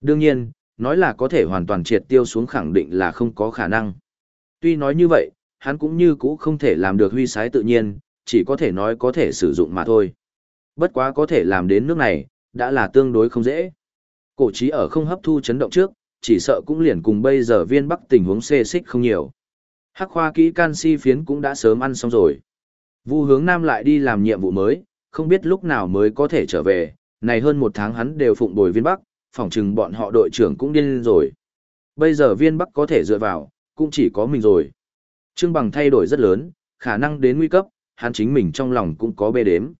Đương nhiên, nói là có thể hoàn toàn triệt tiêu xuống khẳng định là không có khả năng. Tuy nói như vậy, hắn cũng như cũ không thể làm được huy sái tự nhiên, chỉ có thể nói có thể sử dụng mà thôi. Bất quá có thể làm đến nước này, đã là tương đối không dễ. Cổ trí ở không hấp thu chấn động trước, chỉ sợ cũng liền cùng bây giờ viên bắc tình huống xê xích không nhiều. Hắc khoa kỹ canxi phiến cũng đã sớm ăn xong rồi. Vu hướng nam lại đi làm nhiệm vụ mới, không biết lúc nào mới có thể trở về, này hơn một tháng hắn đều phụng bồi viên bắc, phỏng chừng bọn họ đội trưởng cũng điên lên rồi. Bây giờ viên bắc có thể dựa vào, cũng chỉ có mình rồi. Trương Bằng thay đổi rất lớn, khả năng đến nguy cấp, hắn chính mình trong lòng cũng có bê đếm.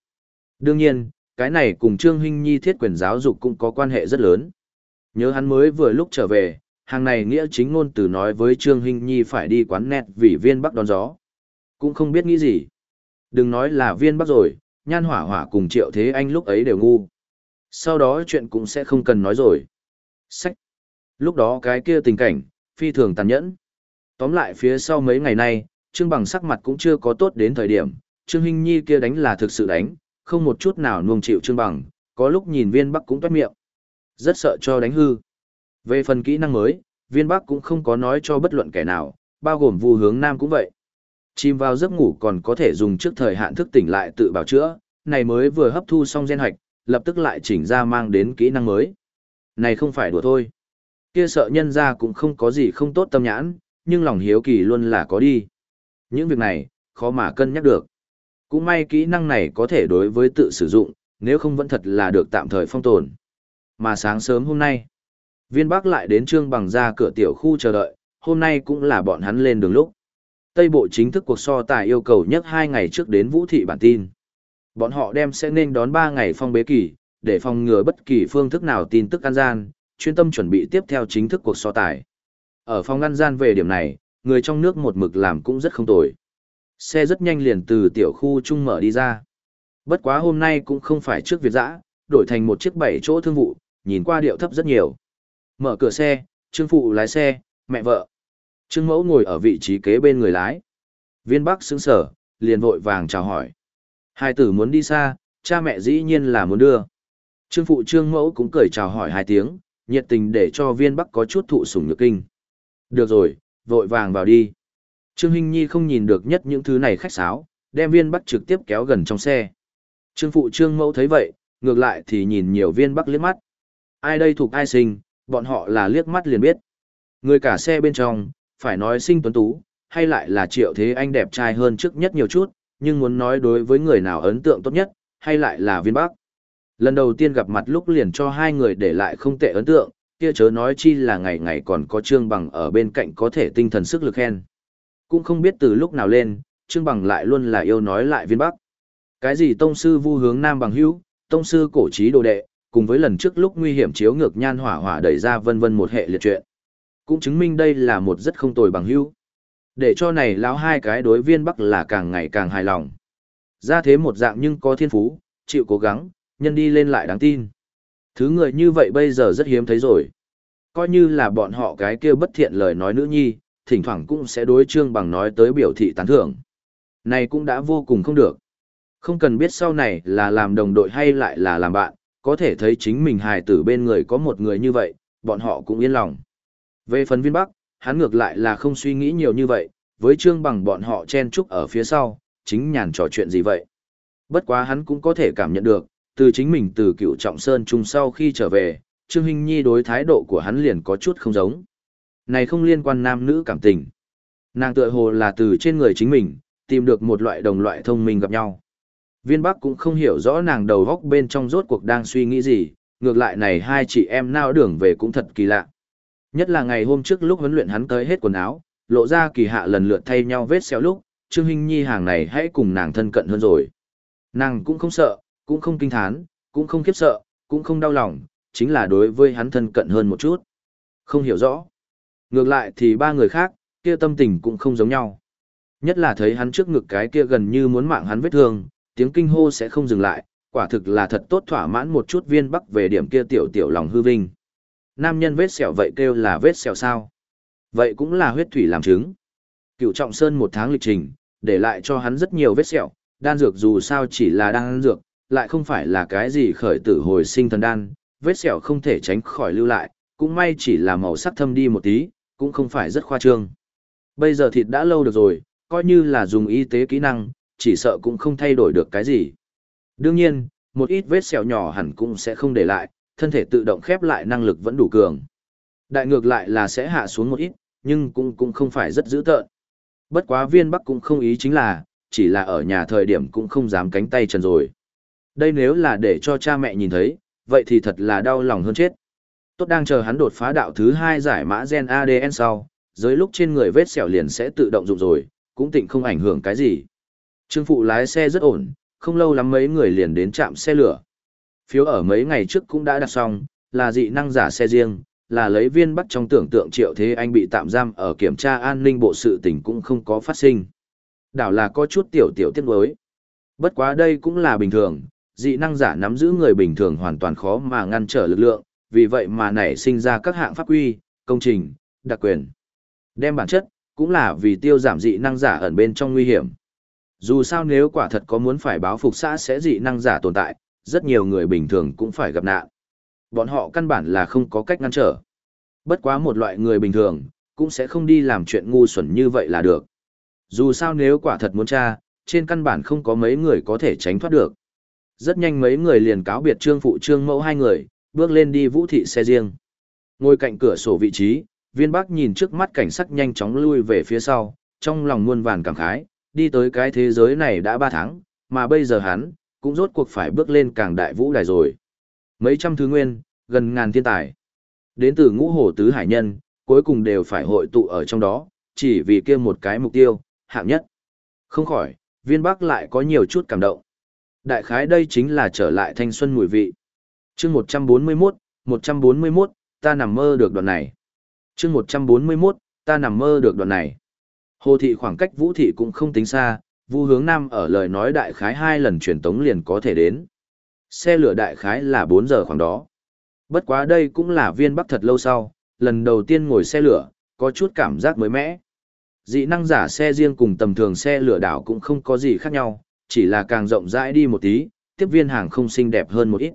Đương nhiên, cái này cùng Trương Hinh Nhi thiết quyền giáo dục cũng có quan hệ rất lớn. Nhớ hắn mới vừa lúc trở về, hàng này nghĩa chính ngôn từ nói với Trương Hinh Nhi phải đi quán nét vì viên bắc đón gió. Cũng không biết nghĩ gì. Đừng nói là viên bắc rồi, nhan hỏa hỏa cùng triệu thế anh lúc ấy đều ngu. Sau đó chuyện cũng sẽ không cần nói rồi. Sách. Lúc đó cái kia tình cảnh, phi thường tàn nhẫn. Tóm lại phía sau mấy ngày nay, Trương Bằng sắc mặt cũng chưa có tốt đến thời điểm, Trương Hinh Nhi kia đánh là thực sự đánh, không một chút nào nuông chịu Trương Bằng, có lúc nhìn viên bắc cũng toát miệng. Rất sợ cho đánh hư. Về phần kỹ năng mới, viên bắc cũng không có nói cho bất luận kẻ nào, bao gồm vu hướng nam cũng vậy. Chìm vào giấc ngủ còn có thể dùng trước thời hạn thức tỉnh lại tự bảo chữa, này mới vừa hấp thu xong gen hạch, lập tức lại chỉnh ra mang đến kỹ năng mới. Này không phải đùa thôi. Kia sợ nhân ra cũng không có gì không tốt tâm nhãn, nhưng lòng hiếu kỳ luôn là có đi. Những việc này, khó mà cân nhắc được. Cũng may kỹ năng này có thể đối với tự sử dụng, nếu không vẫn thật là được tạm thời phong tồn. Mà sáng sớm hôm nay, viên bắc lại đến trương bằng ra cửa tiểu khu chờ đợi, hôm nay cũng là bọn hắn lên đường lúc. Tây Bộ chính thức cuộc so tài yêu cầu nhất hai ngày trước đến vũ thị bản tin. Bọn họ đem sẽ nên đón ba ngày phong bế kỳ, để phòng ngừa bất kỳ phương thức nào tin tức ăn gian, chuyên tâm chuẩn bị tiếp theo chính thức cuộc so tài. Ở phòng ngăn gian về điểm này, người trong nước một mực làm cũng rất không tồi. Xe rất nhanh liền từ tiểu khu trung mở đi ra. Bất quá hôm nay cũng không phải trước Việt dã, đổi thành một chiếc bảy chỗ thương vụ, nhìn qua điệu thấp rất nhiều. Mở cửa xe, Trương Phụ lái xe, mẹ vợ. Trương Mẫu ngồi ở vị trí kế bên người lái. Viên Bắc sững sở, liền vội vàng chào hỏi. Hai tử muốn đi xa, cha mẹ dĩ nhiên là muốn đưa. Trương Phụ Trương Mẫu cũng cười chào hỏi hai tiếng, nhiệt tình để cho viên Bắc có chút thụ sủng nhược kinh. Được rồi, vội vàng vào đi. Trương Hinh Nhi không nhìn được nhất những thứ này khách sáo, đem viên bắc trực tiếp kéo gần trong xe. Trương Phụ Trương Mẫu thấy vậy, ngược lại thì nhìn nhiều viên bắc liếc mắt. Ai đây thuộc ai sinh, bọn họ là liếc mắt liền biết. Người cả xe bên trong, phải nói sinh tuấn tú, hay lại là triệu thế anh đẹp trai hơn trước nhất nhiều chút, nhưng muốn nói đối với người nào ấn tượng tốt nhất, hay lại là viên bắc. Lần đầu tiên gặp mặt lúc liền cho hai người để lại không tệ ấn tượng, kia chớ nói chi là ngày ngày còn có Trương Bằng ở bên cạnh có thể tinh thần sức lực khen. Cũng không biết từ lúc nào lên, Trương Bằng lại luôn là yêu nói lại viên bắc. Cái gì tông sư vu hướng nam bằng hữu, tông sư cổ trí đồ đệ, cùng với lần trước lúc nguy hiểm chiếu ngược nhan hỏa hỏa đẩy ra vân vân một hệ liệt chuyện. Cũng chứng minh đây là một rất không tồi bằng hữu. Để cho này lão hai cái đối viên bắc là càng ngày càng hài lòng. Ra thế một dạng nhưng có thiên phú, chịu cố gắng, nhân đi lên lại đáng tin. Thứ người như vậy bây giờ rất hiếm thấy rồi. Coi như là bọn họ cái kia bất thiện lời nói nữ nhi, thỉnh thoảng cũng sẽ đối trương bằng nói tới biểu thị tán thưởng. Này cũng đã vô cùng không được. Không cần biết sau này là làm đồng đội hay lại là làm bạn, có thể thấy chính mình hài tử bên người có một người như vậy, bọn họ cũng yên lòng. Về phần viên bắc, hắn ngược lại là không suy nghĩ nhiều như vậy, với trương bằng bọn họ chen chúc ở phía sau, chính nhàn trò chuyện gì vậy. Bất quá hắn cũng có thể cảm nhận được, từ chính mình từ cựu trọng sơn trung sau khi trở về, Trương Hinh Nhi đối thái độ của hắn liền có chút không giống. Này không liên quan nam nữ cảm tình. Nàng tựa hồ là từ trên người chính mình, tìm được một loại đồng loại thông minh gặp nhau. Viên Bắc cũng không hiểu rõ nàng đầu góc bên trong rốt cuộc đang suy nghĩ gì, ngược lại này hai chị em nao đường về cũng thật kỳ lạ. Nhất là ngày hôm trước lúc huấn luyện hắn tới hết quần áo, lộ ra kỳ hạ lần lượt thay nhau vết xéo lúc, Trương Hinh Nhi hàng này hãy cùng nàng thân cận hơn rồi. Nàng cũng không sợ, cũng không kinh thán, cũng không khiếp sợ, cũng không đau lòng, chính là đối với hắn thân cận hơn một chút. Không hiểu rõ. Ngược lại thì ba người khác, kia tâm tình cũng không giống nhau. Nhất là thấy hắn trước ngực cái kia gần như muốn mạng hắn vết thương, tiếng kinh hô sẽ không dừng lại, quả thực là thật tốt thỏa mãn một chút viên bắc về điểm kia tiểu tiểu lòng hư vinh. Nam nhân vết sẹo vậy kêu là vết sẹo sao? Vậy cũng là huyết thủy làm chứng. Cựu trọng sơn một tháng lịch trình, để lại cho hắn rất nhiều vết sẹo, đan dược dù sao chỉ là đan dược, lại không phải là cái gì khởi tử hồi sinh thần đan, vết sẹo không thể tránh khỏi lưu lại, cũng may chỉ là màu sắc thâm đi một tí, cũng không phải rất khoa trương. Bây giờ thịt đã lâu được rồi, coi như là dùng y tế kỹ năng, chỉ sợ cũng không thay đổi được cái gì. Đương nhiên, một ít vết sẹo nhỏ hẳn cũng sẽ không để lại, thân thể tự động khép lại năng lực vẫn đủ cường. Đại ngược lại là sẽ hạ xuống một ít, nhưng cũng cũng không phải rất dữ tợn. Bất quá viên bắc cũng không ý chính là, chỉ là ở nhà thời điểm cũng không dám cánh tay trần rồi. Đây nếu là để cho cha mẹ nhìn thấy, vậy thì thật là đau lòng hơn chết. Tốt đang chờ hắn đột phá đạo thứ hai giải mã gen ADN sau, dưới lúc trên người vết sẹo liền sẽ tự động dụng rồi, cũng tịnh không ảnh hưởng cái gì. Trương Phụ lái xe rất ổn, không lâu lắm mấy người liền đến trạm xe lửa. Phiếu ở mấy ngày trước cũng đã đặt xong, là dị năng giả xe riêng, là lấy viên bắt trong tưởng tượng triệu thế anh bị tạm giam ở kiểm tra an ninh bộ sự tình cũng không có phát sinh. Đảo là có chút tiểu tiểu tiết đối. Bất quá đây cũng là bình thường, dị năng giả nắm giữ người bình thường hoàn toàn khó mà ngăn trở lực lượng, vì vậy mà nảy sinh ra các hạng pháp quy, công trình, đặc quyền. Đem bản chất, cũng là vì tiêu giảm dị năng giả ẩn bên trong nguy hiểm. Dù sao nếu quả thật có muốn phải báo phục xã sẽ dị năng giả tồn tại, rất nhiều người bình thường cũng phải gặp nạn. Bọn họ căn bản là không có cách ngăn trở. Bất quá một loại người bình thường, cũng sẽ không đi làm chuyện ngu xuẩn như vậy là được. Dù sao nếu quả thật muốn tra, trên căn bản không có mấy người có thể tránh thoát được. Rất nhanh mấy người liền cáo biệt trương phụ trương mẫu hai người, bước lên đi vũ thị xe riêng. Ngồi cạnh cửa sổ vị trí, viên bác nhìn trước mắt cảnh sắc nhanh chóng lui về phía sau, trong lòng muôn vàn cảm khái, đi tới cái thế giới này đã ba tháng, mà bây giờ hắn, cũng rốt cuộc phải bước lên càng đại vũ đài rồi. Mấy trăm thứ nguyên, gần ngàn thiên tài. Đến từ ngũ hồ tứ hải nhân, cuối cùng đều phải hội tụ ở trong đó, chỉ vì kia một cái mục tiêu, hạng nhất. Không khỏi, viên bắc lại có nhiều chút cảm động. Đại khái đây chính là trở lại thanh xuân mùi vị. chương 141, 141, ta nằm mơ được đoạn này. chương 141, ta nằm mơ được đoạn này. Hồ thị khoảng cách vũ thị cũng không tính xa, vu hướng nam ở lời nói đại khái hai lần truyền tống liền có thể đến. Xe lửa đại khái là 4 giờ khoảng đó. Bất quá đây cũng là viên bắc thật lâu sau, lần đầu tiên ngồi xe lửa, có chút cảm giác mới mẻ. Dị năng giả xe riêng cùng tầm thường xe lửa đảo cũng không có gì khác nhau, chỉ là càng rộng rãi đi một tí, tiếp viên hàng không xinh đẹp hơn một ít.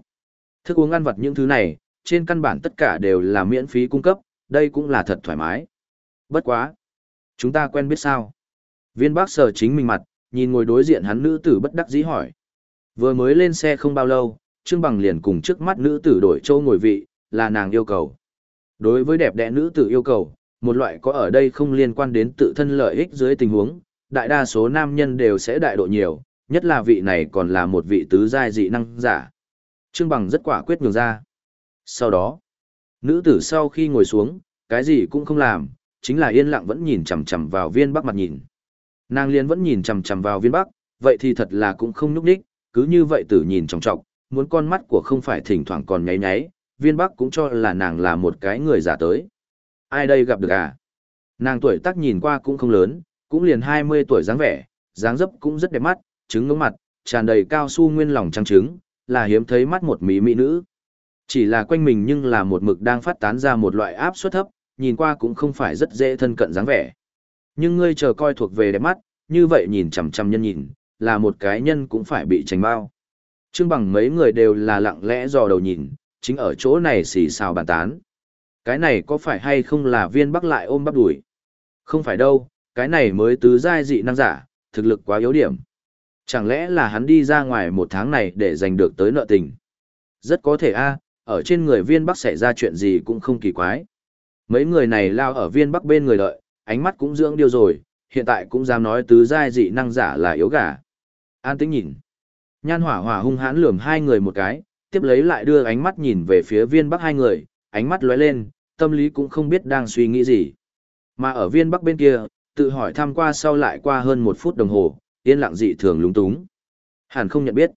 Thức uống ăn vặt những thứ này, trên căn bản tất cả đều là miễn phí cung cấp, đây cũng là thật thoải mái. Bất quá. Chúng ta quen biết sao? Viên bác sờ chính mình mặt, nhìn ngồi đối diện hắn nữ tử bất đắc dĩ hỏi. Vừa mới lên xe không bao lâu, Trương Bằng liền cùng trước mắt nữ tử đổi châu ngồi vị, là nàng yêu cầu. Đối với đẹp đẽ nữ tử yêu cầu, một loại có ở đây không liên quan đến tự thân lợi ích dưới tình huống, đại đa số nam nhân đều sẽ đại độ nhiều, nhất là vị này còn là một vị tứ giai dị năng giả. Trương Bằng rất quả quyết nhường ra. Sau đó, nữ tử sau khi ngồi xuống, cái gì cũng không làm, chính là yên lặng vẫn nhìn chằm chằm vào viên bắc mặt nhìn. Nàng liền vẫn nhìn chằm chằm vào viên bắc, vậy thì thật là cũng không núp đích, cứ như vậy tử nhìn trọng trọng, muốn con mắt của không phải thỉnh thoảng còn nháy nháy, viên bắc cũng cho là nàng là một cái người giả tới. Ai đây gặp được à? Nàng tuổi tác nhìn qua cũng không lớn, cũng liền 20 tuổi dáng vẻ, dáng dấp cũng rất đẹp mắt, trứng ngưỡng mặt, tràn đầy cao su nguyên lòng trắng trứng, là hiếm thấy mắt một mỹ mỹ nữ. Chỉ là quanh mình nhưng là một mực đang phát tán ra một loại áp suất thấp, nhìn qua cũng không phải rất dễ thân cận dáng vẻ. Nhưng ngươi chờ coi thuộc về đẹp mắt, như vậy nhìn chằm chằm nhân nhìn, là một cái nhân cũng phải bị tránh bao. Trương bằng mấy người đều là lặng lẽ dò đầu nhìn, chính ở chỗ này xì xào bàn tán. Cái này có phải hay không là viên bắc lại ôm bắp đuổi? Không phải đâu, cái này mới tứ giai dị năng giả, thực lực quá yếu điểm. Chẳng lẽ là hắn đi ra ngoài một tháng này để giành được tới nợ tình? Rất có thể a, ở trên người viên bắc xảy ra chuyện gì cũng không kỳ quái. Mấy người này lao ở viên bắc bên người đợi, ánh mắt cũng dưỡng điều rồi, hiện tại cũng dám nói tứ giai dị năng giả là yếu gà. An tĩnh nhìn. Nhan hỏa hỏa hung hãn lườm hai người một cái, tiếp lấy lại đưa ánh mắt nhìn về phía viên bắc hai người, ánh mắt lóe lên, tâm lý cũng không biết đang suy nghĩ gì. Mà ở viên bắc bên kia, tự hỏi thăm qua sau lại qua hơn một phút đồng hồ, yên lặng dị thường lúng túng. Hàn không nhận biết.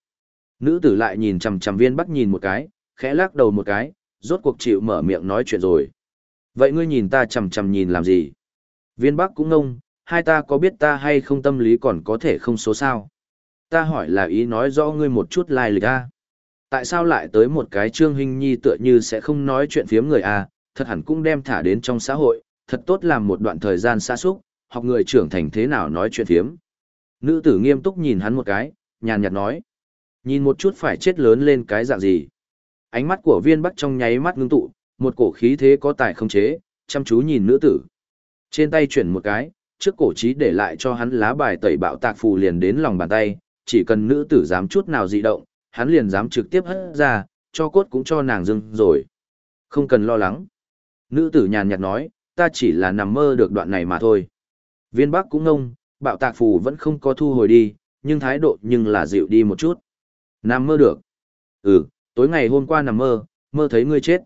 Nữ tử lại nhìn chằm chằm viên bắc nhìn một cái, khẽ lắc đầu một cái, rốt cuộc chịu mở miệng nói chuyện rồi. Vậy ngươi nhìn ta chằm chằm nhìn làm gì? Viên bắc cũng ngông, hai ta có biết ta hay không tâm lý còn có thể không số sao? Ta hỏi là ý nói rõ ngươi một chút lai lịch a. Tại sao lại tới một cái trương hình nhi tựa như sẽ không nói chuyện phiếm người a, thật hẳn cũng đem thả đến trong xã hội, thật tốt làm một đoạn thời gian xa xúc, học người trưởng thành thế nào nói chuyện phiếm. Nữ tử nghiêm túc nhìn hắn một cái, nhàn nhạt nói. Nhìn một chút phải chết lớn lên cái dạng gì. Ánh mắt của viên bắc trong nháy mắt ngưng tụ, một cổ khí thế có tài không chế, chăm chú nhìn nữ tử. Trên tay chuyển một cái, trước cổ trí để lại cho hắn lá bài tẩy bạo tạc phù liền đến lòng bàn tay, chỉ cần nữ tử dám chút nào dị động, hắn liền dám trực tiếp hất ra, cho cốt cũng cho nàng dưng rồi. Không cần lo lắng. Nữ tử nhàn nhạt nói, ta chỉ là nằm mơ được đoạn này mà thôi. Viên bắc cũng ngông, bạo tạc phù vẫn không có thu hồi đi, nhưng thái độ nhưng là dịu đi một chút. Nằm mơ được. Ừ, tối ngày hôm qua nằm mơ, mơ thấy ngươi chết.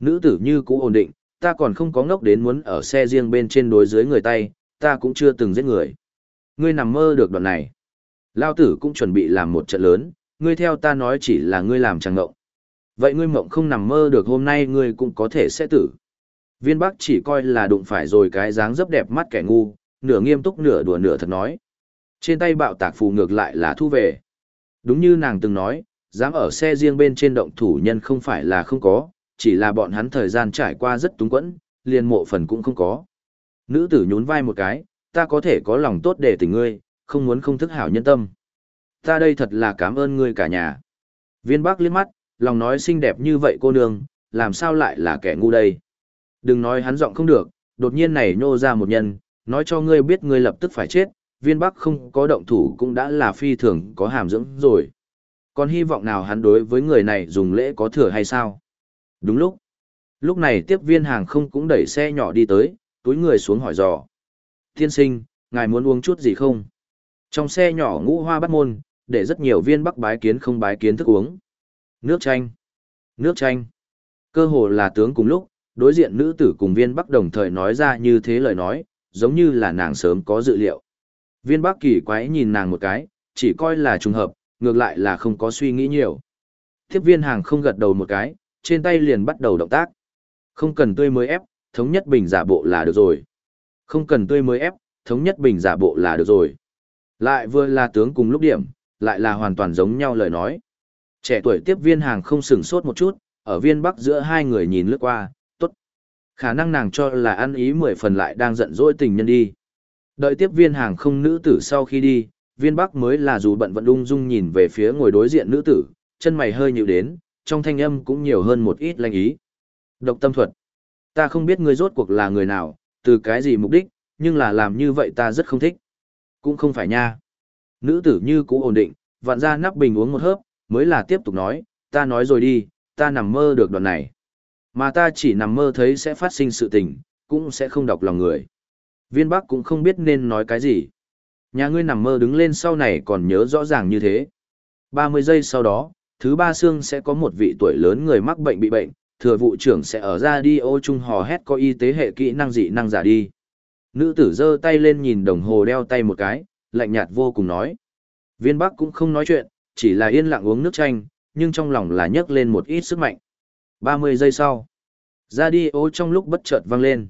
Nữ tử như cũ ổn định, ta còn không có ngốc đến muốn ở xe riêng bên trên đối dưới người tay, ta cũng chưa từng giết người. Ngươi nằm mơ được đoạn này. Lao tử cũng chuẩn bị làm một trận lớn, ngươi theo ta nói chỉ là ngươi làm chẳng ngộng. Vậy ngươi mộng không nằm mơ được hôm nay ngươi cũng có thể sẽ tử. Viên Bắc chỉ coi là đụng phải rồi cái dáng dấp đẹp mắt kẻ ngu, nửa nghiêm túc nửa đùa nửa thật nói. Trên tay bạo tạc phù ngược lại là thu về. Đúng như nàng từng nói, dám ở xe riêng bên trên động thủ nhân không phải là không có, chỉ là bọn hắn thời gian trải qua rất túng quẫn, liền mộ phần cũng không có. Nữ tử nhún vai một cái, ta có thể có lòng tốt để tình ngươi, không muốn không thức hảo nhân tâm. Ta đây thật là cảm ơn ngươi cả nhà. Viên bác liếc mắt, lòng nói xinh đẹp như vậy cô nương, làm sao lại là kẻ ngu đây. Đừng nói hắn giọng không được, đột nhiên này nhô ra một nhân, nói cho ngươi biết ngươi lập tức phải chết, viên bắc không có động thủ cũng đã là phi thường có hàm dưỡng rồi. Còn hy vọng nào hắn đối với người này dùng lễ có thừa hay sao? Đúng lúc. Lúc này tiếp viên hàng không cũng đẩy xe nhỏ đi tới, túi người xuống hỏi dò. Tiên sinh, ngài muốn uống chút gì không? Trong xe nhỏ ngũ hoa bắt môn, để rất nhiều viên bắc bái kiến không bái kiến thức uống. Nước chanh. Nước chanh. Cơ hồ là tướng cùng lúc, đối diện nữ tử cùng viên bắc đồng thời nói ra như thế lời nói, giống như là nàng sớm có dự liệu. Viên bắc kỳ quái nhìn nàng một cái, chỉ coi là trùng hợp, ngược lại là không có suy nghĩ nhiều. Tiếp viên hàng không gật đầu một cái, trên tay liền bắt đầu động tác. Không cần tươi mới ép, thống nhất bình giả bộ là được rồi. Không cần tươi mới ép, thống nhất bình giả bộ là được rồi. Lại vừa là tướng cùng lúc điểm, lại là hoàn toàn giống nhau lời nói. Trẻ tuổi tiếp viên hàng không sửng sốt một chút, ở viên bắc giữa hai người nhìn lướt qua, tốt. Khả năng nàng cho là ăn ý mười phần lại đang giận dỗi tình nhân đi. Đợi tiếp viên hàng không nữ tử sau khi đi, viên bắc mới là dù bận vận ung dung nhìn về phía ngồi đối diện nữ tử, chân mày hơi nhịu đến, trong thanh âm cũng nhiều hơn một ít lanh ý. Độc tâm thuật. Ta không biết ngươi rốt cuộc là người nào, từ cái gì mục đích, nhưng là làm như vậy ta rất không thích. Cũng không phải nha. Nữ tử như cũ ổn định, vặn ra nắp bình uống một hớp, mới là tiếp tục nói, ta nói rồi đi, ta nằm mơ được đoạn này. Mà ta chỉ nằm mơ thấy sẽ phát sinh sự tình, cũng sẽ không đọc lòng người. Viên Bắc cũng không biết nên nói cái gì. Nhà ngươi nằm mơ đứng lên sau này còn nhớ rõ ràng như thế. 30 giây sau đó, thứ ba xương sẽ có một vị tuổi lớn người mắc bệnh bị bệnh, thừa vụ trưởng sẽ ở ra đi ô chung hò hét có y tế hệ kỹ năng dị năng giả đi. Nữ tử giơ tay lên nhìn đồng hồ đeo tay một cái, lạnh nhạt vô cùng nói. Viên Bắc cũng không nói chuyện, chỉ là yên lặng uống nước chanh, nhưng trong lòng là nhấc lên một ít sức mạnh. 30 giây sau, radio trong lúc bất chợt vang lên.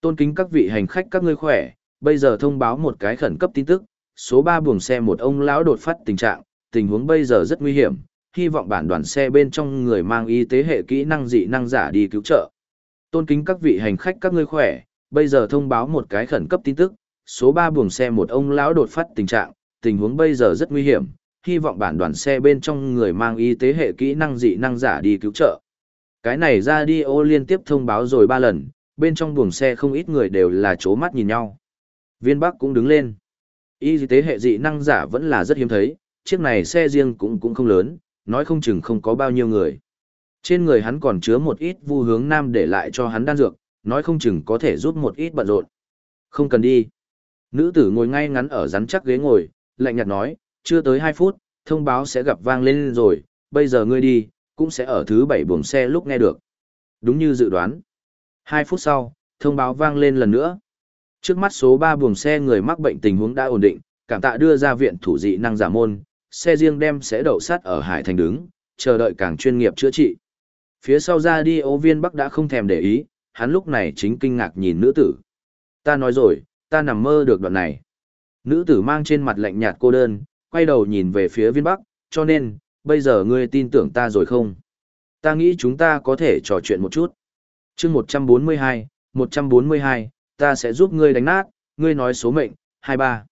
Tôn kính các vị hành khách các ngươi khỏe, bây giờ thông báo một cái khẩn cấp tin tức, số 3 buồng xe một ông lão đột phát tình trạng, tình huống bây giờ rất nguy hiểm, hy vọng bản đoàn xe bên trong người mang y tế hệ kỹ năng dị năng giả đi cứu trợ. Tôn kính các vị hành khách các ngươi khỏe, bây giờ thông báo một cái khẩn cấp tin tức, số 3 buồng xe một ông lão đột phát tình trạng, tình huống bây giờ rất nguy hiểm, hy vọng bản đoàn xe bên trong người mang y tế hệ kỹ năng dị năng giả đi cứu trợ. Cái này ra đi ô liên tiếp thông báo rồi ba lần, bên trong buồng xe không ít người đều là chố mắt nhìn nhau. Viên Bắc cũng đứng lên. Y tế hệ dị năng giả vẫn là rất hiếm thấy, chiếc này xe riêng cũng cũng không lớn, nói không chừng không có bao nhiêu người. Trên người hắn còn chứa một ít vu hướng nam để lại cho hắn đan dược, nói không chừng có thể giúp một ít bận rộn. Không cần đi. Nữ tử ngồi ngay ngắn ở rắn chắc ghế ngồi, lạnh nhạt nói, chưa tới 2 phút, thông báo sẽ gặp vang lên rồi, bây giờ ngươi đi, cũng sẽ ở thứ 7 buồng xe lúc nghe được. Đúng như dự đoán. 2 phút sau, thông báo vang lên lần nữa. Trước mắt số 3 buồng xe người mắc bệnh tình huống đã ổn định, cảm tạ đưa ra viện thủ dị năng giả môn, xe riêng đem sẽ đậu sát ở Hải Thành đứng, chờ đợi càng chuyên nghiệp chữa trị. Phía sau ra đi ô viên Bắc đã không thèm để ý, hắn lúc này chính kinh ngạc nhìn nữ tử. Ta nói rồi, ta nằm mơ được đoạn này. Nữ tử mang trên mặt lạnh nhạt cô đơn, quay đầu nhìn về phía viên Bắc, cho nên, bây giờ ngươi tin tưởng ta rồi không? Ta nghĩ chúng ta có thể trò chuyện một chút. chương 142, 142, ta sẽ giúp ngươi đánh nát, ngươi nói số mệnh, 23.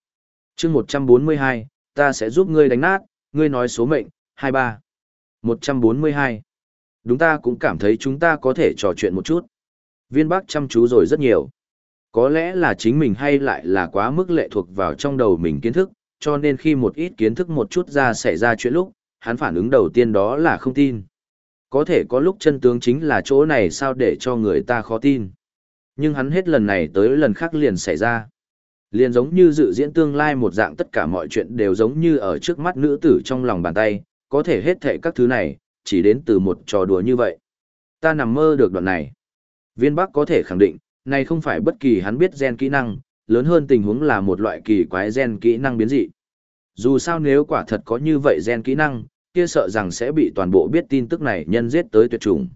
chương 142, ta sẽ giúp ngươi đánh nát, ngươi nói số mệnh, 23. 142. Đúng ta cũng cảm thấy chúng ta có thể trò chuyện một chút. Viên Bắc chăm chú rồi rất nhiều. Có lẽ là chính mình hay lại là quá mức lệ thuộc vào trong đầu mình kiến thức, cho nên khi một ít kiến thức một chút ra xảy ra chuyện lúc, hắn phản ứng đầu tiên đó là không tin. Có thể có lúc chân tướng chính là chỗ này sao để cho người ta khó tin. Nhưng hắn hết lần này tới lần khác liền xảy ra. Liền giống như dự diễn tương lai một dạng tất cả mọi chuyện đều giống như ở trước mắt nữ tử trong lòng bàn tay, có thể hết thệ các thứ này, chỉ đến từ một trò đùa như vậy. Ta nằm mơ được đoạn này. Viên Bắc có thể khẳng định, này không phải bất kỳ hắn biết gen kỹ năng, lớn hơn tình huống là một loại kỳ quái gen kỹ năng biến dị. Dù sao nếu quả thật có như vậy gen kỹ năng, kia sợ rằng sẽ bị toàn bộ biết tin tức này nhân giết tới tuyệt chủng.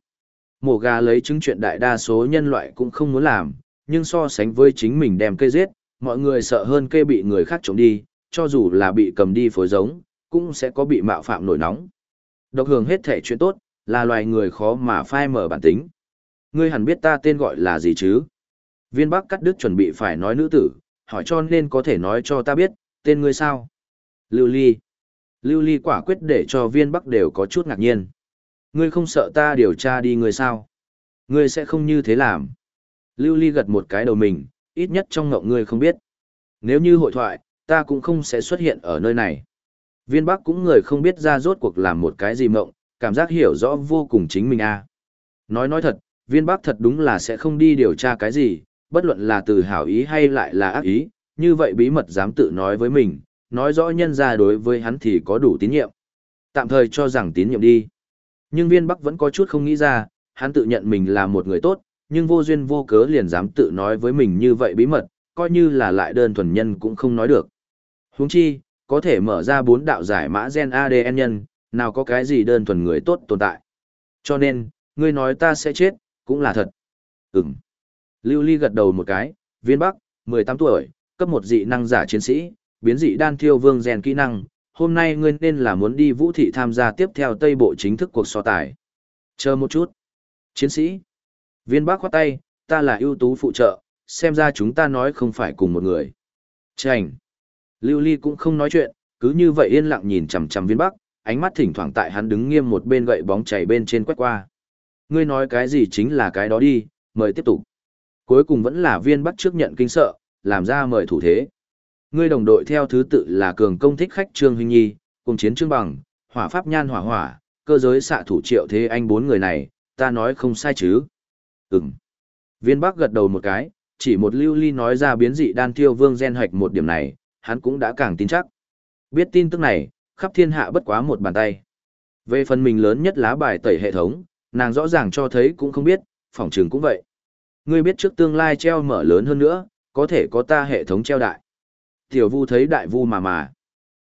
Mổ gà lấy chứng chuyện đại đa số nhân loại cũng không muốn làm, nhưng so sánh với chính mình đem cây giết, mọi người sợ hơn kê bị người khác trộm đi, cho dù là bị cầm đi phối giống, cũng sẽ có bị mạo phạm nổi nóng. Độc hưởng hết thể chuyện tốt, là loài người khó mà phai mở bản tính. Ngươi hẳn biết ta tên gọi là gì chứ? Viên Bắc cắt đứt chuẩn bị phải nói nữ tử, hỏi cho nên có thể nói cho ta biết, tên ngươi sao? Lưu Ly. Lưu Ly quả quyết để cho viên Bắc đều có chút ngạc nhiên. Ngươi không sợ ta điều tra đi ngươi sao? Ngươi sẽ không như thế làm. Lưu Ly gật một cái đầu mình, ít nhất trong ngộng ngươi không biết. Nếu như hội thoại, ta cũng không sẽ xuất hiện ở nơi này. Viên Bắc cũng người không biết ra rốt cuộc làm một cái gì mộng, cảm giác hiểu rõ vô cùng chính mình a. À. Nói nói thật, viên Bắc thật đúng là sẽ không đi điều tra cái gì, bất luận là từ hảo ý hay lại là ác ý, như vậy bí mật dám tự nói với mình, nói rõ nhân ra đối với hắn thì có đủ tín nhiệm. Tạm thời cho rằng tín nhiệm đi. Nhưng viên Bắc vẫn có chút không nghĩ ra, hắn tự nhận mình là một người tốt, nhưng vô duyên vô cớ liền dám tự nói với mình như vậy bí mật, coi như là lại đơn thuần nhân cũng không nói được. Huống chi, có thể mở ra bốn đạo giải mã gen ADN nhân, nào có cái gì đơn thuần người tốt tồn tại. Cho nên, ngươi nói ta sẽ chết, cũng là thật. Ừm. Lưu Ly gật đầu một cái, viên bắc, 18 tuổi, cấp một dị năng giả chiến sĩ, biến dị đan thiêu vương rèn kỹ năng, hôm nay ngươi nên là muốn đi vũ thị tham gia tiếp theo Tây Bộ chính thức cuộc so tài. Chờ một chút. Chiến sĩ. Viên bác khoát tay, ta là ưu tú phụ trợ, xem ra chúng ta nói không phải cùng một người. Chảnh. Lưu Ly cũng không nói chuyện, cứ như vậy yên lặng nhìn chằm chằm viên bắc, ánh mắt thỉnh thoảng tại hắn đứng nghiêm một bên gậy bóng chảy bên trên quét qua. Ngươi nói cái gì chính là cái đó đi, mời tiếp tục. Cuối cùng vẫn là viên bắc trước nhận kinh sợ, làm ra mời thủ thế. Ngươi đồng đội theo thứ tự là cường công thích khách Trương Huynh Nhi, cùng chiến Trương Bằng, hỏa pháp nhan hỏa hỏa, cơ giới xạ thủ triệu thế anh bốn người này, ta nói không sai chứ. Ừm. Viên Bắc gật đầu một cái, chỉ một lưu ly nói ra biến dị đan tiêu vương gen hoạch một điểm này, hắn cũng đã càng tin chắc. Biết tin tức này, khắp thiên hạ bất quá một bàn tay. Về phần mình lớn nhất lá bài tẩy hệ thống, nàng rõ ràng cho thấy cũng không biết, phỏng trường cũng vậy. Ngươi biết trước tương lai treo mở lớn hơn nữa, có thể có ta hệ thống treo đại. Tiểu vu thấy đại vu mà mà.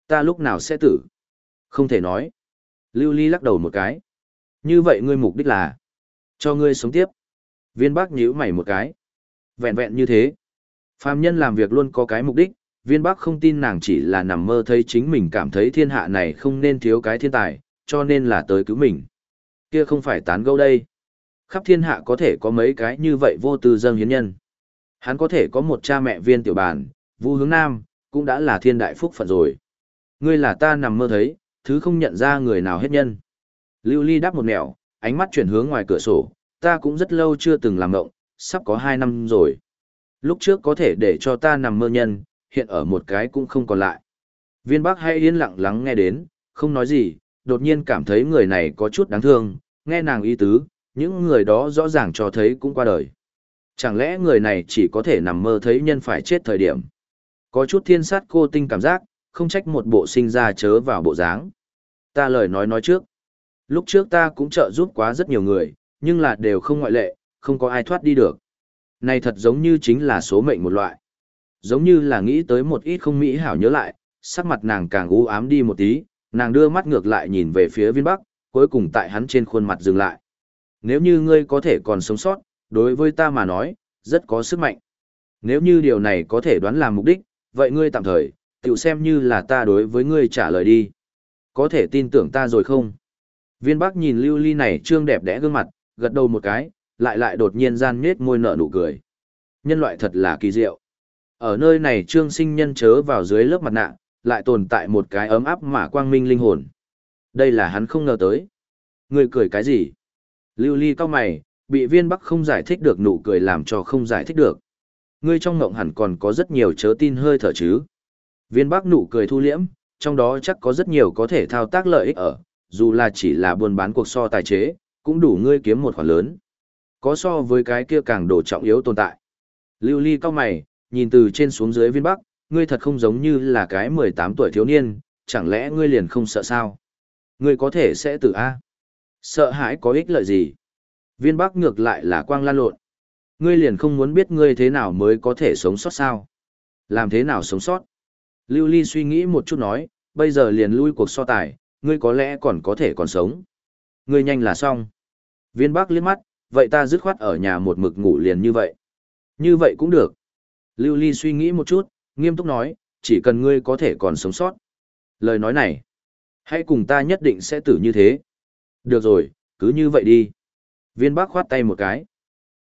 Ta lúc nào sẽ tử? Không thể nói. Lưu ly lắc đầu một cái. Như vậy ngươi mục đích là cho ngươi sống tiếp. Viên Bắc nhíu mày một cái. Vẹn vẹn như thế. Phàm nhân làm việc luôn có cái mục đích, viên Bắc không tin nàng chỉ là nằm mơ thấy chính mình cảm thấy thiên hạ này không nên thiếu cái thiên tài, cho nên là tới cứu mình. Kia không phải tán gẫu đây. Khắp thiên hạ có thể có mấy cái như vậy vô tư dâng hiến nhân. Hắn có thể có một cha mẹ viên tiểu bản, Vu Hướng Nam, cũng đã là thiên đại phúc phận rồi. Ngươi là ta nằm mơ thấy, thứ không nhận ra người nào hết nhân. Lưu Ly đáp một nẻo, ánh mắt chuyển hướng ngoài cửa sổ, ta cũng rất lâu chưa từng làm ngộng, sắp có hai năm rồi. Lúc trước có thể để cho ta nằm mơ nhân, hiện ở một cái cũng không còn lại. Viên Bắc hay yên lặng lắng nghe đến, không nói gì, đột nhiên cảm thấy người này có chút đáng thương, nghe nàng ý tứ, những người đó rõ ràng cho thấy cũng qua đời. Chẳng lẽ người này chỉ có thể nằm mơ thấy nhân phải chết thời điểm. Có chút thiên sát cô tinh cảm giác, không trách một bộ sinh ra chớ vào bộ dáng. Ta lời nói nói trước. Lúc trước ta cũng trợ giúp quá rất nhiều người, nhưng là đều không ngoại lệ, không có ai thoát đi được. Này thật giống như chính là số mệnh một loại. Giống như là nghĩ tới một ít không mỹ hảo nhớ lại, sắc mặt nàng càng u ám đi một tí, nàng đưa mắt ngược lại nhìn về phía viên bắc, cuối cùng tại hắn trên khuôn mặt dừng lại. Nếu như ngươi có thể còn sống sót, đối với ta mà nói, rất có sức mạnh. Nếu như điều này có thể đoán làm mục đích, vậy ngươi tạm thời, tự xem như là ta đối với ngươi trả lời đi. Có thể tin tưởng ta rồi không? Viên Bắc nhìn Lưu Ly này trương đẹp đẽ gương mặt, gật đầu một cái, lại lại đột nhiên gian nhếch môi nở nụ cười. Nhân loại thật là kỳ diệu. Ở nơi này trương sinh nhân chớ vào dưới lớp mặt nạ, lại tồn tại một cái ấm áp mà quang minh linh hồn. Đây là hắn không ngờ tới. người cười cái gì? Lưu ly cao mày, bị viên bắc không giải thích được nụ cười làm cho không giải thích được. Ngươi trong ngộng hẳn còn có rất nhiều chớ tin hơi thở chứ. Viên bắc nụ cười thu liễm, trong đó chắc có rất nhiều có thể thao tác lợi ích ở, dù là chỉ là buôn bán cuộc so tài chế, cũng đủ ngươi kiếm một khoản lớn. Có so với cái kia càng đồ trọng yếu tồn tại. Lưu ly cao mày, nhìn từ trên xuống dưới viên bắc, ngươi thật không giống như là cái 18 tuổi thiếu niên, chẳng lẽ ngươi liền không sợ sao? Ngươi có thể sẽ tử A. Sợ hãi có ích lợi gì? Viên bắc ngược lại là quang lan lộn. Ngươi liền không muốn biết ngươi thế nào mới có thể sống sót sao? Làm thế nào sống sót? Lưu Ly suy nghĩ một chút nói, bây giờ liền lui cuộc so tài, ngươi có lẽ còn có thể còn sống. Ngươi nhanh là xong. Viên Bắc liếc mắt, vậy ta dứt khoát ở nhà một mực ngủ liền như vậy. Như vậy cũng được. Lưu Ly suy nghĩ một chút, nghiêm túc nói, chỉ cần ngươi có thể còn sống sót. Lời nói này, hãy cùng ta nhất định sẽ tử như thế. Được rồi, cứ như vậy đi. Viên Bắc khoát tay một cái.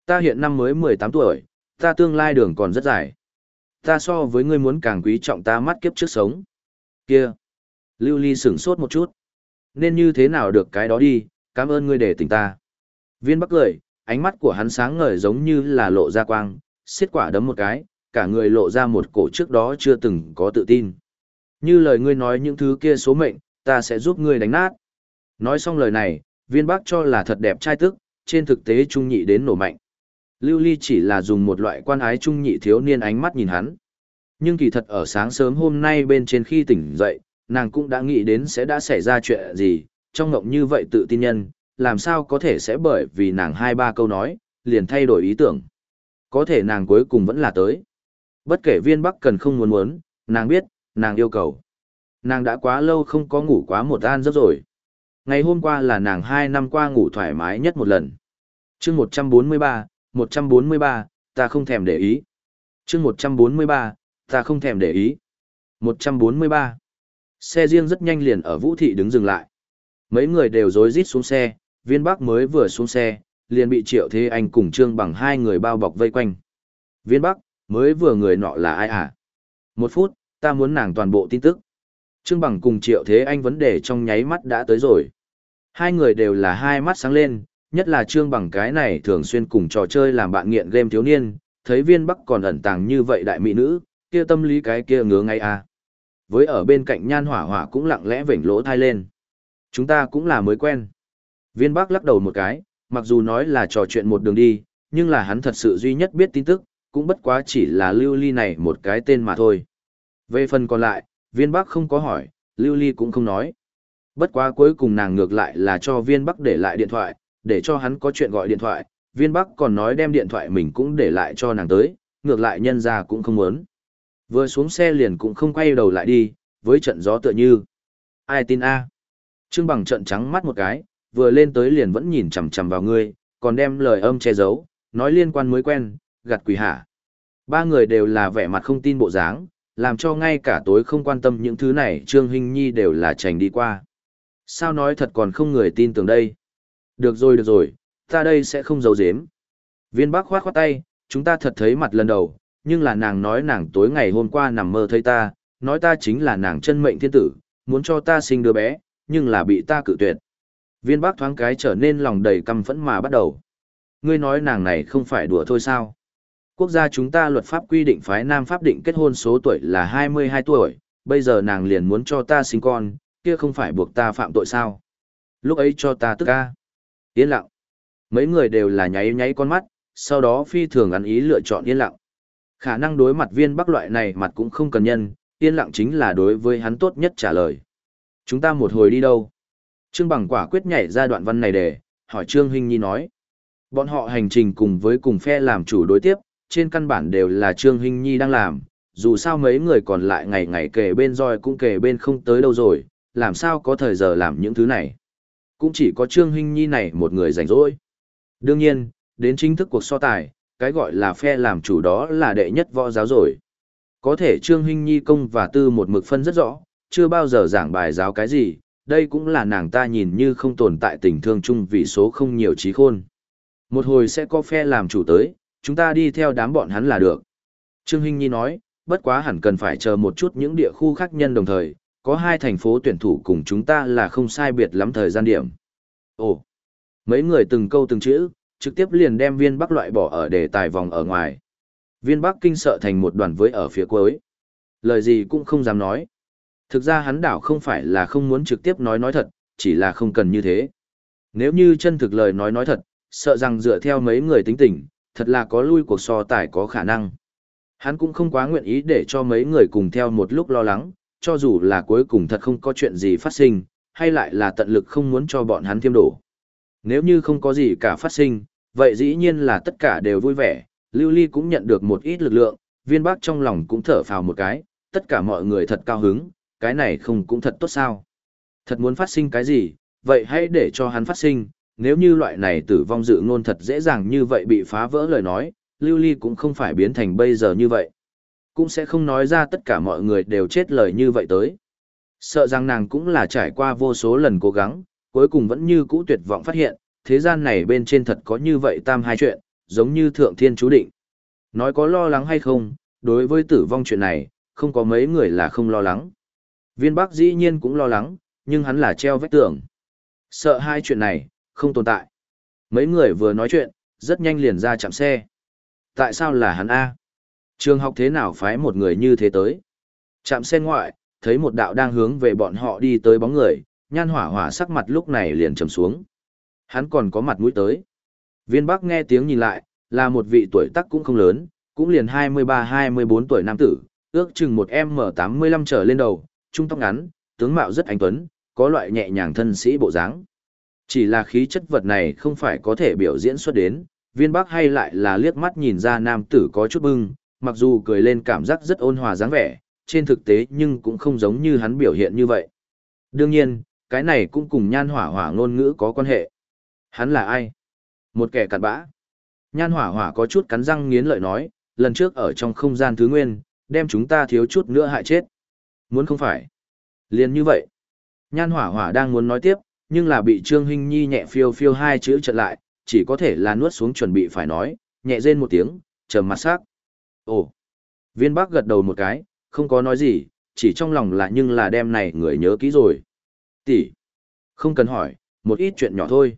Ta hiện năm mới 18 tuổi, ta tương lai đường còn rất dài. Ta so với ngươi muốn càng quý trọng ta mắt kiếp trước sống. Kia. Lưu Ly sửng sốt một chút. Nên như thế nào được cái đó đi, cảm ơn ngươi để tỉnh ta. Viên Bắc cười, ánh mắt của hắn sáng ngời giống như là lộ ra quang, xiết quả đấm một cái, cả người lộ ra một cổ trước đó chưa từng có tự tin. Như lời ngươi nói những thứ kia số mệnh, ta sẽ giúp ngươi đánh nát. Nói xong lời này, viên Bắc cho là thật đẹp trai tức, trên thực tế trung nhị đến nổ mạnh. Lưu Ly chỉ là dùng một loại quan ái trung nhị thiếu niên ánh mắt nhìn hắn. Nhưng kỳ thật ở sáng sớm hôm nay bên trên khi tỉnh dậy, nàng cũng đã nghĩ đến sẽ đã xảy ra chuyện gì, trong ngộng như vậy tự tin nhân, làm sao có thể sẽ bởi vì nàng hai ba câu nói, liền thay đổi ý tưởng. Có thể nàng cuối cùng vẫn là tới. Bất kể viên bắc cần không muốn muốn, nàng biết, nàng yêu cầu. Nàng đã quá lâu không có ngủ quá một an giấc rồi. Ngày hôm qua là nàng hai năm qua ngủ thoải mái nhất một lần. chương 143, 143, ta không thèm để ý. chương 143, ta không thèm để ý. 143. Xe riêng rất nhanh liền ở Vũ Thị đứng dừng lại. Mấy người đều rối rít xuống xe, viên bắc mới vừa xuống xe, liền bị Triệu Thế Anh cùng Trương bằng hai người bao bọc vây quanh. Viên bắc, mới vừa người nọ là ai à? Một phút, ta muốn nàng toàn bộ tin tức. Trương bằng cùng Triệu Thế Anh vấn đề trong nháy mắt đã tới rồi. Hai người đều là hai mắt sáng lên, nhất là Trương bằng cái này thường xuyên cùng trò chơi làm bạn nghiện game thiếu niên, thấy viên bắc còn ẩn tàng như vậy đại mỹ nữ, kia tâm lý cái kia ngứa ngay à. Với ở bên cạnh nhan hỏa hỏa cũng lặng lẽ vểnh lỗ thai lên. Chúng ta cũng là mới quen. Viên bắc lắc đầu một cái, mặc dù nói là trò chuyện một đường đi, nhưng là hắn thật sự duy nhất biết tin tức, cũng bất quá chỉ là lưu ly này một cái tên mà thôi. Về phần còn lại, viên bắc không có hỏi, lưu ly cũng không nói. Bất quá cuối cùng nàng ngược lại là cho viên bắc để lại điện thoại, để cho hắn có chuyện gọi điện thoại, viên bắc còn nói đem điện thoại mình cũng để lại cho nàng tới, ngược lại nhân gia cũng không muốn. Vừa xuống xe liền cũng không quay đầu lại đi, với trận gió tựa như. Ai tin a? Trương Bằng trận trắng mắt một cái, vừa lên tới liền vẫn nhìn chằm chằm vào ngươi, còn đem lời âm che giấu, nói liên quan mới quen, gạt quỷ hả. Ba người đều là vẻ mặt không tin bộ dáng, làm cho ngay cả tối không quan tâm những thứ này Trương Hinh Nhi đều là trành đi qua. Sao nói thật còn không người tin tưởng đây? Được rồi được rồi, ta đây sẽ không giấu giếm. Viên bác khoát khoát tay, chúng ta thật thấy mặt lần đầu, nhưng là nàng nói nàng tối ngày hôm qua nằm mơ thấy ta, nói ta chính là nàng chân mệnh thiên tử, muốn cho ta sinh đứa bé, nhưng là bị ta cự tuyệt. Viên bác thoáng cái trở nên lòng đầy căm phẫn mà bắt đầu. Ngươi nói nàng này không phải đùa thôi sao? Quốc gia chúng ta luật pháp quy định phái nam pháp định kết hôn số tuổi là 22 tuổi, bây giờ nàng liền muốn cho ta sinh con, kia không phải buộc ta phạm tội sao? Lúc ấy cho ta tức ca. Yên lặng. Mấy người đều là nháy nháy con mắt, sau đó phi thường ăn ý lựa chọn yên lặng. Khả năng đối mặt viên bắc loại này mặt cũng không cần nhân, yên lặng chính là đối với hắn tốt nhất trả lời. Chúng ta một hồi đi đâu? Trương Bằng quả quyết nhảy ra đoạn văn này để, hỏi Trương Hinh Nhi nói. Bọn họ hành trình cùng với cùng phe làm chủ đối tiếp, trên căn bản đều là Trương Hinh Nhi đang làm, dù sao mấy người còn lại ngày ngày kề bên roi cũng kề bên không tới đâu rồi, làm sao có thời giờ làm những thứ này. Cũng chỉ có Trương Hinh Nhi này một người rảnh rỗi. Đương nhiên, đến chính thức cuộc so tài, cái gọi là phe làm chủ đó là đệ nhất võ giáo rồi. Có thể Trương Hinh Nhi công và tư một mực phân rất rõ, chưa bao giờ giảng bài giáo cái gì, đây cũng là nàng ta nhìn như không tồn tại tình thương chung vì số không nhiều trí khôn. Một hồi sẽ có phe làm chủ tới, chúng ta đi theo đám bọn hắn là được. Trương Hinh Nhi nói, bất quá hẳn cần phải chờ một chút những địa khu khác nhân đồng thời, có hai thành phố tuyển thủ cùng chúng ta là không sai biệt lắm thời gian điểm. Ồ, Mấy người từng câu từng chữ, trực tiếp liền đem viên bắc loại bỏ ở đề tài vòng ở ngoài. Viên bắc kinh sợ thành một đoàn với ở phía cuối. Lời gì cũng không dám nói. Thực ra hắn đảo không phải là không muốn trực tiếp nói nói thật, chỉ là không cần như thế. Nếu như chân thực lời nói nói thật, sợ rằng dựa theo mấy người tính tình, thật là có lui cuộc so tài có khả năng. Hắn cũng không quá nguyện ý để cho mấy người cùng theo một lúc lo lắng, cho dù là cuối cùng thật không có chuyện gì phát sinh, hay lại là tận lực không muốn cho bọn hắn thiêm đổ. Nếu như không có gì cả phát sinh, vậy dĩ nhiên là tất cả đều vui vẻ, Lưu Ly cũng nhận được một ít lực lượng, viên bác trong lòng cũng thở phào một cái, tất cả mọi người thật cao hứng, cái này không cũng thật tốt sao. Thật muốn phát sinh cái gì, vậy hãy để cho hắn phát sinh, nếu như loại này tử vong dự ngôn thật dễ dàng như vậy bị phá vỡ lời nói, Lưu Ly cũng không phải biến thành bây giờ như vậy. Cũng sẽ không nói ra tất cả mọi người đều chết lời như vậy tới. Sợ rằng nàng cũng là trải qua vô số lần cố gắng, cuối cùng vẫn như cũ tuyệt vọng phát hiện, thế gian này bên trên thật có như vậy tam hai chuyện, giống như thượng thiên chú định. Nói có lo lắng hay không, đối với tử vong chuyện này, không có mấy người là không lo lắng. Viên Bắc dĩ nhiên cũng lo lắng, nhưng hắn là treo vách tường. Sợ hai chuyện này, không tồn tại. Mấy người vừa nói chuyện, rất nhanh liền ra chạm xe. Tại sao là hắn A? Trường học thế nào phái một người như thế tới? Chạm xe ngoại, thấy một đạo đang hướng về bọn họ đi tới bóng người, nhan hỏa hỏa sắc mặt lúc này liền trầm xuống. Hắn còn có mặt mũi tới. Viên Bắc nghe tiếng nhìn lại, là một vị tuổi tác cũng không lớn, cũng liền 23-24 tuổi nam tử, ước chừng một M85 trở lên đầu, trung tóc ngắn, tướng mạo rất anh tuấn, có loại nhẹ nhàng thân sĩ bộ dáng. Chỉ là khí chất vật này không phải có thể biểu diễn xuất đến, viên bắc hay lại là liếc mắt nhìn ra nam tử có chút bưng, mặc dù cười lên cảm giác rất ôn hòa dáng vẻ, trên thực tế nhưng cũng không giống như hắn biểu hiện như vậy. Đương nhiên, cái này cũng cùng nhan hỏa hỏa ngôn ngữ có quan hệ. Hắn là ai? Một kẻ cặn bã. Nhan hỏa hỏa có chút cắn răng nghiến lợi nói, lần trước ở trong không gian thứ nguyên, đem chúng ta thiếu chút nữa hại chết. Muốn không phải. Liền như vậy. Nhan hỏa hỏa đang muốn nói tiếp, nhưng là bị Trương Hinh Nhi nhẹ phiêu phiêu hai chữ chặn lại, chỉ có thể là nuốt xuống chuẩn bị phải nói, nhẹ rên một tiếng, trầm mặt sắc. Ồ. Viên Bắc gật đầu một cái, không có nói gì, chỉ trong lòng là nhưng là đem này người nhớ kỹ rồi. Tỷ. Không cần hỏi, một ít chuyện nhỏ thôi.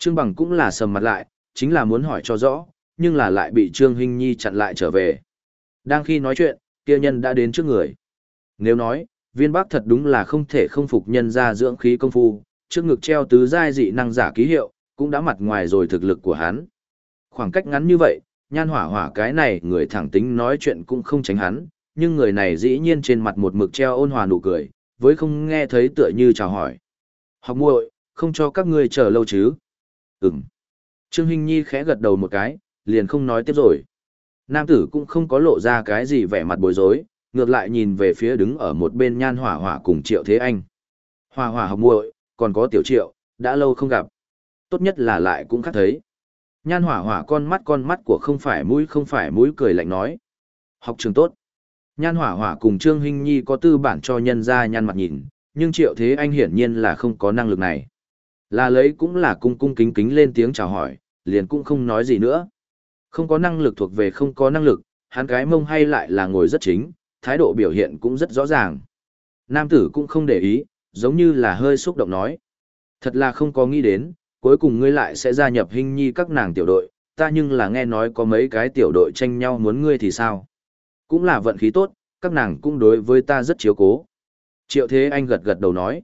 Trương Bằng cũng là sầm mặt lại, chính là muốn hỏi cho rõ, nhưng là lại bị Trương Hinh Nhi chặn lại trở về. Đang khi nói chuyện, kia nhân đã đến trước người. Nếu nói, viên Bác thật đúng là không thể không phục nhân ra dưỡng khí công phu, trước ngực treo tứ giai dị năng giả ký hiệu, cũng đã mặt ngoài rồi thực lực của hắn. Khoảng cách ngắn như vậy, nhan hỏa hỏa cái này người thẳng tính nói chuyện cũng không tránh hắn, nhưng người này dĩ nhiên trên mặt một mực treo ôn hòa nụ cười, với không nghe thấy tựa như chào hỏi. Học muội, không cho các ngươi chờ lâu chứ? Ừm. Trương Hinh Nhi khẽ gật đầu một cái, liền không nói tiếp rồi. Nam tử cũng không có lộ ra cái gì vẻ mặt bối rối, ngược lại nhìn về phía đứng ở một bên nhan hỏa hỏa cùng triệu thế anh. Hỏa hỏa học muội, còn có tiểu triệu, đã lâu không gặp. Tốt nhất là lại cũng khác thấy. Nhan hỏa hỏa con mắt con mắt của không phải mũi không phải mũi cười lạnh nói. Học trường tốt. Nhan hỏa hỏa cùng Trương Hinh Nhi có tư bản cho nhân ra nhan mặt nhìn, nhưng triệu thế anh hiển nhiên là không có năng lực này. Là lấy cũng là cung cung kính kính lên tiếng chào hỏi, liền cũng không nói gì nữa. Không có năng lực thuộc về không có năng lực, hắn cái mông hay lại là ngồi rất chính, thái độ biểu hiện cũng rất rõ ràng. Nam tử cũng không để ý, giống như là hơi xúc động nói. Thật là không có nghĩ đến, cuối cùng ngươi lại sẽ gia nhập hình nhi các nàng tiểu đội, ta nhưng là nghe nói có mấy cái tiểu đội tranh nhau muốn ngươi thì sao. Cũng là vận khí tốt, các nàng cũng đối với ta rất chiếu cố. Triệu Thế Anh gật gật đầu nói.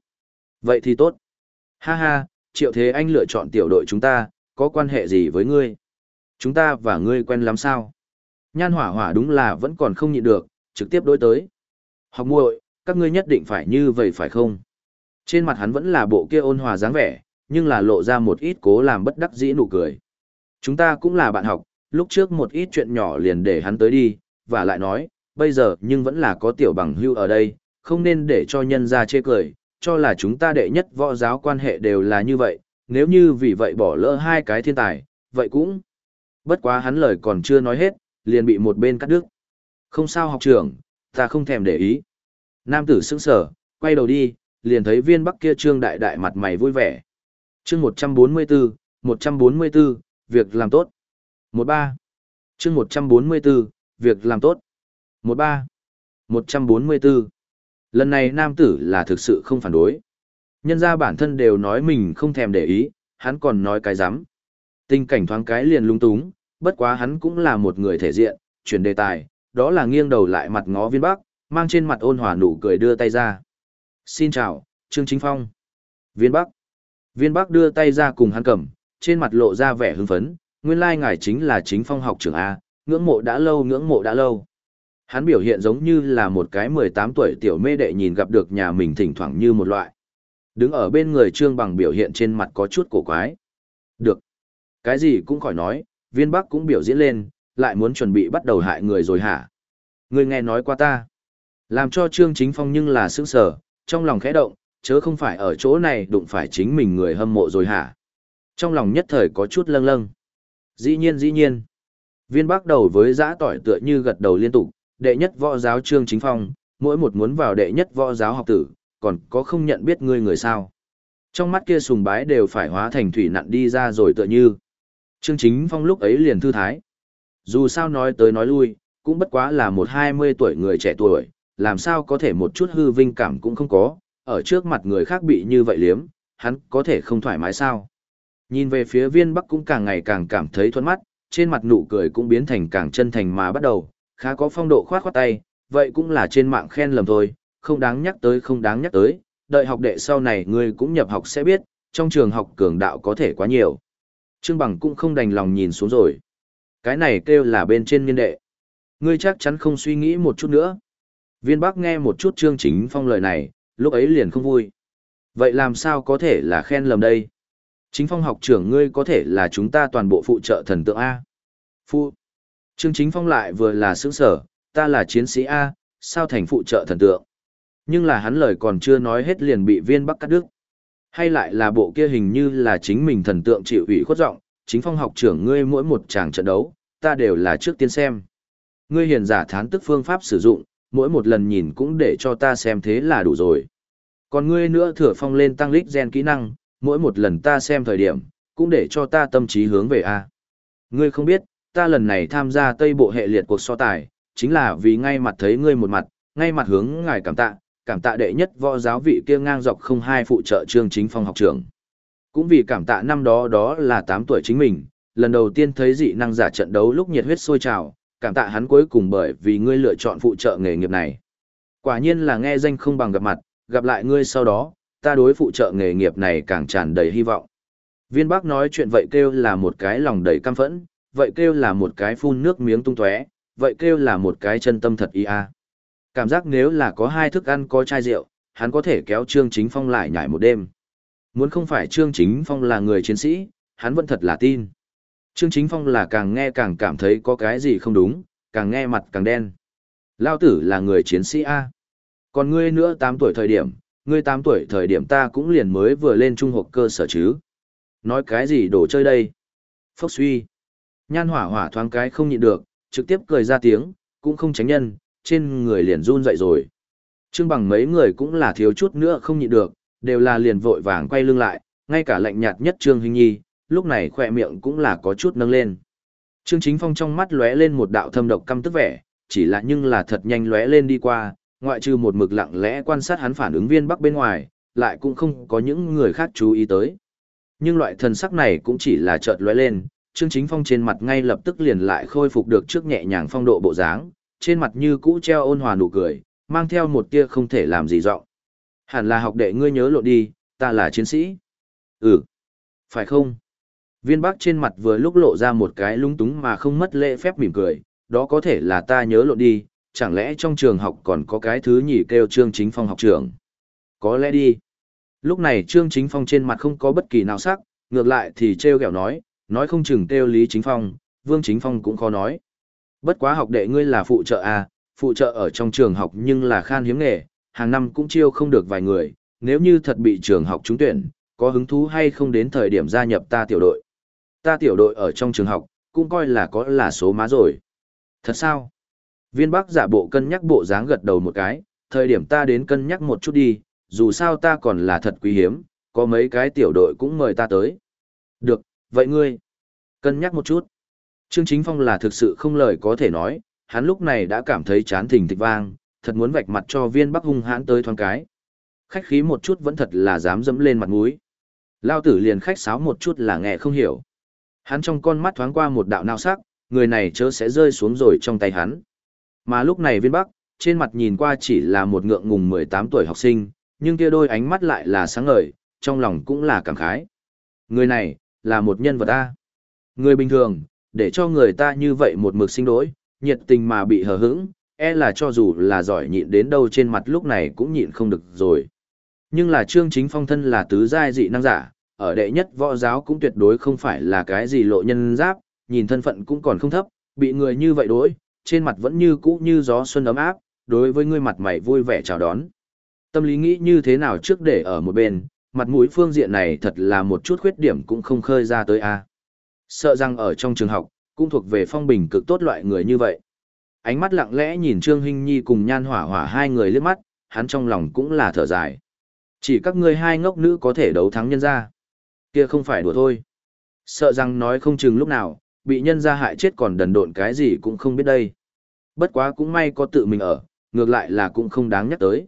Vậy thì tốt. Ha ha, Triệu Thế Anh lựa chọn tiểu đội chúng ta, có quan hệ gì với ngươi? Chúng ta và ngươi quen lắm sao? Nhan hỏa hỏa đúng là vẫn còn không nhịn được, trực tiếp đối tới. Học muội, các ngươi nhất định phải như vậy phải không? Trên mặt hắn vẫn là bộ kia ôn hòa dáng vẻ, nhưng là lộ ra một ít cố làm bất đắc dĩ nụ cười. Chúng ta cũng là bạn học, lúc trước một ít chuyện nhỏ liền để hắn tới đi, và lại nói, bây giờ nhưng vẫn là có tiểu bằng hưu ở đây, không nên để cho nhân ra chê cười, cho là chúng ta đệ nhất võ giáo quan hệ đều là như vậy, nếu như vì vậy bỏ lỡ hai cái thiên tài, vậy cũng. Bất quá hắn lời còn chưa nói hết, liền bị một bên cắt đứt. Không sao học trưởng, ta không thèm để ý. Nam tử sững sờ quay đầu đi, liền thấy viên bắc kia trương đại đại mặt mày vui vẻ. Chương 144, 144, việc làm tốt. 13. Chương 144, việc làm tốt. 13. 144. Lần này nam tử là thực sự không phản đối. Nhân ra bản thân đều nói mình không thèm để ý, hắn còn nói cái rắm Tình cảnh thoáng cái liền lung túng, bất quá hắn cũng là một người thể diện, chuyển đề tài, đó là nghiêng đầu lại mặt ngó viên bắc, mang trên mặt ôn hòa nụ cười đưa tay ra. Xin chào, Trương Chính Phong. Viên bắc. Viên bắc đưa tay ra cùng hắn cầm, trên mặt lộ ra vẻ hưng phấn, nguyên lai ngài chính là chính phong học trưởng A, ngưỡng mộ đã lâu ngưỡng mộ đã lâu. Hắn biểu hiện giống như là một cái 18 tuổi tiểu mê đệ nhìn gặp được nhà mình thỉnh thoảng như một loại. Đứng ở bên người Trương Bằng biểu hiện trên mặt có chút cổ quái. Được. Cái gì cũng khỏi nói, viên bắc cũng biểu diễn lên, lại muốn chuẩn bị bắt đầu hại người rồi hả? Người nghe nói qua ta. Làm cho Trương Chính Phong nhưng là sững sờ, trong lòng khẽ động, chớ không phải ở chỗ này đụng phải chính mình người hâm mộ rồi hả? Trong lòng nhất thời có chút lâng lâng. Dĩ nhiên dĩ nhiên. Viên bắc đầu với giã tỏi tựa như gật đầu liên tục, đệ nhất võ giáo Trương Chính Phong, mỗi một muốn vào đệ nhất võ giáo học tử, còn có không nhận biết ngươi người sao. Trong mắt kia sùng bái đều phải hóa thành thủy nặn đi ra rồi tựa như. Trương Chính Phong lúc ấy liền thư thái. Dù sao nói tới nói lui, cũng bất quá là một hai mươi tuổi người trẻ tuổi, làm sao có thể một chút hư vinh cảm cũng không có, ở trước mặt người khác bị như vậy liếm, hắn có thể không thoải mái sao. Nhìn về phía viên bắc cũng càng ngày càng cảm thấy thuận mắt, trên mặt nụ cười cũng biến thành càng chân thành mà bắt đầu, khá có phong độ khoát khoát tay, vậy cũng là trên mạng khen lầm thôi, không đáng nhắc tới không đáng nhắc tới, đợi học đệ sau này ngươi cũng nhập học sẽ biết, trong trường học cường đạo có thể quá nhiều. Trương Bằng cũng không đành lòng nhìn xuống rồi. Cái này kêu là bên trên niên đệ. Ngươi chắc chắn không suy nghĩ một chút nữa. Viên Bắc nghe một chút Trương Chính Phong lời này, lúc ấy liền không vui. Vậy làm sao có thể là khen lầm đây? Chính Phong học trưởng ngươi có thể là chúng ta toàn bộ phụ trợ thần tượng A. Phụ. Trương Chính Phong lại vừa là sướng sở, ta là chiến sĩ A, sao thành phụ trợ thần tượng. Nhưng là hắn lời còn chưa nói hết liền bị viên bắc cắt đứt. Hay lại là bộ kia hình như là chính mình thần tượng chịu ủy khuất giọng chính phong học trưởng ngươi mỗi một tràng trận đấu, ta đều là trước tiên xem. Ngươi hiền giả thán tức phương pháp sử dụng, mỗi một lần nhìn cũng để cho ta xem thế là đủ rồi. Còn ngươi nữa thừa phong lên tăng lít gen kỹ năng, mỗi một lần ta xem thời điểm, cũng để cho ta tâm trí hướng về A. Ngươi không biết, ta lần này tham gia Tây Bộ hệ liệt cuộc so tài, chính là vì ngay mặt thấy ngươi một mặt, ngay mặt hướng ngài cảm tạ, cảm tạ đệ nhất võ giáo vị kia ngang dọc không hai phụ trợ trương chính phong học trưởng. Cũng vì cảm tạ năm đó đó là 8 tuổi chính mình, lần đầu tiên thấy dị năng giả trận đấu lúc nhiệt huyết sôi trào, cảm tạ hắn cuối cùng bởi vì ngươi lựa chọn phụ trợ nghề nghiệp này. Quả nhiên là nghe danh không bằng gặp mặt, gặp lại ngươi sau đó, ta đối phụ trợ nghề nghiệp này càng tràn đầy hy vọng. Viên Bắc nói chuyện vậy kêu là một cái lòng đầy căm phẫn, vậy kêu là một cái phun nước miếng tung tóe, vậy kêu là một cái chân tâm thật ý a. Cảm giác nếu là có hai thức ăn có chai rượu, hắn có thể kéo Trương Chính Phong lại nhảy một đêm. Muốn không phải Trương Chính Phong là người chiến sĩ, hắn vẫn thật là tin. Trương Chính Phong là càng nghe càng cảm thấy có cái gì không đúng, càng nghe mặt càng đen. Lao tử là người chiến sĩ A. Còn ngươi nữa 8 tuổi thời điểm, ngươi 8 tuổi thời điểm ta cũng liền mới vừa lên trung học cơ sở chứ. Nói cái gì đồ chơi đây? Phốc suy. Nhan hỏa hỏa thoáng cái không nhịn được, trực tiếp cười ra tiếng, cũng không tránh nhân, trên người liền run dậy rồi. Trương bằng mấy người cũng là thiếu chút nữa không nhịn được, đều là liền vội vàng quay lưng lại, ngay cả lạnh nhạt nhất Trương Hình Nhi, lúc này khỏe miệng cũng là có chút nâng lên. Trương Chính Phong trong mắt lóe lên một đạo thâm độc căm tức vẻ, chỉ là nhưng là thật nhanh lóe lên đi qua, ngoại trừ một mực lặng lẽ quan sát hắn phản ứng viên bắc bên ngoài, lại cũng không có những người khác chú ý tới. Nhưng loại thần sắc này cũng chỉ là chợt lóe lên, Trương Chính Phong trên mặt ngay lập tức liền lại khôi phục được trước nhẹ nhàng phong độ bộ dáng, trên mặt như cũ treo ôn hòa nụ cười, mang theo một tia không thể làm gì giọng. Hẳn là học đệ ngươi nhớ lộ đi, ta là chiến sĩ. Ừ. Phải không? Viên Bắc trên mặt vừa lúc lộ ra một cái lung túng mà không mất lễ phép mỉm cười, đó có thể là ta nhớ lộ đi, chẳng lẽ trong trường học còn có cái thứ nhỉ kêu Trương Chính Phong học trưởng? Có lẽ đi. Lúc này Trương Chính Phong trên mặt không có bất kỳ nào sắc, ngược lại thì treo kẹo nói, nói không chừng kêu Lý Chính Phong, Vương Chính Phong cũng khó nói. Bất quá học đệ ngươi là phụ trợ à, phụ trợ ở trong trường học nhưng là khan hiếm nghề, hàng năm cũng chiêu không được vài người, nếu như thật bị trường học trúng tuyển, có hứng thú hay không đến thời điểm gia nhập ta tiểu đội. Ta tiểu đội ở trong trường học, cũng coi là có là số má rồi. Thật sao? Viên Bắc giả bộ cân nhắc bộ dáng gật đầu một cái, thời điểm ta đến cân nhắc một chút đi, dù sao ta còn là thật quý hiếm, có mấy cái tiểu đội cũng mời ta tới. Được, vậy ngươi, cân nhắc một chút. Trương Chính Phong là thực sự không lời có thể nói, hắn lúc này đã cảm thấy chán thình thịch vang, thật muốn vạch mặt cho viên bắc hung hãn tới thoáng cái. Khách khí một chút vẫn thật là dám dẫm lên mặt mũi. Lao tử liền khách sáo một chút là nghe không hiểu. Hắn trong con mắt thoáng qua một đạo nao sắc, người này chớ sẽ rơi xuống rồi trong tay hắn. Mà lúc này viên bắc, trên mặt nhìn qua chỉ là một ngượng ngùng 18 tuổi học sinh, nhưng kia đôi ánh mắt lại là sáng ngời, trong lòng cũng là cảm khái. Người này, là một nhân vật ta, Người bình thường, để cho người ta như vậy một mực sinh đối, nhiệt tình mà bị hờ hững, e là cho dù là giỏi nhịn đến đâu trên mặt lúc này cũng nhịn không được rồi. Nhưng là Trương Chính Phong thân là tứ giai dị năng giả, ở đệ nhất võ giáo cũng tuyệt đối không phải là cái gì lộ nhân giáp, nhìn thân phận cũng còn không thấp, bị người như vậy đối, trên mặt vẫn như cũ như gió xuân ấm áp, đối với người mặt mày vui vẻ chào đón. Tâm lý nghĩ như thế nào trước để ở một bên, mặt mũi phương diện này thật là một chút khuyết điểm cũng không khơi ra tới a. Sợ rằng ở trong trường học, cũng thuộc về phong bình cực tốt loại người như vậy. Ánh mắt lặng lẽ nhìn Trương Hinh Nhi cùng Nhan Hỏa Hỏa hai người liếc mắt, hắn trong lòng cũng là thở dài. Chỉ các ngươi hai ngốc nữ có thể đấu thắng nhân gia. Kia không phải đùa thôi. Sợ rằng nói không chừng lúc nào, bị nhân gia hại chết còn đần độn cái gì cũng không biết đây. Bất quá cũng may có tự mình ở, ngược lại là cũng không đáng nhắc tới.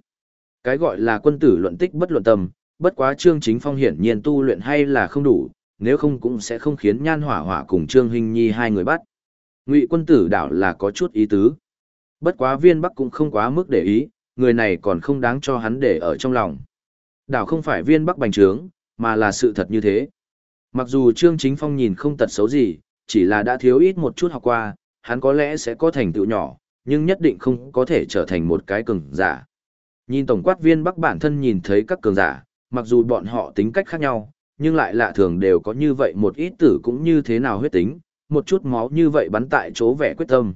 Cái gọi là quân tử luận tích bất luận tâm, bất quá Trương Chính Phong hiển nhiên tu luyện hay là không đủ, nếu không cũng sẽ không khiến Nhan Hỏa Hỏa cùng Trương hình Nhi hai người bắt. Ngụy quân tử đảo là có chút ý tứ. Bất quá viên bắc cũng không quá mức để ý, người này còn không đáng cho hắn để ở trong lòng. Đảo không phải viên bắc bành trướng, mà là sự thật như thế. Mặc dù Trương Chính Phong nhìn không tật xấu gì, chỉ là đã thiếu ít một chút học qua, hắn có lẽ sẽ có thành tựu nhỏ, nhưng nhất định không có thể trở thành một cái cường giả. Nhìn tổng quát viên bắc bản thân nhìn thấy các cường giả, mặc dù bọn họ tính cách khác nhau, nhưng lại lạ thường đều có như vậy một ít tử cũng như thế nào huyết tính, một chút máu như vậy bắn tại chỗ vẻ quyết tâm.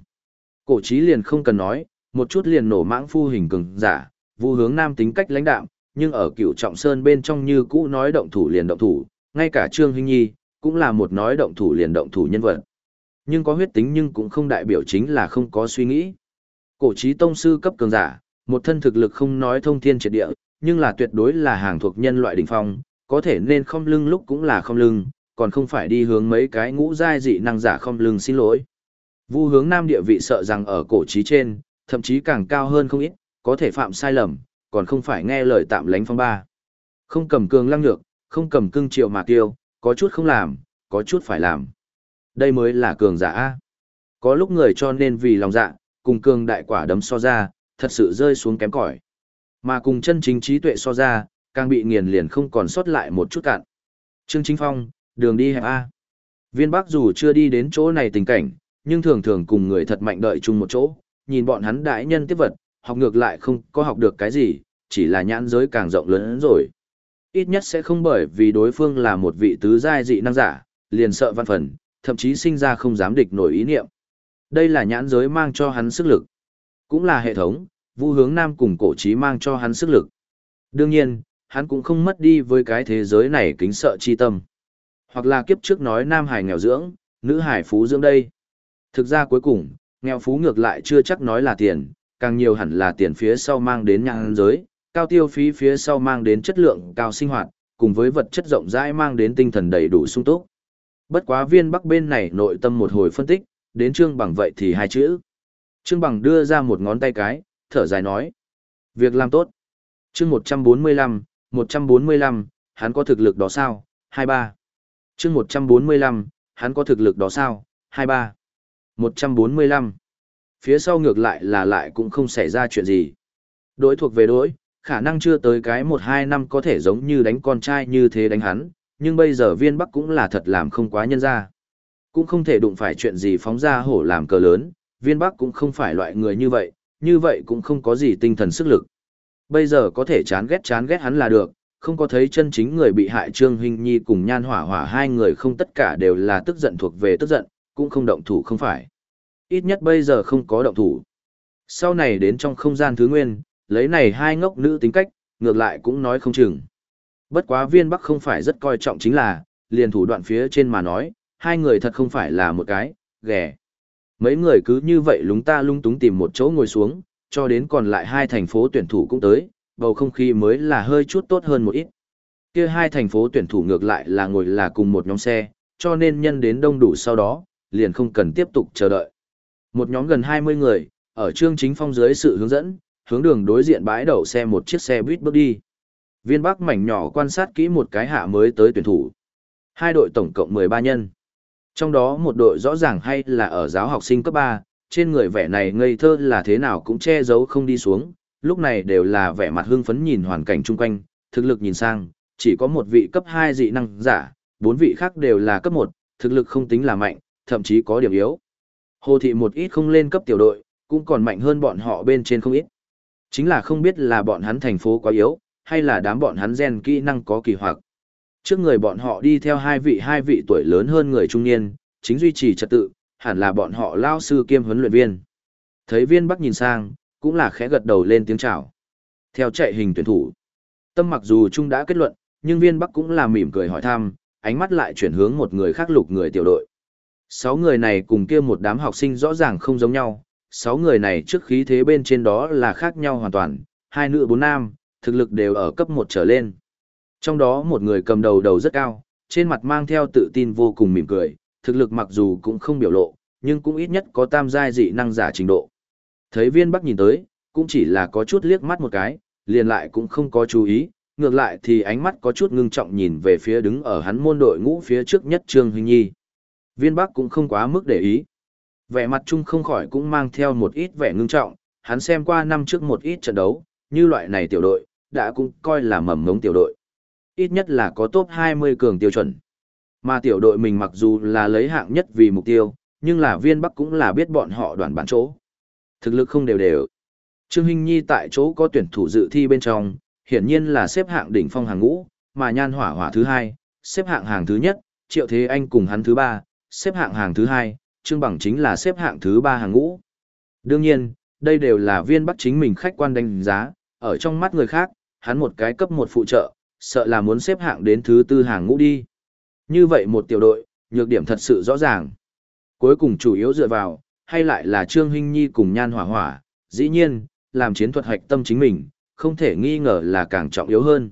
Cổ trí liền không cần nói, một chút liền nổ mãng phu hình cường giả, vu hướng nam tính cách lãnh đạm, nhưng ở cựu trọng sơn bên trong như cũ nói động thủ liền động thủ, ngay cả Trương Hinh Nhi, cũng là một nói động thủ liền động thủ nhân vật. Nhưng có huyết tính nhưng cũng không đại biểu chính là không có suy nghĩ. Cổ trí tông sư cấp cường giả, một thân thực lực không nói thông thiên triệt địa, nhưng là tuyệt đối là hàng thuộc nhân loại đỉnh phong, có thể nên không lưng lúc cũng là không lưng, còn không phải đi hướng mấy cái ngũ giai dị năng giả không lưng xin lỗi. Vu hướng nam địa vị sợ rằng ở cổ trí trên, thậm chí càng cao hơn không ít, có thể phạm sai lầm, còn không phải nghe lời tạm lánh phong ba. Không cầm cường lăng nhược, không cầm cưng triệu mà tiêu, có chút không làm, có chút phải làm. Đây mới là cường giả A. Có lúc người cho nên vì lòng dạ, cùng cường đại quả đấm so ra, thật sự rơi xuống kém cỏi. Mà cùng chân chính trí tuệ so ra, càng bị nghiền liền không còn sót lại một chút cạn. Trương Chính Phong, đường đi hẹp A. Viên Bắc dù chưa đi đến chỗ này tình cảnh, nhưng thường thường cùng người thật mạnh đợi chung một chỗ, nhìn bọn hắn đại nhân tiếp vật, học ngược lại không có học được cái gì, chỉ là nhãn giới càng rộng lớn rồi. Ít nhất sẽ không bởi vì đối phương là một vị tứ giai dị năng giả, liền sợ văn phần, thậm chí sinh ra không dám địch nổi ý niệm. Đây là nhãn giới mang cho hắn sức lực. Cũng là hệ thống, vu hướng nam cùng cổ trí mang cho hắn sức lực. Đương nhiên, hắn cũng không mất đi với cái thế giới này kính sợ chi tâm. Hoặc là kiếp trước nói nam hải nghèo dưỡng, nữ hải phú dưỡng đây. Thực ra cuối cùng, nghèo phú ngược lại chưa chắc nói là tiền, càng nhiều hẳn là tiền phía sau mang đến nhãn giới, cao tiêu phí phía sau mang đến chất lượng cao sinh hoạt, cùng với vật chất rộng rãi mang đến tinh thần đầy đủ sung túc. Bất quá viên bắc bên này nội tâm một hồi phân tích, đến trương bằng vậy thì hai chữ. Trương bằng đưa ra một ngón tay cái, thở dài nói. Việc làm tốt. chương 145, 145, hắn có thực lực đó sao? 23. chương 145, hắn có thực lực đó sao? 23. 145. Phía sau ngược lại là lại cũng không xảy ra chuyện gì. Đối thuộc về đối, khả năng chưa tới cái 1-2 năm có thể giống như đánh con trai như thế đánh hắn, nhưng bây giờ viên bắc cũng là thật làm không quá nhân ra. Cũng không thể đụng phải chuyện gì phóng ra hổ làm cờ lớn, viên bắc cũng không phải loại người như vậy, như vậy cũng không có gì tinh thần sức lực. Bây giờ có thể chán ghét chán ghét hắn là được, không có thấy chân chính người bị hại Trương Huynh Nhi cùng Nhan Hỏa Hỏa hai người không tất cả đều là tức giận thuộc về tức giận, cũng không động thủ không phải. Ít nhất bây giờ không có động thủ. Sau này đến trong không gian thứ nguyên, lấy này hai ngốc nữ tính cách, ngược lại cũng nói không chừng. Bất quá viên bắc không phải rất coi trọng chính là, liền thủ đoạn phía trên mà nói, hai người thật không phải là một cái, ghẻ. Mấy người cứ như vậy lúng ta lung túng tìm một chỗ ngồi xuống, cho đến còn lại hai thành phố tuyển thủ cũng tới, bầu không khí mới là hơi chút tốt hơn một ít. Kia hai thành phố tuyển thủ ngược lại là ngồi là cùng một nhóm xe, cho nên nhân đến đông đủ sau đó, liền không cần tiếp tục chờ đợi. Một nhóm gần 20 người, ở trương chính phong dưới sự hướng dẫn, hướng đường đối diện bãi đậu xe một chiếc xe buýt bước đi. Viên Bắc mảnh nhỏ quan sát kỹ một cái hạ mới tới tuyển thủ. Hai đội tổng cộng 13 nhân. Trong đó một đội rõ ràng hay là ở giáo học sinh cấp 3, trên người vẻ này ngây thơ là thế nào cũng che giấu không đi xuống, lúc này đều là vẻ mặt hưng phấn nhìn hoàn cảnh chung quanh, thực lực nhìn sang, chỉ có một vị cấp 2 dị năng giả, bốn vị khác đều là cấp 1, thực lực không tính là mạnh, thậm chí có điểm yếu. Hồ thị một ít không lên cấp tiểu đội, cũng còn mạnh hơn bọn họ bên trên không ít. Chính là không biết là bọn hắn thành phố quá yếu, hay là đám bọn hắn gen kỹ năng có kỳ hoặc. Trước người bọn họ đi theo hai vị hai vị tuổi lớn hơn người trung niên, chính duy trì trật tự, hẳn là bọn họ lao sư kiêm huấn luyện viên. Thấy viên bắc nhìn sang, cũng là khẽ gật đầu lên tiếng chào. Theo chạy hình tuyển thủ, tâm mặc dù trung đã kết luận, nhưng viên bắc cũng là mỉm cười hỏi thăm, ánh mắt lại chuyển hướng một người khác lục người tiểu đội. Sáu người này cùng kia một đám học sinh rõ ràng không giống nhau, sáu người này trước khí thế bên trên đó là khác nhau hoàn toàn, hai nữ bốn nam, thực lực đều ở cấp một trở lên. Trong đó một người cầm đầu đầu rất cao, trên mặt mang theo tự tin vô cùng mỉm cười, thực lực mặc dù cũng không biểu lộ, nhưng cũng ít nhất có tam giai dị năng giả trình độ. Thấy viên bắc nhìn tới, cũng chỉ là có chút liếc mắt một cái, liền lại cũng không có chú ý, ngược lại thì ánh mắt có chút ngưng trọng nhìn về phía đứng ở hắn môn đội ngũ phía trước nhất Trương Huynh Nhi. Viên Bắc cũng không quá mức để ý. Vẻ mặt chung không khỏi cũng mang theo một ít vẻ ngưng trọng, hắn xem qua năm trước một ít trận đấu, như loại này tiểu đội, đã cũng coi là mầm ngống tiểu đội. Ít nhất là có top 20 cường tiêu chuẩn. Mà tiểu đội mình mặc dù là lấy hạng nhất vì mục tiêu, nhưng là viên Bắc cũng là biết bọn họ đoàn bản chỗ. Thực lực không đều đều. Trương Hinh Nhi tại chỗ có tuyển thủ dự thi bên trong, hiển nhiên là xếp hạng đỉnh phong hàng ngũ, mà nhan hỏa hỏa thứ hai, xếp hạng hàng thứ nhất, triệu thế anh cùng hắn thứ ba, xếp hạng hàng thứ hai, Trương Bằng chính là xếp hạng thứ ba hàng ngũ. Đương nhiên, đây đều là viên bắc chính mình khách quan đánh giá, ở trong mắt người khác, hắn một cái cấp một phụ trợ, sợ là muốn xếp hạng đến thứ tư hàng ngũ đi. Như vậy một tiểu đội, nhược điểm thật sự rõ ràng. Cuối cùng chủ yếu dựa vào, hay lại là Trương Hinh Nhi cùng Nhan Hỏa Hỏa, dĩ nhiên, làm chiến thuật hạch tâm chính mình, không thể nghi ngờ là càng trọng yếu hơn.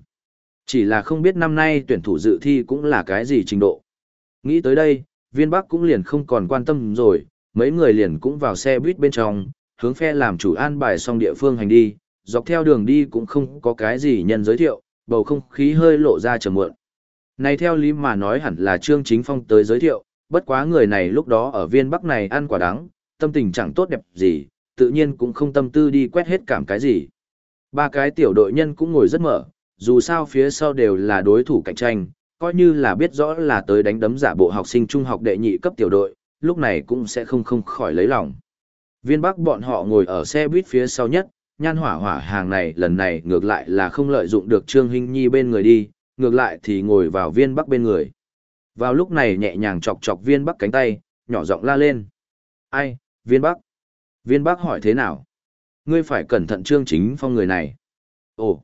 Chỉ là không biết năm nay tuyển thủ dự thi cũng là cái gì trình độ. Nghĩ tới đây, viên bắc cũng liền không còn quan tâm rồi, mấy người liền cũng vào xe buýt bên trong, hướng phe làm chủ an bài xong địa phương hành đi, dọc theo đường đi cũng không có cái gì nhân giới thiệu, bầu không khí hơi lộ ra trầm muộn. Này theo lý mà nói hẳn là Trương Chính Phong tới giới thiệu, bất quá người này lúc đó ở viên bắc này ăn quả đắng, tâm tình chẳng tốt đẹp gì, tự nhiên cũng không tâm tư đi quét hết cảm cái gì. Ba cái tiểu đội nhân cũng ngồi rất mở, dù sao phía sau đều là đối thủ cạnh tranh, coi như là biết rõ là tới đánh đấm giả bộ học sinh trung học đệ nhị cấp tiểu đội, lúc này cũng sẽ không không khỏi lấy lòng. Viên Bắc bọn họ ngồi ở xe buýt phía sau nhất, nhan hỏa hỏa hàng này lần này ngược lại là không lợi dụng được Trương Hinh Nhi bên người đi, ngược lại thì ngồi vào viên Bắc bên người. Vào lúc này nhẹ nhàng chọc chọc viên Bắc cánh tay, nhỏ giọng la lên. Ai, viên Bắc? Viên Bắc hỏi thế nào? Ngươi phải cẩn thận Trương Chính Phong người này. Ồ,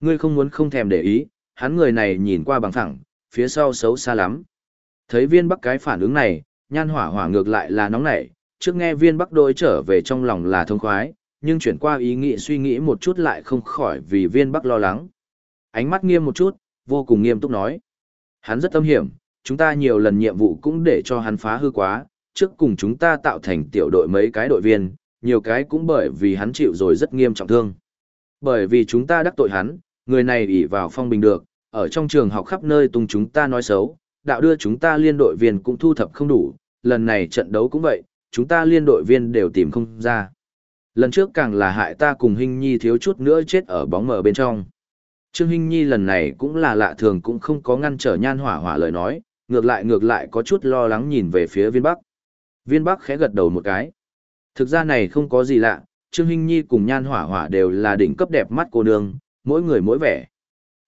ngươi không muốn không thèm để ý, hắn người này nhìn qua bằng thẳng, phía sau xấu xa lắm. Thấy viên bắc cái phản ứng này, nhan hỏa hỏa ngược lại là nóng nảy, trước nghe viên bắc đôi trở về trong lòng là thông khoái, nhưng chuyển qua ý nghĩ suy nghĩ một chút lại không khỏi vì viên bắc lo lắng. Ánh mắt nghiêm một chút, vô cùng nghiêm túc nói. Hắn rất tâm hiểm, chúng ta nhiều lần nhiệm vụ cũng để cho hắn phá hư quá, trước cùng chúng ta tạo thành tiểu đội mấy cái đội viên, nhiều cái cũng bởi vì hắn chịu rồi rất nghiêm trọng thương. Bởi vì chúng ta đắc tội hắn, người này ỷ vào phong bình được, ở trong trường học khắp nơi tung chúng ta nói xấu, đạo đưa chúng ta liên đội viên cũng thu thập không đủ, lần này trận đấu cũng vậy, chúng ta liên đội viên đều tìm không ra. Lần trước càng là hại ta cùng Hinh Nhi thiếu chút nữa chết ở bóng mờ bên trong. Trương Hinh Nhi lần này cũng là lạ thường cũng không có ngăn trở nhan hỏa hỏa lời nói, ngược lại ngược lại có chút lo lắng nhìn về phía viên bắc. Viên bắc khẽ gật đầu một cái. Thực ra này không có gì lạ, Trương Hinh Nhi cùng nhan hỏa hỏa đều là đỉnh cấp đẹp mắt cô nương, mỗi người mỗi vẻ.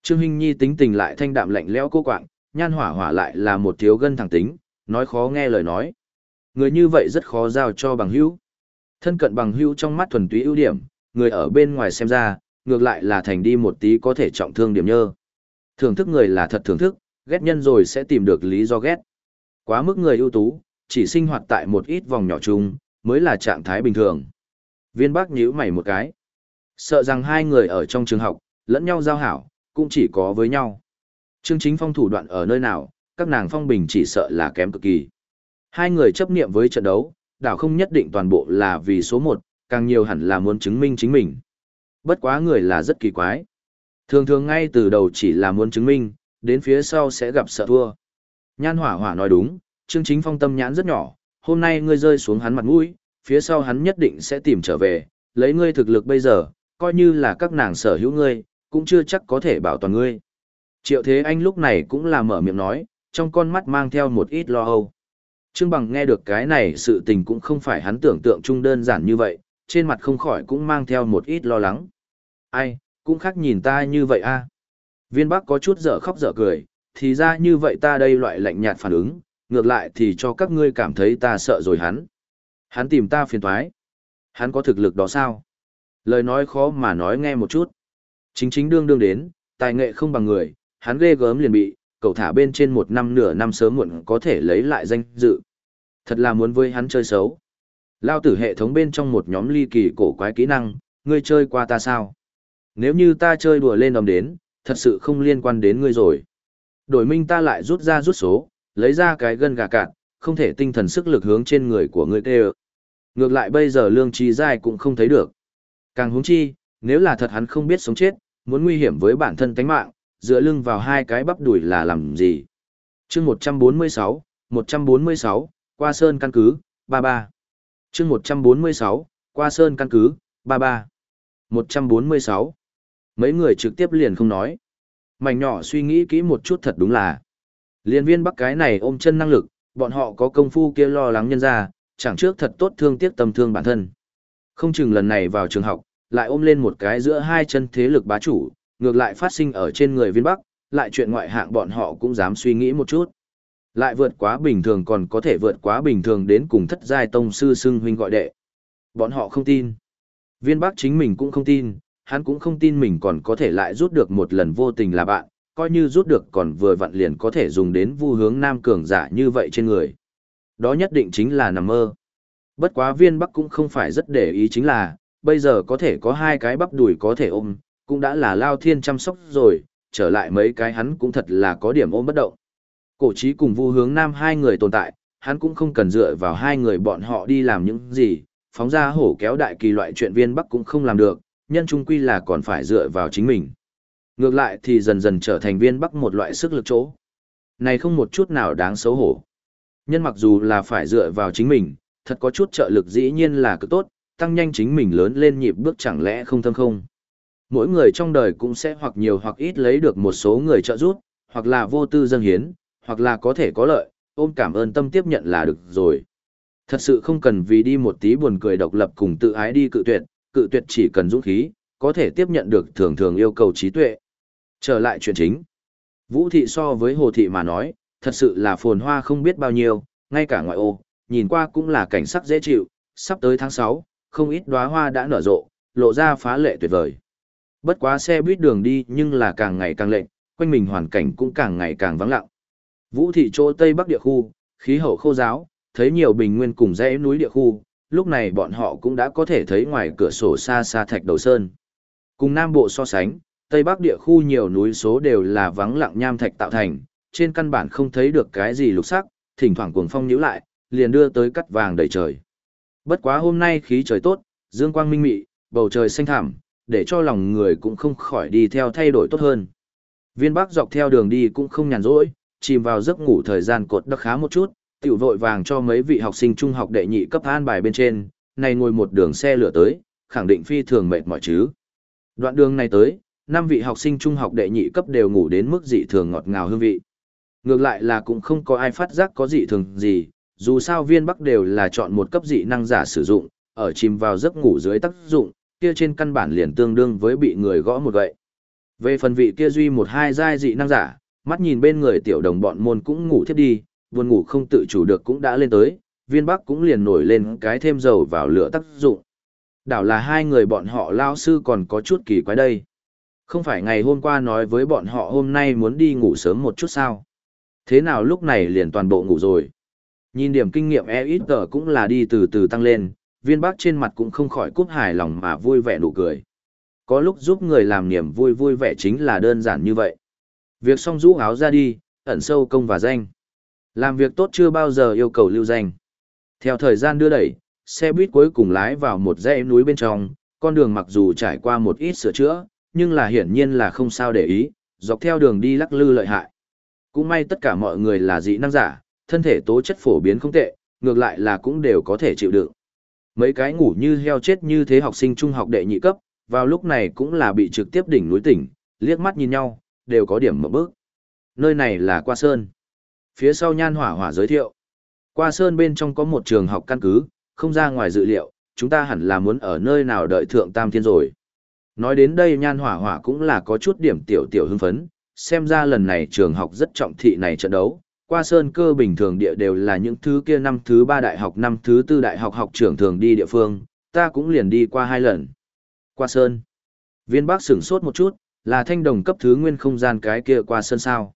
Trương Hinh Nhi tính tình lại thanh đạm lạnh lẽo cô quạng, nhan hỏa hỏa lại là một thiếu gân thẳng tính, nói khó nghe lời nói. Người như vậy rất khó giao cho bằng hữu. Thân cận bằng hữu trong mắt thuần túy ưu điểm, người ở bên ngoài xem ra, ngược lại là thành đi một tí có thể trọng thương điểm nhơ. Thưởng thức người là thật thưởng thức, ghét nhân rồi sẽ tìm được lý do ghét. Quá mức người ưu tú, chỉ sinh hoạt tại một ít vòng nhỏ chung, mới là trạng thái bình thường. Viên bác nhíu mày một cái. Sợ rằng hai người ở trong trường học, lẫn nhau giao hảo, cũng chỉ có với nhau. Trương Chính Phong thủ đoạn ở nơi nào, các nàng phong bình chỉ sợ là kém cực kỳ. Hai người chấp niệm với trận đấu, đảo không nhất định toàn bộ là vì số một, càng nhiều hẳn là muốn chứng minh chính mình. Bất quá người là rất kỳ quái. Thường thường ngay từ đầu chỉ là muốn chứng minh, đến phía sau sẽ gặp sợ thua. Nhan hỏa hỏa nói đúng, Trương Chính Phong tâm nhãn rất nhỏ, hôm nay ngươi rơi xuống hắn mặt mũi, phía sau hắn nhất định sẽ tìm trở về, lấy ngươi thực lực bây giờ, coi như là các nàng sở hữu ngươi, cũng chưa chắc có thể bảo toàn ngươi. Triệu Thế Anh lúc này cũng là mở miệng nói, trong con mắt mang theo một ít lo âu. Trương Bằng nghe được cái này sự tình cũng không phải hắn tưởng tượng chung đơn giản như vậy, trên mặt không khỏi cũng mang theo một ít lo lắng. Ai, cũng khác nhìn ta như vậy a. Viên Bắc có chút dở khóc dở cười, thì ra như vậy ta đây loại lạnh nhạt phản ứng, ngược lại thì cho các ngươi cảm thấy ta sợ rồi hắn. Hắn tìm ta phiền toái. Hắn có thực lực đó sao? Lời nói khó mà nói nghe một chút. Chính chính đương đương đến, tài nghệ không bằng người, hắn ghê gớm liền bị, cậu thả bên trên một năm nửa năm sớm muộn có thể lấy lại danh dự. Thật là muốn với hắn chơi xấu. Lao tử hệ thống bên trong một nhóm ly kỳ cổ quái kỹ năng, ngươi chơi qua ta sao? Nếu như ta chơi đùa lên đồng đến, thật sự không liên quan đến ngươi rồi. Đổi minh ta lại rút ra rút số, lấy ra cái gân gà cạn, không thể tinh thần sức lực hướng trên người của ngươi tê Ngược lại bây giờ lương trí dai cũng không thấy được. Càng húng chi, nếu là thật hắn không biết sống chết, muốn nguy hiểm với bản thân tánh mạng, dựa lưng vào hai cái bắp đùi là làm gì. chương 146, 146, qua sơn căn cứ, 33. chương 146, qua sơn căn cứ, 33. 146. Mấy người trực tiếp liền không nói. Mảnh nhỏ suy nghĩ kỹ một chút thật đúng là. Liên viên bắc cái này ôm chân năng lực, bọn họ có công phu kia lo lắng nhân ra, chẳng trước thật tốt thương tiếc tâm thương bản thân. Không chừng lần này vào trường học, lại ôm lên một cái giữa hai chân thế lực bá chủ, ngược lại phát sinh ở trên người viên bắc, lại chuyện ngoại hạng bọn họ cũng dám suy nghĩ một chút. Lại vượt quá bình thường còn có thể vượt quá bình thường đến cùng thất giai tông sư xưng huynh gọi đệ. Bọn họ không tin. Viên bắc chính mình cũng không tin, hắn cũng không tin mình còn có thể lại rút được một lần vô tình là bạn, coi như rút được còn vừa vặn liền có thể dùng đến vu hướng nam cường giả như vậy trên người. Đó nhất định chính là nằm mơ. Bất quá viên bắc cũng không phải rất để ý chính là, bây giờ có thể có hai cái bắp đùi có thể ôm, cũng đã là lao thiên chăm sóc rồi, trở lại mấy cái hắn cũng thật là có điểm ôm bất động. Cổ trí cùng vu hướng nam hai người tồn tại, hắn cũng không cần dựa vào hai người bọn họ đi làm những gì, phóng ra hổ kéo đại kỳ loại chuyện viên bắc cũng không làm được, nhân trung quy là còn phải dựa vào chính mình. Ngược lại thì dần dần trở thành viên bắc một loại sức lực chỗ. Này không một chút nào đáng xấu hổ. Nhân mặc dù là phải dựa vào chính mình, thật có chút trợ lực dĩ nhiên là cực tốt, tăng nhanh chính mình lớn lên nhịp bước chẳng lẽ không thâm không. Mỗi người trong đời cũng sẽ hoặc nhiều hoặc ít lấy được một số người trợ giúp, hoặc là vô tư dâng hiến, hoặc là có thể có lợi, ôm cảm ơn tâm tiếp nhận là được rồi. Thật sự không cần vì đi một tí buồn cười độc lập cùng tự ái đi cự tuyệt, cự tuyệt chỉ cần dũng khí, có thể tiếp nhận được thường thường yêu cầu trí tuệ. Trở lại chuyện chính. Vũ thị so với hồ thị mà nói, thật sự là phồn hoa không biết bao nhiêu, ngay cả ngoại ô, nhìn qua cũng là cảnh sắc dễ chịu, sắp tới tháng 6, không ít đóa hoa đã nở rộ, lộ ra phá lệ tuyệt vời. Bất quá xe buýt đường đi nhưng là càng ngày càng lệnh, quanh mình hoàn cảnh cũng càng ngày càng vắng lặng. Vũ thị chỗ Tây Bắc địa khu, khí hậu khô giáo, thấy nhiều bình nguyên cùng dãy núi địa khu, lúc này bọn họ cũng đã có thể thấy ngoài cửa sổ xa xa thạch đầu sơn. Cùng Nam Bộ so sánh, Tây Bắc địa khu nhiều núi số đều là vắng lặng nham thạch tạo thành, trên căn bản không thấy được cái gì lục sắc, thỉnh thoảng cuồng phong nhíu lại, liền đưa tới cắt vàng đầy trời. Bất quá hôm nay khí trời tốt, dương quang minh mị, bầu trời xanh thẳm, để cho lòng người cũng không khỏi đi theo thay đổi tốt hơn. Viên Bắc dọc theo đường đi cũng không nhàn rỗi, chìm vào giấc ngủ thời gian cột đắc khá một chút, tiểu vội vàng cho mấy vị học sinh trung học đệ nhị cấp an bài bên trên, này ngồi một đường xe lửa tới, khẳng định phi thường mệt mỏi chứ. Đoạn đường này tới, năm vị học sinh trung học đệ nhị cấp đều ngủ đến mức dị thường ngọt ngào hương vị. Ngược lại là cũng không có ai phát giác có dị thường gì, dù sao viên bắc đều là chọn một cấp dị năng giả sử dụng, ở chìm vào giấc ngủ dưới tác dụng, kia trên căn bản liền tương đương với bị người gõ một gậy. Về phần vị kia duy một hai giai dị năng giả, mắt nhìn bên người tiểu đồng bọn môn cũng ngủ thiếp đi, buồn ngủ không tự chủ được cũng đã lên tới, viên bắc cũng liền nổi lên cái thêm dầu vào lửa tác dụng. Đảo là hai người bọn họ lao sư còn có chút kỳ quái đây. Không phải ngày hôm qua nói với bọn họ hôm nay muốn đi ngủ sớm một chút sao? Thế nào lúc này liền toàn bộ ngủ rồi? Nhìn điểm kinh nghiệm e ít tờ cũng là đi từ từ tăng lên, viên bác trên mặt cũng không khỏi cúp hài lòng mà vui vẻ nụ cười. Có lúc giúp người làm niềm vui vui vẻ chính là đơn giản như vậy. Việc xong rũ áo ra đi, ẩn sâu công và danh. Làm việc tốt chưa bao giờ yêu cầu lưu danh. Theo thời gian đưa đẩy, xe buýt cuối cùng lái vào một dãy núi bên trong, con đường mặc dù trải qua một ít sửa chữa, nhưng là hiển nhiên là không sao để ý, dọc theo đường đi lắc lư lợi hại. Cũng may tất cả mọi người là dị năng giả, thân thể tố chất phổ biến không tệ, ngược lại là cũng đều có thể chịu đựng. Mấy cái ngủ như heo chết như thế học sinh trung học đệ nhị cấp, vào lúc này cũng là bị trực tiếp đỉnh núi tỉnh, liếc mắt nhìn nhau, đều có điểm mở bước. Nơi này là Qua Sơn. Phía sau nhan hỏa hỏa giới thiệu. Qua Sơn bên trong có một trường học căn cứ, không ra ngoài dự liệu, chúng ta hẳn là muốn ở nơi nào đợi thượng tam thiên rồi. Nói đến đây nhan hỏa hỏa cũng là có chút điểm tiểu tiểu hưng phấn, xem ra lần này trường học rất trọng thị này trận đấu. Qua Sơn cơ bình thường địa đều là những thứ kia năm thứ ba đại học năm thứ tư đại học học trưởng thường đi địa phương, ta cũng liền đi qua hai lần. Qua Sơn. Viên bác sửng sốt một chút, là thanh đồng cấp thứ nguyên không gian cái kia qua Sơn sao.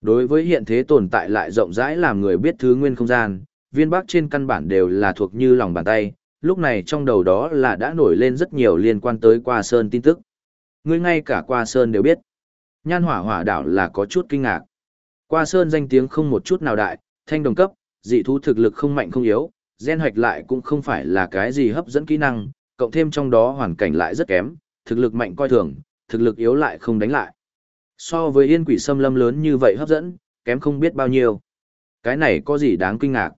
Đối với hiện thế tồn tại lại rộng rãi làm người biết thứ nguyên không gian, viên bác trên căn bản đều là thuộc như lòng bàn tay, lúc này trong đầu đó là đã nổi lên rất nhiều liên quan tới qua Sơn tin tức. Người ngay cả qua Sơn đều biết. Nhan hỏa hỏa đảo là có chút kinh ngạc. Qua Sơn danh tiếng không một chút nào đại, thanh đồng cấp, dị thú thực lực không mạnh không yếu, gen hoạch lại cũng không phải là cái gì hấp dẫn kỹ năng, cộng thêm trong đó hoàn cảnh lại rất kém, thực lực mạnh coi thường, thực lực yếu lại không đánh lại. So với yên quỷ xâm lâm lớn như vậy hấp dẫn, kém không biết bao nhiêu. Cái này có gì đáng kinh ngạc.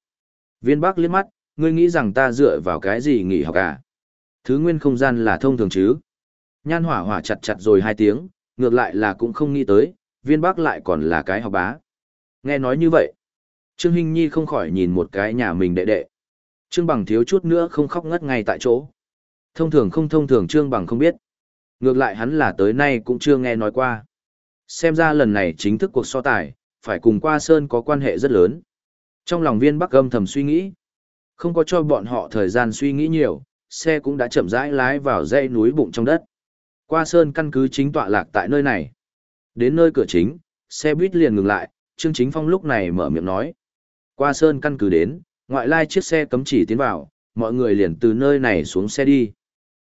Viên Bắc liếc mắt, ngươi nghĩ rằng ta dựa vào cái gì nghỉ học à? Thứ nguyên không gian là thông thường chứ. Nhan hỏa hỏa chặt chặt rồi hai tiếng, ngược lại là cũng không nghĩ tới, viên Bắc lại còn là cái học bá. Nghe nói như vậy, Trương Hinh Nhi không khỏi nhìn một cái nhà mình đệ đệ. Trương Bằng thiếu chút nữa không khóc ngất ngay tại chỗ. Thông thường không thông thường Trương Bằng không biết. Ngược lại hắn là tới nay cũng chưa nghe nói qua. Xem ra lần này chính thức cuộc so tài, phải cùng qua Sơn có quan hệ rất lớn. Trong lòng viên Bắc âm thầm suy nghĩ. Không có cho bọn họ thời gian suy nghĩ nhiều, xe cũng đã chậm rãi lái vào dãy núi bụng trong đất. Qua Sơn căn cứ chính tọa lạc tại nơi này. Đến nơi cửa chính, xe buýt liền ngừng lại, Trương Chính Phong lúc này mở miệng nói. Qua Sơn căn cứ đến, ngoại lai chiếc xe cấm chỉ tiến vào, mọi người liền từ nơi này xuống xe đi.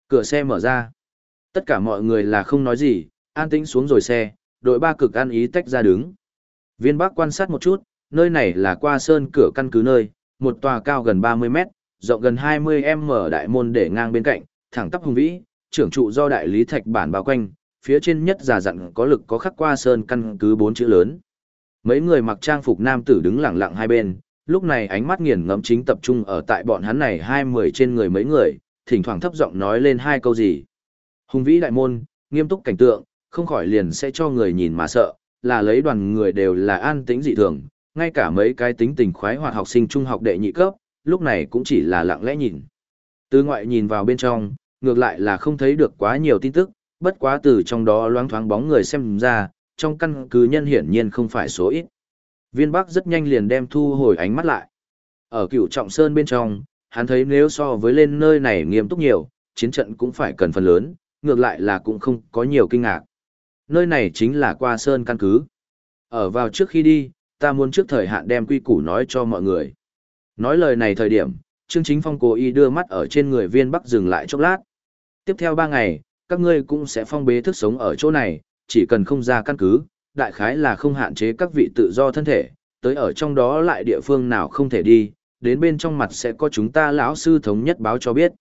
Cửa xe mở ra. Tất cả mọi người là không nói gì, an tĩnh xuống rồi xe, đội ba cực an ý tách ra đứng. Viên Bắc quan sát một chút, nơi này là qua sơn cửa căn cứ nơi, một tòa cao gần 30 mét, rộng gần 20 m đại môn để ngang bên cạnh, thẳng tắp hùng vĩ, trưởng trụ do đại lý thạch bản bao quanh, phía trên nhất giả dặn có lực có khắc qua sơn căn cứ bốn chữ lớn. Mấy người mặc trang phục nam tử đứng lặng lặng hai bên, lúc này ánh mắt nghiền ngẫm chính tập trung ở tại bọn hắn này hai mười trên người mấy người, thỉnh thoảng thấp giọng nói lên hai câu gì. Hùng vĩ đại môn, nghiêm túc cảnh tượng, không khỏi liền sẽ cho người nhìn mà sợ, là lấy đoàn người đều là an tĩnh dị thường, ngay cả mấy cái tính tình khoái hoạt học sinh trung học đệ nhị cấp, lúc này cũng chỉ là lặng lẽ nhìn. Từ ngoại nhìn vào bên trong, ngược lại là không thấy được quá nhiều tin tức, bất quá từ trong đó loáng thoáng bóng người xem ra, trong căn cứ nhân hiển nhiên không phải số ít. Viên Bắc rất nhanh liền đem thu hồi ánh mắt lại. Ở cựu trọng sơn bên trong, hắn thấy nếu so với lên nơi này nghiêm túc nhiều, chiến trận cũng phải cần phần lớn, ngược lại là cũng không có nhiều kinh ngạc. Nơi này chính là qua sơn căn cứ. Ở vào trước khi đi, ta muốn trước thời hạn đem quy củ nói cho mọi người. Nói lời này thời điểm, Trương Chính Phong cố ý đưa mắt ở trên người viên bắc dừng lại chốc lát. Tiếp theo 3 ngày, các ngươi cũng sẽ phong bế thức sống ở chỗ này, chỉ cần không ra căn cứ, đại khái là không hạn chế các vị tự do thân thể, tới ở trong đó lại địa phương nào không thể đi, đến bên trong mặt sẽ có chúng ta lão sư thống nhất báo cho biết.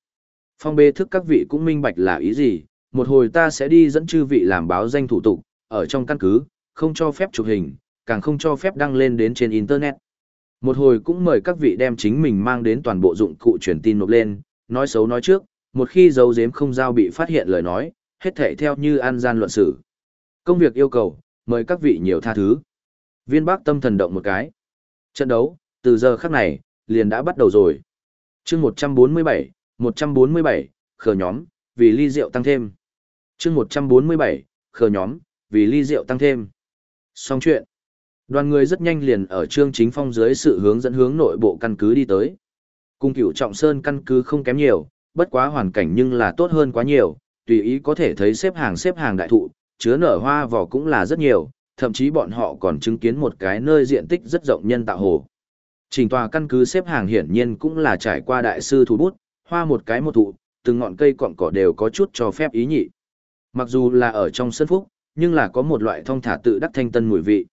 Phong bế thức các vị cũng minh bạch là ý gì, một hồi ta sẽ đi dẫn chư vị làm báo danh thủ tục, ở trong căn cứ, không cho phép chụp hình, càng không cho phép đăng lên đến trên Internet. Một hồi cũng mời các vị đem chính mình mang đến toàn bộ dụng cụ truyền tin nộp lên, nói xấu nói trước, một khi dấu giếm không giao bị phát hiện lời nói, hết thể theo như an gian luận xử. Công việc yêu cầu, mời các vị nhiều tha thứ. Viên bác tâm thần động một cái. Trận đấu, từ giờ khắc này, liền đã bắt đầu rồi. chương 147, 147, khờ nhóm, vì ly rượu tăng thêm. chương 147, khờ nhóm, vì ly rượu tăng thêm. Xong chuyện. Đoàn người rất nhanh liền ở trương chính phong dưới sự hướng dẫn hướng nội bộ căn cứ đi tới. Cung cửu trọng sơn căn cứ không kém nhiều, bất quá hoàn cảnh nhưng là tốt hơn quá nhiều, tùy ý có thể thấy xếp hàng xếp hàng đại thụ, chứa nở hoa vỏ cũng là rất nhiều, thậm chí bọn họ còn chứng kiến một cái nơi diện tích rất rộng nhân tạo hồ. Trình tòa căn cứ xếp hàng hiển nhiên cũng là trải qua đại sư thủ bút, hoa một cái một thụ, từng ngọn cây cọng cỏ đều có chút cho phép ý nhị. Mặc dù là ở trong sân phúc, nhưng là có một loại thông thả tự đắc thanh tân mùi vị.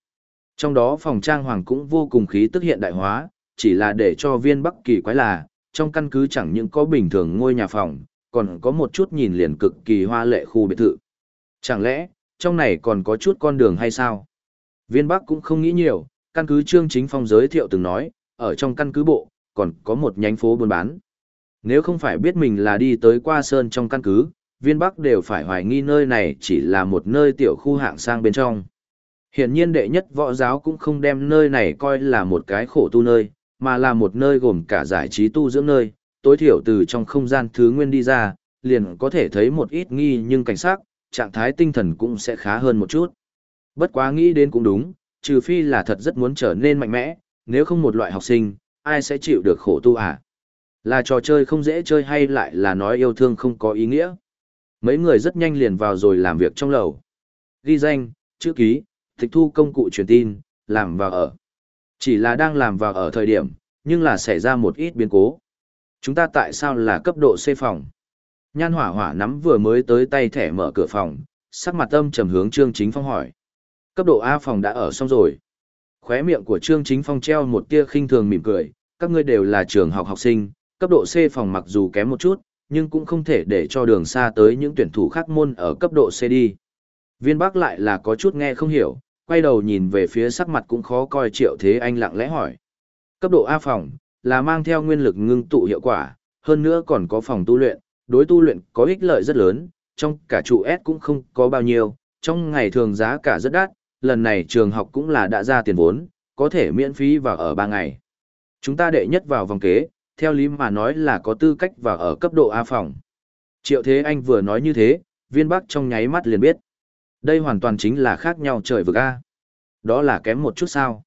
Trong đó phòng trang hoàng cũng vô cùng khí tức hiện đại hóa, chỉ là để cho viên bắc kỳ quái là, trong căn cứ chẳng những có bình thường ngôi nhà phòng, còn có một chút nhìn liền cực kỳ hoa lệ khu biệt thự. Chẳng lẽ, trong này còn có chút con đường hay sao? Viên Bắc cũng không nghĩ nhiều, căn cứ Trương Chính Phong giới thiệu từng nói, ở trong căn cứ bộ, còn có một nhánh phố buôn bán. Nếu không phải biết mình là đi tới qua sơn trong căn cứ, viên Bắc đều phải hoài nghi nơi này chỉ là một nơi tiểu khu hạng sang bên trong. Hiển nhiên đệ nhất võ giáo cũng không đem nơi này coi là một cái khổ tu nơi, mà là một nơi gồm cả giải trí tu dưỡng nơi, tối thiểu từ trong không gian thứ nguyên đi ra, liền có thể thấy một ít nghi nhưng cảnh sát, trạng thái tinh thần cũng sẽ khá hơn một chút. Bất quá nghĩ đến cũng đúng, trừ phi là thật rất muốn trở nên mạnh mẽ, nếu không một loại học sinh, ai sẽ chịu được khổ tu à? Là trò chơi không dễ chơi hay lại là nói yêu thương không có ý nghĩa? Mấy người rất nhanh liền vào rồi làm việc trong lầu. Ghi danh, chữ ký, tịch thu công cụ truyền tin, làm vào ở. Chỉ là đang làm vào ở thời điểm, nhưng là xảy ra một ít biến cố. Chúng ta tại sao là cấp độ C phòng? Nhan hỏa hỏa nắm vừa mới tới tay thẻ mở cửa phòng, sắc mặt âm trầm hướng Trương Chính Phong hỏi. Cấp độ A phòng đã ở xong rồi. Khóe miệng của Trương Chính Phong treo một tia khinh thường mỉm cười, các ngươi đều là trường học học sinh, cấp độ C phòng mặc dù kém một chút, nhưng cũng không thể để cho đường xa tới những tuyển thủ khác môn ở cấp độ C đi. Viên Bắc lại là có chút nghe không hiểu, quay đầu nhìn về phía sắc mặt cũng khó coi Triệu Thế Anh lặng lẽ hỏi. Cấp độ A phòng, là mang theo nguyên lực ngưng tụ hiệu quả, hơn nữa còn có phòng tu luyện, đối tu luyện có ích lợi rất lớn, trong cả trụ S cũng không có bao nhiêu, trong ngày thường giá cả rất đắt, lần này trường học cũng là đã ra tiền vốn, có thể miễn phí vào ở 3 ngày. Chúng ta đệ nhất vào vòng kế, theo lý mà nói là có tư cách và ở cấp độ A phòng. Triệu Thế Anh vừa nói như thế, viên bắc trong nháy mắt liền biết. Đây hoàn toàn chính là khác nhau trời vực A. Đó là kém một chút sao.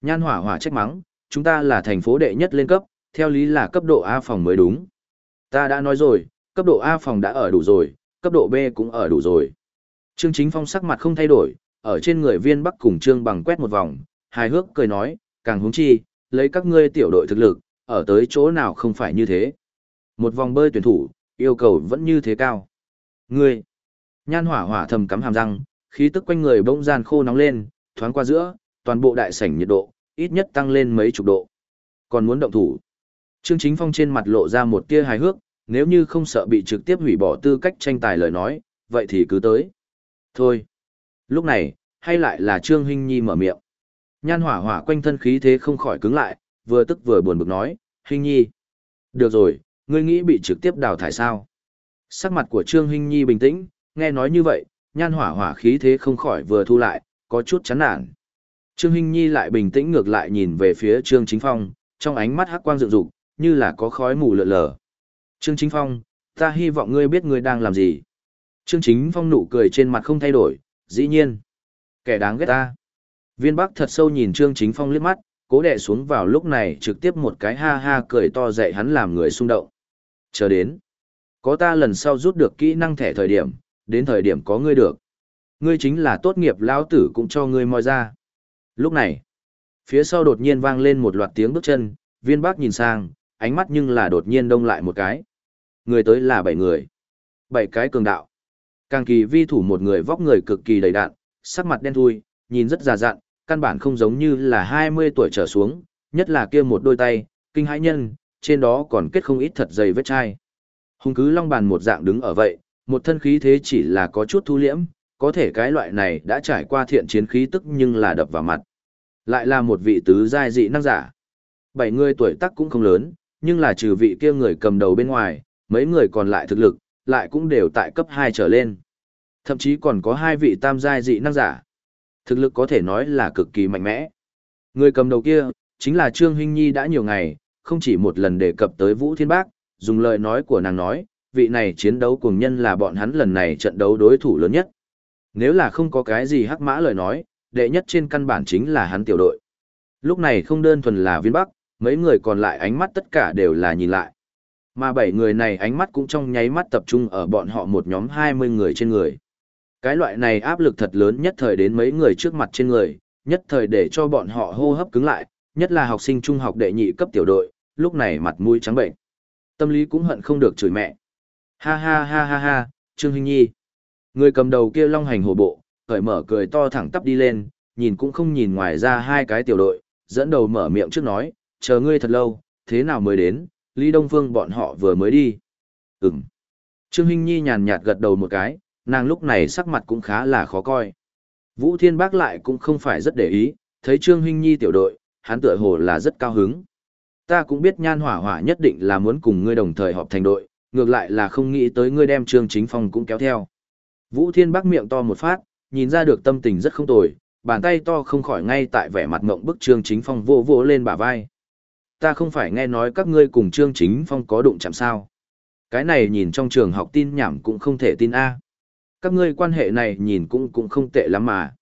Nhan hỏa hỏa trách mắng, chúng ta là thành phố đệ nhất lên cấp, theo lý là cấp độ A phòng mới đúng. Ta đã nói rồi, cấp độ A phòng đã ở đủ rồi, cấp độ B cũng ở đủ rồi. Trương Chính Phong sắc mặt không thay đổi, ở trên người viên bắc cùng Trương bằng quét một vòng, hài hước cười nói, càng húng chi, lấy các ngươi tiểu đội thực lực, ở tới chỗ nào không phải như thế. Một vòng bơi tuyển thủ, yêu cầu vẫn như thế cao. Ngươi, nhan hỏa hỏa thầm cắm hàm răng, khí tức quanh người bỗng gian khô nóng lên, thoáng qua giữa, toàn bộ đại sảnh nhiệt độ, ít nhất tăng lên mấy chục độ. Còn muốn động thủ. Trương Chính Phong trên mặt lộ ra một tia hài hước, nếu như không sợ bị trực tiếp hủy bỏ tư cách tranh tài lời nói, vậy thì cứ tới. Thôi. Lúc này, hay lại là Trương Hinh Nhi mở miệng. Nhan hỏa hỏa quanh thân khí thế không khỏi cứng lại, vừa tức vừa buồn bực nói, Hinh Nhi. Được rồi, ngươi nghĩ bị trực tiếp đào thải sao? Sắc mặt của Trương Hinh Nhi bình tĩnh, nghe nói như vậy, nhan hỏa hỏa khí thế không khỏi vừa thu lại, có chút chán nản. Trương Hinh Nhi lại bình tĩnh ngược lại nhìn về phía Trương Chính Phong, trong ánh mắt hắc quang rực rực, như là có khói mù lượn lờ. Trương Chính Phong, ta hy vọng ngươi biết ngươi đang làm gì. Trương Chính Phong nụ cười trên mặt không thay đổi, dĩ nhiên. Kẻ đáng ghét ta. Viên Bắc thật sâu nhìn Trương Chính Phong liếc mắt, cố đệ xuống vào lúc này trực tiếp một cái ha ha cười to dậy hắn làm người xung động. Chờ đến. Có ta lần sau rút được kỹ năng thẻ thời điểm, đến thời điểm có ngươi được. Ngươi chính là tốt nghiệp lão tử cũng cho ngươi moi ra. Lúc này, phía sau đột nhiên vang lên một loạt tiếng bước chân, viên bác nhìn sang, ánh mắt nhưng là đột nhiên đông lại một cái. Người tới là bảy người. Bảy cái cường đạo. Càng kỳ vi thủ một người vóc người cực kỳ đầy đạn, sắc mặt đen thui, nhìn rất già dặn, căn bản không giống như là 20 tuổi trở xuống, nhất là kia một đôi tay, kinh hãi nhân, trên đó còn kết không ít thật dày vết chai. Hùng cứ long bàn một dạng đứng ở vậy, một thân khí thế chỉ là có chút thu liễm, có thể cái loại này đã trải qua thiện chiến khí tức nhưng là đập vào mặt. Lại là một vị tứ giai dị năng giả. Bảy người tuổi tác cũng không lớn, nhưng là trừ vị kia người cầm đầu bên ngoài, mấy người còn lại thực lực, lại cũng đều tại cấp 2 trở lên. Thậm chí còn có hai vị tam giai dị năng giả. Thực lực có thể nói là cực kỳ mạnh mẽ. Người cầm đầu kia, chính là Trương Hinh Nhi đã nhiều ngày, không chỉ một lần đề cập tới Vũ Thiên Bác, dùng lời nói của nàng nói, vị này chiến đấu cùng nhân là bọn hắn lần này trận đấu đối thủ lớn nhất. Nếu là không có cái gì hắc mã lời nói, đệ nhất trên căn bản chính là hắn tiểu đội. Lúc này không đơn thuần là viên bắc, mấy người còn lại ánh mắt tất cả đều là nhìn lại. Mà bảy người này ánh mắt cũng trong nháy mắt tập trung ở bọn họ một nhóm 20 người trên người. Cái loại này áp lực thật lớn nhất thời đến mấy người trước mặt trên người, nhất thời để cho bọn họ hô hấp cứng lại, nhất là học sinh trung học đệ nhị cấp tiểu đội, lúc này mặt mũi trắng bệnh. Tâm lý cũng hận không được chửi mẹ. Ha ha ha ha ha, Trương Hinh Nhi. Người cầm đầu kia long hành hổ bộ, cởi mở cười to thẳng tắp đi lên, nhìn cũng không nhìn ngoài ra hai cái tiểu đội, dẫn đầu mở miệng trước nói, chờ ngươi thật lâu, thế nào mới đến, Lý Đông Phương bọn họ vừa mới đi. Ừm. Trương Hinh Nhi nhàn nhạt gật đầu một cái, nàng lúc này sắc mặt cũng khá là khó coi. Vũ Thiên Bác lại cũng không phải rất để ý, thấy Trương Hinh Nhi tiểu đội, hắn tựa hồ là rất cao hứng. Ta cũng biết nhan hỏa hỏa nhất định là muốn cùng ngươi đồng thời họp thành đội, ngược lại là không nghĩ tới ngươi đem Trương Chính Phong cũng kéo theo. Vũ Thiên Bác miệng to một phát, nhìn ra được tâm tình rất không tồi, bàn tay to không khỏi ngay tại vẻ mặt ngộng bức Trương Chính Phong vô vô lên bả vai. Ta không phải nghe nói các ngươi cùng Trương Chính Phong có đụng chạm sao. Cái này nhìn trong trường học tin nhảm cũng không thể tin A. Các ngươi quan hệ này nhìn cũng cũng không tệ lắm mà.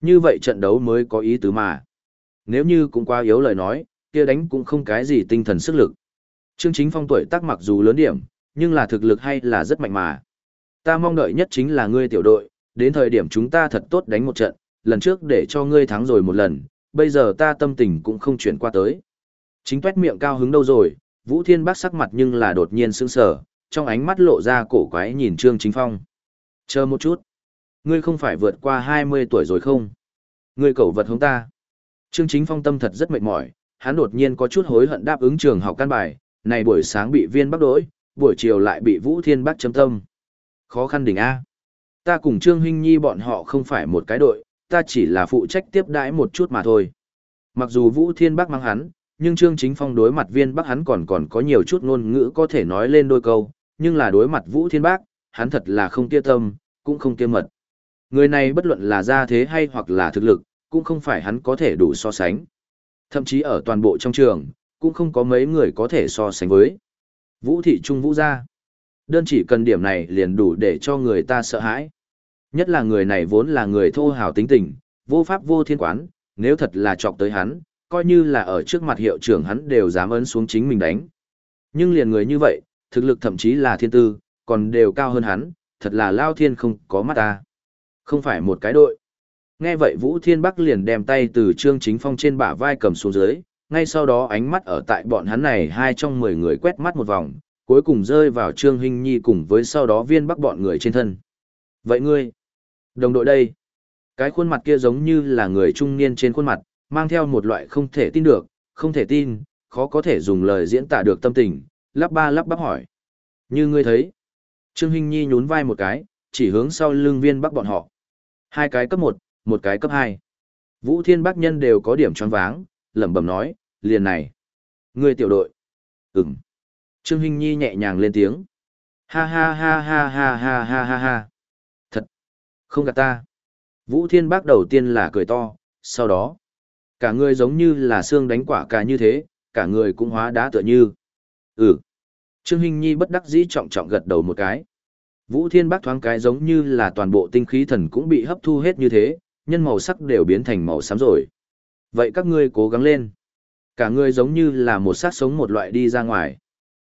Như vậy trận đấu mới có ý tứ mà. Nếu như cũng quá yếu lời nói, kia đánh cũng không cái gì tinh thần sức lực. Trương Chính Phong tuổi tác mặc dù lớn điểm, nhưng là thực lực hay là rất mạnh mà. Ta mong đợi nhất chính là ngươi tiểu đội, đến thời điểm chúng ta thật tốt đánh một trận, lần trước để cho ngươi thắng rồi một lần, bây giờ ta tâm tình cũng không chuyển qua tới. Chính tuét miệng cao hứng đâu rồi, Vũ Thiên Bác sắc mặt nhưng là đột nhiên sững sờ, trong ánh mắt lộ ra cổ quái nhìn Trương Chính Phong. Chờ một chút. Ngươi không phải vượt qua 20 tuổi rồi không? Ngươi cẩu vật hống ta. Trương Chính Phong tâm thật rất mệt mỏi, hắn đột nhiên có chút hối hận đáp ứng trường học căn bài, này buổi sáng bị viên bắc đỗi, buổi chiều lại bị Vũ Thiên Bắc chấm tâm. Khó khăn đỉnh A. Ta cùng Trương Hinh Nhi bọn họ không phải một cái đội, ta chỉ là phụ trách tiếp đãi một chút mà thôi. Mặc dù Vũ Thiên Bắc mang hắn, nhưng Trương Chính Phong đối mặt viên Bắc hắn còn còn có nhiều chút ngôn ngữ có thể nói lên đôi câu, nhưng là đối mặt Vũ Thiên Bắc, hắn thật là không kia tâm, cũng không kia mật. Người này bất luận là gia thế hay hoặc là thực lực, cũng không phải hắn có thể đủ so sánh. Thậm chí ở toàn bộ trong trường, cũng không có mấy người có thể so sánh với. Vũ thị trung vũ gia. Đơn chỉ cần điểm này liền đủ để cho người ta sợ hãi. Nhất là người này vốn là người thô hào tính tình, vô pháp vô thiên quán, nếu thật là chọc tới hắn, coi như là ở trước mặt hiệu trưởng hắn đều dám ấn xuống chính mình đánh. Nhưng liền người như vậy, thực lực thậm chí là thiên tư, còn đều cao hơn hắn, thật là lao thiên không có mắt ta. Không phải một cái đội. Nghe vậy Vũ Thiên Bắc liền đem tay từ Trương Chính Phong trên bả vai cầm xuống dưới, ngay sau đó ánh mắt ở tại bọn hắn này hai trong mười người quét mắt một vòng, cuối cùng rơi vào Trương Hinh Nhi cùng với sau đó viên bắc bọn người trên thân. Vậy ngươi, đồng đội đây, cái khuôn mặt kia giống như là người trung niên trên khuôn mặt, mang theo một loại không thể tin được, không thể tin, khó có thể dùng lời diễn tả được tâm tình, lắp ba lắp bắp hỏi. Như ngươi thấy, Trương Hinh Nhi nhún vai một cái, chỉ hướng sau lưng viên bắc bọn họ. Hai cái cấp một, một cái cấp hai. Vũ Thiên Bắc nhân đều có điểm tròn váng, lẩm bẩm nói, liền này. Ngươi tiểu đội. Ừm. Trương Hinh Nhi nhẹ nhàng lên tiếng. Ha ha ha ha ha ha ha ha ha. Thật. Không gạt ta. Vũ Thiên Bác đầu tiên là cười to, sau đó. Cả người giống như là xương đánh quả cà như thế, cả người cũng hóa đá tựa như. Ừ. Trương Hinh Nhi bất đắc dĩ trọng trọng gật đầu một cái. Vũ Thiên Bác thoáng cái giống như là toàn bộ tinh khí thần cũng bị hấp thu hết như thế, nhân màu sắc đều biến thành màu xám rồi. Vậy các ngươi cố gắng lên. Cả người giống như là một sát sống một loại đi ra ngoài.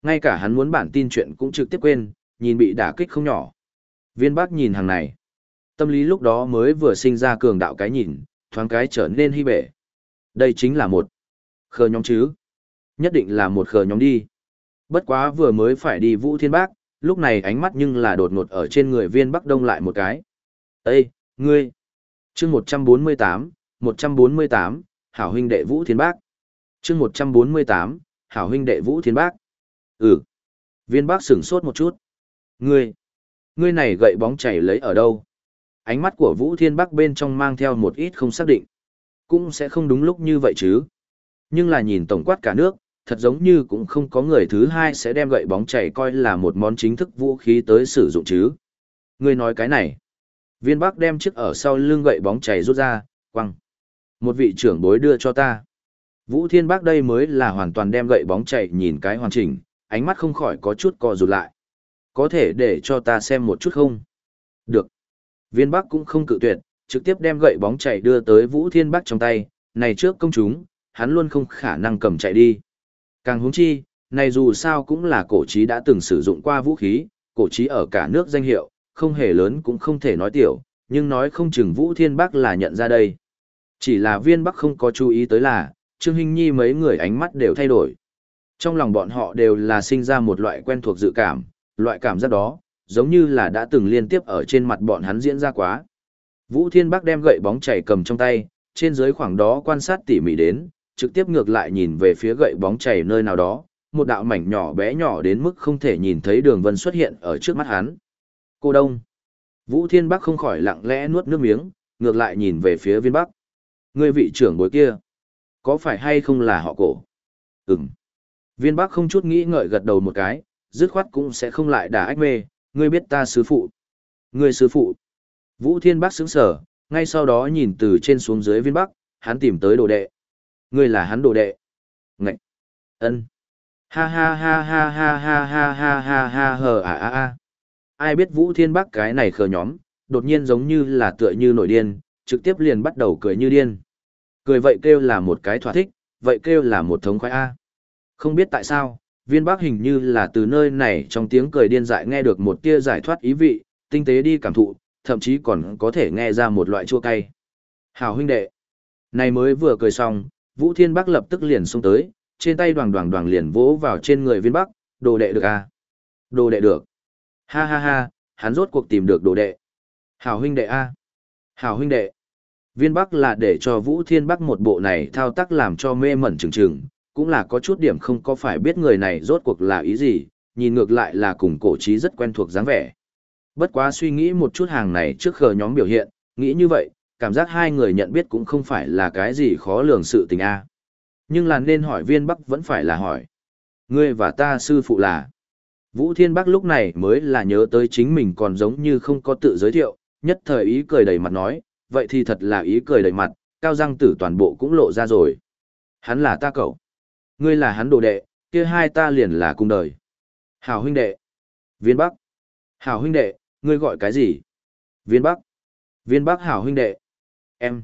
Ngay cả hắn muốn bản tin chuyện cũng trực tiếp quên, nhìn bị đả kích không nhỏ. Viên bác nhìn hàng này. Tâm lý lúc đó mới vừa sinh ra cường đạo cái nhìn, thoáng cái trở nên hy bể. Đây chính là một khờ nhóm chứ. Nhất định là một khờ nhóm đi. Bất quá vừa mới phải đi vũ thiên bác, lúc này ánh mắt nhưng là đột ngột ở trên người viên bắc đông lại một cái. Ê, ngươi! chương 148, 148, hảo huynh đệ vũ thiên bác. chương 148, hảo huynh đệ vũ thiên bác. Ừ. Viên bác sửng sốt một chút. Ngươi, ngươi này gậy bóng chảy lấy ở đâu? Ánh mắt của Vũ Thiên Bắc bên trong mang theo một ít không xác định. Cũng sẽ không đúng lúc như vậy chứ. Nhưng là nhìn tổng quát cả nước, thật giống như cũng không có người thứ hai sẽ đem gậy bóng chảy coi là một món chính thức vũ khí tới sử dụng chứ. Ngươi nói cái này. Viên Bắc đem chiếc ở sau lưng gậy bóng chảy rút ra, quăng. Một vị trưởng bối đưa cho ta. Vũ Thiên Bắc đây mới là hoàn toàn đem gậy bóng chảy nhìn cái hoàn chỉnh, ánh mắt không khỏi có chút co rụt lại. Có thể để cho ta xem một chút không? Được. Viên Bắc cũng không cự tuyệt, trực tiếp đem gậy bóng chảy đưa tới Vũ Thiên Bắc trong tay, này trước công chúng, hắn luôn không khả năng cầm chạy đi. Càng húng chi, này dù sao cũng là cổ trí đã từng sử dụng qua vũ khí, cổ trí ở cả nước danh hiệu, không hề lớn cũng không thể nói tiểu, nhưng nói không chừng Vũ Thiên Bắc là nhận ra đây. Chỉ là viên Bắc không có chú ý tới là, Trương Hinh Nhi mấy người ánh mắt đều thay đổi. Trong lòng bọn họ đều là sinh ra một loại quen thuộc dự cảm, loại cảm giác đó, giống như là đã từng liên tiếp ở trên mặt bọn hắn diễn ra quá. Vũ Thiên Bắc đem gậy bóng chảy cầm trong tay, trên dưới khoảng đó quan sát tỉ mỉ đến, trực tiếp ngược lại nhìn về phía gậy bóng chảy nơi nào đó, một đạo mảnh nhỏ bé nhỏ đến mức không thể nhìn thấy đường vân xuất hiện ở trước mắt hắn. Cô Đông. Vũ Thiên Bắc không khỏi lặng lẽ nuốt nước miếng, ngược lại nhìn về phía viên Bắc. Ngươi vị trưởng bối kia, có phải hay không là họ cổ? Ừm. Viên Bắc không chút nghĩ ngợi gật đầu một cái, dứt khoát cũng sẽ không lại đả ách mê, ngươi biết ta sư phụ. Ngươi sư phụ. Vũ Thiên Bắc sững sở, ngay sau đó nhìn từ trên xuống dưới viên Bắc, hắn tìm tới đồ đệ. Ngươi là hắn đồ đệ. Ngậy. Ân. Ha ha ha ha ha ha ha ha ha ha hờ à à à. Ai biết Vũ Thiên Bắc cái này khờ nhóm, đột nhiên giống như là tựa như nổi điên, trực tiếp liền bắt đầu cười như điên. Cười vậy kêu là một cái thỏa thích, vậy kêu là một thống khoái A. Không biết tại sao, viên bác hình như là từ nơi này trong tiếng cười điên dại nghe được một tia giải thoát ý vị, tinh tế đi cảm thụ, thậm chí còn có thể nghe ra một loại chua cay. Hào huynh đệ. Này mới vừa cười xong, Vũ Thiên Bắc lập tức liền xuống tới, trên tay đoàn đoàn đoàn liền vỗ vào trên người viên bắc, đồ đệ được à? Đồ đệ được. Ha ha ha, hắn rốt cuộc tìm được đồ đệ. Hảo huynh đệ a. À? Hảo huynh đệ. Viên bắc là để cho Vũ Thiên Bắc một bộ này thao tác làm cho mê mẩn trừng trừng, cũng là có chút điểm không có phải biết người này rốt cuộc là ý gì, nhìn ngược lại là cùng cổ trí rất quen thuộc dáng vẻ. Bất quá suy nghĩ một chút hàng này trước khờ nhóm biểu hiện, nghĩ như vậy, cảm giác hai người nhận biết cũng không phải là cái gì khó lường sự tình a. Nhưng là nên hỏi viên bắc vẫn phải là hỏi. Ngươi và ta sư phụ là. Vũ Thiên Bắc lúc này mới là nhớ tới chính mình còn giống như không có tự giới thiệu, nhất thời ý cười đầy mặt nói, vậy thì thật là ý cười đầy mặt, cao răng tử toàn bộ cũng lộ ra rồi. Hắn là ta cậu. Ngươi là hắn đồ đệ, kia hai ta liền là cùng đời. Hảo huynh đệ. Viên Bắc. Hảo huynh đệ, ngươi gọi cái gì? Viên Bắc. Viên Bắc hảo huynh đệ. Em.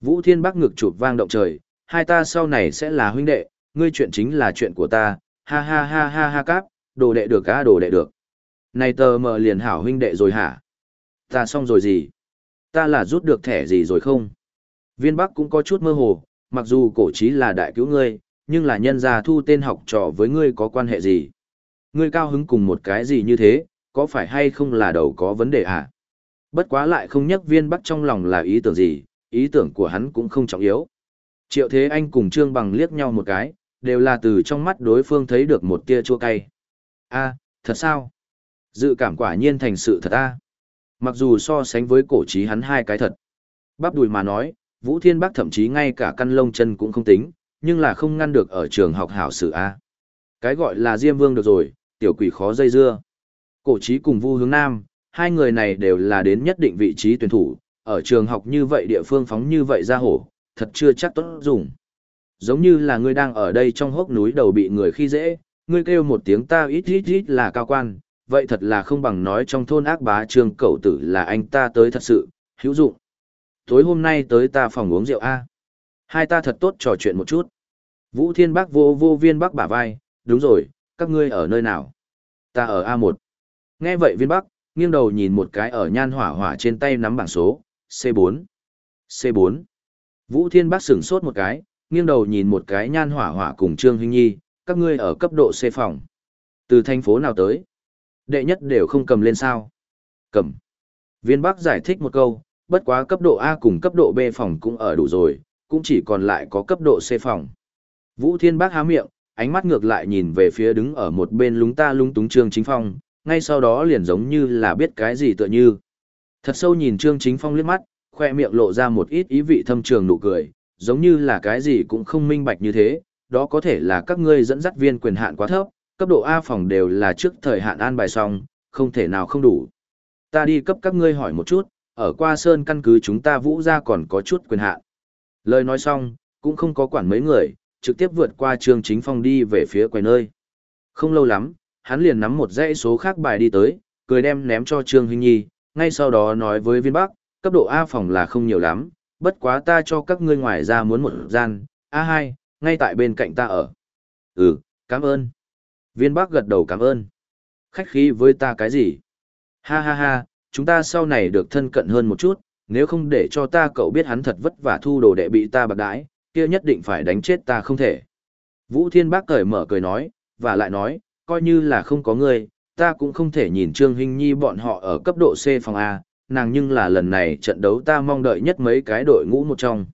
Vũ Thiên Bắc ngực chụp vang động trời, hai ta sau này sẽ là huynh đệ, ngươi chuyện chính là chuyện của ta, ha ha ha ha ha cáp, đồ đệ được á đồ đệ được. Này tờ mờ liền hảo huynh đệ rồi hả? Ta xong rồi gì? Ta là rút được thẻ gì rồi không? Viên Bắc cũng có chút mơ hồ, mặc dù cổ trí là đại cứu ngươi, nhưng là nhân gia thu tên học trò với ngươi có quan hệ gì? Ngươi cao hứng cùng một cái gì như thế, có phải hay không là đầu có vấn đề à? Bất quá lại không nhắc viên Bắc trong lòng là ý tưởng gì, ý tưởng của hắn cũng không trọng yếu. Triệu Thế Anh cùng Trương Bằng liếc nhau một cái, đều là từ trong mắt đối phương thấy được một tia chua cay. A, thật sao? Dự cảm quả nhiên thành sự thật a. Mặc dù so sánh với cổ trí hắn hai cái thật. Bắp đùi mà nói, Vũ Thiên Bắc thậm chí ngay cả căn lông chân cũng không tính, nhưng là không ngăn được ở trường học hảo sự a. Cái gọi là Diêm Vương được rồi, tiểu quỷ khó dây dưa. Cổ trí cùng Vu Hướng Nam, hai người này đều là đến nhất định vị trí tuyển thủ, ở trường học như vậy địa phương phóng như vậy ra hổ, thật chưa chắc tốt dùng. Giống như là ngươi đang ở đây trong hốc núi đầu bị người khi dễ, ngươi kêu một tiếng ta ít ít ít là cao quan, vậy thật là không bằng nói trong thôn ác bá trường cậu tử là anh ta tới thật sự, hữu dụng. Tối hôm nay tới ta phòng uống rượu A. Hai ta thật tốt trò chuyện một chút. Vũ Thiên Bắc vô vô viên Bắc bả vai, đúng rồi, các ngươi ở nơi nào? Ta ở A1. Nghe vậy viên Bắc, nghiêng đầu nhìn một cái ở nhan hỏa hỏa trên tay nắm bảng số, C4. C4. Vũ Thiên Bác sửng sốt một cái, nghiêng đầu nhìn một cái nhan hỏa hỏa cùng Trương Hinh Nhi, các ngươi ở cấp độ C phòng. Từ thành phố nào tới? Đệ nhất đều không cầm lên sao? Cầm. Viên Bắc giải thích một câu, bất quá cấp độ A cùng cấp độ B phòng cũng ở đủ rồi, cũng chỉ còn lại có cấp độ C phòng. Vũ Thiên Bác há miệng, ánh mắt ngược lại nhìn về phía đứng ở một bên lúng ta lúng túng Trương Chính Phong, ngay sau đó liền giống như là biết cái gì tựa như. Thật sâu nhìn Trương Chính Phong liếc mắt, khoe miệng lộ ra một ít ý vị thâm trường nụ cười, giống như là cái gì cũng không minh bạch như thế, đó có thể là các ngươi dẫn dắt viên quyền hạn quá thấp, cấp độ A phòng đều là trước thời hạn an bài xong, không thể nào không đủ. Ta đi cấp các ngươi hỏi một chút, ở qua sơn căn cứ chúng ta vũ ra còn có chút quyền hạn. Lời nói xong, cũng không có quản mấy người, trực tiếp vượt qua Trương Chính Phong đi về phía quầy nơi. Không lâu lắm, hắn liền nắm một dãy số khác bài đi tới, cười đem ném cho Trương Hinh Nhi, ngay sau đó nói với viên bắc, cấp độ A phòng là không nhiều lắm, bất quá ta cho các ngươi ngoài ra muốn một gian, A2, ngay tại bên cạnh ta ở. Ừ, cảm ơn. Viên Bắc gật đầu cảm ơn. Khách khí với ta cái gì? Ha ha ha, chúng ta sau này được thân cận hơn một chút, nếu không để cho ta cậu biết hắn thật vất vả thu đồ đệ bị ta bạc đãi, kia nhất định phải đánh chết ta không thể. Vũ Thiên Bác cởi mở cười nói, và lại nói, coi như là không có ngươi, ta cũng không thể nhìn Trương Hinh Nhi bọn họ ở cấp độ C phòng A, nàng nhưng là lần này trận đấu ta mong đợi nhất mấy cái đội ngũ một trong.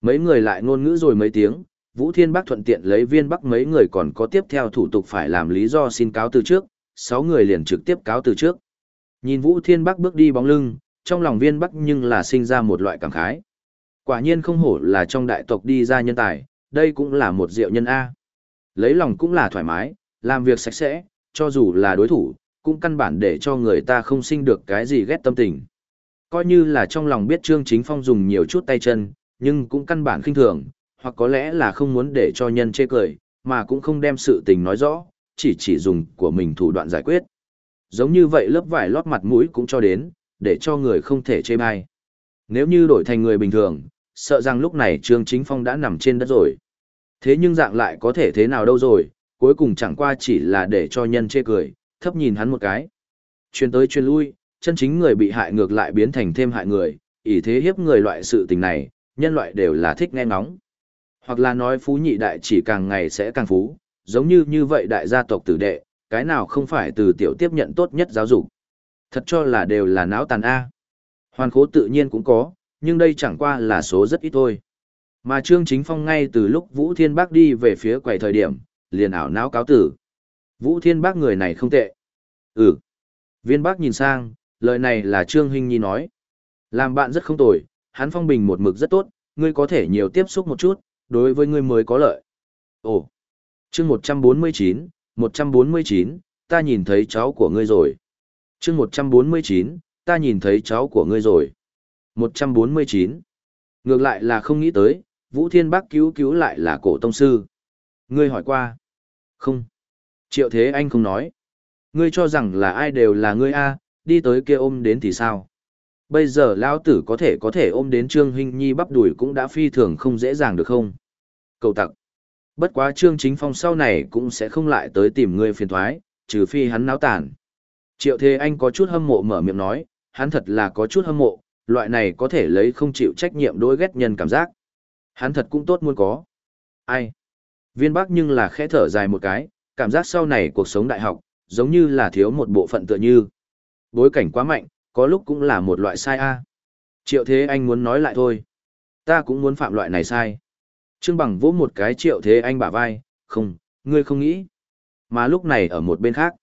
Mấy người lại ngôn ngữ rồi mấy tiếng, Vũ Thiên Bắc thuận tiện lấy viên bắc mấy người còn có tiếp theo thủ tục phải làm lý do xin cáo từ trước, sáu người liền trực tiếp cáo từ trước. Nhìn Vũ Thiên Bắc bước đi bóng lưng, trong lòng viên Bắc nhưng là sinh ra một loại cảm khái. Quả nhiên không hổ là trong đại tộc đi ra nhân tài, đây cũng là một diệu nhân A. Lấy lòng cũng là thoải mái, làm việc sạch sẽ, cho dù là đối thủ, cũng căn bản để cho người ta không sinh được cái gì ghét tâm tình. Coi như là trong lòng biết Trương Chính Phong dùng nhiều chút tay chân, nhưng cũng căn bản khinh thường, hoặc có lẽ là không muốn để cho nhân chê cười, mà cũng không đem sự tình nói rõ, chỉ chỉ dùng của mình thủ đoạn giải quyết. Giống như vậy lớp vải lót mặt mũi cũng cho đến, để cho người không thể chê bai. Nếu như đổi thành người bình thường, sợ rằng lúc này Trương Chính Phong đã nằm trên đất rồi. Thế nhưng dạng lại có thể thế nào đâu rồi, cuối cùng chẳng qua chỉ là để cho nhân chê cười, thấp nhìn hắn một cái. Chuyên tới chuyên lui, chân chính người bị hại ngược lại biến thành thêm hại người, ỷ thế hiếp người loại sự tình này, nhân loại đều là thích nghe ngóng. Hoặc là nói phú nhị đại chỉ càng ngày sẽ càng phú, giống như như vậy đại gia tộc tử đệ, cái nào không phải từ tiểu tiếp nhận tốt nhất giáo dục. Thật cho là đều là não tàn A. Hoàn khố tự nhiên cũng có, nhưng đây chẳng qua là số rất ít thôi. Mà Trương Chính Phong ngay từ lúc Vũ Thiên Bác đi về phía quầy thời điểm, liền ảo não cáo tử. Vũ Thiên Bác người này không tệ. Ừ. Viên Bác nhìn sang, lời này là Trương Hinh Nhi nói. Làm bạn rất không tồi, hắn phong bình một mực rất tốt, ngươi có thể nhiều tiếp xúc một chút, đối với ngươi mới có lợi. Ồ. Chương 149, 149, ta nhìn thấy cháu của ngươi rồi. Chương 149, ta nhìn thấy cháu của ngươi rồi. 149. Ngược lại là không nghĩ tới, Vũ Thiên Bắc cứu cứu lại là cổ tông sư. Ngươi hỏi qua. Không. Triệu Thế Anh không nói. Ngươi cho rằng là ai đều là ngươi A, đi tới kia ôm đến thì sao? Bây giờ Lão Tử có thể có thể ôm đến Trương Hinh Nhi bắp đùi cũng đã phi thường không dễ dàng được không? Cầu tặc. Bất quá Trương Chính Phong sau này cũng sẽ không lại tới tìm ngươi phiền thoái, trừ phi hắn náo tản. Triệu Thế Anh có chút hâm mộ mở miệng nói, hắn thật là có chút hâm mộ, loại này có thể lấy không chịu trách nhiệm đối ghét nhân cảm giác. Hắn thật cũng tốt muốn có. Ai? Viên Bắc nhưng là khẽ thở dài một cái, cảm giác sau này cuộc sống đại học, giống như là thiếu một bộ phận tựa như. Bối cảnh quá mạnh, có lúc cũng là một loại sai a. Triệu Thế Anh muốn nói lại thôi. Ta cũng muốn phạm loại này sai. Trương Bằng vỗ một cái Triệu Thế Anh bả vai, không, ngươi không nghĩ. Mà lúc này ở một bên khác,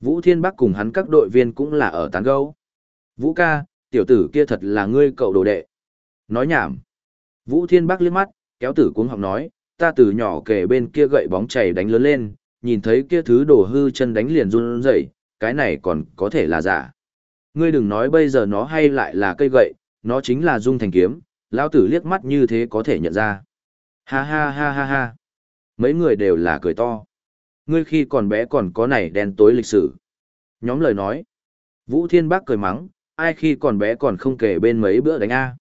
Vũ Thiên Bắc cùng hắn các đội viên cũng là ở tán gẫu. Vũ ca, tiểu tử kia thật là ngươi cậu đồ đệ. Nói nhảm. Vũ Thiên Bắc liếc mắt, kéo tử cuống học nói, ta từ nhỏ kể bên kia gậy bóng chảy đánh lớn lên, nhìn thấy kia thứ đổ hư chân đánh liền run rẩy, cái này còn có thể là giả. Ngươi đừng nói bây giờ nó hay lại là cây gậy, nó chính là dung thành kiếm, lão tử liếc mắt như thế có thể nhận ra. Ha ha ha ha ha. Mấy người đều là cười to. Ngươi khi còn bé còn có này đen tối lịch sử. Nhóm lời nói. Vũ Thiên Bắc cười mắng, ai khi còn bé còn không kể bên mấy bữa đánh A.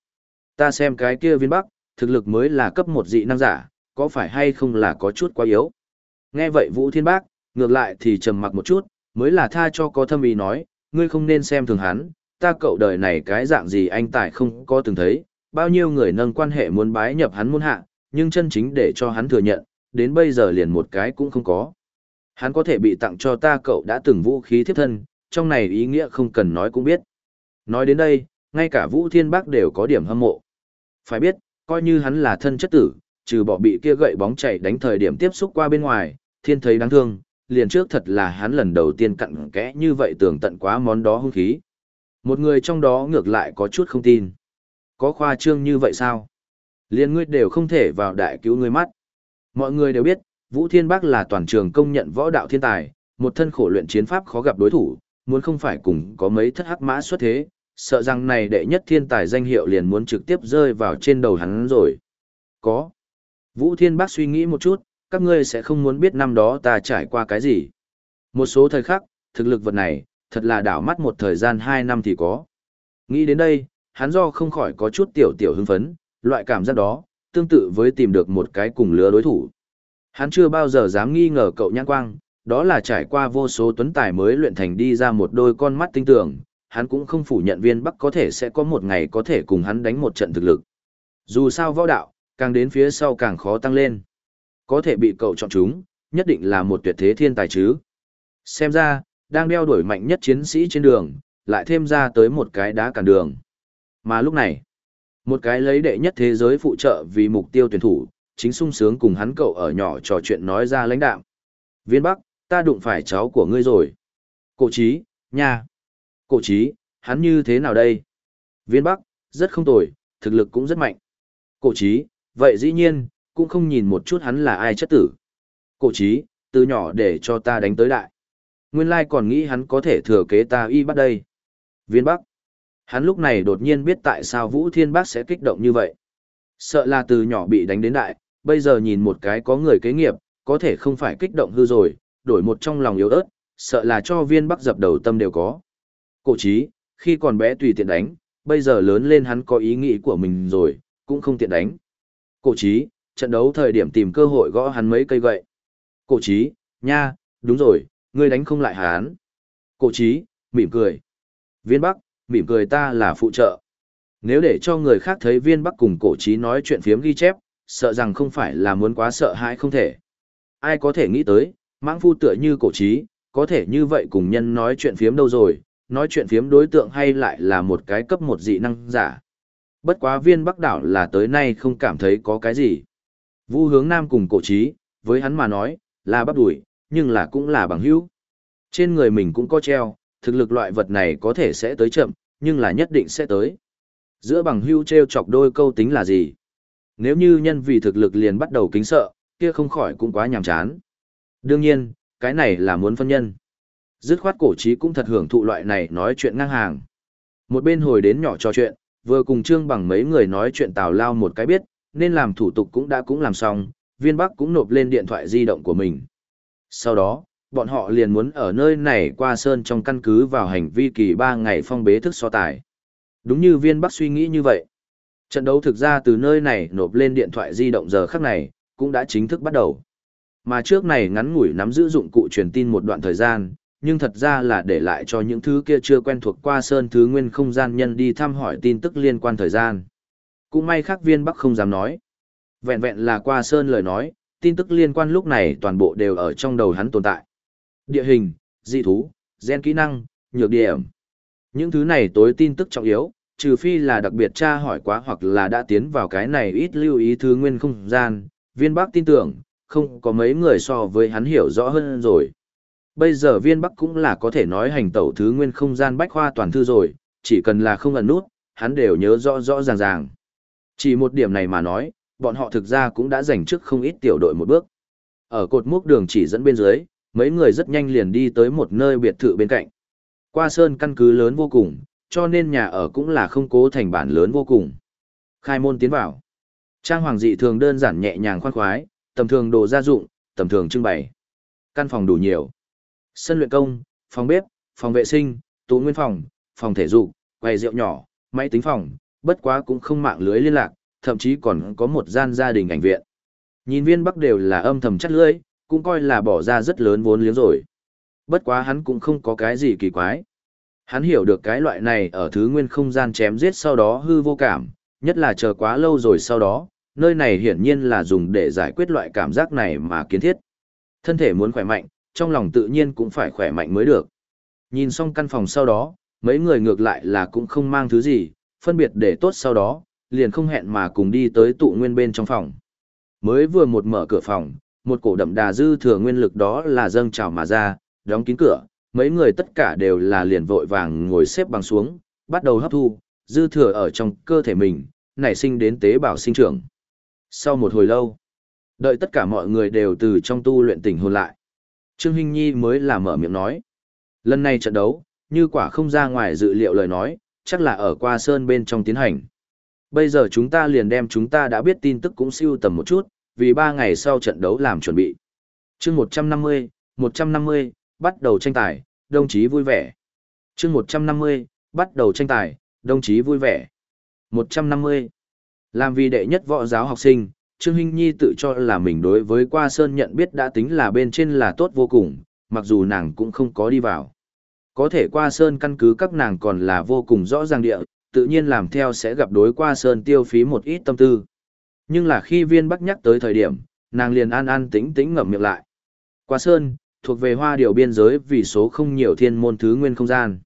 Ta xem cái kia viên bắc, thực lực mới là cấp một dị năng giả, có phải hay không là có chút quá yếu. Nghe vậy Vũ Thiên Bác, ngược lại thì trầm mặc một chút, mới là tha cho có thâm ý nói, ngươi không nên xem thường hắn, ta cậu đời này cái dạng gì anh tài không có từng thấy, bao nhiêu người nâng quan hệ muốn bái nhập hắn muốn hạ, nhưng chân chính để cho hắn thừa nhận, đến bây giờ liền một cái cũng không có. Hắn có thể bị tặng cho ta cậu đã từng vũ khí thiếp thân, trong này ý nghĩa không cần nói cũng biết. Nói đến đây, ngay cả Vũ Thiên Bác đều có điểm hâm mộ. Phải biết, coi như hắn là thân chất tử, trừ bỏ bị kia gậy bóng chạy đánh thời điểm tiếp xúc qua bên ngoài, thiên thấy đáng thương, liền trước thật là hắn lần đầu tiên cặn kẽ như vậy tưởng tận quá món đó hung khí. Một người trong đó ngược lại có chút không tin. Có khoa trương như vậy sao? Liên ngươi đều không thể vào đại cứu ngươi mắt. Mọi người đều biết, Vũ Thiên bắc là toàn trường công nhận võ đạo thiên tài, một thân khổ luyện chiến pháp khó gặp đối thủ, muốn không phải cùng có mấy thất hắc mã xuất thế, sợ rằng này đệ nhất thiên tài danh hiệu liền muốn trực tiếp rơi vào trên đầu hắn rồi. Có. Vũ Thiên Bác suy nghĩ một chút, các ngươi sẽ không muốn biết năm đó ta trải qua cái gì. Một số thời khắc, thực lực vật này, thật là đảo mắt một thời gian 2 năm thì có. Nghĩ đến đây, hắn do không khỏi có chút tiểu tiểu hưng phấn, loại cảm giác đó, tương tự với tìm được một cái cùng lứa đối thủ. Hắn chưa bao giờ dám nghi ngờ cậu nhãn quang, đó là trải qua vô số tuấn tài mới luyện thành đi ra một đôi con mắt tinh tưởng, hắn cũng không phủ nhận viên bắc có thể sẽ có một ngày có thể cùng hắn đánh một trận thực lực. Dù sao võ đạo, càng đến phía sau càng khó tăng lên. Có thể bị cậu chọn chúng, nhất định là một tuyệt thế thiên tài chứ. Xem ra, đang đeo đuổi mạnh nhất chiến sĩ trên đường, lại thêm ra tới một cái đá cản đường. Mà lúc này, một cái lấy đệ nhất thế giới phụ trợ vì mục tiêu tuyển thủ, chính sung sướng cùng hắn cậu ở nhỏ trò chuyện nói ra lãnh đạo. Viên Bắc, ta đụng phải cháu của ngươi rồi. Cổ trí, nha. Cổ trí, hắn như thế nào đây? Viên Bắc, rất không tồi, thực lực cũng rất mạnh. Cổ trí, vậy dĩ nhiên, cũng không nhìn một chút hắn là ai chất tử. Cổ trí, từ nhỏ để cho ta đánh tới đại. Nguyên lai còn nghĩ hắn có thể thừa kế ta y bắt đây. Viên Bắc, hắn lúc này đột nhiên biết tại sao Vũ Thiên Bắc sẽ kích động như vậy. Sợ là từ nhỏ bị đánh đến đại, bây giờ nhìn một cái có người kế nghiệp, có thể không phải kích động hư rồi, đổi một trong lòng yếu ớt, sợ là cho viên bắc dập đầu tâm đều có. Cổ trí, khi còn bé tùy tiện đánh, bây giờ lớn lên hắn có ý nghĩ của mình rồi, cũng không tiện đánh. Cổ trí, trận đấu thời điểm tìm cơ hội gõ hắn mấy cây gậy. Cổ trí, nha, đúng rồi, ngươi đánh không lại hắn. Cổ trí, mỉm cười. Viên bắc, mỉm cười ta là phụ trợ. Nếu để cho người khác thấy viên bắc cùng cổ trí nói chuyện phiếm ghi chép, sợ rằng không phải là muốn quá sợ hãi không thể. Ai có thể nghĩ tới, mãng phu tựa như cổ trí, có thể như vậy cùng nhân nói chuyện phiếm đâu rồi, nói chuyện phiếm đối tượng hay lại là một cái cấp một dị năng giả. Bất quá viên bắc đảo là tới nay không cảm thấy có cái gì. Vu hướng nam cùng cổ trí, với hắn mà nói, là bắt đuổi, nhưng là cũng là bằng hữu. Trên người mình cũng có treo, thực lực loại vật này có thể sẽ tới chậm, nhưng là nhất định sẽ tới. Giữa bằng hữu treo chọc đôi câu tính là gì? Nếu như nhân vì thực lực liền bắt đầu kính sợ, kia không khỏi cũng quá nhàm chán. Đương nhiên, cái này là muốn phân nhân. Dứt khoát cổ trí cũng thật hưởng thụ loại này nói chuyện ngang hàng. Một bên hồi đến nhỏ trò chuyện, vừa cùng trương bằng mấy người nói chuyện tào lao một cái biết, nên làm thủ tục cũng đã cũng làm xong, viên bắc cũng nộp lên điện thoại di động của mình. Sau đó, bọn họ liền muốn ở nơi này qua sơn trong căn cứ vào hành vi kỳ 3 ngày phong bế thức so tài. Đúng như viên bắc suy nghĩ như vậy. Trận đấu thực ra từ nơi này nộp lên điện thoại di động giờ khắc này, cũng đã chính thức bắt đầu. Mà trước này ngắn ngủi nắm giữ dụng cụ truyền tin một đoạn thời gian, nhưng thật ra là để lại cho những thứ kia chưa quen thuộc qua sơn thứ nguyên không gian nhân đi thăm hỏi tin tức liên quan thời gian. Cũng may khác viên Bắc không dám nói. Vẹn vẹn là qua sơn lời nói, tin tức liên quan lúc này toàn bộ đều ở trong đầu hắn tồn tại. Địa hình, dị thú, gen kỹ năng, nhược điểm. Những thứ này tối tin tức trọng yếu, trừ phi là đặc biệt tra hỏi quá hoặc là đã tiến vào cái này ít lưu ý thứ nguyên không gian, viên Bắc tin tưởng, không có mấy người so với hắn hiểu rõ hơn rồi. Bây giờ viên Bắc cũng là có thể nói hành tẩu thứ nguyên không gian bách khoa toàn thư rồi, chỉ cần là không ẩn nút, hắn đều nhớ rõ rõ ràng ràng. Chỉ một điểm này mà nói, bọn họ thực ra cũng đã giành trước không ít tiểu đội một bước. Ở cột mốc đường chỉ dẫn bên dưới, mấy người rất nhanh liền đi tới một nơi biệt thự bên cạnh. Qua sơn căn cứ lớn vô cùng, cho nên nhà ở cũng là không cố thành bản lớn vô cùng. Khai môn tiến vào. Trang hoàng dị thường đơn giản nhẹ nhàng khoan khoái, tầm thường đồ gia dụng, tầm thường trưng bày. Căn phòng đủ nhiều. Sân luyện công, phòng bếp, phòng vệ sinh, tủ nguyên phòng, phòng thể dục, quầy rượu nhỏ, máy tính phòng, bất quá cũng không mạng lưới liên lạc, thậm chí còn có một gian gia đình ảnh viện. Nhìn viên bắc đều là âm thầm chắt lưỡi, cũng coi là bỏ ra rất lớn vốn liếng rồi. Bất quá hắn cũng không có cái gì kỳ quái. Hắn hiểu được cái loại này ở thứ nguyên không gian chém giết sau đó hư vô cảm, nhất là chờ quá lâu rồi sau đó, nơi này hiển nhiên là dùng để giải quyết loại cảm giác này mà kiến thiết. Thân thể muốn khỏe mạnh, trong lòng tự nhiên cũng phải khỏe mạnh mới được. Nhìn xong căn phòng sau đó, mấy người ngược lại là cũng không mang thứ gì, phân biệt để tốt sau đó, liền không hẹn mà cùng đi tới tụ nguyên bên trong phòng. Mới vừa một mở cửa phòng, một cổ đậm đà dư thừa nguyên lực đó là dâng trào mà ra, đóng kín cửa, mấy người tất cả đều là liền vội vàng ngồi xếp bằng xuống, bắt đầu hấp thu, dư thừa ở trong cơ thể mình, nảy sinh đến tế bào sinh trưởng. Sau một hồi lâu, đợi tất cả mọi người đều từ trong tu luyện tỉnh hồn lại. Trương Hinh Nhi mới là mở miệng nói. Lần này trận đấu, như quả không ra ngoài dự liệu lời nói, chắc là ở qua sơn bên trong tiến hành. Bây giờ chúng ta liền đem chúng ta đã biết tin tức cũng siêu tầm một chút, vì ba ngày sau trận đấu làm chuẩn bị. chương 150, 150, bắt đầu tranh tài, đồng chí vui vẻ. chương 150, bắt đầu tranh tài, đồng chí vui vẻ. 150. Làm vì đệ nhất võ giáo học sinh, Trương Hinh Nhi tự cho là mình đối với qua sơn nhận biết đã tính là bên trên là tốt vô cùng, mặc dù nàng cũng không có đi vào. Có thể qua sơn căn cứ các nàng còn là vô cùng rõ ràng địa, tự nhiên làm theo sẽ gặp đối qua sơn tiêu phí một ít tâm tư. Nhưng là khi viên bắc nhắc tới thời điểm, nàng liền an an tĩnh tĩnh ngậm miệng lại. Qua sơn, thuộc về hoa điều biên giới vì số không nhiều thiên môn thứ nguyên không gian.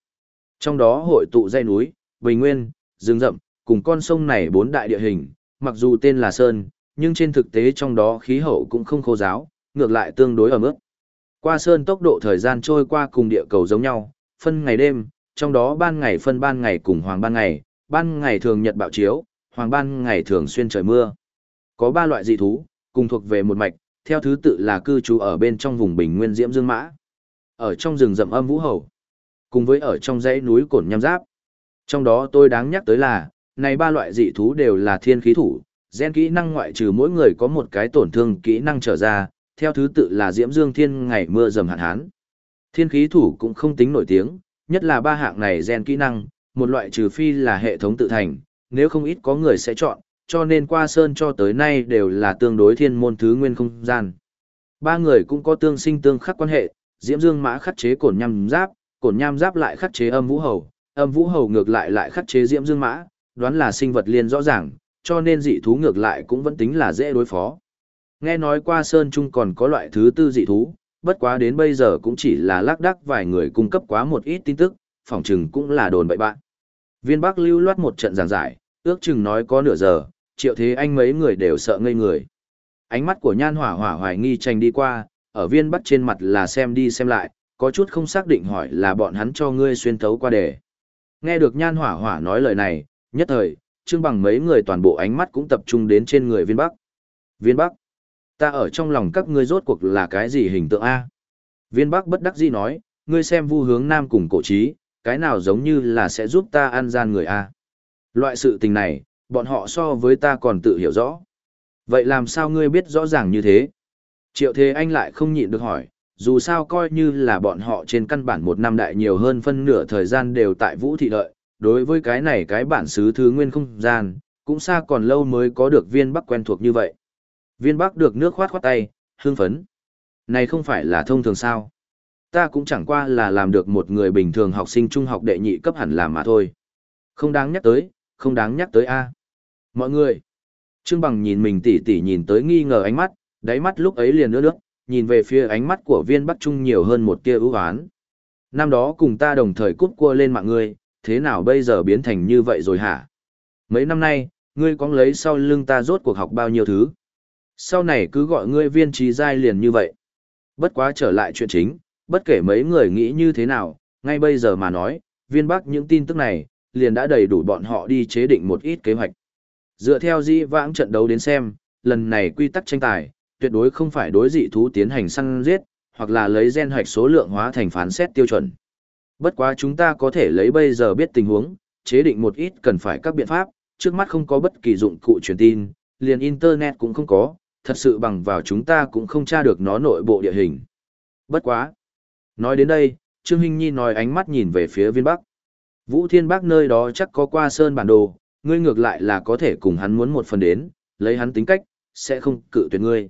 Trong đó hội tụ dây núi, bình nguyên, rừng rậm, cùng con sông này bốn đại địa hình, mặc dù tên là Sơn, nhưng trên thực tế trong đó khí hậu cũng không khô giáo, ngược lại tương đối ở mức. Qua Sơn tốc độ thời gian trôi qua cùng địa cầu giống nhau, phân ngày đêm, trong đó ban ngày phân ban ngày cùng hoàng ban ngày, ban ngày thường nhật bạo chiếu, hoàng ban ngày thường xuyên trời mưa. Có ba loại dị thú, cùng thuộc về một mạch, theo thứ tự là cư trú ở bên trong vùng bình nguyên diễm dương mã. Ở trong rừng rậm âm vũ hầu, cùng với ở trong dãy núi cổn nham giáp. Trong đó tôi đáng nhắc tới là, này ba loại dị thú đều là thiên khí thủ, gen kỹ năng ngoại trừ mỗi người có một cái tổn thương kỹ năng trở ra, theo thứ tự là diễm dương thiên ngày mưa dầm hạn hán. Thiên khí thủ cũng không tính nổi tiếng, nhất là ba hạng này gen kỹ năng, một loại trừ phi là hệ thống tự thành, nếu không ít có người sẽ chọn, cho nên qua sơn cho tới nay đều là tương đối thiên môn thứ nguyên không gian. Ba người cũng có tương sinh tương khắc quan hệ, Diễm Dương Mã khắc chế cổn nham giáp, cổn nham giáp lại khắc chế âm vũ hầu, âm vũ hầu ngược lại lại khắc chế Diễm Dương Mã, đoán là sinh vật liên rõ ràng, cho nên dị thú ngược lại cũng vẫn tính là dễ đối phó. Nghe nói qua sơn trung còn có loại thứ tư dị thú, bất quá đến bây giờ cũng chỉ là lác đác vài người cung cấp quá một ít tin tức, phỏng chừng cũng là đồn bậy bạn. Viên Bắc lưu loát một trận giảng giải, ước chừng nói có nửa giờ, triệu thế anh mấy người đều sợ ngây người. Ánh mắt của nhan hỏa hỏa hoài nghi tranh đi qua, ở viên Bắc trên mặt là xem đi xem lại, có chút không xác định hỏi là bọn hắn cho ngươi xuyên thấu qua đề. Nghe được nhan hỏa hỏa nói lời này, nhất thời, trương bằng mấy người toàn bộ ánh mắt cũng tập trung đến trên người viên Bắc. Viên Bắc, ta ở trong lòng các ngươi rốt cuộc là cái gì hình tượng A? Viên Bắc bất đắc dĩ nói, ngươi xem vu hướng nam cùng cổ trí, cái nào giống như là sẽ giúp ta ăn gian người A. Loại sự tình này, bọn họ so với ta còn tự hiểu rõ. Vậy làm sao ngươi biết rõ ràng như thế? Triệu Thế Anh lại không nhịn được hỏi, dù sao coi như là bọn họ trên căn bản một năm đại nhiều hơn phân nửa thời gian đều tại Vũ Thị Lợi, đối với cái này cái bản xứ thứ nguyên không gian, cũng xa còn lâu mới có được viên bắc quen thuộc như vậy. Viên bắc được nước khoát khoát tay, hương phấn. Này không phải là thông thường sao? Ta cũng chẳng qua là làm được một người bình thường học sinh trung học đệ nhị cấp hẳn làm mà thôi. Không đáng nhắc tới, không đáng nhắc tới a. Mọi người. Trương Bằng nhìn mình tỉ tỉ nhìn tới nghi ngờ ánh mắt, đáy mắt lúc ấy liền nước nước, nhìn về phía ánh mắt của viên bắc trung nhiều hơn một tia ưu ái. Năm đó cùng ta đồng thời cút cua lên mạng ngươi, thế nào bây giờ biến thành như vậy rồi hả? Mấy năm nay, ngươi có lấy sau lưng ta rốt cuộc học bao nhiêu thứ? Sau này cứ gọi ngươi viên trí giai liền như vậy. Bất quá trở lại chuyện chính, bất kể mấy người nghĩ như thế nào, ngay bây giờ mà nói, viên bắc những tin tức này, liền đã đầy đủ bọn họ đi chế định một ít kế hoạch. Dựa theo di vãng trận đấu đến xem, lần này quy tắc tranh tài, tuyệt đối không phải đối dị thú tiến hành săn giết, hoặc là lấy gen hoạch số lượng hóa thành phán xét tiêu chuẩn. Bất quá chúng ta có thể lấy bây giờ biết tình huống, chế định một ít cần phải các biện pháp, trước mắt không có bất kỳ dụng cụ truyền tin, liền internet cũng không có, thật sự bằng vào chúng ta cũng không tra được nó nội bộ địa hình. Bất quá. Nói đến đây, Trương Hinh Nhi nói ánh mắt nhìn về phía viên bắc. Vũ Thiên Bắc nơi đó chắc có qua sơn bản đồ, ngươi ngược lại là có thể cùng hắn muốn một phần đến, lấy hắn tính cách, sẽ không cự tuyệt ngươi.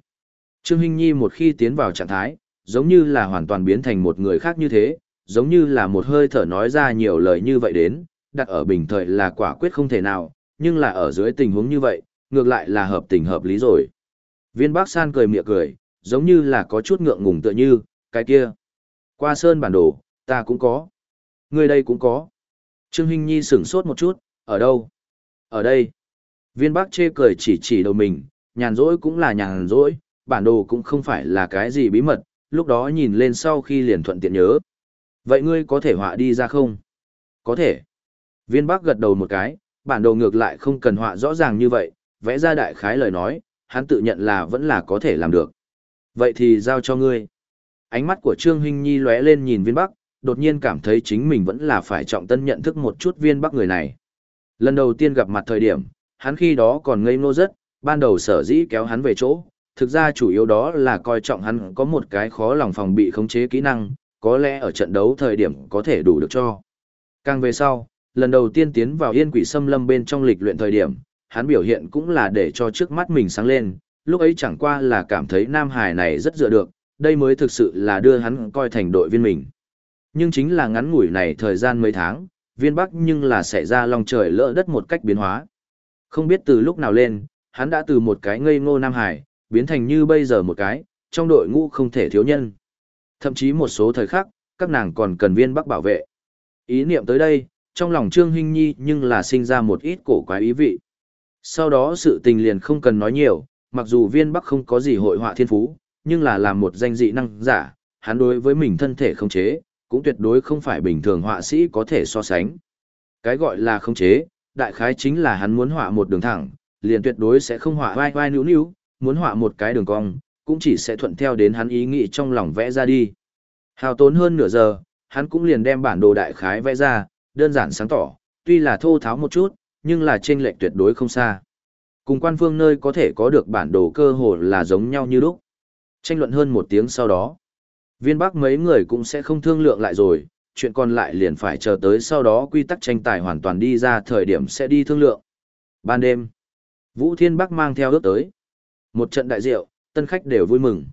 Trương Hinh Nhi một khi tiến vào trạng thái, giống như là hoàn toàn biến thành một người khác như thế, giống như là một hơi thở nói ra nhiều lời như vậy đến, đặt ở bình thời là quả quyết không thể nào, nhưng là ở dưới tình huống như vậy, ngược lại là hợp tình hợp lý rồi. Viên Bắc San cười miệng cười, giống như là có chút ngượng ngùng tựa như, cái kia. Qua sơn bản đồ, ta cũng có. Người đây cũng có. Trương Hinh Nhi sửng sốt một chút, ở đâu? Ở đây. Viên Bắc chê cười chỉ chỉ đầu mình, nhàn rỗi cũng là nhàn rỗi, bản đồ cũng không phải là cái gì bí mật, lúc đó nhìn lên sau khi liền thuận tiện nhớ. Vậy ngươi có thể họa đi ra không? Có thể. Viên Bắc gật đầu một cái, bản đồ ngược lại không cần họa rõ ràng như vậy, vẽ ra đại khái lời nói, hắn tự nhận là vẫn là có thể làm được. Vậy thì giao cho ngươi. Ánh mắt của Trương Hinh Nhi lóe lên nhìn viên Bắc, đột nhiên cảm thấy chính mình vẫn là phải trọng tân nhận thức một chút viên Bắc người này. Lần đầu tiên gặp mặt thời điểm, hắn khi đó còn ngây ngô rất, ban đầu sở dĩ kéo hắn về chỗ, thực ra chủ yếu đó là coi trọng hắn có một cái khó lòng phòng bị khống chế kỹ năng, có lẽ ở trận đấu thời điểm có thể đủ được cho. Càng về sau, lần đầu tiên tiến vào yên quỷ xâm lâm bên trong lịch luyện thời điểm, hắn biểu hiện cũng là để cho trước mắt mình sáng lên, lúc ấy chẳng qua là cảm thấy Nam Hải này rất dựa được, đây mới thực sự là đưa hắn coi thành đội viên mình. Nhưng chính là ngắn ngủi này thời gian mấy tháng, viên bắc nhưng là xảy ra lòng trời lỡ đất một cách biến hóa. Không biết từ lúc nào lên, hắn đã từ một cái ngây ngô Nam Hải, biến thành như bây giờ một cái, trong đội ngũ không thể thiếu nhân. Thậm chí một số thời khắc, các nàng còn cần viên bắc bảo vệ. Ý niệm tới đây, trong lòng Trương Hinh Nhi nhưng là sinh ra một ít cổ quái ý vị. Sau đó sự tình liền không cần nói nhiều, mặc dù viên bắc không có gì hội họa thiên phú, nhưng là làm một danh dị năng giả, hắn đối với mình thân thể không chế, cũng tuyệt đối không phải bình thường họa sĩ có thể so sánh. Cái gọi là không chế, đại khái chính là hắn muốn họa một đường thẳng, liền tuyệt đối sẽ không họa vai vai níu níu, muốn họa một cái đường cong, cũng chỉ sẽ thuận theo đến hắn ý nghĩ trong lòng vẽ ra đi. Hào tốn hơn nửa giờ, hắn cũng liền đem bản đồ đại khái vẽ ra, đơn giản sáng tỏ, tuy là thô tháo một chút, nhưng là trên lệch tuyệt đối không xa. Cùng quan phương nơi có thể có được bản đồ cơ hồ là giống nhau như lúc. Tranh luận hơn một tiếng sau đó. Viên Bắc mấy người cũng sẽ không thương lượng lại rồi, chuyện còn lại liền phải chờ tới sau đó quy tắc tranh tài hoàn toàn đi ra thời điểm sẽ đi thương lượng. Ban đêm, Vũ Thiên Bắc mang theo ước tới. Một trận đại diệu tân khách đều vui mừng.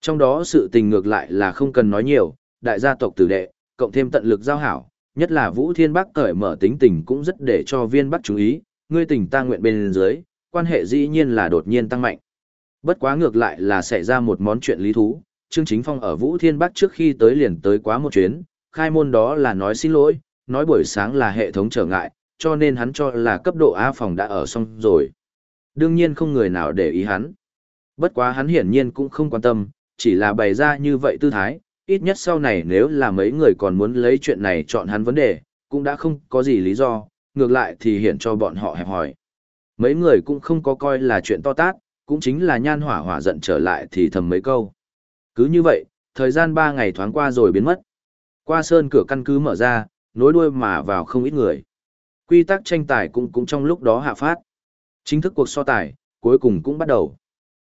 Trong đó sự tình ngược lại là không cần nói nhiều, đại gia tộc tử đệ, cộng thêm tận lực giao hảo, nhất là Vũ Thiên Bắc cởi mở tính tình cũng rất để cho viên Bắc chú ý, ngươi tình ta nguyện bên dưới, quan hệ dĩ nhiên là đột nhiên tăng mạnh. Bất quá ngược lại là xảy ra một món chuyện lý thú, Trương Chính Phong ở Vũ Thiên Bắc trước khi tới liền tới quá một chuyến, khai môn đó là nói xin lỗi, nói buổi sáng là hệ thống trở ngại, cho nên hắn cho là cấp độ A phòng đã ở xong rồi. Đương nhiên không người nào để ý hắn. Bất quá hắn hiển nhiên cũng không quan tâm, chỉ là bày ra như vậy tư thái, ít nhất sau này nếu là mấy người còn muốn lấy chuyện này chọn hắn vấn đề, cũng đã không có gì lý do, ngược lại thì hiển cho bọn họ hẹp hỏi. Mấy người cũng không có coi là chuyện to tát, cũng chính là nhan hỏa hỏa giận trở lại thì thầm mấy câu. Cứ như vậy, thời gian 3 ngày thoáng qua rồi biến mất. Qua sơn cửa căn cứ mở ra, nối đuôi mà vào không ít người. Quy tắc tranh tài cũng cũng trong lúc đó hạ phát. Chính thức cuộc so tài, cuối cùng cũng bắt đầu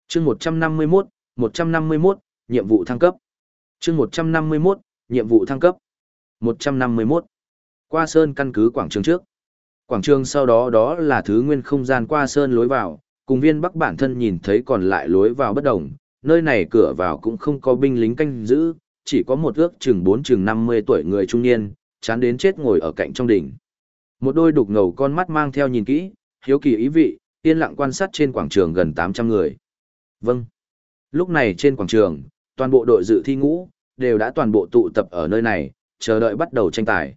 chương 151, 151, nhiệm vụ thăng cấp. chương 151, nhiệm vụ thăng cấp. 151. Qua sơn căn cứ quảng trường trước. Quảng trường sau đó đó là thứ nguyên không gian qua sơn lối vào, cùng viên bắc bản thân nhìn thấy còn lại lối vào bất đồng, nơi này cửa vào cũng không có binh lính canh giữ, chỉ có một ước chừng bốn chừng 50 tuổi người trung niên, chán đến chết ngồi ở cạnh trong đỉnh. Một đôi đục ngầu con mắt mang theo nhìn kỹ, hiếu kỳ ý vị, yên lặng quan sát trên quảng trường gần 800 người. Vâng. Lúc này trên quảng trường, toàn bộ đội dự thi ngũ, đều đã toàn bộ tụ tập ở nơi này, chờ đợi bắt đầu tranh tài.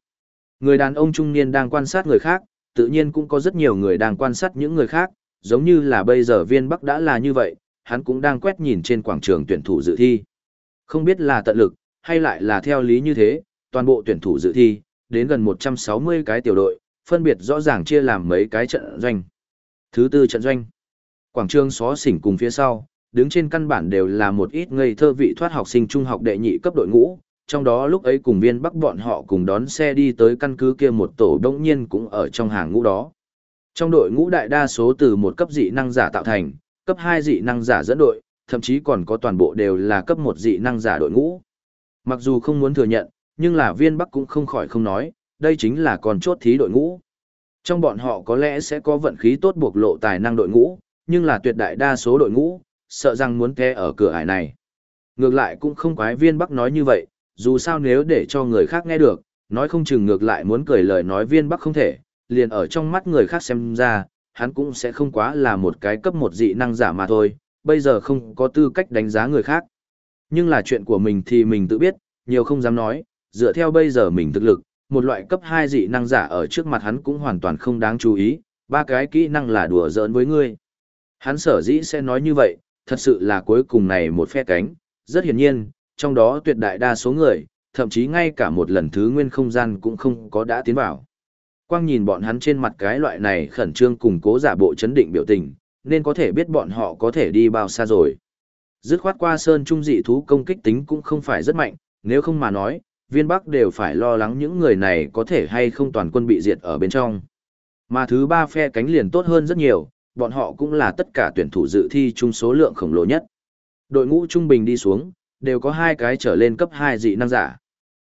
Người đàn ông trung niên đang quan sát người khác, tự nhiên cũng có rất nhiều người đang quan sát những người khác, giống như là bây giờ viên Bắc đã là như vậy, hắn cũng đang quét nhìn trên quảng trường tuyển thủ dự thi. Không biết là tận lực, hay lại là theo lý như thế, toàn bộ tuyển thủ dự thi, đến gần 160 cái tiểu đội, phân biệt rõ ràng chia làm mấy cái trận doanh. Thứ tư trận doanh. Quảng trường xó xỉnh cùng phía sau, đứng trên căn bản đều là một ít ngây thơ vị thoát học sinh trung học đệ nhị cấp đội ngũ, trong đó lúc ấy cùng viên bắc bọn họ cùng đón xe đi tới căn cứ kia một tổ đông nhiên cũng ở trong hàng ngũ đó. Trong đội ngũ đại đa số từ một cấp dị năng giả tạo thành, cấp 2 dị năng giả dẫn đội, thậm chí còn có toàn bộ đều là cấp 1 dị năng giả đội ngũ. Mặc dù không muốn thừa nhận, nhưng là viên bắc cũng không khỏi không nói, đây chính là con chốt thí đội ngũ. Trong bọn họ có lẽ sẽ có vận khí tốt buộc lộ tài năng đội ngũ, nhưng là tuyệt đại đa số đội ngũ, sợ rằng muốn té ở cửa ải này. Ngược lại cũng không quái viên bắc nói như vậy, dù sao nếu để cho người khác nghe được, nói không chừng ngược lại muốn cười lời nói viên bắc không thể, liền ở trong mắt người khác xem ra, hắn cũng sẽ không quá là một cái cấp một dị năng giả mà thôi, bây giờ không có tư cách đánh giá người khác. Nhưng là chuyện của mình thì mình tự biết, nhiều không dám nói, dựa theo bây giờ mình thực lực, một loại cấp 2 dị năng giả ở trước mặt hắn cũng hoàn toàn không đáng chú ý, ba cái kỹ năng là đùa giỡn với ngươi. Hắn sở dĩ sẽ nói như vậy, thật sự là cuối cùng này một phe cánh, rất hiển nhiên, trong đó tuyệt đại đa số người, thậm chí ngay cả một lần thứ nguyên không gian cũng không có đã tiến vào. Quang nhìn bọn hắn trên mặt cái loại này khẩn trương cùng cố giả bộ chấn định biểu tình, nên có thể biết bọn họ có thể đi bao xa rồi. Dứt khoát qua sơn trung dị thú công kích tính cũng không phải rất mạnh, nếu không mà nói, viên bắc đều phải lo lắng những người này có thể hay không toàn quân bị diệt ở bên trong. Mà thứ ba phe cánh liền tốt hơn rất nhiều, bọn họ cũng là tất cả tuyển thủ dự thi chung số lượng khổng lồ nhất. Đội ngũ trung bình đi xuống, đều có hai cái trở lên cấp 2 dị năng giả.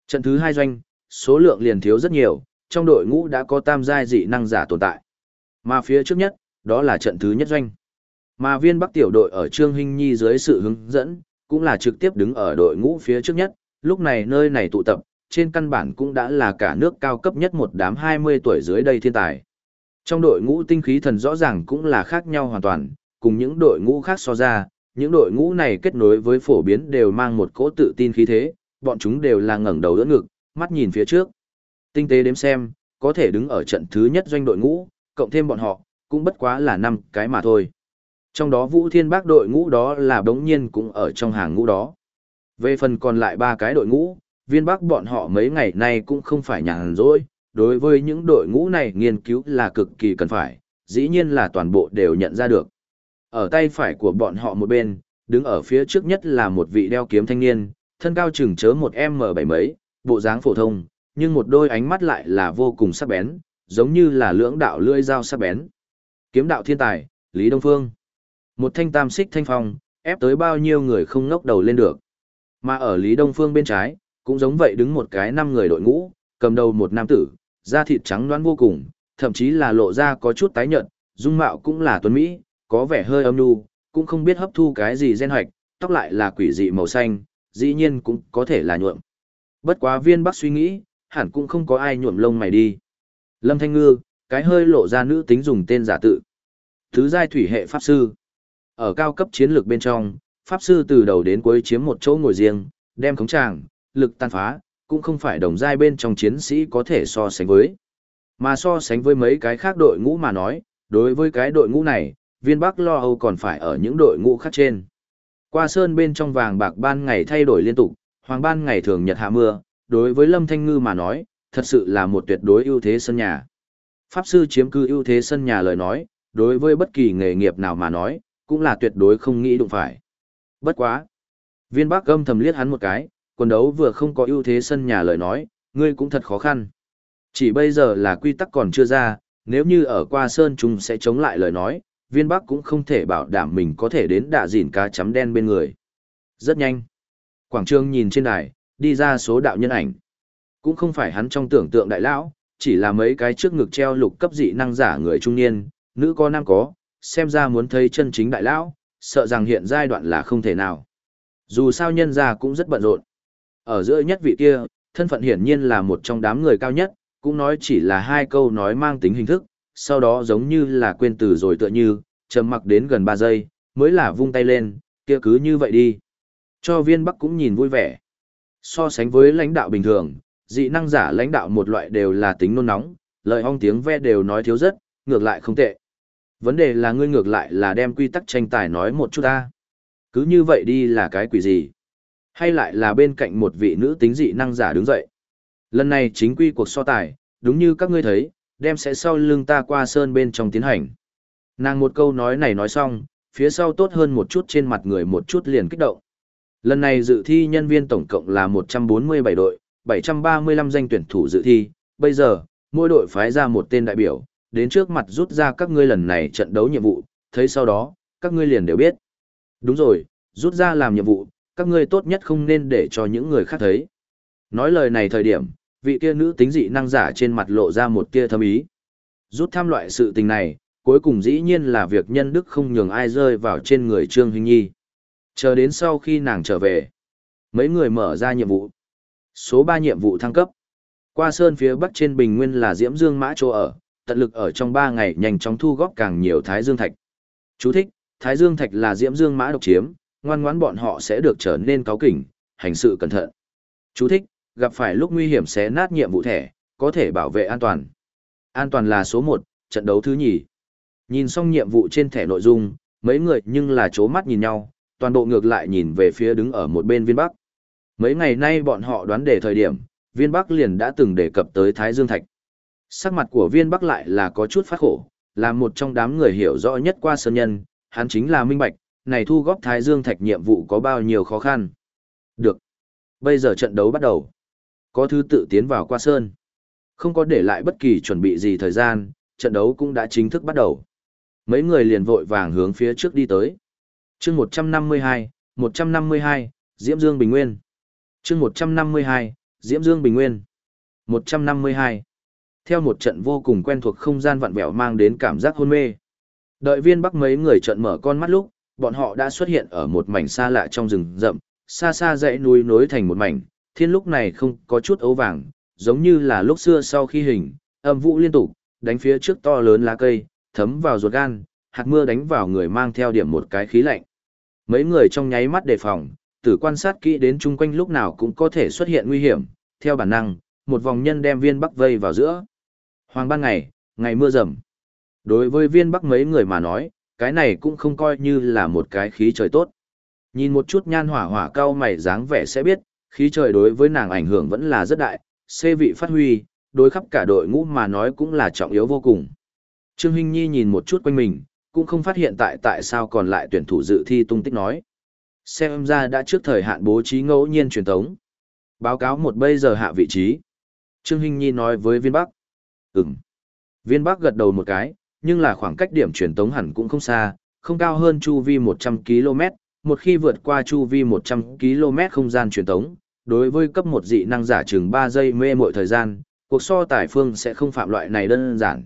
Trận thứ hai doanh, số lượng liền thiếu rất nhiều, trong đội ngũ đã có tam giai dị năng giả tồn tại. Mà phía trước nhất, đó là trận thứ nhất doanh. Mà viên bắc tiểu đội ở Trương Hinh Nhi dưới sự hướng dẫn, cũng là trực tiếp đứng ở đội ngũ phía trước nhất, lúc này nơi này tụ tập, trên căn bản cũng đã là cả nước cao cấp nhất một đám 20 tuổi dưới đây thiên tài. Trong đội ngũ tinh khí thần rõ ràng cũng là khác nhau hoàn toàn, cùng những đội ngũ khác so ra, những đội ngũ này kết nối với phổ biến đều mang một cỗ tự tin khí thế, bọn chúng đều là ngẩng đầu đỡ ngực, mắt nhìn phía trước. Tinh tế đếm xem, có thể đứng ở trận thứ nhất doanh đội ngũ, cộng thêm bọn họ, cũng bất quá là năm cái mà thôi. Trong đó Vũ Thiên Bác đội ngũ đó là đống nhiên cũng ở trong hàng ngũ đó. Về phần còn lại ba cái đội ngũ, viên bắc bọn họ mấy ngày nay cũng không phải nhàn rỗi, đối với những đội ngũ này nghiên cứu là cực kỳ cần phải, dĩ nhiên là toàn bộ đều nhận ra được. Ở tay phải của bọn họ một bên, đứng ở phía trước nhất là một vị đeo kiếm thanh niên, thân cao chừng chớ một M7 mấy, bộ dáng phổ thông, nhưng một đôi ánh mắt lại là vô cùng sắc bén, giống như là lưỡng đạo lưỡi dao sắc bén. Kiếm đạo thiên tài, Lý Đông Phương. Một thanh tam xích thanh phong, ép tới bao nhiêu người không ngốc đầu lên được. Mà ở Lý Đông Phương bên trái, cũng giống vậy đứng một cái năm người đội ngũ, cầm đầu một nam tử, da thịt trắng đoán vô cùng, thậm chí là lộ ra có chút tái nhợt, dung mạo cũng là tuấn mỹ, có vẻ hơi âm nhu, cũng không biết hấp thu cái gì gen hoạch, tóc lại là quỷ dị màu xanh, dĩ nhiên cũng có thể là nhuộm. Bất quá viên bắc suy nghĩ, hẳn cũng không có ai nhuộm lông mày đi. Lâm Thanh Ngư, cái hơi lộ ra nữ tính dùng tên giả tự. Thứ giai thủy hệ pháp sư. Ở cao cấp chiến lược bên trong, pháp sư từ đầu đến cuối chiếm một chỗ ngồi riêng, đem khống tràng, lực tan phá, cũng không phải đồng giai bên trong chiến sĩ có thể so sánh với. Mà so sánh với mấy cái khác đội ngũ mà nói, đối với cái đội ngũ này, viên bắc lo âu còn phải ở những đội ngũ khác trên. Qua sơn bên trong vàng bạc ban ngày thay đổi liên tục, hoàng ban ngày thường nhật hạ mưa, đối với Lâm Thanh Ngư mà nói, thật sự là một tuyệt đối ưu thế sân nhà. Pháp sư chiếm cư ưu thế sân nhà lời nói, đối với bất kỳ nghề nghiệp nào mà nói, cũng là tuyệt đối không nghĩ đụng phải. Bất quá. Viên Bắc âm thầm liếc hắn một cái, quần đấu vừa không có ưu thế sân nhà lời nói, ngươi cũng thật khó khăn. Chỉ bây giờ là quy tắc còn chưa ra, nếu như ở qua sơn chúng sẽ chống lại lời nói, viên bắc cũng không thể bảo đảm mình có thể đến đạ dìn cá chấm đen bên người. Rất nhanh. Quảng trường nhìn trên đài, đi ra số đạo nhân ảnh. Cũng không phải hắn trong tưởng tượng đại lão, chỉ là mấy cái trước ngực treo lục cấp dị năng giả người trung niên, nữ có nam có, xem ra muốn thấy chân chính đại lão, sợ rằng hiện giai đoạn là không thể nào. Dù sao nhân gia cũng rất bận rộn. Ở giữa nhất vị kia, thân phận hiển nhiên là một trong đám người cao nhất, cũng nói chỉ là hai câu nói mang tính hình thức, sau đó giống như là quên từ rồi tựa như, trầm mặc đến gần 3 giây, mới là vung tay lên, kia cứ như vậy đi. Cho viên bắc cũng nhìn vui vẻ. So sánh với lãnh đạo bình thường, dị năng giả lãnh đạo một loại đều là tính nôn nóng, lời ong tiếng ve đều nói thiếu rất, ngược lại không tệ. Vấn đề là ngươi ngược lại là đem quy tắc tranh tài nói một chút ta. Cứ như vậy đi là cái quỷ gì? Hay lại là bên cạnh một vị nữ tính dị năng giả đứng dậy? Lần này chính quy cuộc so tài, đúng như các ngươi thấy, đem sẽ sau lưng ta qua sơn bên trong tiến hành. Nàng một câu nói này nói xong, phía sau tốt hơn một chút trên mặt người một chút liền kích động. Lần này dự thi nhân viên tổng cộng là 147 đội, 735 danh tuyển thủ dự thi, bây giờ, mỗi đội phái ra một tên đại biểu, đến trước mặt rút ra các ngươi lần này trận đấu nhiệm vụ, thấy sau đó, các ngươi liền đều biết. Đúng rồi, rút ra làm nhiệm vụ, các ngươi tốt nhất không nên để cho những người khác thấy. Nói lời này thời điểm, vị kia nữ tính dị năng giả trên mặt lộ ra một tia thâm ý. Rút thăm loại sự tình này, cuối cùng dĩ nhiên là việc nhân đức không nhường ai rơi vào trên người Trương Hình Nhi. Chờ đến sau khi nàng trở về, mấy người mở ra nhiệm vụ. Số 3 nhiệm vụ thăng cấp. Qua sơn phía bắc trên bình nguyên là Diễm Dương Mã chỗ ở, tận lực ở trong 3 ngày nhanh chóng thu góp càng nhiều Thái Dương Thạch. Chú thích, Thái Dương Thạch là Diễm Dương Mã độc chiếm, ngoan ngoãn bọn họ sẽ được trở nên cáo kỉnh, hành sự cẩn thận. Chú thích, gặp phải lúc nguy hiểm sẽ nát nhiệm vụ thẻ, có thể bảo vệ an toàn. An toàn là số 1, trận đấu thứ nhì. Nhìn xong nhiệm vụ trên thẻ nội dung, mấy người nhưng là chố mắt nhìn nhau, toàn bộ ngược lại nhìn về phía đứng ở một bên viên bắc. Mấy ngày nay bọn họ đoán đề thời điểm, viên bắc liền đã từng đề cập tới Thái Dương Thạch. Sắc mặt của viên bắc lại là có chút phát khổ, là một trong đám người hiểu rõ nhất qua sơn nhân, hắn chính là minh bạch, này thu góp Thái Dương Thạch nhiệm vụ có bao nhiêu khó khăn. Được. Bây giờ trận đấu bắt đầu. Có thứ tự tiến vào qua sơn. Không có để lại bất kỳ chuẩn bị gì thời gian, trận đấu cũng đã chính thức bắt đầu. Mấy người liền vội vàng hướng phía trước đi tới. chương 152, 152, Diễm Dương Bình Nguyên. chương 152, Diễm Dương Bình Nguyên. 152. Theo một trận vô cùng quen thuộc không gian vặn vẹo mang đến cảm giác hôn mê. Đợi viên bắc mấy người trận mở con mắt lúc, bọn họ đã xuất hiện ở một mảnh xa lạ trong rừng rậm, xa xa dãy núi nối thành một mảnh, thiên lúc này không có chút ấu vàng, giống như là lúc xưa sau khi hình, âm vũ liên tục, đánh phía trước to lớn lá cây, thấm vào ruột gan, hạt mưa đánh vào người mang theo điểm một cái khí lạnh. Mấy người trong nháy mắt đề phòng, tử quan sát kỹ đến chung quanh lúc nào cũng có thể xuất hiện nguy hiểm, theo bản năng, một vòng nhân đem viên bắc vây vào giữa. Hoàng ban ngày, ngày mưa rầm. Đối với viên bắc mấy người mà nói, cái này cũng không coi như là một cái khí trời tốt. Nhìn một chút nhan hỏa hỏa cao mày dáng vẻ sẽ biết, Khí trời đối với nàng ảnh hưởng vẫn là rất đại, xê vị phát huy, đối khắp cả đội ngũ mà nói cũng là trọng yếu vô cùng. Trương Hinh Nhi nhìn một chút quanh mình, cũng không phát hiện tại tại sao còn lại tuyển thủ dự thi tung tích nói. Xem ra đã trước thời hạn bố trí ngẫu nhiên truyền tống. Báo cáo một bây giờ hạ vị trí. Trương Hinh Nhi nói với viên bắc. Ừm. Viên bắc gật đầu một cái, nhưng là khoảng cách điểm truyền tống hẳn cũng không xa, không cao hơn chu vi 100 km, một khi vượt qua chu vi 100 km không gian truyền tống, đối với cấp một dị năng giả chừng 3 giây mê mọi thời gian, cuộc so tài phương sẽ không phạm loại này đơn giản.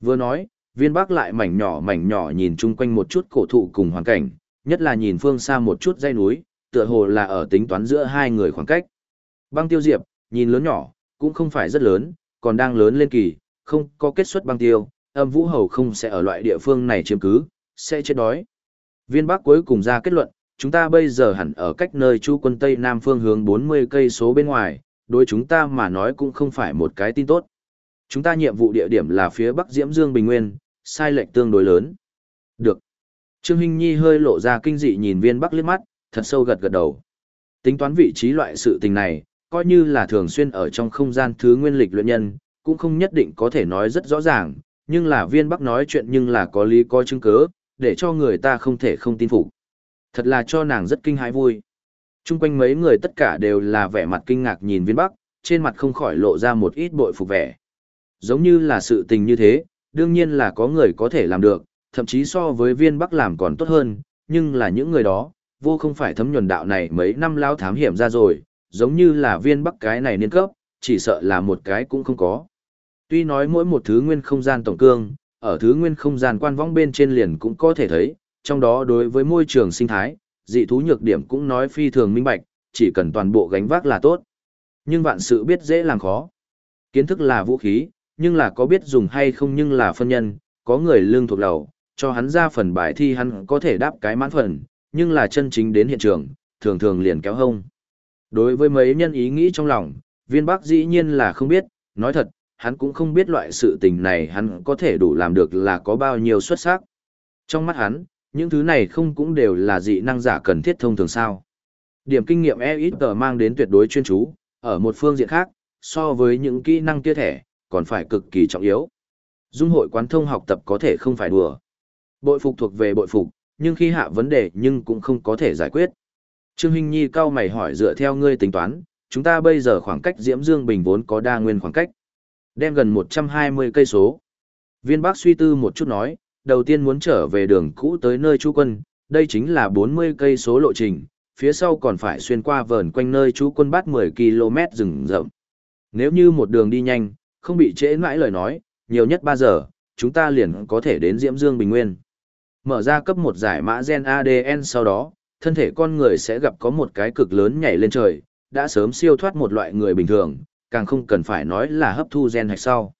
Vừa nói, viên bắc lại mảnh nhỏ mảnh nhỏ nhìn chung quanh một chút cổ thụ cùng hoàn cảnh, nhất là nhìn phương xa một chút dây núi, tựa hồ là ở tính toán giữa hai người khoảng cách. Băng tiêu diệp, nhìn lớn nhỏ, cũng không phải rất lớn, còn đang lớn lên kỳ, không có kết xuất băng tiêu, âm vũ hầu không sẽ ở loại địa phương này chiếm cứ, sẽ chết đói. Viên Bắc cuối cùng ra kết luận, chúng ta bây giờ hẳn ở cách nơi chu quân Tây Nam phương hướng 40 cây số bên ngoài, đối chúng ta mà nói cũng không phải một cái tin tốt. Chúng ta nhiệm vụ địa điểm là phía Bắc Diễm Dương Bình Nguyên, sai lệch tương đối lớn. Được. Trương Hinh Nhi hơi lộ ra kinh dị nhìn viên Bắc liếc mắt, thật sâu gật gật đầu. Tính toán vị trí loại sự tình này, coi như là thường xuyên ở trong không gian thứ nguyên lịch luyện nhân, cũng không nhất định có thể nói rất rõ ràng, nhưng là viên Bắc nói chuyện nhưng là có lý có chứng cứ, để cho người ta không thể không tin phục. Thật là cho nàng rất kinh hãi vui. Trung quanh mấy người tất cả đều là vẻ mặt kinh ngạc nhìn viên bắc, trên mặt không khỏi lộ ra một ít bội phục vẻ. Giống như là sự tình như thế, đương nhiên là có người có thể làm được, thậm chí so với viên bắc làm còn tốt hơn, nhưng là những người đó, vô không phải thấm nhuần đạo này mấy năm lao thám hiểm ra rồi, giống như là viên bắc cái này niên cấp, chỉ sợ là một cái cũng không có. Tuy nói mỗi một thứ nguyên không gian tổng cương, ở thứ nguyên không gian quan võng bên trên liền cũng có thể thấy, trong đó đối với môi trường sinh thái, dị thú nhược điểm cũng nói phi thường minh bạch, chỉ cần toàn bộ gánh vác là tốt. Nhưng vạn sự biết dễ làm khó. Kiến thức là vũ khí, nhưng là có biết dùng hay không nhưng là phân nhân, có người lương thuộc đầu, cho hắn ra phần bài thi hắn có thể đáp cái mãn phần, nhưng là chân chính đến hiện trường, thường thường liền kéo hông. Đối với mấy nhân ý nghĩ trong lòng, viên bắc dĩ nhiên là không biết, nói thật, hắn cũng không biết loại sự tình này hắn có thể đủ làm được là có bao nhiêu xuất sắc. Trong mắt hắn, những thứ này không cũng đều là dị năng giả cần thiết thông thường sao. Điểm kinh nghiệm e ít tờ mang đến tuyệt đối chuyên chú, ở một phương diện khác, so với những kỹ năng kia thẻ, còn phải cực kỳ trọng yếu. Dung hội quán thông học tập có thể không phải đùa. Bội phục thuộc về bội phục, nhưng khi hạ vấn đề nhưng cũng không có thể giải quyết. Trương Hinh Nhi cao mày hỏi dựa theo ngươi tính toán, chúng ta bây giờ khoảng cách Diễm Dương Bình vốn có đa nguyên khoảng cách. Đem gần 120 cây số. Viên Bắc suy tư một chút nói, đầu tiên muốn trở về đường cũ tới nơi trú quân, đây chính là 40 cây số lộ trình, phía sau còn phải xuyên qua vờn quanh nơi trú quân bắt 10 km rừng rậm. Nếu như một đường đi nhanh, không bị trễ mãi lời nói, nhiều nhất 3 giờ, chúng ta liền có thể đến Diễm Dương Bình Nguyên. Mở ra cấp một giải mã gen ADN sau đó, thân thể con người sẽ gặp có một cái cực lớn nhảy lên trời, đã sớm siêu thoát một loại người bình thường, càng không cần phải nói là hấp thu gen hạch sau.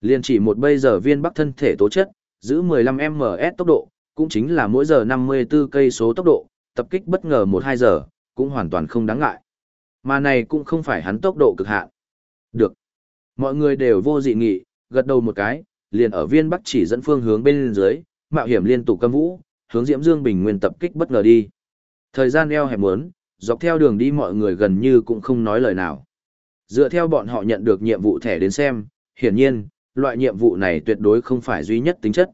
Liên chỉ một bây giờ viên bắc thân thể tố chất, giữ 15ms tốc độ, cũng chính là mỗi giờ 54 cây số tốc độ, tập kích bất ngờ 1-2 giờ, cũng hoàn toàn không đáng ngại. Mà này cũng không phải hắn tốc độ cực hạn. Được. Mọi người đều vô dị nghị, gật đầu một cái, liền ở viên bắc chỉ dẫn phương hướng bên dưới, mạo hiểm liên tục câm vũ, hướng Diễm Dương Bình Nguyên tập kích bất ngờ đi. Thời gian eo hẹp muốn, dọc theo đường đi mọi người gần như cũng không nói lời nào. Dựa theo bọn họ nhận được nhiệm vụ thẻ đến xem, hiển nhiên, loại nhiệm vụ này tuyệt đối không phải duy nhất tính chất.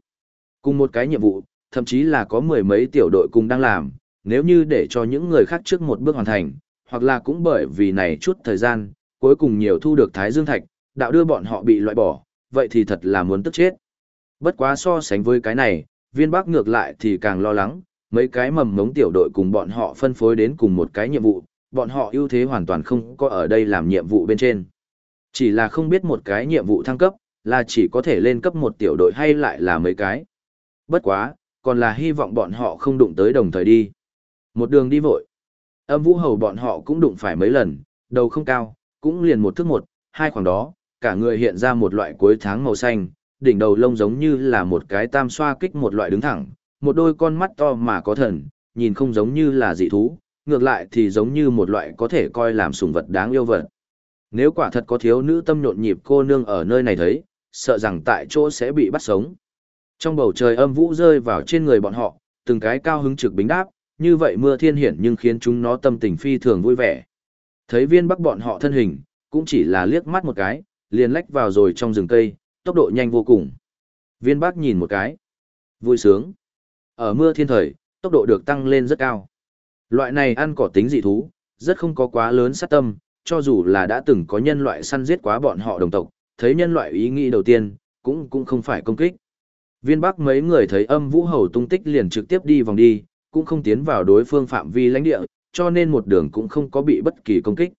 Cùng một cái nhiệm vụ, thậm chí là có mười mấy tiểu đội cùng đang làm, nếu như để cho những người khác trước một bước hoàn thành, hoặc là cũng bởi vì này chút thời gian, cuối cùng nhiều thu được Thái Dương Thạch, đạo đưa bọn họ bị loại bỏ, vậy thì thật là muốn tức chết. Bất quá so sánh với cái này, viên bắc ngược lại thì càng lo lắng, mấy cái mầm ngống tiểu đội cùng bọn họ phân phối đến cùng một cái nhiệm vụ, bọn họ ưu thế hoàn toàn không có ở đây làm nhiệm vụ bên trên. Chỉ là không biết một cái nhiệm vụ thăng cấp, là chỉ có thể lên cấp một tiểu đội hay lại là mấy cái. Bất quá, còn là hy vọng bọn họ không đụng tới đồng thời đi. Một đường đi vội. Âm vũ hầu bọn họ cũng đụng phải mấy lần, đầu không cao, cũng liền một thước một, hai khoảng đó, cả người hiện ra một loại cuối tháng màu xanh, đỉnh đầu lông giống như là một cái tam xoa kích một loại đứng thẳng, một đôi con mắt to mà có thần, nhìn không giống như là dị thú, ngược lại thì giống như một loại có thể coi làm sùng vật đáng yêu vật. Nếu quả thật có thiếu nữ tâm nhộn nhịp cô nương ở nơi này thấy, sợ rằng tại chỗ sẽ bị bắt sống. Trong bầu trời âm vũ rơi vào trên người bọn họ, từng cái cao hứng trực bính đáp, như vậy mưa thiên hiển nhưng khiến chúng nó tâm tình phi thường vui vẻ. Thấy viên bắc bọn họ thân hình, cũng chỉ là liếc mắt một cái, liền lách vào rồi trong rừng cây, tốc độ nhanh vô cùng. Viên bắc nhìn một cái. Vui sướng. Ở mưa thiên thời, tốc độ được tăng lên rất cao. Loại này ăn cỏ tính dị thú, rất không có quá lớn sát tâm, cho dù là đã từng có nhân loại săn giết quá bọn họ đồng tộc, thấy nhân loại ý nghĩ đầu tiên, cũng cũng không phải công kích. Viên Bắc mấy người thấy âm vũ hầu tung tích liền trực tiếp đi vòng đi, cũng không tiến vào đối phương phạm vi lãnh địa, cho nên một đường cũng không có bị bất kỳ công kích.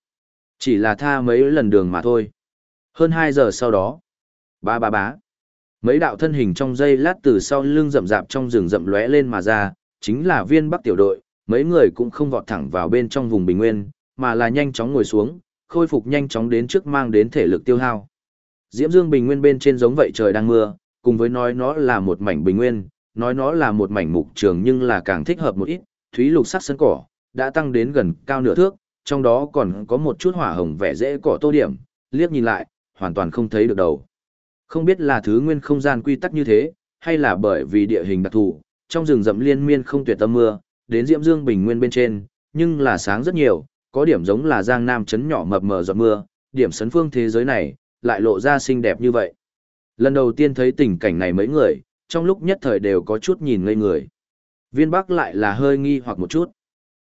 Chỉ là tha mấy lần đường mà thôi. Hơn 2 giờ sau đó, ba ba bá. Mấy đạo thân hình trong dây lát từ sau lưng rậm rạp trong rừng rậm lóe lên mà ra, chính là viên bắc tiểu đội, mấy người cũng không vọt thẳng vào bên trong vùng bình nguyên, mà là nhanh chóng ngồi xuống, khôi phục nhanh chóng đến trước mang đến thể lực tiêu hao. Diễm Dương bình nguyên bên trên giống vậy trời đang mưa, cùng với nói nó là một mảnh bình nguyên, nói nó là một mảnh mục trường nhưng là càng thích hợp một ít, thúy lục sắc sân cỏ, đã tăng đến gần cao nửa thước, trong đó còn có một chút hỏa hồng vẻ dễ cỏ tô điểm, liếc nhìn lại, hoàn toàn không thấy được đầu. Không biết là thứ nguyên không gian quy tắc như thế, hay là bởi vì địa hình đặc thù, trong rừng rậm liên miên không tuyệt tâm mưa, đến Diễm Dương bình nguyên bên trên, nhưng là sáng rất nhiều, có điểm giống là giang nam chấn nhỏ mập mờ giọt mưa, điểm sấn phương thế giới này, lại lộ ra xinh đẹp như vậy. Lần đầu tiên thấy tình cảnh này mấy người, trong lúc nhất thời đều có chút nhìn ngây người. Viên Bắc lại là hơi nghi hoặc một chút.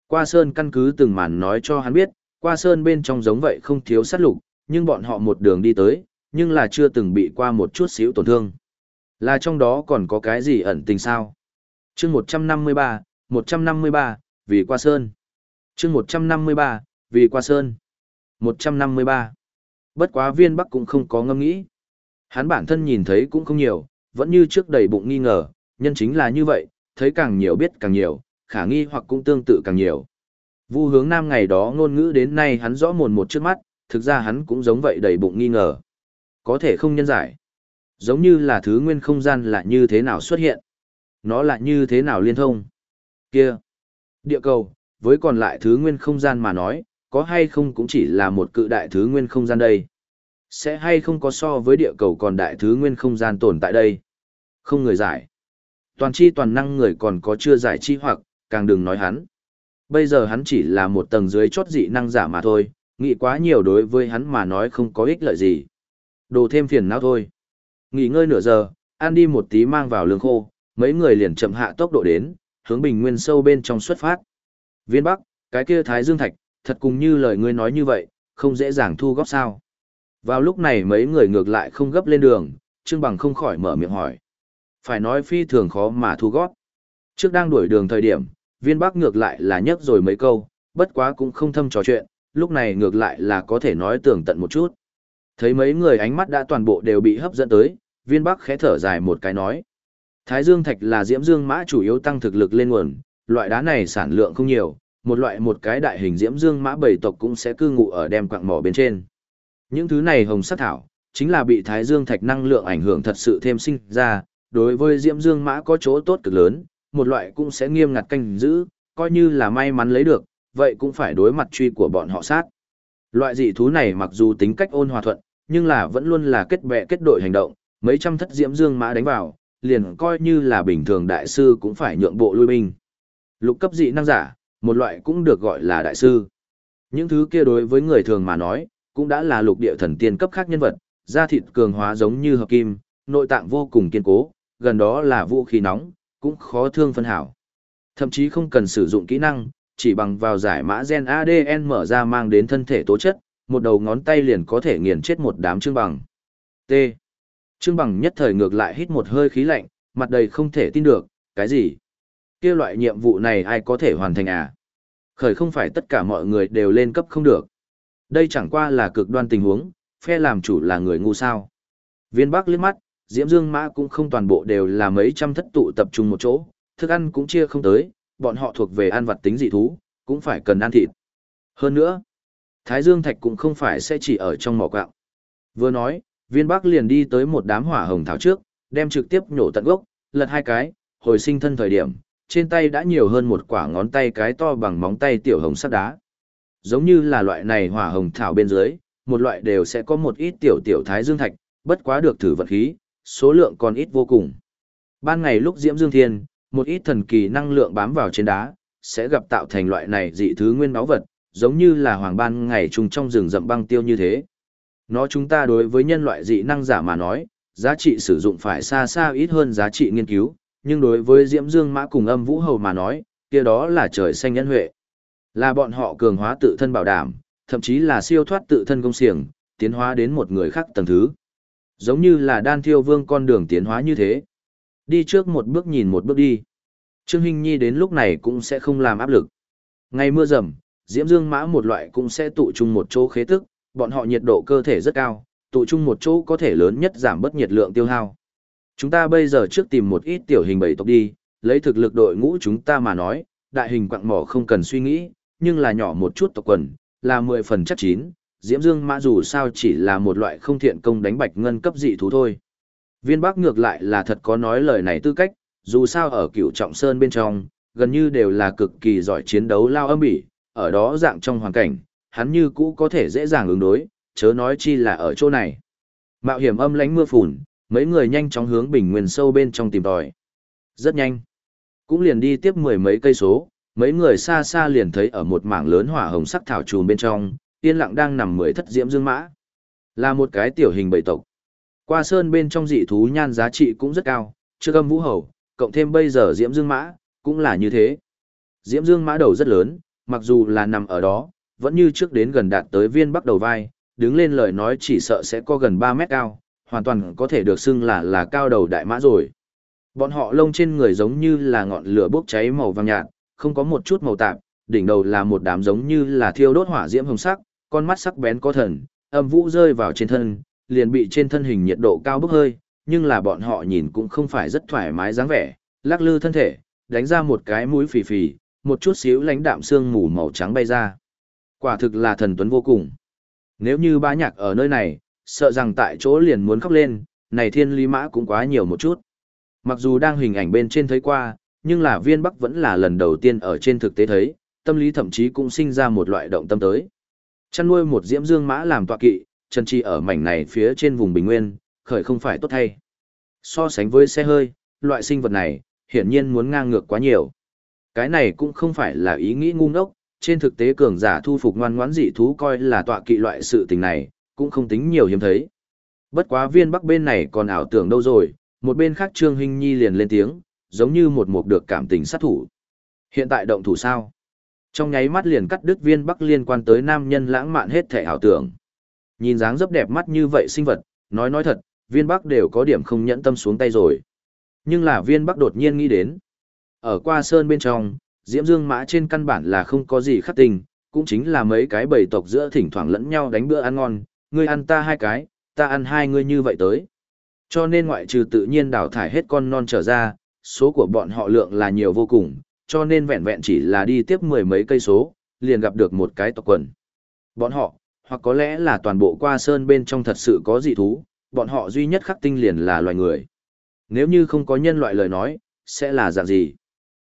Qua Sơn căn cứ từng màn nói cho hắn biết, qua Sơn bên trong giống vậy không thiếu sát lục, nhưng bọn họ một đường đi tới, nhưng là chưa từng bị qua một chút xíu tổn thương. Là trong đó còn có cái gì ẩn tình sao? chương 153, 153, vì qua Sơn. chương 153, vì qua Sơn. 153. Bất quá viên Bắc cũng không có ngâm nghĩ. Hắn bản thân nhìn thấy cũng không nhiều, vẫn như trước đầy bụng nghi ngờ, nhân chính là như vậy, thấy càng nhiều biết càng nhiều, khả nghi hoặc cũng tương tự càng nhiều. Vu hướng nam ngày đó ngôn ngữ đến nay hắn rõ mồn một trước mắt, thực ra hắn cũng giống vậy đầy bụng nghi ngờ. Có thể không nhân giải. Giống như là thứ nguyên không gian là như thế nào xuất hiện. Nó là như thế nào liên thông. Kia. Địa cầu, với còn lại thứ nguyên không gian mà nói, có hay không cũng chỉ là một cự đại thứ nguyên không gian đây. Sẽ hay không có so với địa cầu còn đại thứ nguyên không gian tồn tại đây. Không người giải. Toàn chi toàn năng người còn có chưa giải chi hoặc, càng đừng nói hắn. Bây giờ hắn chỉ là một tầng dưới chót dị năng giả mà thôi, nghĩ quá nhiều đối với hắn mà nói không có ích lợi gì. Đồ thêm phiền não thôi. Nghỉ ngơi nửa giờ, ăn đi một tí mang vào lương khô, mấy người liền chậm hạ tốc độ đến, hướng bình nguyên sâu bên trong xuất phát. Viên Bắc, cái kia Thái Dương Thạch, thật cùng như lời ngươi nói như vậy, không dễ dàng thu góp sao. Vào lúc này mấy người ngược lại không gấp lên đường, Trương Bằng không khỏi mở miệng hỏi. Phải nói phi thường khó mà thu góp. Trước đang đuổi đường thời điểm, viên bắc ngược lại là nhấc rồi mấy câu, bất quá cũng không thâm trò chuyện, lúc này ngược lại là có thể nói tường tận một chút. Thấy mấy người ánh mắt đã toàn bộ đều bị hấp dẫn tới, viên bắc khẽ thở dài một cái nói. Thái Dương Thạch là diễm dương mã chủ yếu tăng thực lực lên nguồn, loại đá này sản lượng không nhiều, một loại một cái đại hình diễm dương mã bảy tộc cũng sẽ cư ngụ ở đem quặng mỏ bên trên. Những thứ này hồng sắc thảo, chính là bị Thái Dương Thạch năng lượng ảnh hưởng thật sự thêm sinh ra, đối với diễm dương mã có chỗ tốt cực lớn, một loại cũng sẽ nghiêm ngặt canh giữ, coi như là may mắn lấy được, vậy cũng phải đối mặt truy của bọn họ sát. Loại dị thú này mặc dù tính cách ôn hòa thuận, nhưng là vẫn luôn là kết bè kết đội hành động, mấy trăm thất diễm dương mã đánh vào, liền coi như là bình thường đại sư cũng phải nhượng bộ lui binh. Lục cấp dị năng giả, một loại cũng được gọi là đại sư. Những thứ kia đối với người thường mà nói, cũng đã là lục địa thần tiên cấp khác nhân vật, da thịt cường hóa giống như hợp kim, nội tạng vô cùng kiên cố, gần đó là vũ khí nóng, cũng khó thương phân hảo. Thậm chí không cần sử dụng kỹ năng, chỉ bằng vào giải mã gen ADN mở ra mang đến thân thể tố chất, một đầu ngón tay liền có thể nghiền chết một đám trương bằng. T. Trương bằng nhất thời ngược lại hít một hơi khí lạnh, mặt đầy không thể tin được, cái gì? kia loại nhiệm vụ này ai có thể hoàn thành à? Khởi không phải tất cả mọi người đều lên cấp không được. Đây chẳng qua là cực đoan tình huống, phe làm chủ là người ngu sao. Viên Bắc liếc mắt, Diễm Dương Mã cũng không toàn bộ đều là mấy trăm thất tụ tập trung một chỗ, thức ăn cũng chia không tới, bọn họ thuộc về ăn vật tính dị thú, cũng phải cần ăn thịt. Hơn nữa, Thái Dương Thạch cũng không phải sẽ chỉ ở trong mỏ quạng. Vừa nói, viên bắc liền đi tới một đám hỏa hồng thảo trước, đem trực tiếp nhổ tận gốc, lật hai cái, hồi sinh thân thời điểm, trên tay đã nhiều hơn một quả ngón tay cái to bằng móng tay tiểu hồng sắt đá. Giống như là loại này hỏa hồng thảo bên dưới, một loại đều sẽ có một ít tiểu tiểu thái dương thạch, bất quá được thử vật khí, số lượng còn ít vô cùng. Ban ngày lúc Diễm Dương Thiên, một ít thần kỳ năng lượng bám vào trên đá, sẽ gặp tạo thành loại này dị thứ nguyên báo vật, giống như là hoàng ban ngày trùng trong rừng rậm băng tiêu như thế. Nó chúng ta đối với nhân loại dị năng giả mà nói, giá trị sử dụng phải xa xa ít hơn giá trị nghiên cứu, nhưng đối với Diễm Dương Mã cùng âm vũ hầu mà nói, kia đó là trời xanh nhân huệ. Là bọn họ cường hóa tự thân bảo đảm, thậm chí là siêu thoát tự thân công xiềng, tiến hóa đến một người khác tầng thứ. Giống như là đan thiêu vương con đường tiến hóa như thế. Đi trước một bước nhìn một bước đi. Trương Hinh Nhi đến lúc này cũng sẽ không làm áp lực. Ngày mưa rầm, Diễm Dương Mã một loại cũng sẽ tụ chung một chỗ khế tức, bọn họ nhiệt độ cơ thể rất cao, tụ chung một chỗ có thể lớn nhất giảm bớt nhiệt lượng tiêu hao. Chúng ta bây giờ trước tìm một ít tiểu hình bảy tộc đi, lấy thực lực đội ngũ chúng ta mà nói, đại hình quặng mỏ không cần suy nghĩ, nhưng là nhỏ một chút tộc quần, là 10 phần chắc chín, Diễm Dương Mã dù sao chỉ là một loại không thiện công đánh bạch ngân cấp dị thú thôi. Viên Bắc ngược lại là thật có nói lời này tư cách, dù sao ở cựu trọng sơn bên trong, gần như đều là cực kỳ giỏi chiến đấu lao âm bỉ, ở đó dạng trong hoàn cảnh, hắn như cũ có thể dễ dàng ứng đối, chớ nói chi là ở chỗ này. Mạo hiểm âm lánh mưa phùn, mấy người nhanh chóng hướng bình nguyên sâu bên trong tìm tòi. Rất nhanh. Cũng liền đi tiếp mười mấy cây số, mấy người xa xa liền thấy ở một mảng lớn hỏa hồng sắc thảo trùm bên trong, yên lặng đang nằm mười thất diễm dương mã. Là một cái tiểu hình bầy tộc. Qua sơn bên trong dị thú nhan giá trị cũng rất cao, chưa âm vũ hầu, cộng thêm bây giờ diễm dương mã, cũng là như thế. Diễm dương mã đầu rất lớn, mặc dù là nằm ở đó, vẫn như trước đến gần đạt tới viên bắc đầu vai, đứng lên lời nói chỉ sợ sẽ có gần 3 mét cao, hoàn toàn có thể được xưng là là cao đầu đại mã rồi. Bọn họ lông trên người giống như là ngọn lửa bốc cháy màu vàng nhạt, không có một chút màu tạp, đỉnh đầu là một đám giống như là thiêu đốt hỏa diễm hồng sắc, con mắt sắc bén có thần, âm vũ rơi vào trên thân, liền bị trên thân hình nhiệt độ cao bốc hơi, nhưng là bọn họ nhìn cũng không phải rất thoải mái dáng vẻ, lắc lư thân thể, đánh ra một cái mũi phì phì, một chút xíu lánh đạm xương mù màu trắng bay ra. Quả thực là thần tuấn vô cùng. Nếu như bá nhạc ở nơi này, sợ rằng tại chỗ liền muốn khóc lên, này thiên lý mã cũng quá nhiều một chút. Mặc dù đang hình ảnh bên trên thấy qua, nhưng là viên bắc vẫn là lần đầu tiên ở trên thực tế thấy, tâm lý thậm chí cũng sinh ra một loại động tâm tới. Chăn nuôi một diễm dương mã làm tọa kỵ, chân chi ở mảnh này phía trên vùng bình nguyên, khởi không phải tốt thay. So sánh với xe hơi, loại sinh vật này, hiển nhiên muốn ngang ngược quá nhiều. Cái này cũng không phải là ý nghĩ ngu ngốc, trên thực tế cường giả thu phục ngoan ngoãn dị thú coi là tọa kỵ loại sự tình này, cũng không tính nhiều hiếm thấy. Bất quá viên bắc bên này còn ảo tưởng đâu rồi, một bên khác Trương Hinh Nhi liền lên tiếng, giống như một mục được cảm tình sát thủ. Hiện tại động thủ sao? Trong nháy mắt liền cắt đứt viên bắc liên quan tới nam nhân lãng mạn hết thể ảo tưởng. Nhìn dáng dấp đẹp mắt như vậy sinh vật, nói nói thật, viên bắc đều có điểm không nhẫn tâm xuống tay rồi. Nhưng là viên bắc đột nhiên nghĩ đến. Ở qua sơn bên trong, diễm dương mã trên căn bản là không có gì khắc tình, cũng chính là mấy cái bầy tộc giữa thỉnh thoảng lẫn nhau đánh bữa ăn ngon, ngươi ăn ta hai cái, ta ăn hai ngươi như vậy tới. Cho nên ngoại trừ tự nhiên đào thải hết con non trở ra, số của bọn họ lượng là nhiều vô cùng, cho nên vẹn vẹn chỉ là đi tiếp mười mấy cây số, liền gặp được một cái tộc quần. Bọn họ, hoặc có lẽ là toàn bộ qua sơn bên trong thật sự có dị thú, bọn họ duy nhất khắc tinh liền là loài người. Nếu như không có nhân loại lời nói, sẽ là dạng gì?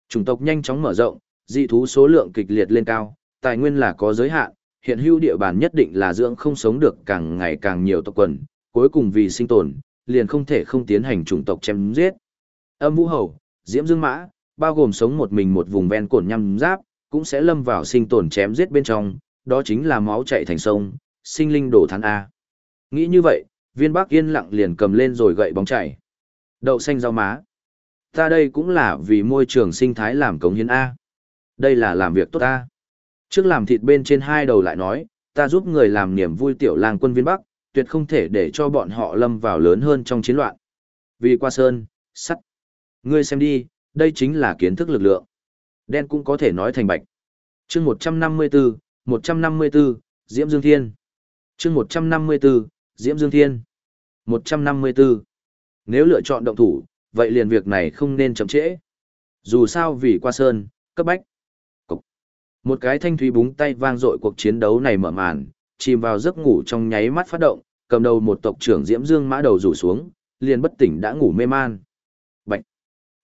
Chủng tộc nhanh chóng mở rộng, dị thú số lượng kịch liệt lên cao, tài nguyên là có giới hạn, hiện hữu địa bàn nhất định là dưỡng không sống được càng ngày càng nhiều tộc quần, cuối cùng vì sinh tồn, liền không thể không tiến hành chủng tộc chém giết. Âm Vũ Hầu, Diễm Dương Mã, bao gồm sống một mình một vùng ven cồn nhằm giáp, cũng sẽ lâm vào sinh tồn chém giết bên trong, đó chính là máu chảy thành sông, sinh linh đổ thán A. Nghĩ như vậy, viên bác yên lặng liền cầm lên rồi gậy bóng chảy. Đậu xanh rau má. Ta đây cũng là vì môi trường sinh thái làm cống hiến A. Đây là làm việc tốt A. Trước làm thịt bên trên hai đầu lại nói, ta giúp người làm niềm vui tiểu lang quân viên Bắc, tuyệt không thể để cho bọn họ lâm vào lớn hơn trong chiến loạn. Vì qua sơn, sắt. Ngươi xem đi, đây chính là kiến thức lực lượng. Đen cũng có thể nói thành bạch. chương 154, 154, Diễm Dương Thiên. chương 154, Diễm Dương Thiên. 154. Nếu lựa chọn động thủ, vậy liền việc này không nên chậm trễ. Dù sao vì qua sơn, cấp bách. Cục. Một cái thanh thúy búng tay vang dội cuộc chiến đấu này mở màn, chìm vào giấc ngủ trong nháy mắt phát động, cầm đầu một tộc trưởng Diễm Dương mã đầu rủ xuống, liền bất tỉnh đã ngủ mê man. Bạch.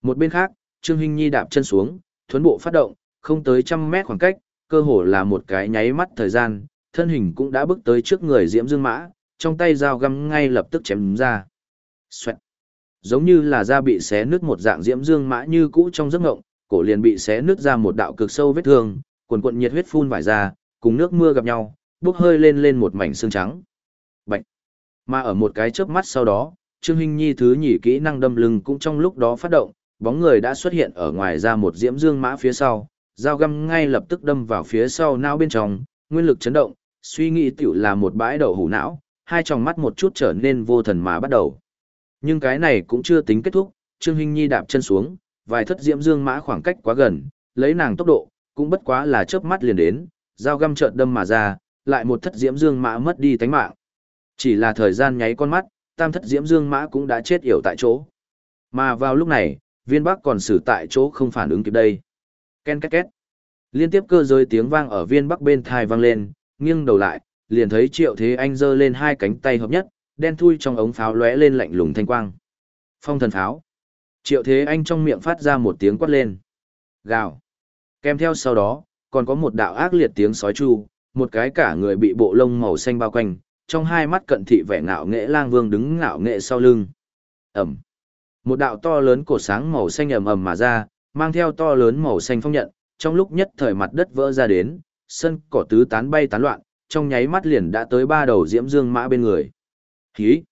Một bên khác, Trương Hinh Nhi đạp chân xuống, thuấn bộ phát động, không tới trăm mét khoảng cách, cơ hồ là một cái nháy mắt thời gian, thân hình cũng đã bước tới trước người Diễm Dương mã, trong tay dao găm ngay lập tức chém ra. Xoẹt. Giống như là da bị xé nứt một dạng Diễm Dương mã như cũ trong giấc ngộng, cổ liền bị xé nứt ra một đạo cực sâu vết thương, quần quần nhiệt huyết phun vải ra, cùng nước mưa gặp nhau, bốc hơi lên lên một mảnh xương trắng. Bạch. Mà ở một cái chớp mắt sau đó, Trương Hinh Nhi thứ nhì kỹ năng đâm lưng cũng trong lúc đó phát động, bóng người đã xuất hiện ở ngoài ra một diễm dương mã phía sau, dao găm ngay lập tức đâm vào phía sau não bên trong, nguyên lực chấn động, suy nghĩ tiểu là một bãi đậu hủ não, hai tròng mắt một chút trở nên vô thần mà bắt đầu. Nhưng cái này cũng chưa tính kết thúc, Trương Hinh Nhi đạp chân xuống, vài thất diễm dương mã khoảng cách quá gần, lấy nàng tốc độ, cũng bất quá là chớp mắt liền đến, dao găm chợt đâm mà ra, lại một thất diễm dương mã mất đi tánh mạng. Chỉ là thời gian nháy con mắt, tam thất diễm dương mã cũng đã chết yểu tại chỗ. Mà vào lúc này, viên bắc còn xử tại chỗ không phản ứng kịp đây. Ken két két. Liên tiếp cơ giới tiếng vang ở viên bắc bên thai vang lên, nghiêng đầu lại, liền thấy triệu thế anh giơ lên hai cánh tay hợp nhất, đen thui trong ống pháo lóe lên lạnh lùng thanh quang. Phong thần pháo. Triệu thế anh trong miệng phát ra một tiếng quát lên. Gào. Kèm theo sau đó, còn có một đạo ác liệt tiếng sói chu, một cái cả người bị bộ lông màu xanh bao quanh, trong hai mắt cận thị vẻ ngạo nghệ lang vương đứng ngạo nghệ sau lưng. Ẩm. Một đạo to lớn cổ sáng màu xanh ầm ầm mà ra, mang theo to lớn màu xanh phong nhận, trong lúc nhất thời mặt đất vỡ ra đến, sân cỏ tứ tán bay tán loạn, trong nháy mắt liền đã tới ba đầu diễm dương mã bên người. Hí!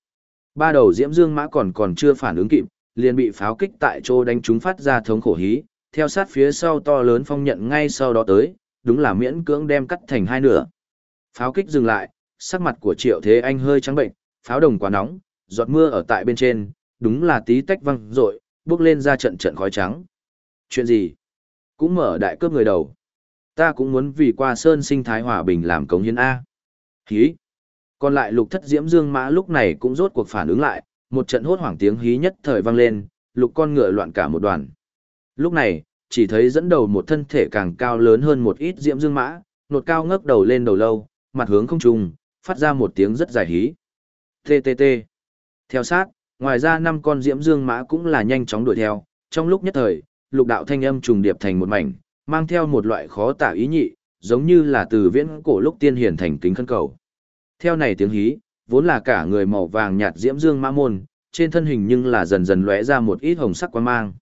Ba đầu diễm dương mã còn còn chưa phản ứng kịp, liền bị pháo kích tại chỗ đánh chúng phát ra thống khổ hí, theo sát phía sau to lớn phong nhận ngay sau đó tới, đúng là miễn cưỡng đem cắt thành hai nửa. Pháo kích dừng lại, sắc mặt của Triệu Thế Anh hơi trắng bệnh, pháo đồng quá nóng, giọt mưa ở tại bên trên, đúng là tí tách văng rội, bước lên ra trận trận khói trắng. Chuyện gì? Cũng mở đại cướp người đầu. Ta cũng muốn vì qua sơn sinh thái hòa bình làm cống hiến A. Hí. Còn lại lục thất diễm dương mã lúc này cũng rốt cuộc phản ứng lại, một trận hốt hoảng tiếng hí nhất thời vang lên, lục con ngựa loạn cả một đoàn. Lúc này, chỉ thấy dẫn đầu một thân thể càng cao lớn hơn một ít diễm dương mã, nột cao ngấc đầu lên đầu lâu, mặt hướng không trùng, phát ra một tiếng rất dài hí. TTT. Theo sát, ngoài ra năm con diễm dương mã cũng là nhanh chóng đuổi theo, trong lúc nhất thời, lục đạo thanh âm trùng điệp thành một mảnh, mang theo một loại khó tả ý nhị, giống như là từ viễn cổ lúc tiên hiển thành kính khân cầu. Theo này tiếng hí, vốn là cả người màu vàng nhạt diễm dương mã môn, trên thân hình nhưng là dần dần lóe ra một ít hồng sắc quang mang.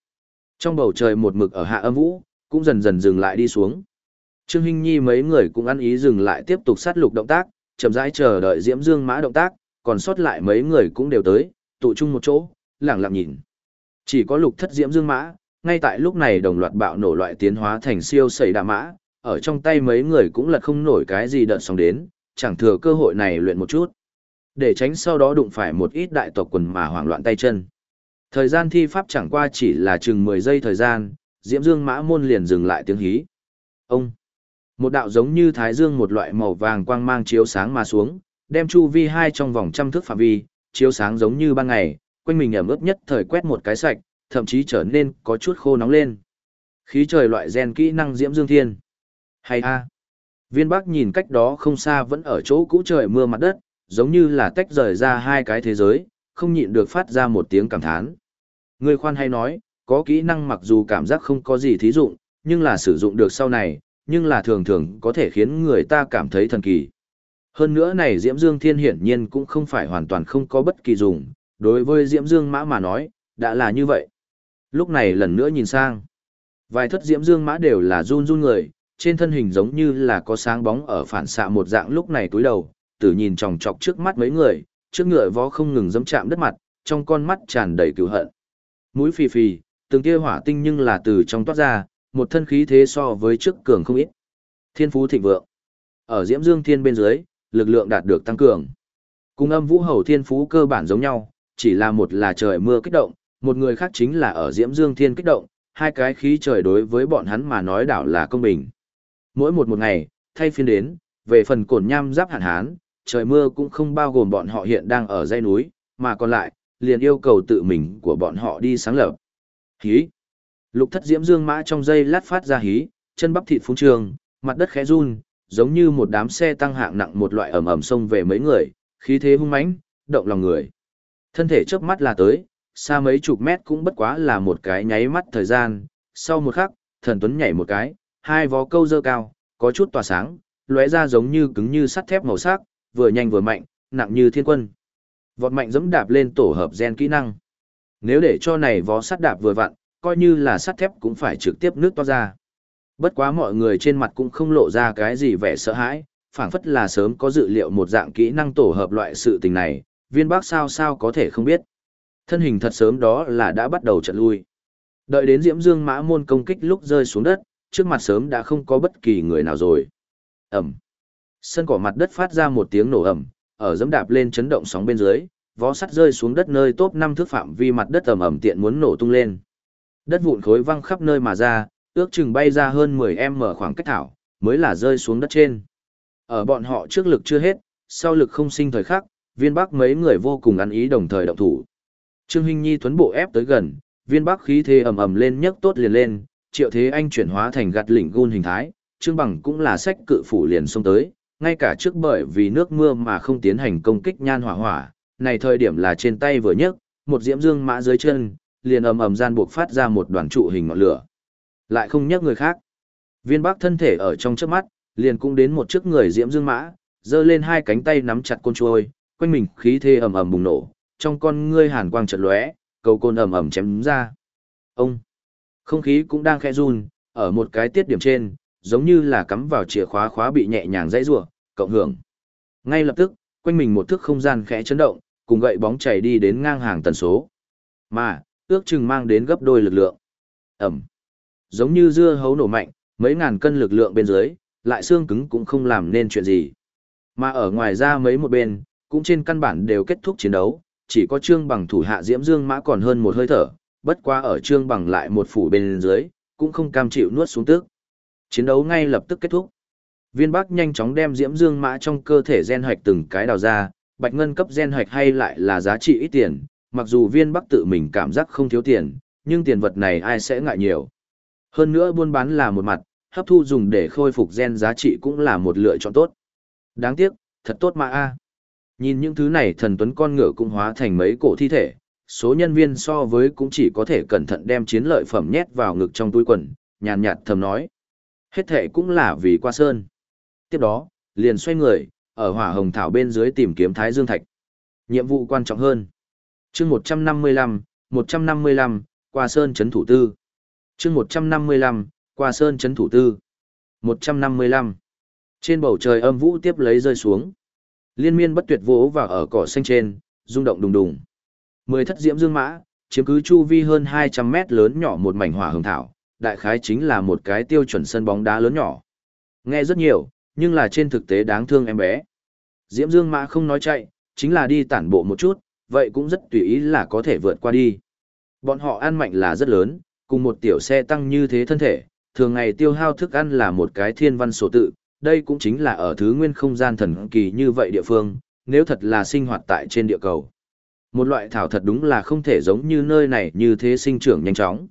Trong bầu trời một mực ở hạ âm vũ, cũng dần dần dừng lại đi xuống. Trương Hinh Nhi mấy người cũng ăn ý dừng lại tiếp tục sát lục động tác, chậm rãi chờ đợi Diễm Dương Mã động tác, còn sót lại mấy người cũng đều tới, tụ chung một chỗ, lặng lặng nhìn. Chỉ có lục thất Diễm Dương Mã, ngay tại lúc này đồng loạt bạo nổ loại tiến hóa thành siêu sẩy đà mã, ở trong tay mấy người cũng lật không nổi cái gì đợt sóng đến, chẳng thừa cơ hội này luyện một chút. Để tránh sau đó đụng phải một ít đại tộc quần mà hoảng loạn tay chân. Thời gian thi pháp chẳng qua chỉ là chừng 10 giây thời gian, Diễm Dương Mã Môn liền dừng lại tiếng hí. Ông! Một đạo giống như thái dương một loại màu vàng quang mang chiếu sáng mà xuống, đem chu vi hai trong vòng trăm thước phạm vi, chiếu sáng giống như ban ngày, quanh mình ẩm ướt nhất thời quét một cái sạch, thậm chí trở nên có chút khô nóng lên. Khí trời loại gen kỹ năng Diễm Dương Thiên. Hay a! Viên Bắc nhìn cách đó không xa vẫn ở chỗ cũ trời mưa mặt đất, giống như là tách rời ra hai cái thế giới, không nhịn được phát ra một tiếng cảm thán. Người khoan hay nói, có kỹ năng mặc dù cảm giác không có gì thí dụng, nhưng là sử dụng được sau này, nhưng là thường thường có thể khiến người ta cảm thấy thần kỳ. Hơn nữa này Diễm Dương Thiên hiển nhiên cũng không phải hoàn toàn không có bất kỳ dùng, đối với Diễm Dương Mã mà nói, đã là như vậy. Lúc này lần nữa nhìn sang, vài thất Diễm Dương Mã đều là run run người, trên thân hình giống như là có sáng bóng ở phản xạ một dạng lúc này túi đầu, tử nhìn tròng trọc trước mắt mấy người, trước ngựa vó không ngừng dẫm chạm đất mặt, trong con mắt tràn đầy cừu hận. Mũi phì phì, từng tia hỏa tinh nhưng là từ trong toát ra, một thân khí thế so với trước cường không ít. Thiên phú thịnh vượng. Ở Diễm Dương Thiên bên dưới, lực lượng đạt được tăng cường. Cùng âm vũ hầu thiên phú cơ bản giống nhau, chỉ là một là trời mưa kích động, một người khác chính là ở Diễm Dương Thiên kích động, hai cái khí trời đối với bọn hắn mà nói đảo là công bình. Mỗi một một ngày, thay phiên đến, về phần cổn nham giáp hạn hán, trời mưa cũng không bao gồm bọn họ hiện đang ở dãy núi, mà còn lại, liền yêu cầu tự mình của bọn họ đi sáng lập. Hí! Lục thất diễm dương mã trong dây lát phát ra hí, chân bắp thịt phúng trường, mặt đất khẽ run, giống như một đám xe tăng hạng nặng một loại ẩm ẩm xông về mấy người, khí thế hung mãnh, động lòng người. Thân thể chớp mắt là tới, xa mấy chục mét cũng bất quá là một cái nháy mắt thời gian, sau một khắc, thần tuấn nhảy một cái, hai vó câu dơ cao, có chút tỏa sáng, lóe ra giống như cứng như sắt thép màu sắc, vừa nhanh vừa mạnh, nặng như thiên quân. Vọt mạnh giẫm đạp lên tổ hợp gen kỹ năng. Nếu để cho này vó sắt đạp vừa vặn, coi như là sắt thép cũng phải trực tiếp nước toát ra. Bất quá mọi người trên mặt cũng không lộ ra cái gì vẻ sợ hãi, phảng phất là sớm có dự liệu một dạng kỹ năng tổ hợp loại sự tình này, viên bác sao sao có thể không biết. Thân hình thật sớm đó là đã bắt đầu trận lui. Đợi đến Diễm Dương mã môn công kích lúc rơi xuống đất, trước mặt sớm đã không có bất kỳ người nào rồi. Ẩm. Sân cỏ mặt đất phát ra một tiếng nổ ẩm, ở dẫm đạp lên chấn động sóng bên dưới, vó sắt rơi xuống đất nơi top 5 thước phạm vi mặt đất ẩm ẩm tiện muốn nổ tung lên. Đất vụn khối văng khắp nơi mà ra, ước chừng bay ra hơn 10m khoảng cách thảo, mới là rơi xuống đất trên. Ở bọn họ trước lực chưa hết, sau lực không sinh thời khắc, viên bắc mấy người vô cùng ăn ý đồng thời động thủ. Trương Hinh Nhi tuấn bộ ép tới gần, viên bắc khí thế ầm ầm lên nhấc tốt liền lên, triệu thế anh chuyển hóa thành gạt lỉnh gôn hình thái, Trương Bằng cũng là sách cự phủ liền xông tới, ngay cả trước bởi vì nước mưa mà không tiến hành công kích nhan hỏa hỏa, này thời điểm là trên tay vừa nhấc, một diễm dương mã dưới chân, liền ầm ầm gian buộc phát ra một đoàn trụ hình ngọn lửa. Lại không nhấc người khác. Viên Bắc thân thể ở trong trước mắt, liền cũng đến một chiếc người diễm dương mã, giơ lên hai cánh tay nắm chặt côn trôi, quanh mình khí thế ầm ầm bùng nổ, trong con ngươi hàn quang chợt lóe, cầu côn ầm ầm chém ra. Ông, không khí cũng đang khẽ run, ở một cái tiết điểm trên, giống như là cắm vào chìa khóa khóa bị nhẹ nhàng dãy rủa, cộng hưởng. Ngay lập tức, quanh mình một thước không gian khẽ chấn động, cùng gậy bóng chảy đi đến ngang hàng tần số. Mà, ước chừng mang đến gấp đôi lực lượng. Ẩm. Giống như dưa hấu nổ mạnh, mấy ngàn cân lực lượng bên dưới, lại xương cứng cũng không làm nên chuyện gì. Mà ở ngoài ra mấy một bên, cũng trên căn bản đều kết thúc chiến đấu, chỉ có Trương Bằng thủ hạ Diễm Dương Mã còn hơn một hơi thở, bất qua ở Trương Bằng lại một phủ bên dưới, cũng không cam chịu nuốt xuống tức. Chiến đấu ngay lập tức kết thúc. Viên Bắc nhanh chóng đem Diễm Dương Mã trong cơ thể gen hoạch từng cái đào ra, bạch ngân cấp gen hoạch hay lại là giá trị ít tiền, mặc dù Viên Bắc tự mình cảm giác không thiếu tiền, nhưng tiền vật này ai sẽ ngại nhiều. Hơn nữa buôn bán là một mặt, hấp thu dùng để khôi phục gen giá trị cũng là một lựa chọn tốt. Đáng tiếc, thật tốt mà a. Nhìn những thứ này thần tuấn con ngựa cũng hóa thành mấy cổ thi thể, số nhân viên so với cũng chỉ có thể cẩn thận đem chiến lợi phẩm nhét vào ngực trong túi quần, nhàn nhạt thầm nói. Hết thể cũng là vì qua sơn. Tiếp đó, liền xoay người, ở hỏa hồng thảo bên dưới tìm kiếm Thái Dương Thạch. Nhiệm vụ quan trọng hơn. chương 155, 155, qua sơn chấn thủ tư. chương 155, qua sơn chấn thủ tư. 155. Trên bầu trời âm vũ tiếp lấy rơi xuống. Liên miên bất tuyệt vỗ vào ở cỏ xanh trên, rung động đùng đùng. Mười thất diễm dương mã, chiếm cứ chu vi hơn 200 mét lớn nhỏ một mảnh hỏa hồng thảo, đại khái chính là một cái tiêu chuẩn sân bóng đá lớn nhỏ. Nghe rất nhiều, nhưng là trên thực tế đáng thương em bé. Diễm Dương Mã không nói chạy, chính là đi tản bộ một chút, vậy cũng rất tùy ý là có thể vượt qua đi. Bọn họ ăn mạnh là rất lớn, cùng một tiểu xe tăng như thế thân thể, thường ngày tiêu hao thức ăn là một cái thiên văn sổ tự, đây cũng chính là ở thứ nguyên không gian thần kỳ như vậy địa phương, nếu thật là sinh hoạt tại trên địa cầu. Một loại thảo thật đúng là không thể giống như nơi này như thế sinh trưởng nhanh chóng.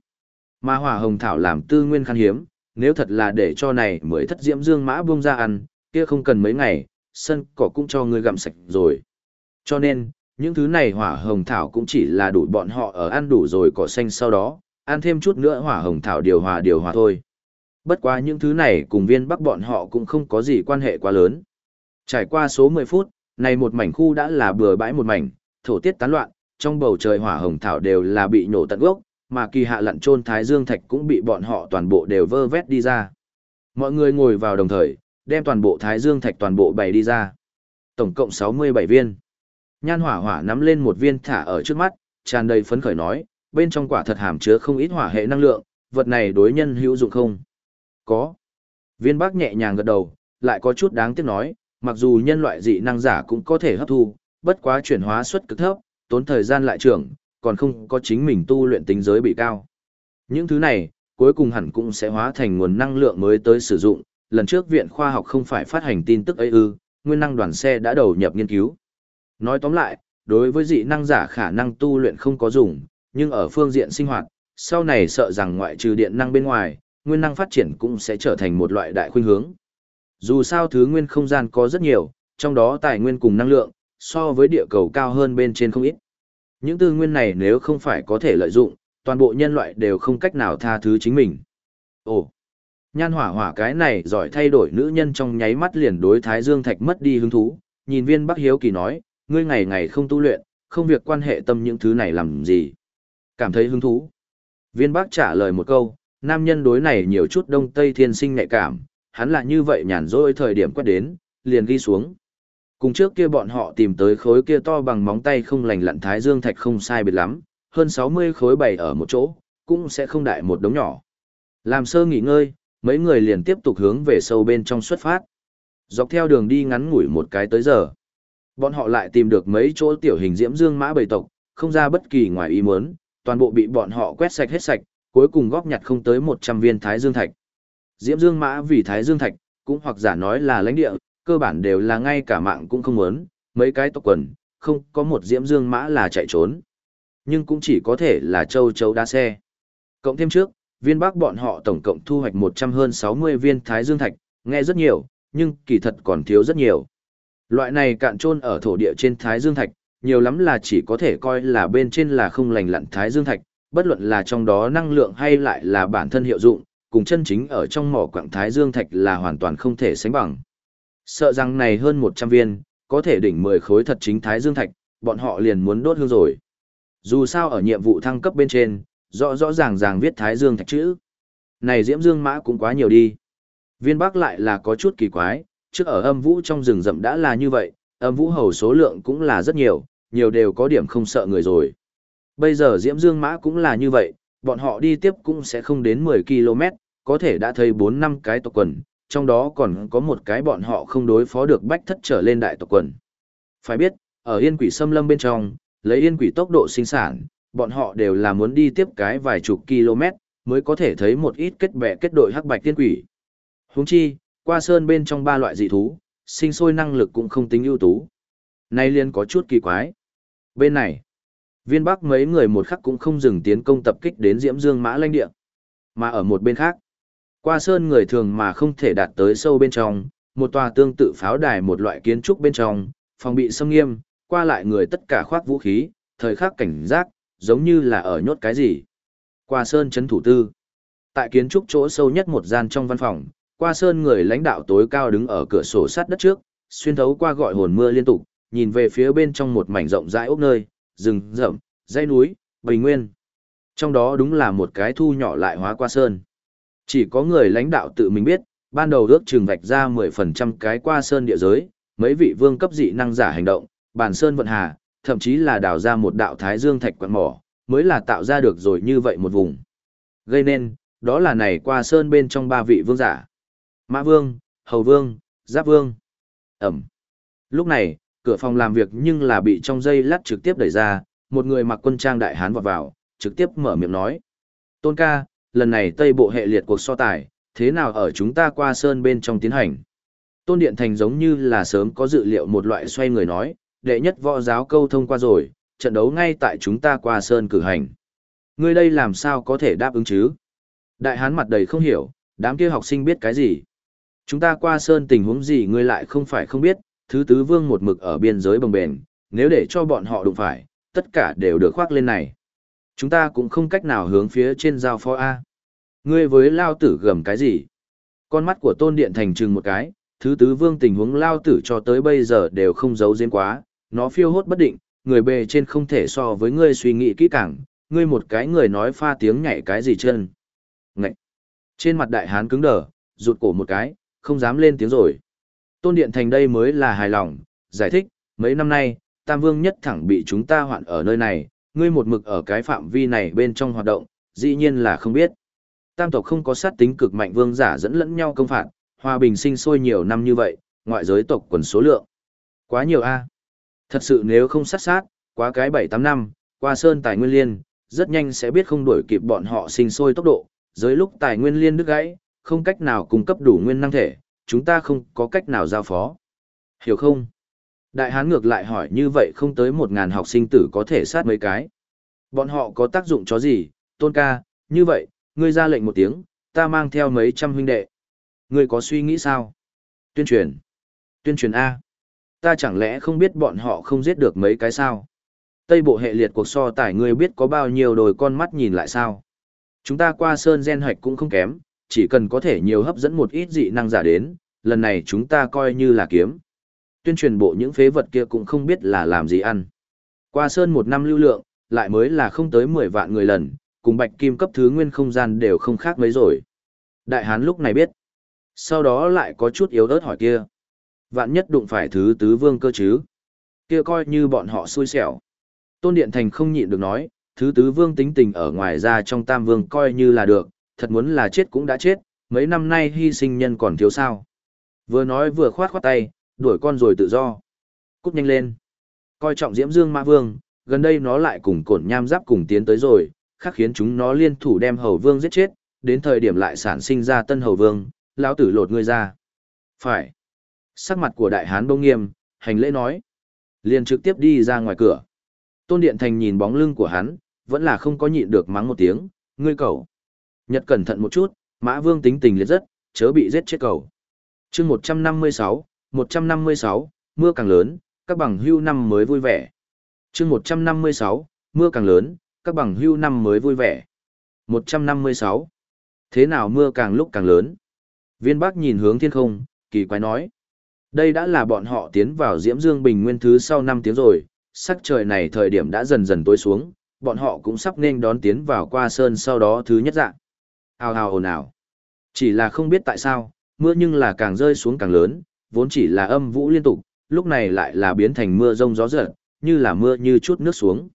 Mà hỏa hồng thảo làm tư nguyên khan hiếm, nếu thật là để cho này mới thất diễm dương mã buông ra ăn, kia không cần mấy ngày, sân cỏ cũng cho người gặm sạch rồi. Cho nên, những thứ này hỏa hồng thảo cũng chỉ là đủ bọn họ ở ăn đủ rồi cỏ xanh sau đó, ăn thêm chút nữa hỏa hồng thảo điều hòa điều hòa thôi. Bất quá những thứ này cùng viên bắc bọn họ cũng không có gì quan hệ quá lớn. Trải qua số 10 phút, này một mảnh khu đã là bừa bãi một mảnh, thổ tiết tán loạn, trong bầu trời hỏa hồng thảo đều là bị nổ tận gốc, mà kỳ hạ lặn trôn thái dương thạch cũng bị bọn họ toàn bộ đều vơ vét đi ra. Mọi người ngồi vào đồng thời, đem toàn bộ thái dương thạch toàn bộ bày đi ra. Tổng cộng 67 viên. Nhan hỏa hỏa nắm lên một viên thả ở trước mắt, tràn đầy phấn khởi nói, bên trong quả thật hàm chứa không ít hỏa hệ năng lượng, vật này đối nhân hữu dụng không? Có. Viên bác nhẹ nhàng gật đầu, lại có chút đáng tiếc nói, mặc dù nhân loại dị năng giả cũng có thể hấp thu, bất quá chuyển hóa suất cực thấp, tốn thời gian lại trưởng, còn không có chính mình tu luyện tính giới bị cao. Những thứ này, cuối cùng hẳn cũng sẽ hóa thành nguồn năng lượng mới tới sử dụng, lần trước viện khoa học không phải phát hành tin tức ấy ư, nguyên năng đoàn xe đã đầu nhập nghiên cứu. Nói tóm lại, đối với dị năng giả khả năng tu luyện không có dùng, nhưng ở phương diện sinh hoạt, sau này sợ rằng ngoại trừ điện năng bên ngoài, nguyên năng phát triển cũng sẽ trở thành một loại đại khuynh hướng. Dù sao thứ nguyên không gian có rất nhiều, trong đó tài nguyên cùng năng lượng, so với địa cầu cao hơn bên trên không ít. Những tư nguyên này nếu không phải có thể lợi dụng, toàn bộ nhân loại đều không cách nào tha thứ chính mình. Ồ, nhan hỏa hỏa cái này giỏi thay đổi nữ nhân trong nháy mắt liền đối Thái Dương Thạch mất đi hứng thú, nhìn viên Bắc Hiếu Kỳ nói, ngươi ngày ngày không tu luyện, không việc quan hệ tâm những thứ này làm gì. Cảm thấy hứng thú. Viên Bắc trả lời một câu, Nam nhân đối này nhiều chút đông tây thiên sinh nhạy cảm, hắn là như vậy nhàn rỗi thời điểm quét đến, liền ghi xuống. Cùng trước kia bọn họ tìm tới khối kia to bằng móng tay không lành lặn thái dương thạch không sai biệt lắm, hơn 60 khối bày ở một chỗ, cũng sẽ không đại một đống nhỏ. Làm sơ nghỉ ngơi, mấy người liền tiếp tục hướng về sâu bên trong xuất phát. Dọc theo đường đi ngắn ngủi một cái tới giờ. Bọn họ lại tìm được mấy chỗ tiểu hình diễm dương mã bầy tộc, không ra bất kỳ ngoài ý muốn, toàn bộ bị bọn họ quét sạch hết sạch, cuối cùng góp nhặt không tới 100 viên thái dương thạch. Diễm dương mã vì thái dương thạch, cũng hoặc giả nói là lãnh địa, cơ bản đều là ngay cả mạng cũng không muốn, mấy cái tộc quần, không có một diễm dương mã là chạy trốn. Nhưng cũng chỉ có thể là châu chấu đa xe. Cộng thêm trước, viên bắc bọn họ tổng cộng thu hoạch 100 hơn 60 viên thái dương thạch, nghe rất nhiều, nhưng kỳ thật còn thiếu rất nhiều. Loại này cạn trôn ở thổ địa trên thái dương thạch, nhiều lắm là chỉ có thể coi là bên trên là không lành lặn thái dương thạch, bất luận là trong đó năng lượng hay lại là bản thân hiệu dụng, cùng chân chính ở trong mỏ quặng thái dương thạch là hoàn toàn không thể sánh bằng. Sợ rằng này hơn 100 viên, có thể đỉnh 10 khối thật chính thái dương thạch, bọn họ liền muốn đốt hương rồi. Dù sao ở nhiệm vụ thăng cấp bên trên, rõ rõ ràng ràng viết thái dương thạch chữ. Này diễm dương mã cũng quá nhiều đi. Viên Bắc lại là có chút kỳ quái, trước ở âm vũ trong rừng rậm đã là như vậy, âm vũ hầu số lượng cũng là rất nhiều, nhiều đều có điểm không sợ người rồi. Bây giờ diễm dương mã cũng là như vậy, bọn họ đi tiếp cũng sẽ không đến 10 km, có thể đã thấy 4 năm cái tộc quần, trong đó còn có một cái bọn họ không đối phó được bách thất trở lên đại tộc quần. Phải biết, ở yên quỷ xâm lâm bên trong, lấy yên quỷ tốc độ sinh sản, bọn họ đều là muốn đi tiếp cái vài chục km, mới có thể thấy một ít kết bè kết đội hắc bạch tiên quỷ. Huống chi, qua sơn bên trong ba loại dị thú, sinh sôi năng lực cũng không tính ưu tú. Nay liên có chút kỳ quái. Bên này, viên bắc mấy người một khắc cũng không dừng tiến công tập kích đến diễm dương mã lanh địa. Mà ở một bên khác, qua sơn người thường mà không thể đạt tới sâu bên trong, một tòa tương tự pháo đài một loại kiến trúc bên trong, phòng bị xâm nghiêm, qua lại người tất cả khoác vũ khí, thời khắc cảnh giác, giống như là ở nhốt cái gì. Qua sơn chấn thủ tư. Tại kiến trúc chỗ sâu nhất một gian trong văn phòng, qua sơn người lãnh đạo tối cao đứng ở cửa sổ sát đất trước, xuyên thấu qua gọi hồn mưa liên tục, nhìn về phía bên trong một mảnh rộng rãi ốc nơi, rừng rậm, dãy núi, bình nguyên. Trong đó đúng là một cái thu nhỏ lại hóa qua sơn. Chỉ có người lãnh đạo tự mình biết, ban đầu ước chừng vạch ra 10% cái qua sơn địa giới, mấy vị vương cấp dị năng giả hành động, bản sơn vận hà, thậm chí là đào ra một đạo thái dương thạch quặng mỏ, mới là tạo ra được rồi như vậy một vùng. Gây nên, đó là này qua sơn bên trong ba vị vương giả. Mã Vương, Hầu Vương, Giáp Vương. Ẩm. Lúc này, cửa phòng làm việc nhưng là bị trong dây lát trực tiếp đẩy ra, một người mặc quân trang đại hán vọt vào, trực tiếp mở miệng nói. Tôn ca, lần này Tây Bộ hệ liệt cuộc so tài, thế nào ở chúng ta qua sơn bên trong tiến hành? Tôn Điện Thành giống như là sớm có dự liệu một loại xoay người nói, đệ nhất võ giáo câu thông qua rồi, trận đấu ngay tại chúng ta qua sơn cử hành. Ngươi đây làm sao có thể đáp ứng chứ? Đại hán mặt đầy không hiểu, đám kia học sinh biết cái gì? Chúng ta qua sơn tình huống gì ngươi lại không phải không biết, thứ tứ vương một mực ở biên giới bồng bền, nếu để cho bọn họ đụng phải, tất cả đều được khoác lên này. Chúng ta cũng không cách nào hướng phía trên giao phó A. Ngươi với lao tử gầm cái gì? Con mắt của tôn điện thành trừng một cái, thứ tứ vương tình huống lao tử cho tới bây giờ đều không giấu giếm quá, nó phiêu hốt bất định, người bề trên không thể so với ngươi suy nghĩ kỹ càng, ngươi một cái người nói pha tiếng nhảy cái gì chân. Ngậy! Trên mặt đại hán cứng đờ, rụt cổ một cái, không dám lên tiếng rồi. Tôn Điện Thành đây mới là hài lòng, giải thích, mấy năm nay, Tam Vương nhất thẳng bị chúng ta hoạn ở nơi này, ngươi một mực ở cái phạm vi này bên trong hoạt động, dĩ nhiên là không biết. Tam tộc không có sát tính cực mạnh vương giả dẫn lẫn nhau công phạt, hòa bình sinh sôi nhiều năm như vậy, ngoại giới tộc quần số lượng. Quá nhiều a. Thật sự nếu không sát sát, quá cái 7-8 năm, qua sơn tài nguyên liên, rất nhanh sẽ biết không đuổi kịp bọn họ sinh sôi tốc độ, dưới lúc tài nguyên liên đứt gãy, không cách nào cung cấp đủ nguyên năng thể, chúng ta không có cách nào giao phó. Hiểu không? Đại hán ngược lại hỏi như vậy không tới một ngàn học sinh tử có thể sát mấy cái. Bọn họ có tác dụng cho gì, tôn ca, như vậy, ngươi ra lệnh một tiếng, ta mang theo mấy trăm huynh đệ. Ngươi có suy nghĩ sao? Tuyên truyền. Tuyên truyền A. Ta chẳng lẽ không biết bọn họ không giết được mấy cái sao? Tây bộ hệ liệt cuộc so tải ngươi biết có bao nhiêu đồi con mắt nhìn lại sao? Chúng ta qua sơn gen hoạch cũng không kém, chỉ cần có thể nhiều hấp dẫn một ít dị năng giả đến, lần này chúng ta coi như là kiếm. Tuyên truyền bộ những phế vật kia cũng không biết là làm gì ăn. Qua sơn một năm lưu lượng, lại mới là không tới 10 vạn người lần, cùng bạch kim cấp thứ nguyên không gian đều không khác mấy rồi. Đại hán lúc này biết. Sau đó lại có chút yếu ớt hỏi kia. Vạn nhất đụng phải thứ tứ vương cơ chứ. Kia coi như bọn họ xui xẻo. Tôn Điện Thành không nhịn được nói, thứ tứ vương tính tình ở ngoài ra trong tam vương coi như là được, thật muốn là chết cũng đã chết, mấy năm nay hy sinh nhân còn thiếu sao. Vừa nói vừa khoát khoát tay, đuổi con rồi tự do. Cút nhanh lên. Coi trọng Diễm Dương Mã Vương, gần đây nó lại cùng cổn nham giáp cùng tiến tới rồi, khác khiến chúng nó liên thủ đem hầu vương giết chết, đến thời điểm lại sản sinh ra tân hầu vương, lão tử lột ngươi ra. Phải. Sắc mặt của đại hán bông nghiêm, hành lễ nói. Liền trực tiếp đi ra ngoài cửa. Tôn Điện Thành nhìn bóng lưng của hắn, vẫn là không có nhịn được mắng một tiếng, ngươi cầu. Nhật cẩn thận một chút, mã vương tính tình liệt rất, chớ bị giết chết cầu. chương 156, 156, mưa càng lớn, các bằng hưu năm mới vui vẻ. chương 156, mưa càng lớn, các bằng hưu năm mới vui vẻ. 156. Thế nào mưa càng lúc càng lớn? Viên Bắc nhìn hướng thiên không, kỳ quái nói. Đây đã là bọn họ tiến vào Diễm Dương Bình Nguyên thứ sau 5 tiếng rồi, sắc trời này thời điểm đã dần dần tối xuống, bọn họ cũng sắp nên đón tiến vào qua sơn sau đó thứ nhất dạng. Hào hào hồn ào. Chỉ là không biết tại sao, mưa nhưng là càng rơi xuống càng lớn, vốn chỉ là âm vũ liên tục, lúc này lại là biến thành mưa rông gió giật, như là mưa như chút nước xuống.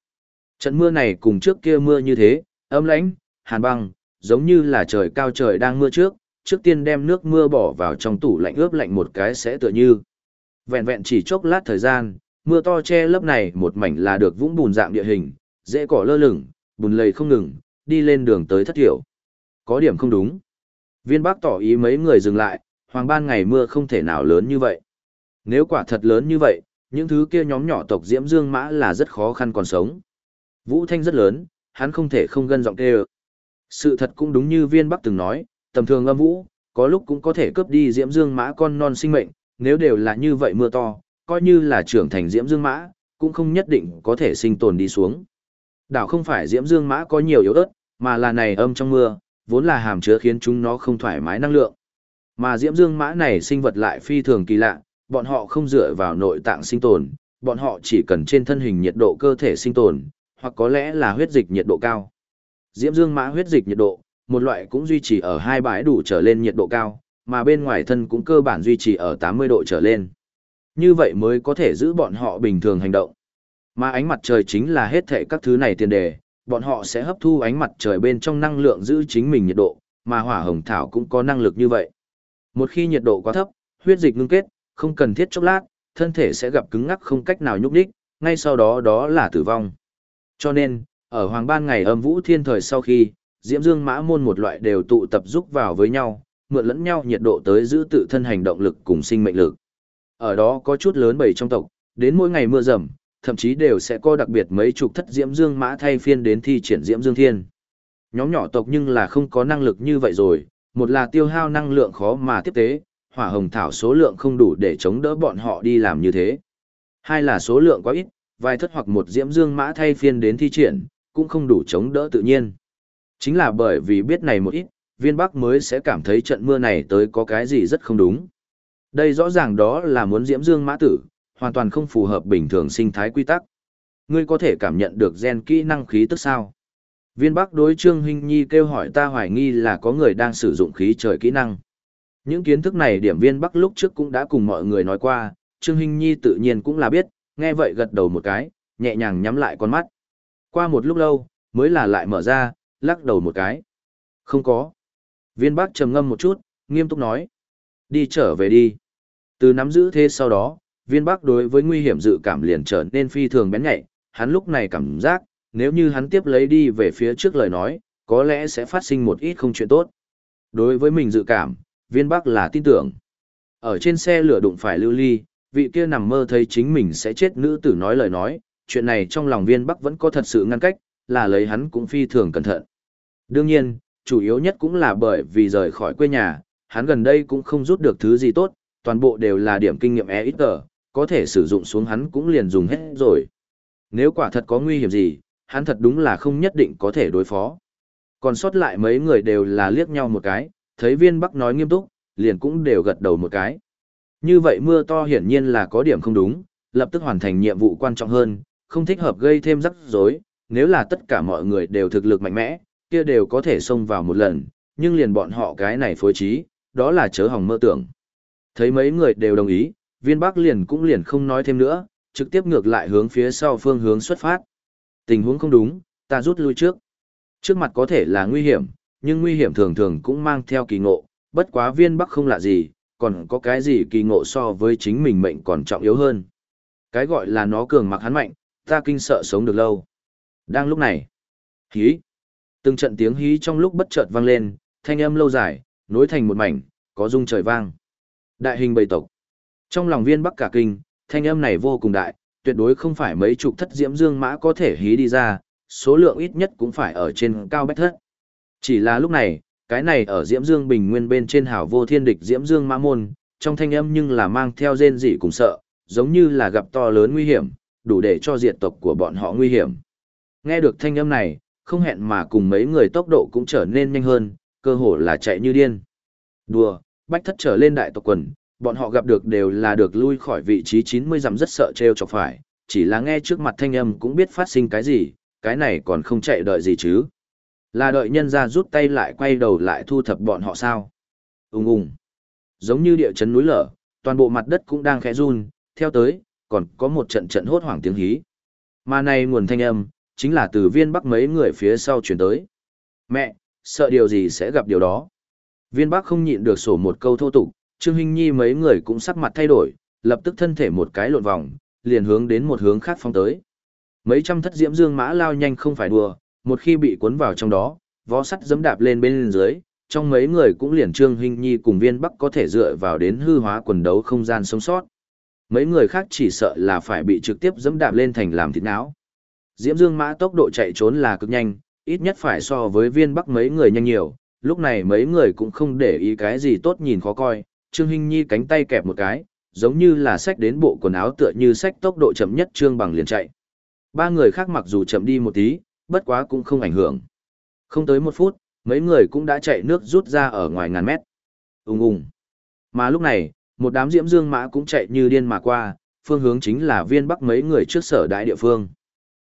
Trận mưa này cùng trước kia mưa như thế, âm lãnh, hàn băng, giống như là trời cao trời đang mưa trước, trước tiên đem nước mưa bỏ vào trong tủ lạnh ướp lạnh một cái sẽ tựa như. Vẹn vẹn chỉ chốc lát thời gian, mưa to che lớp này một mảnh là được vũng bùn dạng địa hình, dễ cỏ lơ lửng, bùn lầy không ngừng, đi lên đường tới thất thiểu. Có điểm không đúng. Viên bác tỏ ý mấy người dừng lại, hoàng ban ngày mưa không thể nào lớn như vậy. Nếu quả thật lớn như vậy, những thứ kia nhóm nhỏ tộc Diễm Dương Mã là rất khó khăn còn sống. Vũ Thanh rất lớn, hắn không thể không gân giọng kêu. Sự thật cũng đúng như viên bắc từng nói, tầm thường âm vũ, có lúc cũng có thể cướp đi Diễm Dương Mã con non sinh mệnh, nếu đều là như vậy mưa to, coi như là trưởng thành Diễm Dương Mã, cũng không nhất định có thể sinh tồn đi xuống. Đảo không phải Diễm Dương Mã có nhiều yếu ớt, mà là này âm trong mưa, vốn là hàm chứa khiến chúng nó không thoải mái năng lượng. Mà Diễm Dương Mã này sinh vật lại phi thường kỳ lạ, bọn họ không dựa vào nội tạng sinh tồn, bọn họ chỉ cần trên thân hình nhiệt độ cơ thể sinh tồn, hoặc có lẽ là huyết dịch nhiệt độ cao. Diễm Dương Mã huyết dịch nhiệt độ, một loại cũng duy trì ở hai bãi đủ trở lên nhiệt độ cao, mà bên ngoài thân cũng cơ bản duy trì ở 80 độ trở lên. Như vậy mới có thể giữ bọn họ bình thường hành động. Mà ánh mặt trời chính là hết thệ các thứ này tiền đề, bọn họ sẽ hấp thu ánh mặt trời bên trong năng lượng giữ chính mình nhiệt độ, mà hỏa hồng thảo cũng có năng lực như vậy. Một khi nhiệt độ quá thấp, huyết dịch ngưng kết, không cần thiết chốc lát, thân thể sẽ gặp cứng ngắc không cách nào nhúc nhích, ngay sau đó đó là tử vong. Cho nên, ở hoàng ban ngày âm vũ thiên thời sau khi, diễm dương mã môn một loại đều tụ tập giúp vào với nhau, mượn lẫn nhau nhiệt độ tới giữ tự thân hành động lực cùng sinh mệnh lực. Ở đó có chút lớn bầy trong tộc, đến mỗi ngày mưa rầm, thậm chí đều sẽ có đặc biệt mấy chục thất diễm dương mã thay phiên đến thi triển diễm dương thiên. Nhóm nhỏ tộc nhưng là không có năng lực như vậy rồi, một là tiêu hao năng lượng khó mà tiếp tế, hỏa hồng thảo số lượng không đủ để chống đỡ bọn họ đi làm như thế. Hai là số lượng quá ít, vài thất hoặc một diễm dương mã thay phiên đến thi triển, cũng không đủ chống đỡ tự nhiên. Chính là bởi vì biết này một ít, viên bắc mới sẽ cảm thấy trận mưa này tới có cái gì rất không đúng. Đây rõ ràng đó là muốn diễm dương mã tử, hoàn toàn không phù hợp bình thường sinh thái quy tắc. Ngươi có thể cảm nhận được gen kỹ năng khí tức sao? Viên bắc đối Trương Hinh Nhi kêu hỏi ta hoài nghi là có người đang sử dụng khí trời kỹ năng. Những kiến thức này điểm viên bắc lúc trước cũng đã cùng mọi người nói qua, Trương Hinh Nhi tự nhiên cũng là biết, nghe vậy gật đầu một cái, nhẹ nhàng nhắm lại con mắt. Qua một lúc lâu, mới là lại mở ra, lắc đầu một cái. Không có. Viên Bắc trầm ngâm một chút, nghiêm túc nói. Đi trở về đi. Từ nắm giữ thế sau đó, viên Bắc đối với nguy hiểm dự cảm liền trở nên phi thường bén nhạy, hắn lúc này cảm giác, nếu như hắn tiếp lấy đi về phía trước lời nói, có lẽ sẽ phát sinh một ít không chuyện tốt. Đối với mình dự cảm, viên bắc là tin tưởng. Ở trên xe lửa đụng phải lưu ly, vị kia nằm mơ thấy chính mình sẽ chết nữ tử nói lời nói, chuyện này trong lòng viên bắc vẫn có thật sự ngăn cách, là lấy hắn cũng phi thường cẩn thận. Đương nhiên, chủ yếu nhất cũng là bởi vì rời khỏi quê nhà, hắn gần đây cũng không rút được thứ gì tốt, toàn bộ đều là điểm kinh nghiệm e ít tờ, có thể sử dụng xuống hắn cũng liền dùng hết rồi. Nếu quả thật có nguy hiểm gì, hắn thật đúng là không nhất định có thể đối phó. Còn sót lại mấy người đều là liếc nhau một cái, thấy viên bắc nói nghiêm túc, liền cũng đều gật đầu một cái. Như vậy mưa to hiển nhiên là có điểm không đúng, lập tức hoàn thành nhiệm vụ quan trọng hơn, không thích hợp gây thêm rắc rối, nếu là tất cả mọi người đều thực lực mạnh mẽ, kia đều có thể xông vào một lần, nhưng liền bọn họ cái này phối trí, đó là chớ hỏng mơ tưởng. Thấy mấy người đều đồng ý, viên bắc liền cũng liền không nói thêm nữa, trực tiếp ngược lại hướng phía sau phương hướng xuất phát. Tình huống không đúng, ta rút lui trước. Trước mặt có thể là nguy hiểm, nhưng nguy hiểm thường thường cũng mang theo kỳ ngộ, bất quá viên bắc không lạ gì, còn có cái gì kỳ ngộ so với chính mình mệnh còn trọng yếu hơn. Cái gọi là nó cường mặc hắn mạnh, ta kinh sợ sống được lâu. Đang lúc này, hí, từng trận tiếng hí trong lúc bất chợt vang lên, thanh âm lâu dài, nối thành một mảnh, có rung trời vang. Đại hình bầy tộc. Trong lòng viên bắc cả kinh, thanh âm này vô cùng đại, tuyệt đối không phải mấy chục thất diễm dương mã có thể hí đi ra, số lượng ít nhất cũng phải ở trên cao bách thất. Chỉ là lúc này, cái này ở diễm dương bình nguyên bên trên hảo vô thiên địch diễm dương mã môn, trong thanh âm nhưng là mang theo rên rỉ cùng sợ, giống như là gặp to lớn nguy hiểm, đủ để cho diệt tộc của bọn họ nguy hiểm. Nghe được thanh âm này, không hẹn mà cùng mấy người tốc độ cũng trở nên nhanh hơn, cơ hồ là chạy như điên. Đùa, bách thất trở lên đại tộc quần, bọn họ gặp được đều là được lui khỏi vị trí 90 dặm rất sợ treo chọc phải, chỉ là nghe trước mặt thanh âm cũng biết phát sinh cái gì, cái này còn không chạy đợi gì chứ. Là đợi nhân ra rút tay lại quay đầu lại thu thập bọn họ sao. Úng Úng. Giống như địa chấn núi lở, toàn bộ mặt đất cũng đang khẽ run, theo tới, còn có một trận trận hốt hoảng tiếng hí. Mà này nguồn thanh âm, chính là từ viên bắc mấy người phía sau chuyển tới. Mẹ, sợ điều gì sẽ gặp điều đó. Viên bắc không nhịn được sổ một câu thô tục, Trương Hinh Nhi mấy người cũng sắc mặt thay đổi, lập tức thân thể một cái lộn vòng, liền hướng đến một hướng khác phong tới. Mấy trăm thất diễm dương mã lao nhanh không phải đùa, một khi bị cuốn vào trong đó, vó sắt giẫm đạp lên bên dưới, trong mấy người cũng liền Trương Hinh Nhi cùng Viên Bắc có thể dựa vào đến hư hóa quần đấu không gian sống sót. Mấy người khác chỉ sợ là phải bị trực tiếp giẫm đạp lên thành làm thịt não. Diễm Dương Mã tốc độ chạy trốn là cực nhanh, ít nhất phải so với Viên Bắc mấy người nhanh nhiều, lúc này mấy người cũng không để ý cái gì tốt nhìn khó coi, Trương Hinh Nhi cánh tay kẹp một cái, giống như là sách đến bộ quần áo tựa như sách tốc độ chậm nhất Trương Bằng liền chạy. Ba người khác mặc dù chậm đi một tí, bất quá cũng không ảnh hưởng. Không tới một phút, mấy người cũng đã chạy nước rút ra ở ngoài ngàn mét. Ùng ùng. Mà lúc này, một đám diễm dương mã cũng chạy như điên mà qua, phương hướng chính là viên bắc mấy người trước sở đại địa phương.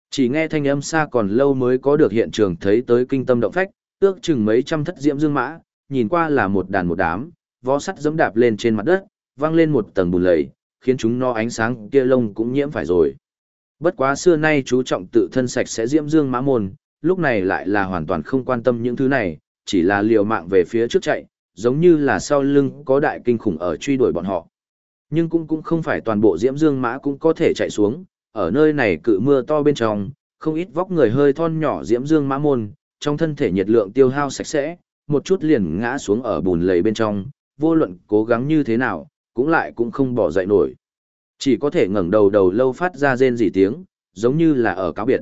Chỉ nghe thanh âm xa còn lâu mới có được hiện trường thấy tới kinh tâm động phách, ước chừng mấy trăm thất diễm dương mã, nhìn qua là một đàn một đám, vó sắt giẫm đạp lên trên mặt đất, vang lên một tầng bùn lầy, khiến chúng no ánh sáng kia lông cũng nhiễm phải rồi. Bất quá xưa nay chú trọng tự thân sạch sẽ diễm dương mã môn, lúc này lại là hoàn toàn không quan tâm những thứ này, chỉ là liều mạng về phía trước chạy, giống như là sau lưng có đại kinh khủng ở truy đuổi bọn họ. Nhưng cũng cũng không phải toàn bộ diễm dương mã cũng có thể chạy xuống, ở nơi này cự mưa to bên trong, không ít vóc người hơi thon nhỏ diễm dương mã môn, trong thân thể nhiệt lượng tiêu hao sạch sẽ, một chút liền ngã xuống ở bùn lầy bên trong, vô luận cố gắng như thế nào, cũng lại cũng không bỏ dậy nổi. Chỉ có thể ngẩng đầu đầu lâu phát ra rên rỉ tiếng, giống như là ở cáo biệt.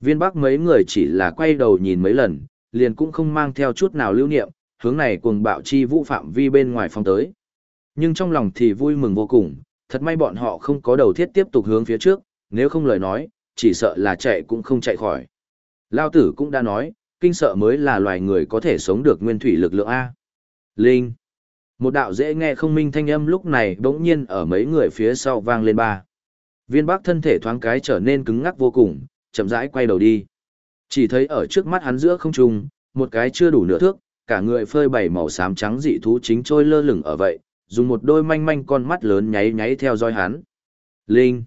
Viên bắc mấy người chỉ là quay đầu nhìn mấy lần, liền cũng không mang theo chút nào lưu niệm, hướng này cuồng bạo chi vũ phạm vi bên ngoài phong tới. Nhưng trong lòng thì vui mừng vô cùng, thật may bọn họ không có đầu thiết tiếp tục hướng phía trước, nếu không lời nói, chỉ sợ là chạy cũng không chạy khỏi. Lao tử cũng đã nói, kinh sợ mới là loài người có thể sống được nguyên thủy lực lượng A. Linh. Một đạo dễ nghe không minh thanh âm lúc này bỗng nhiên ở mấy người phía sau vang lên ba. Viên bác thân thể thoáng cái trở nên cứng ngắc vô cùng, chậm rãi quay đầu đi. Chỉ thấy ở trước mắt hắn giữa không trung, một cái chưa đủ nửa thước, cả người phơi bảy màu xám trắng dị thú chính trôi lơ lửng ở vậy, dùng một đôi manh manh con mắt lớn nháy nháy theo dõi hắn. Linh.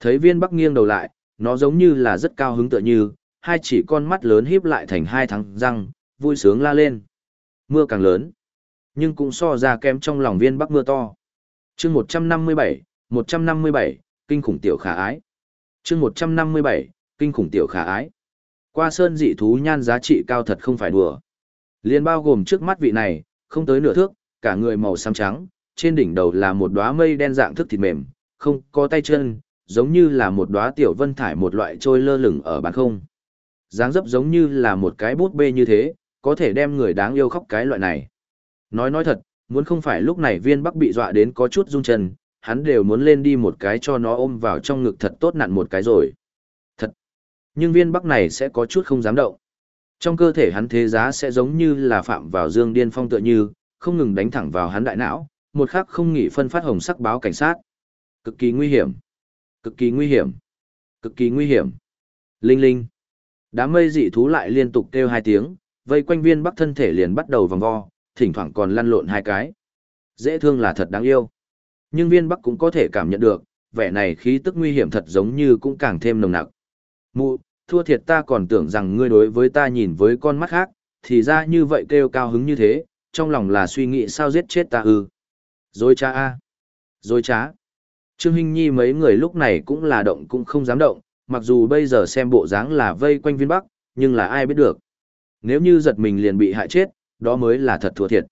Thấy viên bắc nghiêng đầu lại, nó giống như là rất cao hứng tựa như, hai chỉ con mắt lớn híp lại thành hai thằng răng, vui sướng la lên. Mưa càng lớn nhưng cũng so ra kém trong lòng viên bắc mưa to. chương 157, 157, kinh khủng tiểu khả ái. chương 157, kinh khủng tiểu khả ái. Qua sơn dị thú nhan giá trị cao thật không phải đùa. Liên bao gồm trước mắt vị này, không tới nửa thước, cả người màu xám trắng, trên đỉnh đầu là một đóa mây đen dạng thức thịt mềm, không có tay chân, giống như là một đóa tiểu vân thải một loại trôi lơ lửng ở bàn không. dáng dấp giống như là một cái bút bê như thế, có thể đem người đáng yêu khóc cái loại này. Nói nói thật, muốn không phải lúc này viên bắc bị dọa đến có chút rung chân, hắn đều muốn lên đi một cái cho nó ôm vào trong ngực thật tốt nặn một cái rồi. Thật. Nhưng viên bắc này sẽ có chút không dám động. Trong cơ thể hắn thế giá sẽ giống như là phạm vào dương điên phong tựa như, không ngừng đánh thẳng vào hắn đại não, một khắc không nghỉ phân phát hồng sắc báo cảnh sát. Cực kỳ nguy hiểm. Cực kỳ nguy hiểm. Cực kỳ nguy hiểm. Linh linh. Đám mây dị thú lại liên tục kêu hai tiếng, vây quanh viên bắc thân thể liền bắt đầu vòng vo, thỉnh thoảng còn lăn lộn hai cái. Dễ thương là thật đáng yêu. Nhưng viên bắc cũng có thể cảm nhận được, vẻ này khí tức nguy hiểm thật giống như cũng càng thêm nồng nặc. Mụ, thua thiệt ta còn tưởng rằng ngươi đối với ta nhìn với con mắt khác, thì ra như vậy kêu cao hứng như thế, trong lòng là suy nghĩ sao giết chết ta ư. Rồi cha a Rồi cha. Trương Hinh Nhi mấy người lúc này cũng là động cũng không dám động, mặc dù bây giờ xem bộ dáng là vây quanh viên bắc, nhưng là ai biết được. Nếu như giật mình liền bị hại chết, đó mới là thật thua thiệt.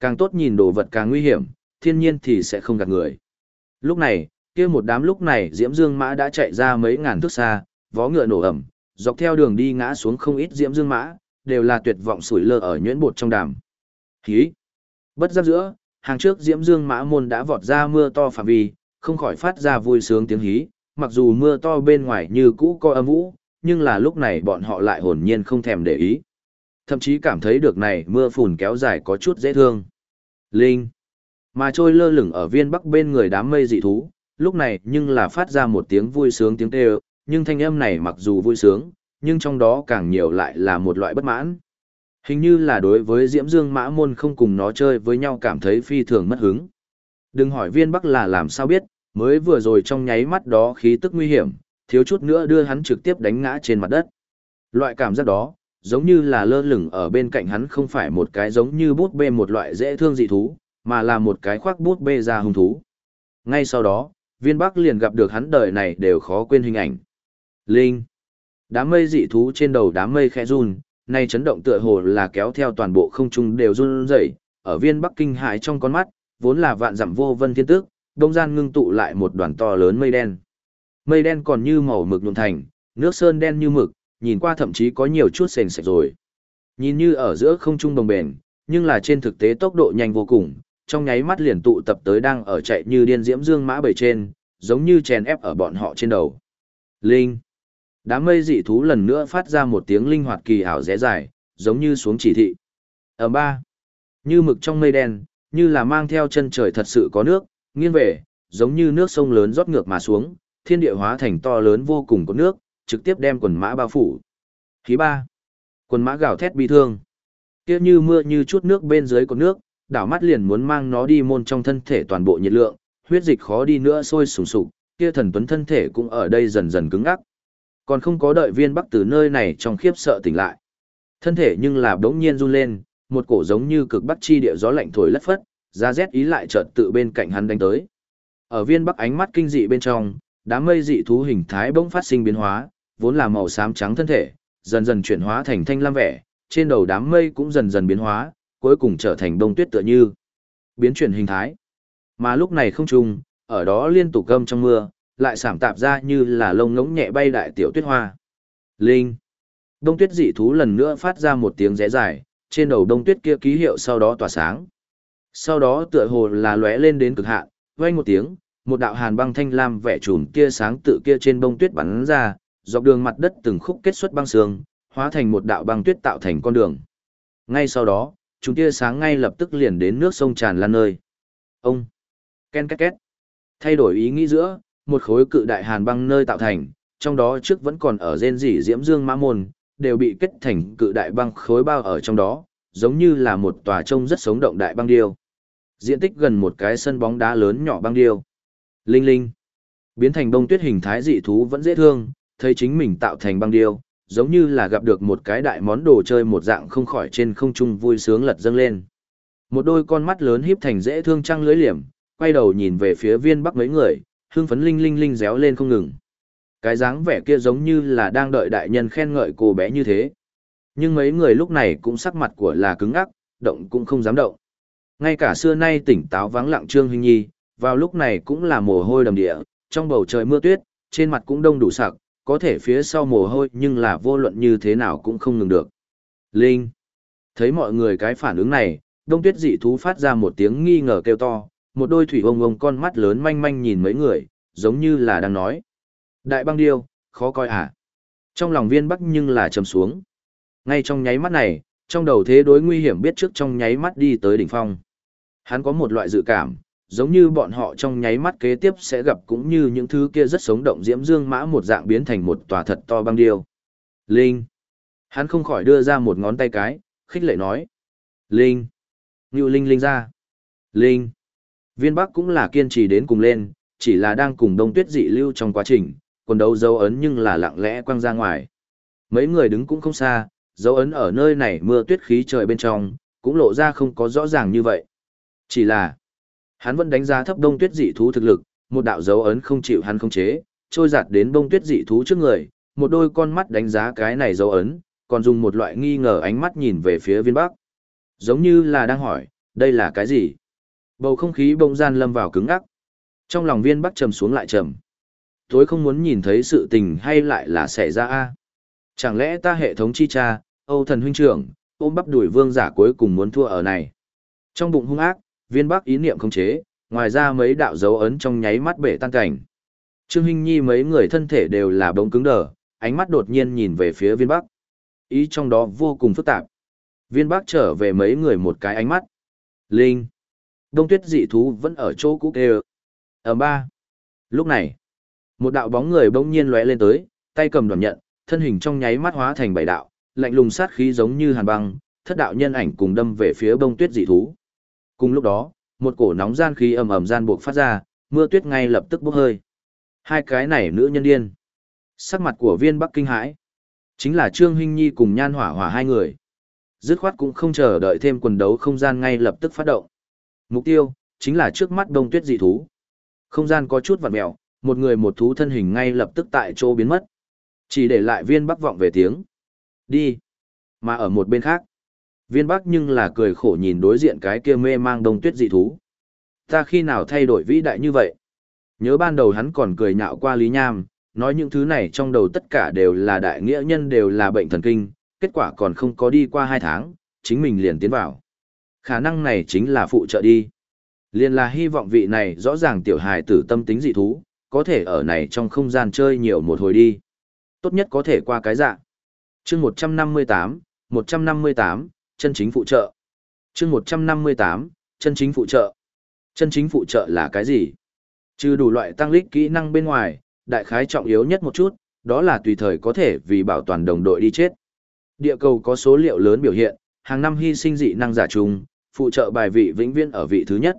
Càng tốt nhìn đồ vật càng nguy hiểm, thiên nhiên thì sẽ không gạt người. Lúc này, kia một đám lúc này Diễm Dương Mã đã chạy ra mấy ngàn thước xa, vó ngựa nổ ẩm, dọc theo đường đi ngã xuống không ít Diễm Dương Mã, đều là tuyệt vọng sủi lơ ở nhuyễn bột trong đàm. Hí! Bất giác giữa, hàng trước Diễm Dương Mã môn đã vọt ra mưa to phạm vi, không khỏi phát ra vui sướng tiếng hí, mặc dù mưa to bên ngoài như cũ coi âm vũ, nhưng là lúc này bọn họ lại hồn nhiên không thèm để ý. Thậm chí cảm thấy được này mưa phùn kéo dài có chút dễ thương. Linh! Mà trôi lơ lửng ở viên bắc bên người đám mây dị thú, lúc này nhưng là phát ra một tiếng vui sướng tiếng kêu, nhưng thanh âm này mặc dù vui sướng, nhưng trong đó càng nhiều lại là một loại bất mãn. Hình như là đối với Diễm Dương Mã Môn không cùng nó chơi với nhau cảm thấy phi thường mất hứng. Đừng hỏi viên bắc là làm sao biết, mới vừa rồi trong nháy mắt đó khí tức nguy hiểm, thiếu chút nữa đưa hắn trực tiếp đánh ngã trên mặt đất. Loại cảm giác đó, giống như là lơ lửng ở bên cạnh hắn không phải một cái giống như bút bê một loại dễ thương dị thú, mà là một cái khoác bút bê ra hung thú. Ngay sau đó, viên bắc liền gặp được hắn đời này đều khó quên hình ảnh. Linh. Đám mây dị thú trên đầu đám mây khẽ run, nay chấn động tựa hồ là kéo theo toàn bộ không trung đều run rẩy, ở viên Bắc Kinh hãi trong con mắt, vốn là vạn dặm vô vân thiên tức, đông gian ngưng tụ lại một đoàn to lớn mây đen. Mây đen còn như màu mực nhuộm thành, nước sơn đen như mực, nhìn qua thậm chí có nhiều chút sền sạch rồi. Nhìn như ở giữa không trung đồng bền, nhưng là trên thực tế tốc độ nhanh vô cùng, trong nháy mắt liền tụ tập tới đang ở chạy như điên diễm dương mã bầy trên, giống như chèn ép ở bọn họ trên đầu. Linh. Đám mây dị thú lần nữa phát ra một tiếng linh hoạt kỳ ảo rẽ dài, giống như xuống chỉ thị. Ở ba. Như mực trong mây đen, như là mang theo chân trời thật sự có nước, nghiêng về, giống như nước sông lớn rót ngược mà xuống, thiên địa hóa thành to lớn vô cùng có nước, trực tiếp đem quần mã bao phủ. Khí ba. Quần mã gào thét bi thương. Kia như mưa như chút nước bên dưới của nước, đảo mắt liền muốn mang nó đi môn trong thân thể toàn bộ nhiệt lượng, huyết dịch khó đi nữa sôi sùng sục, kia thần tuấn thân thể cũng ở đây dần dần cứng ngắc. Còn không có đợi viên bắc từ nơi này trong khiếp sợ tỉnh lại. Thân thể nhưng là đống nhiên run lên, một cổ giống như cực bắc chi địa gió lạnh thổi lất phất, ra rét ý lại chợt tự bên cạnh hắn đánh tới. Ở viên bắc ánh mắt kinh dị bên trong, đám mây dị thú hình thái bỗng phát sinh biến hóa, vốn là màu xám trắng thân thể, dần dần chuyển hóa thành thanh lam vẻ, trên đầu đám mây cũng dần dần biến hóa, cuối cùng trở thành đông tuyết tựa như biến chuyển hình thái. Mà lúc này không trùng, ở đó liên tục gâm trong mưa, lại sảm tạp ra như là lông ngỗng nhẹ bay đại tiểu tuyết hoa. Linh. Đông tuyết dị thú lần nữa phát ra một tiếng rẽ dài, trên đầu đông tuyết kia ký hiệu sau đó tỏa sáng. Sau đó tựa hồ là lóe lên đến cực hạn, vang một tiếng, một đạo hàn băng thanh lam vẻ trùm kia sáng tự kia trên bông tuyết bắn ra, dọc đường mặt đất từng khúc kết xuất băng sương, hóa thành một đạo băng tuyết tạo thành con đường. Ngay sau đó, chúng tia sáng ngay lập tức liền đến nước sông tràn lan nơi. Ông! Ken két két! Thay đổi ý nghĩ giữa, một khối cự đại hàn băng nơi tạo thành, trong đó trước vẫn còn ở rên rỉ diễm dương mã môn, đều bị kết thành cự đại băng khối bao ở trong đó, giống như là một tòa trông rất sống động đại băng điêu. Diện tích gần một cái sân bóng đá lớn nhỏ băng điêu. Linh linh. Biến thành bông tuyết hình thái dị thú vẫn dễ thương, thấy chính mình tạo thành băng điêu, giống như là gặp được một cái đại món đồ chơi một dạng không khỏi trên không trung vui sướng lật dâng lên. Một đôi con mắt lớn híp thành dễ thương trăng lưới liềm, quay đầu nhìn về phía viên bắc mấy người, hương phấn linh linh linh réo lên không ngừng. Cái dáng vẻ kia giống như là đang đợi đại nhân khen ngợi cô bé như thế. Nhưng mấy người lúc này cũng sắc mặt của là cứng ngắc, động cũng không dám động. Ngay cả xưa nay tỉnh táo vắng lặng Trương Hình Nhi, vào lúc này cũng là mồ hôi đầm địa, trong bầu trời mưa tuyết, trên mặt cũng đông đủ sặc, có thể phía sau mồ hôi nhưng là vô luận như thế nào cũng không ngừng được. Linh! Thấy mọi người cái phản ứng này, đông tuyết dị thú phát ra một tiếng nghi ngờ kêu to, một đôi thủy ông ông con mắt lớn manh manh nhìn mấy người, giống như là đang nói. Đại băng điêu, khó coi à? Trong lòng viên bắc nhưng là trầm xuống. Ngay trong nháy mắt này, trong đầu thế đối nguy hiểm biết trước trong nháy mắt đi tới đỉnh phong. Hắn có một loại dự cảm, giống như bọn họ trong nháy mắt kế tiếp sẽ gặp cũng như những thứ kia rất sống động diễm dương mã một dạng biến thành một tòa thật to băng điêu. Linh. Hắn không khỏi đưa ra một ngón tay cái, khích lệ nói. Linh. Ngưu Linh Linh ra. Linh. Viên Bắc cũng là kiên trì đến cùng lên, chỉ là đang cùng đông tuyết dị lưu trong quá trình, quần đấu dấu ấn nhưng là lặng lẽ quăng ra ngoài. Mấy người đứng cũng không xa, dấu ấn ở nơi này mưa tuyết khí trời bên trong, cũng lộ ra không có rõ ràng như vậy. Chỉ là, hắn vẫn đánh giá thấp đông tuyết dị thú thực lực, một đạo dấu ấn không chịu hắn không chế, trôi giạt đến đông tuyết dị thú trước người, một đôi con mắt đánh giá cái này dấu ấn, còn dùng một loại nghi ngờ ánh mắt nhìn về phía viên bắc. Giống như là đang hỏi, đây là cái gì? Bầu không khí bỗng gian lâm vào cứng ngắc. Trong lòng viên bắc trầm xuống lại trầm. Tối không muốn nhìn thấy sự tình hay lại là xảy ra a Chẳng lẽ ta hệ thống chi cha, Âu thần huynh trưởng, ôm bắp đuổi vương giả cuối cùng muốn thua ở này. Trong bụng hung ác, viên bắc ý niệm không chế, ngoài ra mấy đạo dấu ấn trong nháy mắt bể tan cảnh. Trương Hinh Nhi mấy người thân thể đều là bóng cứng đờ, ánh mắt đột nhiên nhìn về phía viên bắc. Ý trong đó vô cùng phức tạp. Viên bắc trở về mấy người một cái ánh mắt. Linh. Đông tuyết dị thú vẫn ở chỗ cũ kê Ở ba. Lúc này, một đạo bóng người bỗng nhiên lóe lên tới, tay cầm đoàn nhận, thân hình trong nháy mắt hóa thành bảy đạo, lạnh lùng sát khí giống như hàn băng, thất đạo nhân ảnh cùng đâm về phía bông tuyết dị thú. Cùng lúc đó, một cổ nóng gian khí ầm ầm gian buộc phát ra, mưa tuyết ngay lập tức bốc hơi. Hai cái này nữ nhân điên. Sắc mặt của viên Bắc kinh hãi. Chính là Trương Hinh Nhi cùng Nhan Hỏa Hỏa hai người. Dứt khoát cũng không chờ đợi thêm quần đấu không gian ngay lập tức phát động. Mục tiêu, chính là trước mắt đông tuyết dị thú. Không gian có chút vặn mẹo, một người một thú thân hình ngay lập tức tại chỗ biến mất. Chỉ để lại viên bắc vọng về tiếng. Đi. Mà ở một bên khác, viên bắc nhưng là cười khổ nhìn đối diện cái kia mê mang đông tuyết dị thú. Ta khi nào thay đổi vĩ đại như vậy? Nhớ ban đầu hắn còn cười nhạo qua Lý Nham, nói những thứ này trong đầu tất cả đều là đại nghĩa nhân đều là bệnh thần kinh, kết quả còn không có đi qua hai tháng, chính mình liền tiến vào. Khả năng này chính là phụ trợ đi. Liền là hy vọng vị này rõ ràng tiểu hài tử tâm tính dị thú, có thể ở này trong không gian chơi nhiều một hồi đi. Tốt nhất có thể qua cái dạng. chương 158, 158, chân chính phụ trợ. chương 158, chân chính phụ trợ. Chân chính phụ trợ là cái gì? Trừ đủ loại tăng lực kỹ năng bên ngoài, đại khái trọng yếu nhất một chút, đó là tùy thời có thể vì bảo toàn đồng đội đi chết. Địa cầu có số liệu lớn biểu hiện, hàng năm hy sinh dị năng giả trùng phụ trợ bài vị vĩnh viễn ở vị thứ nhất.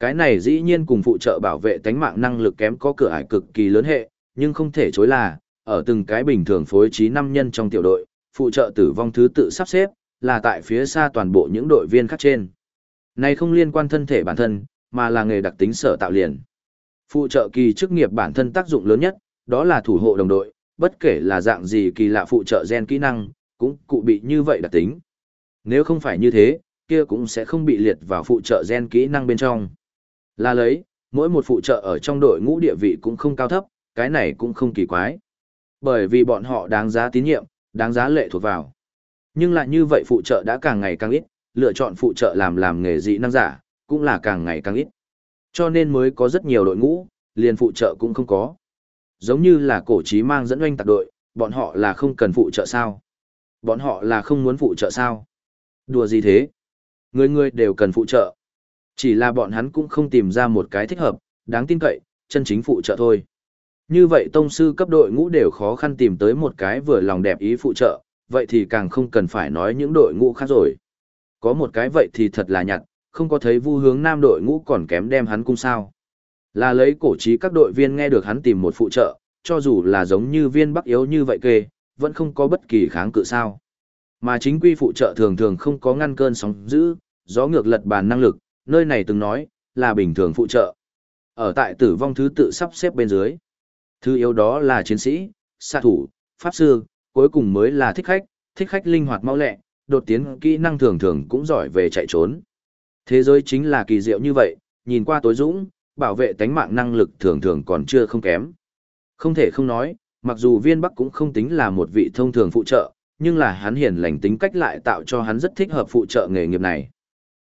Cái này dĩ nhiên cùng phụ trợ bảo vệ tánh mạng năng lực kém có cửa ải cực kỳ lớn hệ, nhưng không thể chối là, ở từng cái bình thường phối trí năm nhân trong tiểu đội, phụ trợ tử vong thứ tự sắp xếp, là tại phía xa toàn bộ những đội viên khác trên. Này không liên quan thân thể bản thân, mà là nghề đặc tính sở tạo liền. Phụ trợ kỳ chức nghiệp bản thân tác dụng lớn nhất, đó là thủ hộ đồng đội, bất kể là dạng gì kỳ lạ phụ trợ gen kỹ năng, cũng cụ bị như vậy đặc tính. Nếu không phải như thế, kia cũng sẽ không bị liệt vào phụ trợ gen kỹ năng bên trong. Là lấy, mỗi một phụ trợ ở trong đội ngũ địa vị cũng không cao thấp, cái này cũng không kỳ quái. Bởi vì bọn họ đáng giá tín nhiệm, đáng giá lệ thuộc vào. Nhưng lại như vậy phụ trợ đã càng ngày càng ít, lựa chọn phụ trợ làm làm nghề dị năng giả, cũng là càng ngày càng ít. Cho nên mới có rất nhiều đội ngũ, liền phụ trợ cũng không có. Giống như là cổ trí mang dẫn doanh tạc đội, bọn họ là không cần phụ trợ sao? Bọn họ là không muốn phụ trợ sao? Đùa gì thế? Người người đều cần phụ trợ. Chỉ là bọn hắn cũng không tìm ra một cái thích hợp, đáng tin cậy, chân chính phụ trợ thôi. Như vậy tông sư cấp đội ngũ đều khó khăn tìm tới một cái vừa lòng đẹp ý phụ trợ, vậy thì càng không cần phải nói những đội ngũ khác rồi. Có một cái vậy thì thật là nhặt, không có thấy vu hướng nam đội ngũ còn kém đem hắn cung sao. Là lấy cổ trí các đội viên nghe được hắn tìm một phụ trợ, cho dù là giống như viên bắc yếu như vậy kê, vẫn không có bất kỳ kháng cự sao. Mà chính quy phụ trợ thường thường không có ngăn cơn sóng dữ, gió ngược lật bàn năng lực, nơi này từng nói, là bình thường phụ trợ. Ở tại tử vong thứ tự sắp xếp bên dưới. Thứ yếu đó là chiến sĩ, xạ thủ, pháp sư, cuối cùng mới là thích khách, thích khách linh hoạt mau lẹ, đột tiến kỹ năng thường thường cũng giỏi về chạy trốn. Thế giới chính là kỳ diệu như vậy, nhìn qua tối dũng, bảo vệ tánh mạng năng lực thường thường còn chưa không kém. Không thể không nói, mặc dù viên bắc cũng không tính là một vị thông thường phụ trợ, nhưng là hắn hiền lành tính cách lại tạo cho hắn rất thích hợp phụ trợ nghề nghiệp này.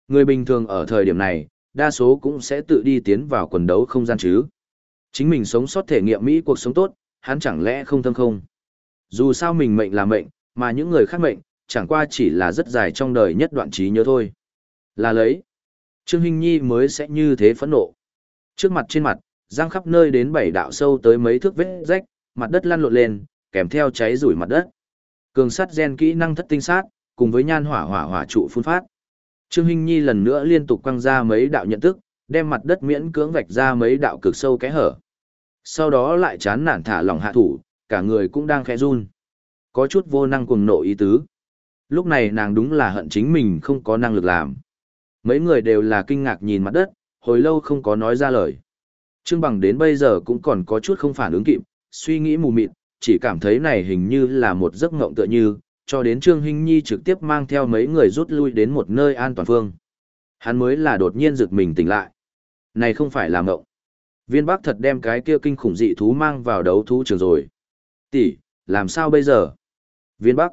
Người bình thường ở thời điểm này, đa số cũng sẽ tự đi tiến vào quần đấu không gian chứ. Chính mình sống sót thể nghiệm Mỹ cuộc sống tốt, hắn chẳng lẽ không thâm không? Dù sao mình mệnh là mệnh, mà những người khác mệnh, chẳng qua chỉ là rất dài trong đời nhất đoạn trí nhớ thôi. Là lấy. Trương Hinh Nhi mới sẽ như thế phẫn nộ. Trước mặt trên mặt, giang khắp nơi đến bảy đạo sâu tới mấy thước vết rách, mặt đất lăn lộn lên, kèm theo cháy rủi mặt đất. Cường sắt gen kỹ năng thất tinh sát, cùng với nhan hỏa hỏa hỏa trụ phun phát. Trương Hinh Nhi lần nữa liên tục quăng ra mấy đạo nhận tức, đem mặt đất miễn cưỡng vạch ra mấy đạo cực sâu kẽ hở. Sau đó lại chán nản thả lỏng hạ thủ, cả người cũng đang khẽ run. Có chút vô năng cùng nộ ý tứ. Lúc này nàng đúng là hận chính mình không có năng lực làm. Mấy người đều là kinh ngạc nhìn mặt đất, hồi lâu không có nói ra lời. Trương Bằng đến bây giờ cũng còn có chút không phản ứng kịp, suy nghĩ mù mịt, chỉ cảm thấy này hình như là một giấc mộng tựa như, cho đến Trương Hinh Nhi trực tiếp mang theo mấy người rút lui đến một nơi an toàn phương. Hắn mới là đột nhiên giật mình tỉnh lại. Này không phải là mộng. Viên Bắc thật đem cái kia kinh khủng dị thú mang vào đấu thú trường rồi. Tỷ, làm sao bây giờ? Viên Bắc.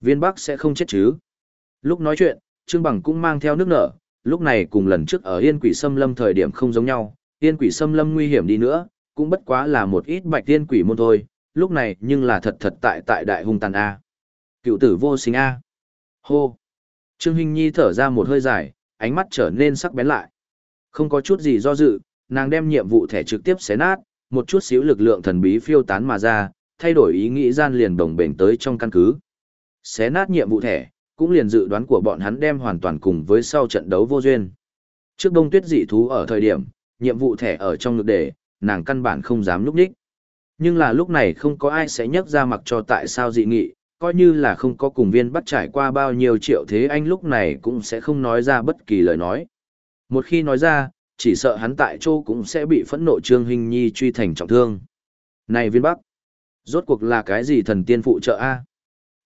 Viên Bắc sẽ không chết chứ? Lúc nói chuyện, Trương Bằng cũng mang theo nước nở, lúc này cùng lần trước ở Yên Quỷ Sâm Lâm thời điểm không giống nhau, Yên Quỷ Sâm Lâm nguy hiểm đi nữa, cũng bất quá là một ít bạch tiên quỷ môn thôi, lúc này nhưng là thật thật tại tại đại hung tàn A. Cựu tử vô sinh A. Hô. Trương Hinh Nhi thở ra một hơi dài, ánh mắt trở nên sắc bén lại. Không có chút gì do dự, nàng đem nhiệm vụ thẻ trực tiếp xé nát, một chút xíu lực lượng thần bí phiêu tán mà ra, thay đổi ý nghĩ gian liền đồng bền tới trong căn cứ. Xé nát nhiệm vụ thẻ, cũng liền dự đoán của bọn hắn đem hoàn toàn cùng với sau trận đấu vô duyên. Trước đông tuyết dị thú ở thời điểm, nhiệm vụ thẻ ở trong ngực để, nàng căn bản không dám núp đích. Nhưng là lúc này không có ai sẽ nhắc ra mặc cho tại sao dị nghị, coi như là không có cùng viên bắt trải qua bao nhiêu triệu thế anh lúc này cũng sẽ không nói ra bất kỳ lời nói. Một khi nói ra, chỉ sợ hắn tại chỗ cũng sẽ bị phẫn nộ Trương Hình Nhi truy thành trọng thương. Này viên bắc, rốt cuộc là cái gì thần tiên phụ trợ a?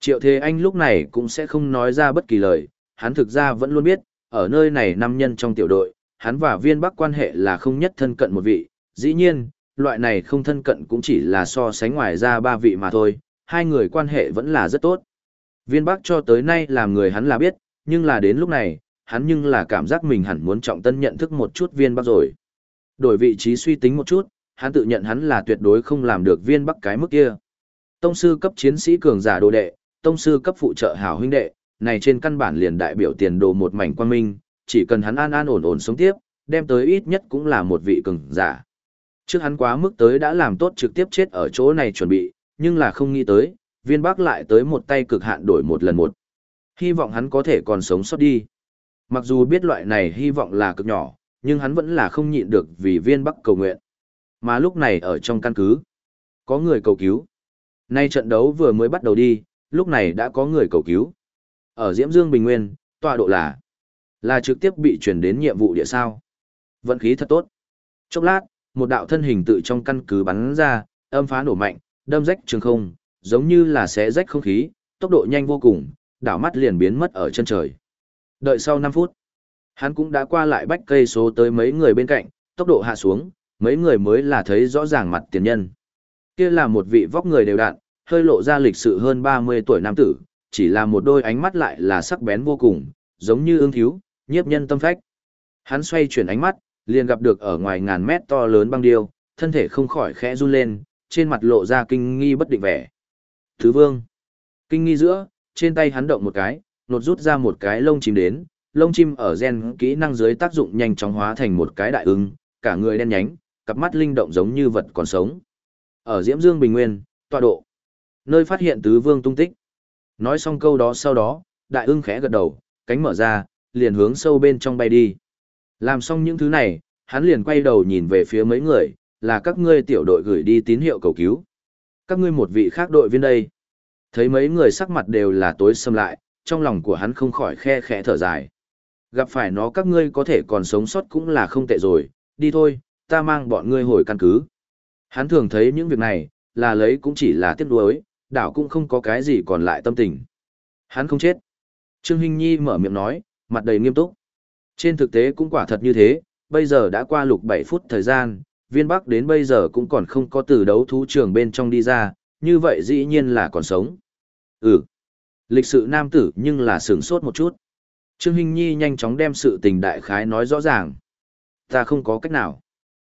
Triệu Thế Anh lúc này cũng sẽ không nói ra bất kỳ lời, hắn thực ra vẫn luôn biết, ở nơi này năm nhân trong tiểu đội, hắn và viên bắc quan hệ là không nhất thân cận một vị, dĩ nhiên, loại này không thân cận cũng chỉ là so sánh ngoài ra ba vị mà thôi, hai người quan hệ vẫn là rất tốt. Viên bắc cho tới nay làm người hắn là biết, nhưng là đến lúc này, hắn nhưng là cảm giác mình hẳn muốn trọng tân nhận thức một chút viên bắc rồi. Đổi vị trí suy tính một chút, hắn tự nhận hắn là tuyệt đối không làm được viên bắc cái mức kia. Tông sư cấp chiến sĩ cường giả đồ đệ, tông sư cấp phụ trợ hảo huynh đệ, này trên căn bản liền đại biểu tiền đồ một mảnh quan minh, chỉ cần hắn an an ổn ổn sống tiếp, đem tới ít nhất cũng là một vị cường giả. Trước hắn quá mức tới đã làm tốt trực tiếp chết ở chỗ này chuẩn bị, nhưng là không nghĩ tới, viên Bắc lại tới một tay cực hạn đổi một lần một. Hy vọng hắn có thể còn sống sót đi. Mặc dù biết loại này hy vọng là cực nhỏ, nhưng hắn vẫn là không nhịn được vì viên bắc cầu nguyện. Mà lúc này ở trong căn cứ, có người cầu cứu. Nay trận đấu vừa mới bắt đầu đi, lúc này đã có người cầu cứu. Ở Diễm Dương Bình Nguyên, tọa độ là là trực tiếp bị chuyển đến nhiệm vụ địa sao. Vận khí thật tốt. Chốc lát, một đạo thân hình tự trong căn cứ bắn ra, âm phá nổ mạnh, đâm rách trường không, giống như là xé rách không khí, tốc độ nhanh vô cùng, đảo mắt liền biến mất ở chân trời. Đợi sau 5 phút, hắn cũng đã qua lại bách cây số tới mấy người bên cạnh, tốc độ hạ xuống, mấy người mới là thấy rõ ràng mặt tiền nhân. Kia là một vị vóc người đều đặn, hơi lộ ra lịch sự hơn 30 tuổi nam tử, chỉ là một đôi ánh mắt lại là sắc bén vô cùng, giống như ương thiếu, nhiếp nhân tâm phách. Hắn xoay chuyển ánh mắt, liền gặp được ở ngoài ngàn mét to lớn băng điêu, thân thể không khỏi khẽ run lên, trên mặt lộ ra kinh nghi bất định vẻ. Thứ vương. Kinh nghi giữa, trên tay hắn động một cái, nột rút ra một cái lông chim đến, lông chim ở gen kỹ năng dưới tác dụng nhanh chóng hóa thành một cái đại ứng, cả người đen nhánh, cặp mắt linh động giống như vật còn sống. Ở Diễm Dương Bình Nguyên, tọa độ, nơi phát hiện tứ vương tung tích. Nói xong câu đó sau đó, đại ưng khẽ gật đầu, cánh mở ra, liền hướng sâu bên trong bay đi. Làm xong những thứ này, hắn liền quay đầu nhìn về phía mấy người, là các ngươi tiểu đội gửi đi tín hiệu cầu cứu. Các ngươi một vị khác đội viên đây. Thấy mấy người sắc mặt đều là tối xâm lại, trong lòng của hắn không khỏi khe khẽ thở dài. Gặp phải nó các ngươi có thể còn sống sót cũng là không tệ rồi, đi thôi, ta mang bọn ngươi hồi căn cứ. Hắn thường thấy những việc này, là lấy cũng chỉ là tiếc nuối, đảo cũng không có cái gì còn lại tâm tình. Hắn không chết. Trương Hinh Nhi mở miệng nói, mặt đầy nghiêm túc. Trên thực tế cũng quả thật như thế, bây giờ đã qua lục 7 phút thời gian, viên bắc đến bây giờ cũng còn không có từ đấu thú trường bên trong đi ra, như vậy dĩ nhiên là còn sống. Ừ, lịch sự nam tử nhưng là sướng sốt một chút. Trương Hinh Nhi nhanh chóng đem sự tình đại khái nói rõ ràng. Ta không có cách nào.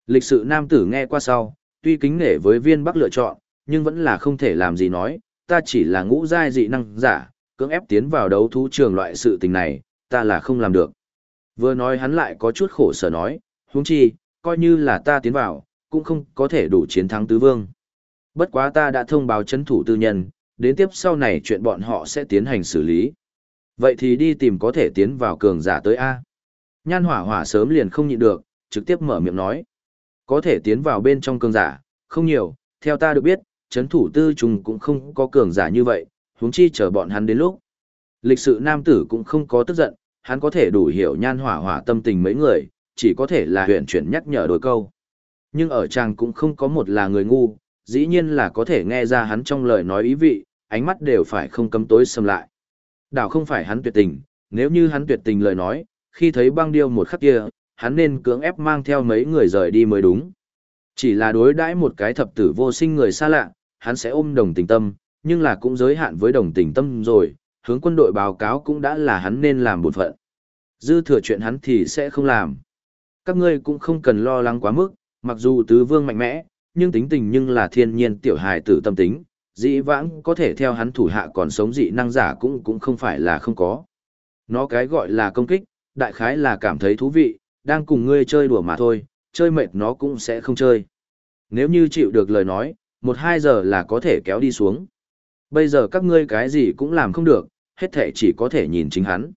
Lịch sự nam tử nghe qua sau, tuy kính nể với viên bắc lựa chọn, nhưng vẫn là không thể làm gì nói, ta chỉ là ngũ giai dị năng giả, cưỡng ép tiến vào đấu thú trường loại sự tình này, ta là không làm được. Vừa nói hắn lại có chút khổ sở nói, huống chi, coi như là ta tiến vào, cũng không có thể đủ chiến thắng tứ vương. Bất quá ta đã thông báo chấn thủ tư nhân, đến tiếp sau này chuyện bọn họ sẽ tiến hành xử lý. Vậy thì đi tìm có thể tiến vào cường giả tới A. Nhan hỏa hỏa sớm liền không nhịn được, trực tiếp mở miệng nói. Có thể tiến vào bên trong cường giả, không nhiều, theo ta được biết, chấn thủ tư trùng cũng không có cường giả như vậy, huống chi chờ bọn hắn đến lúc. Lịch sự nam tử cũng không có tức giận, hắn có thể đủ hiểu nhan hỏa hỏa tâm tình mấy người, chỉ có thể là huyện chuyển nhắc nhở đôi câu. Nhưng ở chàng cũng không có một là người ngu, dĩ nhiên là có thể nghe ra hắn trong lời nói ý vị, ánh mắt đều phải không cấm tối xâm lại. Đảo không phải hắn tuyệt tình, nếu như hắn tuyệt tình lời nói, khi thấy băng điêu một khắc kia, hắn nên cưỡng ép mang theo mấy người rời đi mới đúng. Chỉ là đối đãi một cái thập tử vô sinh người xa lạ, hắn sẽ ôm đồng tình tâm, nhưng là cũng giới hạn với đồng tình tâm rồi, hướng quân đội báo cáo cũng đã là hắn nên làm bột phận. Dư thừa chuyện hắn thì sẽ không làm. Các ngươi cũng không cần lo lắng quá mức, mặc dù tứ vương mạnh mẽ, nhưng tính tình nhưng là thiên nhiên tiểu hài tử tâm tính, dĩ vãng có thể theo hắn thủ hạ còn sống dị năng giả cũng cũng không phải là không có. Nó cái gọi là công kích, đại khái là cảm thấy thú vị, đang cùng ngươi chơi đùa mà thôi, chơi mệt nó cũng sẽ không chơi. Nếu như chịu được lời nói, một hai giờ là có thể kéo đi xuống. Bây giờ các ngươi cái gì cũng làm không được, hết thể chỉ có thể nhìn chính hắn.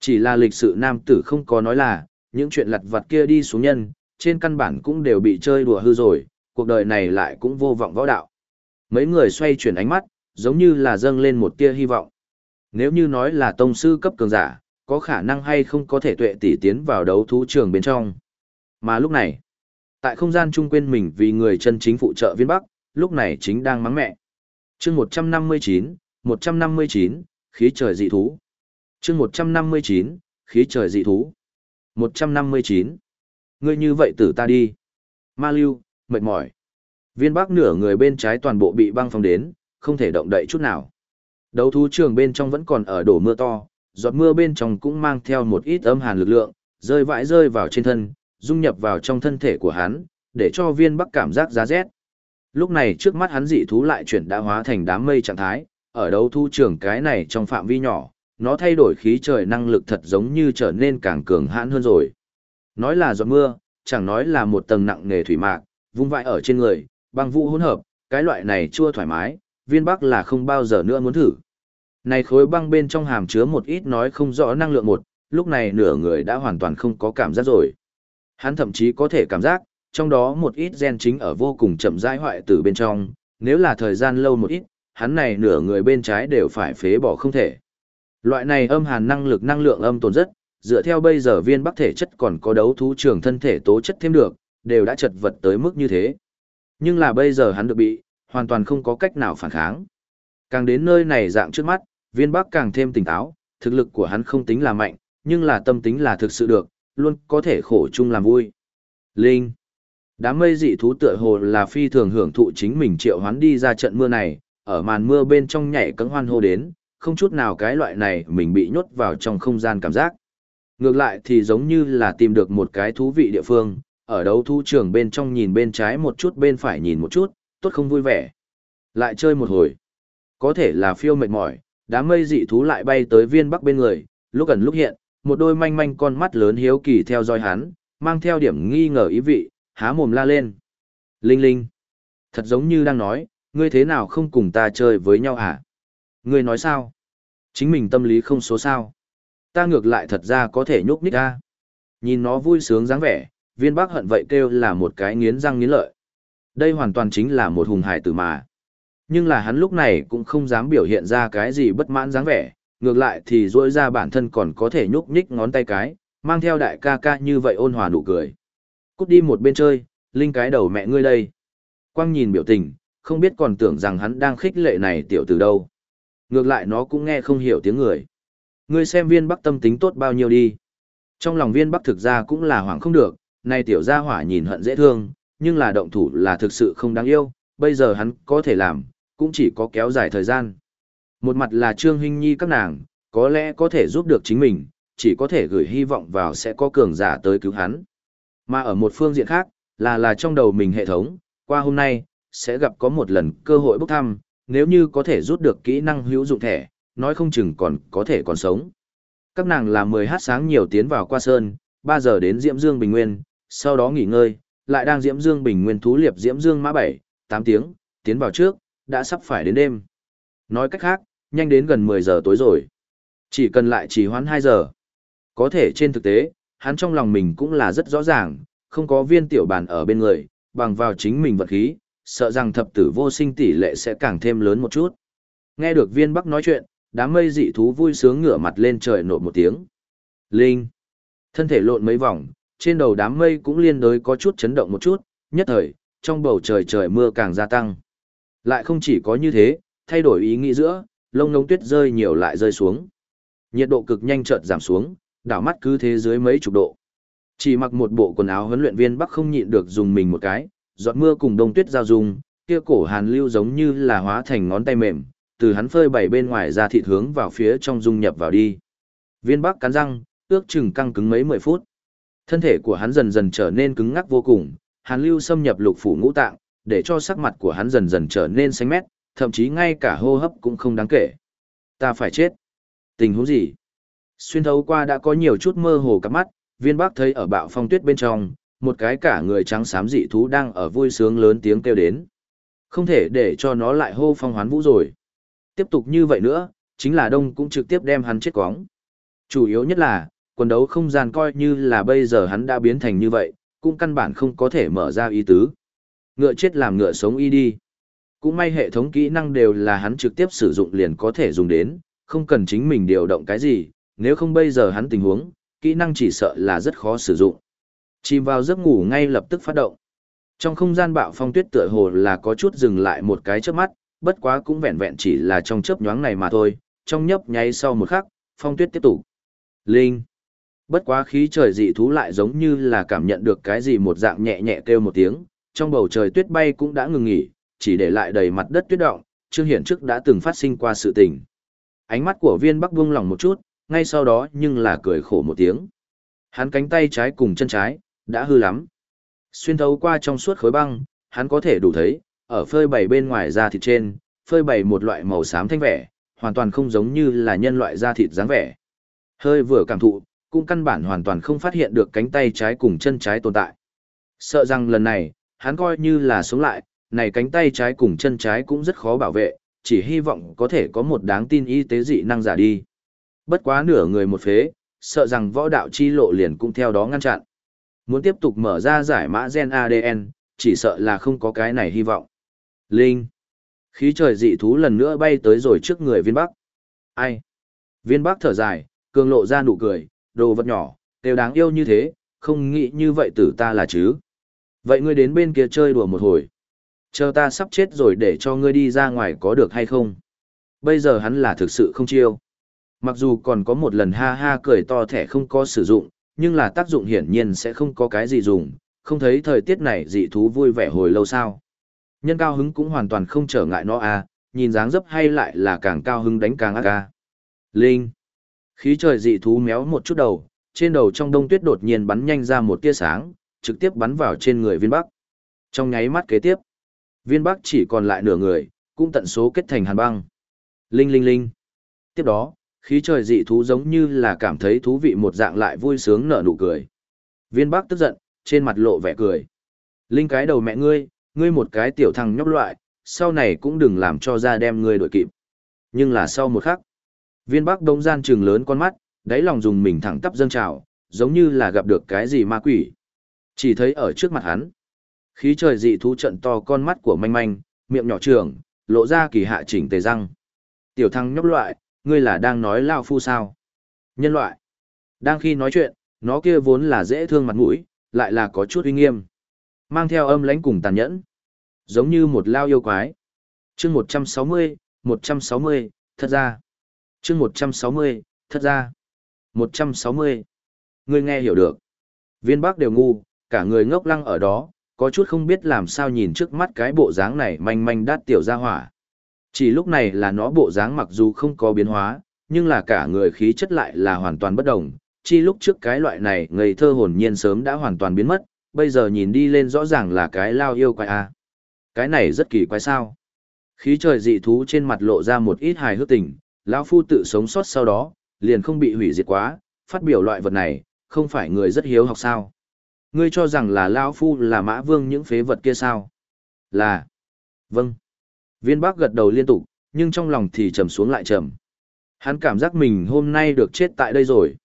Chỉ là lịch sự nam tử không có nói là, những chuyện lặt vặt kia đi xuống nhân, trên căn bản cũng đều bị chơi đùa hư rồi, cuộc đời này lại cũng vô vọng võ đạo. Mấy người xoay chuyển ánh mắt, giống như là dâng lên một tia hy vọng. Nếu như nói là tông sư cấp cường giả, có khả năng hay không có thể tuệ tỷ tiến vào đấu thú trường bên trong. Mà lúc này, tại không gian chung quên mình vì người chân chính phụ trợ viên Bắc, lúc này chính đang mắng mẹ. chương 159, 159, khí trời dị thú. chương 159, khí trời dị thú. 159. Ngươi như vậy tử ta đi. Ma lưu, mệt mỏi. Viên bắc nửa người bên trái toàn bộ bị băng phong đến, không thể động đậy chút nào. Đấu thú trường bên trong vẫn còn ở đổ mưa to, giọt mưa bên trong cũng mang theo một ít âm hàn lực lượng, rơi vãi rơi vào trên thân, dung nhập vào trong thân thể của hắn, để cho viên bắc cảm giác giá rét. Lúc này trước mắt hắn dị thú lại chuyển đã hóa thành đám mây trạng thái, ở đấu thu trường cái này trong phạm vi nhỏ, nó thay đổi khí trời năng lực thật giống như trở nên càng cường hãn hơn rồi. Nói là giọt mưa, chẳng nói là một tầng nặng nề thủy mạc, vung vãi ở trên người, băng vũ hỗn hợp, cái loại này chua thoải mái, viên bắc là không bao giờ nữa muốn thử. Này khối băng bên trong hàm chứa một ít nói không rõ năng lượng một, lúc này nửa người đã hoàn toàn không có cảm giác rồi. Hắn thậm chí có thể cảm giác, trong đó một ít gen chính ở vô cùng chậm rãi hoại tử bên trong, nếu là thời gian lâu một ít, hắn này nửa người bên trái đều phải phế bỏ không thể. Loại này âm hàn năng lực năng lượng âm tồn rất, dựa theo bây giờ viên bắc thể chất còn có đấu thú trường thân thể tố chất thêm được, đều đã chật vật tới mức như thế. Nhưng là bây giờ hắn được bị, hoàn toàn không có cách nào phản kháng. Càng đến nơi này dạng trước mắt, viên bắc càng thêm tỉnh táo, thực lực của hắn không tính là mạnh, nhưng là tâm tính là thực sự được, luôn có thể khổ chung làm vui. Linh. Đám mây dị thú tựa hồ là phi thường hưởng thụ chính mình triệu hoán đi ra trận mưa này, ở màn mưa bên trong nhảy cẫng hoan hô đến, không chút nào cái loại này mình bị nhốt vào trong không gian cảm giác. Ngược lại thì giống như là tìm được một cái thú vị địa phương, ở đấu thu trường bên trong nhìn bên trái một chút bên phải nhìn một chút, tốt không vui vẻ. Lại chơi một hồi. Có thể là phiêu mệt mỏi, đám mây dị thú lại bay tới viên bắc bên người, lúc gần lúc hiện, một đôi manh manh con mắt lớn hiếu kỳ theo dõi hắn, mang theo điểm nghi ngờ ý vị, há mồm la lên. Linh linh. Thật giống như đang nói, ngươi thế nào không cùng ta chơi với nhau hả? Ngươi nói sao? Chính mình tâm lý không số sao. Ta ngược lại thật ra có thể nhúc nhích ra. Nhìn nó vui sướng dáng vẻ, viên bác hận vậy kêu là một cái nghiến răng nghiến lợi. Đây hoàn toàn chính là một hùng hải tử mà. Nhưng là hắn lúc này cũng không dám biểu hiện ra cái gì bất mãn dáng vẻ, ngược lại thì rỗi ra bản thân còn có thể nhúc nhích ngón tay cái, mang theo đại ca ca như vậy ôn hòa nụ cười. Cút đi một bên chơi, linh cái đầu mẹ ngươi đây. Quang nhìn biểu tình, không biết còn tưởng rằng hắn đang khích lệ này tiểu từ đâu. Ngược lại nó cũng nghe không hiểu tiếng người. Ngươi xem viên bắc tâm tính tốt bao nhiêu đi. Trong lòng viên bắc thực ra cũng là hoảng không được, này tiểu gia hỏa nhìn hận dễ thương, nhưng là động thủ là thực sự không đáng yêu, bây giờ hắn có thể làm, cũng chỉ có kéo dài thời gian. Một mặt là Trương Hinh Nhi các nàng, có lẽ có thể giúp được chính mình, chỉ có thể gửi hy vọng vào sẽ có cường giả tới cứu hắn. Mà ở một phương diện khác, là là trong đầu mình hệ thống, qua hôm nay, sẽ gặp có một lần cơ hội bốc thăm, nếu như có thể rút được kỹ năng hữu dụng thẻ, nói không chừng còn có thể còn sống. Các nàng là 10 h sáng nhiều tiến vào qua sơn, 3 giờ đến Diễm Dương Bình Nguyên, sau đó nghỉ ngơi, lại đang Diễm Dương Bình Nguyên thú liệp Diễm Dương mã 7, 8 tiếng, tiến vào trước, đã sắp phải đến đêm. Nói cách khác, nhanh đến gần 10 giờ tối rồi. Chỉ cần lại chỉ hoãn 2 giờ. Có thể trên thực tế, hắn trong lòng mình cũng là rất rõ ràng, không có viên tiểu bàn ở bên người, bằng vào chính mình vật khí, sợ rằng thập tử vô sinh tỷ lệ sẽ càng thêm lớn một chút. Nghe được viên bắc nói chuyện, đám mây dị thú vui sướng ngửa mặt lên trời nộp một tiếng. Linh! Thân thể lộn mấy vòng, trên đầu đám mây cũng liên đối có chút chấn động một chút, nhất thời, trong bầu trời trời mưa càng gia tăng. Lại không chỉ có như thế, thay đổi ý nghĩ giữa, lông ngông tuyết rơi nhiều lại rơi xuống. Nhiệt độ cực nhanh chợt giảm xuống, đảo mắt cứ thế dưới mấy chục độ. Chỉ mặc một bộ quần áo huấn luyện viên Bắc không nhịn được dùng mình một cái, giọt mưa cùng đông tuyết giao dung, kia cổ hàn lưu giống như là hóa thành ngón tay mềm, từ hắn phơi bảy bên ngoài ra thịt hướng vào phía trong dung nhập vào đi. Viên Bắc cắn răng, ước chừng căng cứng mấy mười phút. Thân thể của hắn dần dần trở nên cứng ngắc vô cùng, hàn lưu xâm nhập lục phủ ngũ tạng, để cho sắc mặt của hắn dần dần trở nên xanh mét, thậm chí ngay cả hô hấp cũng không đáng kể. Ta phải chết. Tình huống gì? Xuyên thấu qua đã có nhiều chút mơ hồ cả mắt, viên bác thấy ở bạo phong tuyết bên trong, một cái cả người trắng xám dị thú đang ở vui sướng lớn tiếng kêu đến. Không thể để cho nó lại hô phong hoán vũ rồi. Tiếp tục như vậy nữa, chính là đông cũng trực tiếp đem hắn chết quóng. Chủ yếu nhất là, quần đấu không gian coi như là bây giờ hắn đã biến thành như vậy, cũng căn bản không có thể mở ra ý tứ. Ngựa chết làm ngựa sống y đi. Cũng may hệ thống kỹ năng đều là hắn trực tiếp sử dụng liền có thể dùng đến, không cần chính mình điều động cái gì, nếu không bây giờ hắn tình huống, kỹ năng chỉ sợ là rất khó sử dụng. Chìm vào giấc ngủ ngay lập tức phát động. Trong không gian bạo phong tuyết tựa hồ là có chút dừng lại một cái chớp mắt, bất quá cũng vẹn vẹn chỉ là trong chớp nhoáng này mà thôi, trong nhấp nháy sau một khắc, phong tuyết tiếp tục. Linh. Bất quá khí trời dị thú lại giống như là cảm nhận được cái gì một dạng nhẹ nhẹ kêu một tiếng, trong bầu trời tuyết bay cũng đã ngừng nghỉ, chỉ để lại đầy mặt đất tuyết động, Trương Hiển trước đã từng phát sinh qua sự tình. Ánh mắt của viên bắc buông lỏng một chút, ngay sau đó nhưng là cười khổ một tiếng. Hắn cánh tay trái cùng chân trái, đã hư lắm. Xuyên thấu qua trong suốt khối băng, hắn có thể đủ thấy, ở phơi bày bên ngoài da thịt trên, phơi bày một loại màu xám thanh vẻ, hoàn toàn không giống như là nhân loại da thịt dáng vẻ. Hơi vừa cảm thụ, cũng căn bản hoàn toàn không phát hiện được cánh tay trái cùng chân trái tồn tại. Sợ rằng lần này, hắn coi như là sống lại, này cánh tay trái cùng chân trái cũng rất khó bảo vệ, chỉ hy vọng có thể có một đáng tin y tế dị năng giả đi. Bất quá nửa người một phế, sợ rằng võ đạo chi lộ liền cũng theo đó ngăn chặn. Muốn tiếp tục mở ra giải mã gen ADN, chỉ sợ là không có cái này hy vọng. Linh. Khí trời dị thú lần nữa bay tới rồi trước người viên bắc. Ai? Viên bắc thở dài, cường lộ ra nụ cười, đồ vật nhỏ, đều đáng yêu như thế, không nghĩ như vậy tử ta là chứ. Vậy ngươi đến bên kia chơi đùa một hồi. Chờ ta sắp chết rồi để cho ngươi đi ra ngoài có được hay không? Bây giờ hắn là thực sự không chiêu. Mặc dù còn có một lần ha ha cười to thẻ không có sử dụng, nhưng là tác dụng hiển nhiên sẽ không có cái gì dùng, không thấy thời tiết này dị thú vui vẻ hồi lâu sao. Nhân cao hứng cũng hoàn toàn không trở ngại nó à, nhìn dáng dấp hay lại là càng cao hứng đánh càng ác ca. Linh. Khí trời dị thú méo một chút đầu, trên đầu trong đông tuyết đột nhiên bắn nhanh ra một tia sáng, trực tiếp bắn vào trên người viên bắc. Trong nháy mắt kế tiếp, viên bắc chỉ còn lại nửa người, cũng tận số kết thành hàn băng. Linh linh linh. Tiếp đó, khí trời dị thú giống như là cảm thấy thú vị một dạng lại vui sướng nở nụ cười. Viên bắc tức giận, trên mặt lộ vẻ cười. Linh cái đầu mẹ ngươi, ngươi một cái tiểu thằng nhóc loại, sau này cũng đừng làm cho ra đem ngươi đổi kịp. Nhưng là sau một khắc, viên bắc đông gian trừng lớn con mắt, đáy lòng dùng mình thẳng tắp dâng trào, giống như là gặp được cái gì ma quỷ. Chỉ thấy ở trước mặt hắn, khí trời dị thú trận to con mắt của manh manh, miệng nhỏ trường, lộ ra kỳ hạ chỉnh tề răng. Tiểu thăng nhóc loại, ngươi là đang nói lao phu sao? Nhân loại. Đang khi nói chuyện, nó kia vốn là dễ thương mặt mũi, lại là có chút uy nghiêm. Mang theo âm lãnh cùng tàn nhẫn. Giống như một lao yêu quái. chương 160, 160, thật ra. chương 160, thật ra. 160. Ngươi nghe hiểu được. Viên bác đều ngu, cả người ngốc lăng ở đó, có chút không biết làm sao nhìn trước mắt cái bộ dáng này manh manh đát tiểu ra hỏa. Chỉ lúc này là nó bộ dáng mặc dù không có biến hóa, nhưng là cả người khí chất lại là hoàn toàn bất đồng. Chi lúc trước cái loại này ngây thơ hồn nhiên sớm đã hoàn toàn biến mất, bây giờ nhìn đi lên rõ ràng là cái lao yêu quái a. Cái này rất kỳ quái sao. Khí trời dị thú trên mặt lộ ra một ít hài hước tình, lão phu tự sống sót sau đó, liền không bị hủy diệt quá, phát biểu loại vật này, không phải người rất hiếu học sao. Ngươi cho rằng là lão phu là mã vương những phế vật kia sao? Là. Vâng. Viên Bắc gật đầu liên tục, nhưng trong lòng thì trầm xuống lại trầm. Hắn cảm giác mình hôm nay được chết tại đây rồi.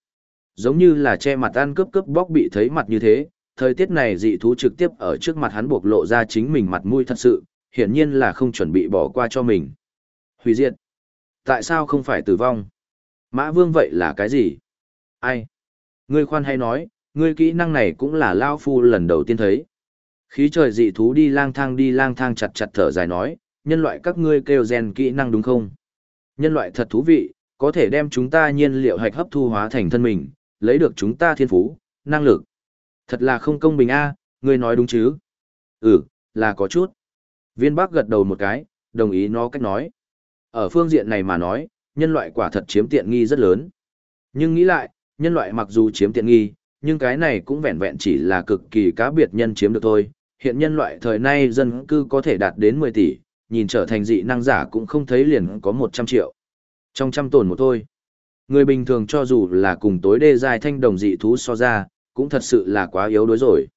Giống như là che mặt ăn cướp cướp bóc bị thấy mặt như thế, thời tiết này dị thú trực tiếp ở trước mặt hắn buộc lộ ra chính mình mặt mũi thật sự, hiển nhiên là không chuẩn bị bỏ qua cho mình. Hủy diệt. Tại sao không phải tử vong? Mã vương vậy là cái gì? Ai? Ngươi khoan hay nói, ngươi kỹ năng này cũng là Lao Phu lần đầu tiên thấy. Khí trời dị thú đi lang thang đi lang thang chặt chặt thở dài nói, nhân loại các ngươi kêu gen kỹ năng đúng không? Nhân loại thật thú vị, có thể đem chúng ta nhiên liệu hạch hấp thu hóa thành thân mình, lấy được chúng ta thiên phú, năng lực. Thật là không công bình a, ngươi nói đúng chứ? Ừ, là có chút. Viên Bắc gật đầu một cái, đồng ý nó cách nói. Ở phương diện này mà nói, nhân loại quả thật chiếm tiện nghi rất lớn. Nhưng nghĩ lại, nhân loại mặc dù chiếm tiện nghi, nhưng cái này cũng vẹn vẹn chỉ là cực kỳ cá biệt nhân chiếm được thôi. Hiện nhân loại thời nay dân cư có thể đạt đến 10 tỷ, nhìn trở thành dị năng giả cũng không thấy liền có 100 triệu. Trong trăm tồn một thôi. Người bình thường cho dù là cùng tối đê dài thanh đồng dị thú so ra, cũng thật sự là quá yếu đuối rồi.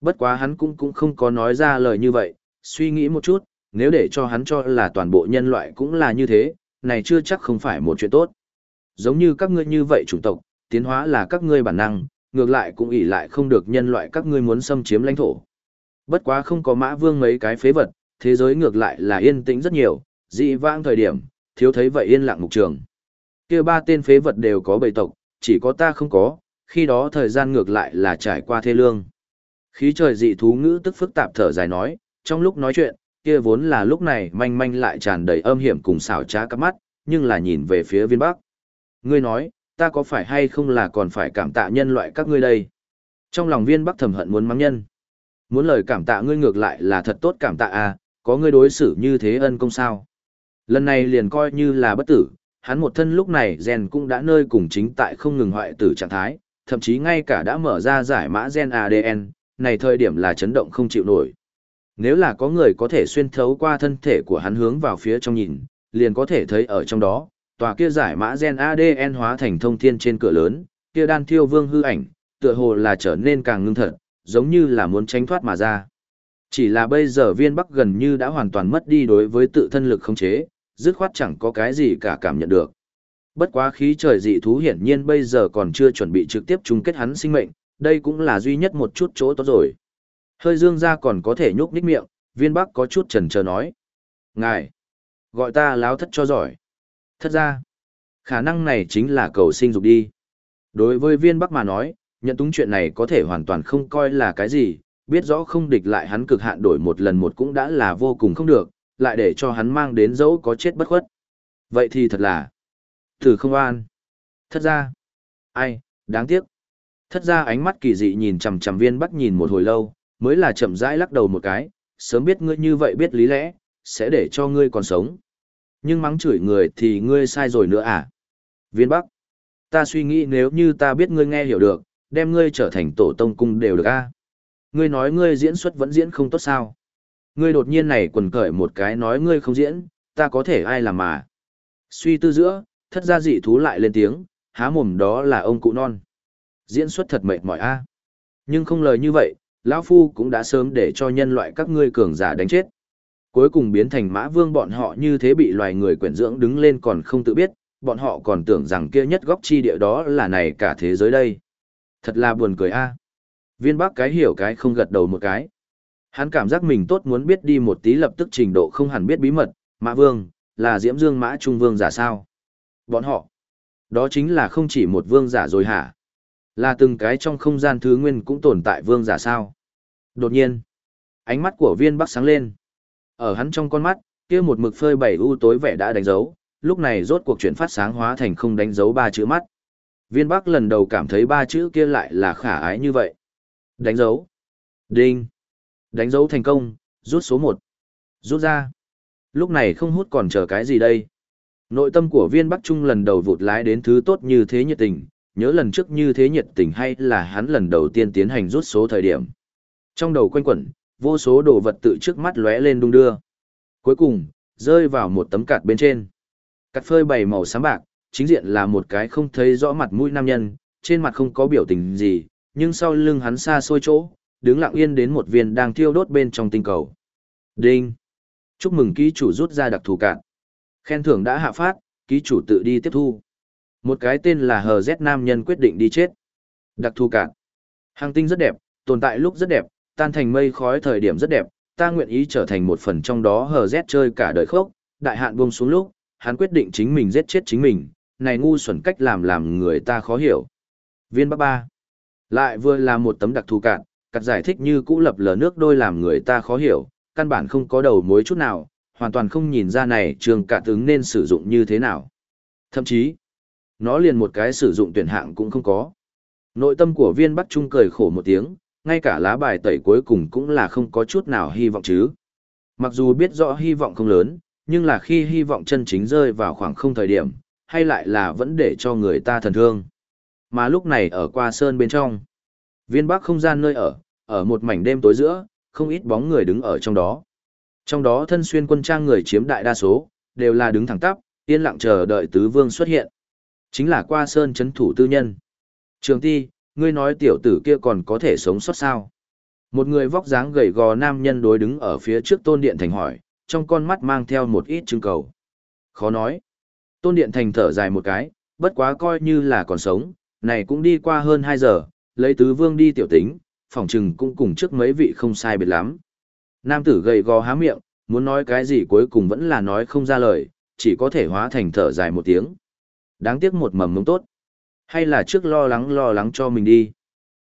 Bất quá hắn cũng cũng không có nói ra lời như vậy, suy nghĩ một chút, nếu để cho hắn cho là toàn bộ nhân loại cũng là như thế, này chưa chắc không phải một chuyện tốt. Giống như các ngươi như vậy chủng tộc, tiến hóa là các ngươi bản năng, ngược lại cũng ỷ lại không được nhân loại các ngươi muốn xâm chiếm lãnh thổ. Bất quá không có mã vương mấy cái phế vật, thế giới ngược lại là yên tĩnh rất nhiều, dị vãng thời điểm, thiếu thấy vậy yên lặng mục trường. kia ba tên phế vật đều có bầy tộc, chỉ có ta không có, khi đó thời gian ngược lại là trải qua thê lương. Khí trời dị thú ngữ tức phức tạp thở dài nói, trong lúc nói chuyện, kia vốn là lúc này manh manh lại tràn đầy âm hiểm cùng xảo trá các mắt, nhưng là nhìn về phía viên bắc. Ngươi nói, ta có phải hay không là còn phải cảm tạ nhân loại các ngươi đây? Trong lòng viên bắc thầm hận muốn mắng nhân. Muốn lời cảm tạ ngươi ngược lại là thật tốt cảm tạ à, có ngươi đối xử như thế ân công sao. Lần này liền coi như là bất tử, hắn một thân lúc này gen cũng đã nơi cùng chính tại không ngừng hoại tử trạng thái, thậm chí ngay cả đã mở ra giải mã gen ADN, này thời điểm là chấn động không chịu nổi. Nếu là có người có thể xuyên thấu qua thân thể của hắn hướng vào phía trong nhìn, liền có thể thấy ở trong đó, tòa kia giải mã gen ADN hóa thành thông thiên trên cửa lớn, kia đan thiêu vương hư ảnh, tựa hồ là trở nên càng ngưng thật, giống như là muốn tránh thoát mà ra. Chỉ là bây giờ viên bắc gần như đã hoàn toàn mất đi đối với tự thân lực khống chế, dứt khoát chẳng có cái gì cả cảm nhận được. Bất quá khí trời dị thú hiển nhiên bây giờ còn chưa chuẩn bị trực tiếp chung kết hắn sinh mệnh, đây cũng là duy nhất một chút chỗ tốt rồi. Hơi dương ra còn có thể nhúc nhích miệng, viên bắc có chút chần chờ nói. Ngài, gọi ta láo thất cho giỏi thật ra, khả năng này chính là cầu sinh dục đi. Đối với viên bắc mà nói, nhận túng chuyện này có thể hoàn toàn không coi là cái gì, biết rõ không địch lại hắn cực hạn đổi một lần một cũng đã là vô cùng không được, lại để cho hắn mang đến dẫu có chết bất khuất. Vậy thì thật là, thử không an. thật ra, ai, đáng tiếc. thật ra ánh mắt kỳ dị nhìn chằm chằm viên bắc nhìn một hồi lâu, mới là chậm rãi lắc đầu một cái, sớm biết ngươi như vậy biết lý lẽ, sẽ để cho ngươi còn sống. Nhưng mắng chửi người thì ngươi sai rồi nữa à? Viên Bắc, ta suy nghĩ nếu như ta biết ngươi nghe hiểu được, đem ngươi trở thành tổ tông cung đều được a. À? Ngươi nói ngươi diễn xuất vẫn diễn không tốt sao? Ngươi đột nhiên này quần cởi một cái nói ngươi không diễn, ta có thể ai làm mà. Suy tư giữa, thất gia dị thú lại lên tiếng, há mồm đó là ông cụ non. Diễn xuất thật mệt mỏi a. Nhưng không lời như vậy, lão phu cũng đã sớm để cho nhân loại các ngươi cường giả đánh chết. Cuối cùng biến thành mã vương bọn họ như thế bị loài người quyển dưỡng đứng lên còn không tự biết, bọn họ còn tưởng rằng kia nhất góc chi địa đó là này cả thế giới đây. Thật là buồn cười a. Viên Bắc cái hiểu cái không gật đầu một cái. Hắn cảm giác mình tốt muốn biết đi một tí lập tức trình độ không hẳn biết bí mật, Mã Vương, là Diễm Dương Mã Trung Vương giả sao? Bọn họ, đó chính là không chỉ một vương giả rồi hả? Là từng cái trong không gian thứ nguyên cũng tồn tại vương giả sao? Đột nhiên, ánh mắt của viên bắc sáng lên. Ở hắn trong con mắt, kia một mực phơi bảy u tối vẻ đã đánh dấu, lúc này rốt cuộc chuyển phát sáng hóa thành không đánh dấu ba chữ mắt. Viên bắc lần đầu cảm thấy ba chữ kia lại là khả ái như vậy. Đánh dấu. Đinh. Đánh dấu thành công, rút số một, Rút ra. Lúc này không hút còn chờ cái gì đây? Nội tâm của viên Bắc Trung lần đầu vụt lái đến thứ tốt như thế nhiệt tình, nhớ lần trước như thế nhiệt tình hay là hắn lần đầu tiên tiến hành rút số thời điểm. Trong đầu quanh quẩn, vô số đồ vật tự trước mắt lóe lên đung đưa. Cuối cùng, rơi vào một tấm cạt bên trên. Cạt phơi bày màu xám bạc, chính diện là một cái không thấy rõ mặt mũi nam nhân, trên mặt không có biểu tình gì, nhưng sau lưng hắn xa xôi chỗ, đứng lặng yên đến một viên đang thiêu đốt bên trong tinh cầu. Đinh! Chúc mừng ký chủ rút ra đặc thù cạn. Khen thưởng đã hạ phát, ký chủ tự đi tiếp thu. Một cái tên là hờ z nam nhân quyết định đi chết. Đặc thù cạn. Hàng tinh rất đẹp, tồn tại lúc rất đẹp, tan thành mây khói thời điểm rất đẹp, ta nguyện ý trở thành một phần trong đó hờ rét chơi cả đời khốc, đại hạn buông xuống lúc, hắn quyết định chính mình giết chết chính mình, này ngu xuẩn cách làm làm người ta khó hiểu. Viên Bắc Ba lại vừa là một tấm đặc thù cạn, cắt giải thích như cũ lập lờ nước đôi làm người ta khó hiểu, căn bản không có đầu mối chút nào, hoàn toàn không nhìn ra này trường cạn tướng nên sử dụng như thế nào. Thậm chí, nó liền một cái sử dụng tuyển hạng cũng không có. Nội tâm của viên Bắc Trung cười khổ một tiếng, ngay cả lá bài tẩy cuối cùng cũng là không có chút nào hy vọng chứ. Mặc dù biết rõ hy vọng không lớn, nhưng là khi hy vọng chân chính rơi vào khoảng không thời điểm, hay lại là vẫn để cho người ta thần thương. Mà lúc này ở qua sơn bên trong, viên bắc không gian nơi ở, ở một mảnh đêm tối giữa, không ít bóng người đứng ở trong đó. Trong đó thân xuyên quân trang người chiếm đại đa số, đều là đứng thẳng tắp, yên lặng chờ đợi tứ vương xuất hiện. Chính là qua sơn chấn thủ tư nhân. Trường ti, ngươi nói tiểu tử kia còn có thể sống sót sao? Một người vóc dáng gầy gò nam nhân đối đứng ở phía trước tôn điện thành hỏi, trong con mắt mang theo một ít trưng cầu. Khó nói. Tôn điện thành thở dài một cái, bất quá coi như là còn sống, này cũng đi qua hơn 2 giờ, lấy tứ vương đi tiểu tính, phỏng chừng cũng cùng trước mấy vị không sai biệt lắm. Nam tử gầy gò há miệng, muốn nói cái gì cuối cùng vẫn là nói không ra lời, chỉ có thể hóa thành thở dài một tiếng. Đáng tiếc một mầm mống tốt. Hay là trước lo lắng lo lắng cho mình đi.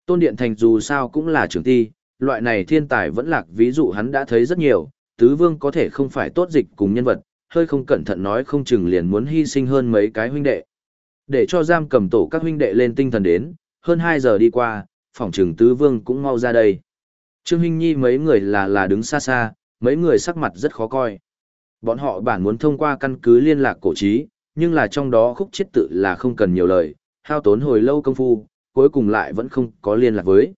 Tôn Điện Thành dù sao cũng là trưởng ti, loại này thiên tài vẫn lạc ví dụ hắn đã thấy rất nhiều, tứ vương có thể không phải tốt dịch cùng nhân vật, hơi không cẩn thận nói không chừng liền muốn hy sinh hơn mấy cái huynh đệ. Để cho giam cầm tổ các huynh đệ lên tinh thần đến, hơn 2 giờ đi qua, phòng trừng tứ vương cũng mau ra đây. Trương Hinh Nhi mấy người là là đứng xa xa, mấy người sắc mặt rất khó coi. Bọn họ bản muốn thông qua căn cứ liên lạc cổ trí, nhưng là trong đó khúc chết tự là không cần nhiều lời, hao tốn hồi lâu công phu, cuối cùng lại vẫn không có liên lạc với.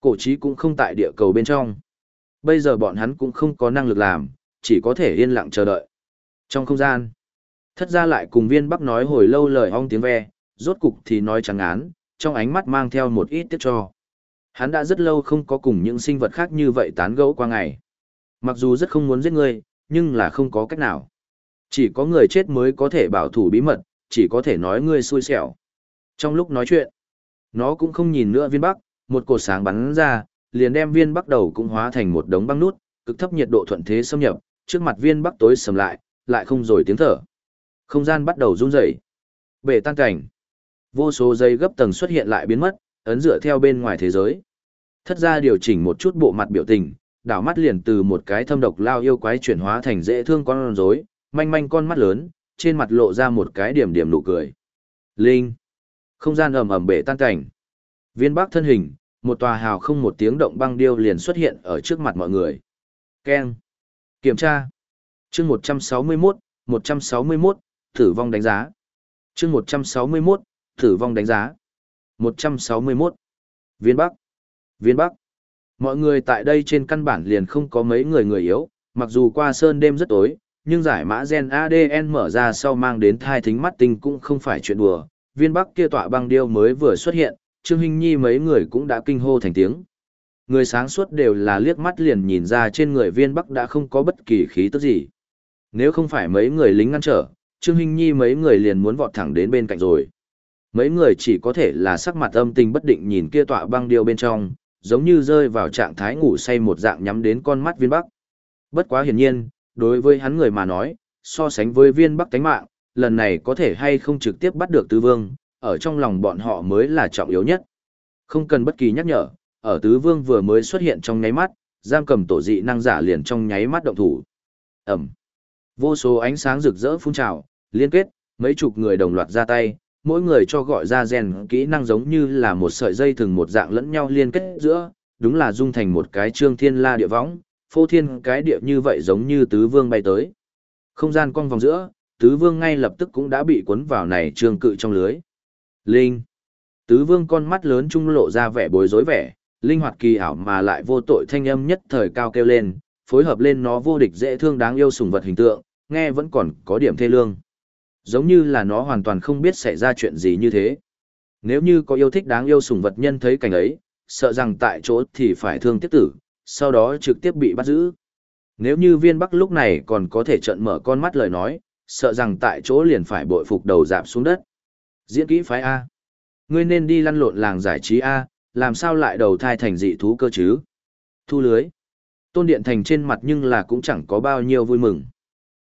Cổ trí cũng không tại địa cầu bên trong. Bây giờ bọn hắn cũng không có năng lực làm, chỉ có thể yên lặng chờ đợi. Trong không gian, thất ra lại cùng viên bắc nói hồi lâu lời ong tiếng ve, rốt cục thì nói chẳng án, trong ánh mắt mang theo một ít tiếc cho. Hắn đã rất lâu không có cùng những sinh vật khác như vậy tán gẫu qua ngày. Mặc dù rất không muốn giết ngươi, nhưng là không có cách nào. Chỉ có người chết mới có thể bảo thủ bí mật, chỉ có thể nói ngươi xui xẻo. Trong lúc nói chuyện, nó cũng không nhìn nữa viên bắc, một cột sáng bắn ra, liền đem viên bắc đầu cũng hóa thành một đống băng nút, cực thấp nhiệt độ thuận thế xâm nhập, trước mặt viên bắc tối sầm lại, lại không rồi tiếng thở. Không gian bắt đầu run rẩy. Bể tan cảnh. Vô số dây gấp tầng xuất hiện lại biến mất, ấn dựa theo bên ngoài thế giới. Thất ra điều chỉnh một chút bộ mặt biểu tình, đảo mắt liền từ một cái thâm độc lao yêu quái chuyển hóa thành dễ thương con rối, manh manh con mắt lớn, trên mặt lộ ra một cái điểm điểm nụ cười. Linh. Không gian ầm ầm bể tan cảnh. Viên Bắc thân hình, một tòa hào không một tiếng động băng điêu liền xuất hiện ở trước mặt mọi người. Keng. Kiểm tra. Chương 161, 161, tử vong đánh giá. Chương 161, tử vong đánh giá. 161. Viên Bắc. Viên Bắc. Mọi người tại đây trên căn bản liền không có mấy người người yếu, mặc dù qua sơn đêm rất tối, nhưng giải mã gen ADN mở ra sau mang đến thai thính mắt tinh cũng không phải chuyện đùa. Viên Bắc kia tọa băng điêu mới vừa xuất hiện, Trương Hinh Nhi mấy người cũng đã kinh hô thành tiếng. Người sáng suốt đều là liếc mắt liền nhìn ra trên người viên Bắc đã không có bất kỳ khí tức gì. Nếu không phải mấy người lính ngăn trở, Trương Hinh Nhi mấy người liền muốn vọt thẳng đến bên cạnh rồi. Mấy người chỉ có thể là sắc mặt âm tình bất định nhìn kia tọa băng điêu bên trong, giống như rơi vào trạng thái ngủ say một dạng nhắm đến con mắt viên Bắc. Bất quá hiển nhiên, đối với hắn người mà nói, so sánh với viên Bắc tánh mạng, lần này có thể hay không trực tiếp bắt được tứ vương, ở trong lòng bọn họ mới là trọng yếu nhất. Không cần bất kỳ nhắc nhở, ở tứ vương vừa mới xuất hiện trong nháy mắt, giam cầm tổ dị năng giả liền trong nháy mắt động thủ. Ẩm. Vô số ánh sáng rực rỡ phun trào, liên kết, mấy chục người đồng loạt ra tay, mỗi người cho gọi ra rèn kỹ năng giống như là một sợi dây thừng một dạng lẫn nhau liên kết giữa, đúng là dung thành một cái trương thiên la địa võng, phô thiên cái địa như vậy giống như tứ vương bay tới. Không gian cong vòng giữa, tứ vương ngay lập tức cũng đã bị cuốn vào này trương cự trong lưới. Linh. Tứ vương con mắt lớn trung lộ ra vẻ bối rối vẻ, linh hoạt kỳ ảo mà lại vô tội thanh âm nhất thời cao kêu lên, phối hợp lên nó vô địch dễ thương đáng yêu sùng vật hình tượng, nghe vẫn còn có điểm thê lương. Giống như là nó hoàn toàn không biết xảy ra chuyện gì như thế. Nếu như có yêu thích đáng yêu sùng vật nhân thấy cảnh ấy, sợ rằng tại chỗ thì phải thương tiếc tử, sau đó trực tiếp bị bắt giữ. Nếu như viên bắc lúc này còn có thể trợn mở con mắt lời nói, sợ rằng tại chỗ liền phải bội phục đầu dạp xuống đất. Diễn kỹ phái A. Ngươi nên đi lăn lộn làng giải trí A, làm sao lại đầu thai thành dị thú cơ chứ? Thu lưới. Tôn Điện Thành trên mặt nhưng là cũng chẳng có bao nhiêu vui mừng.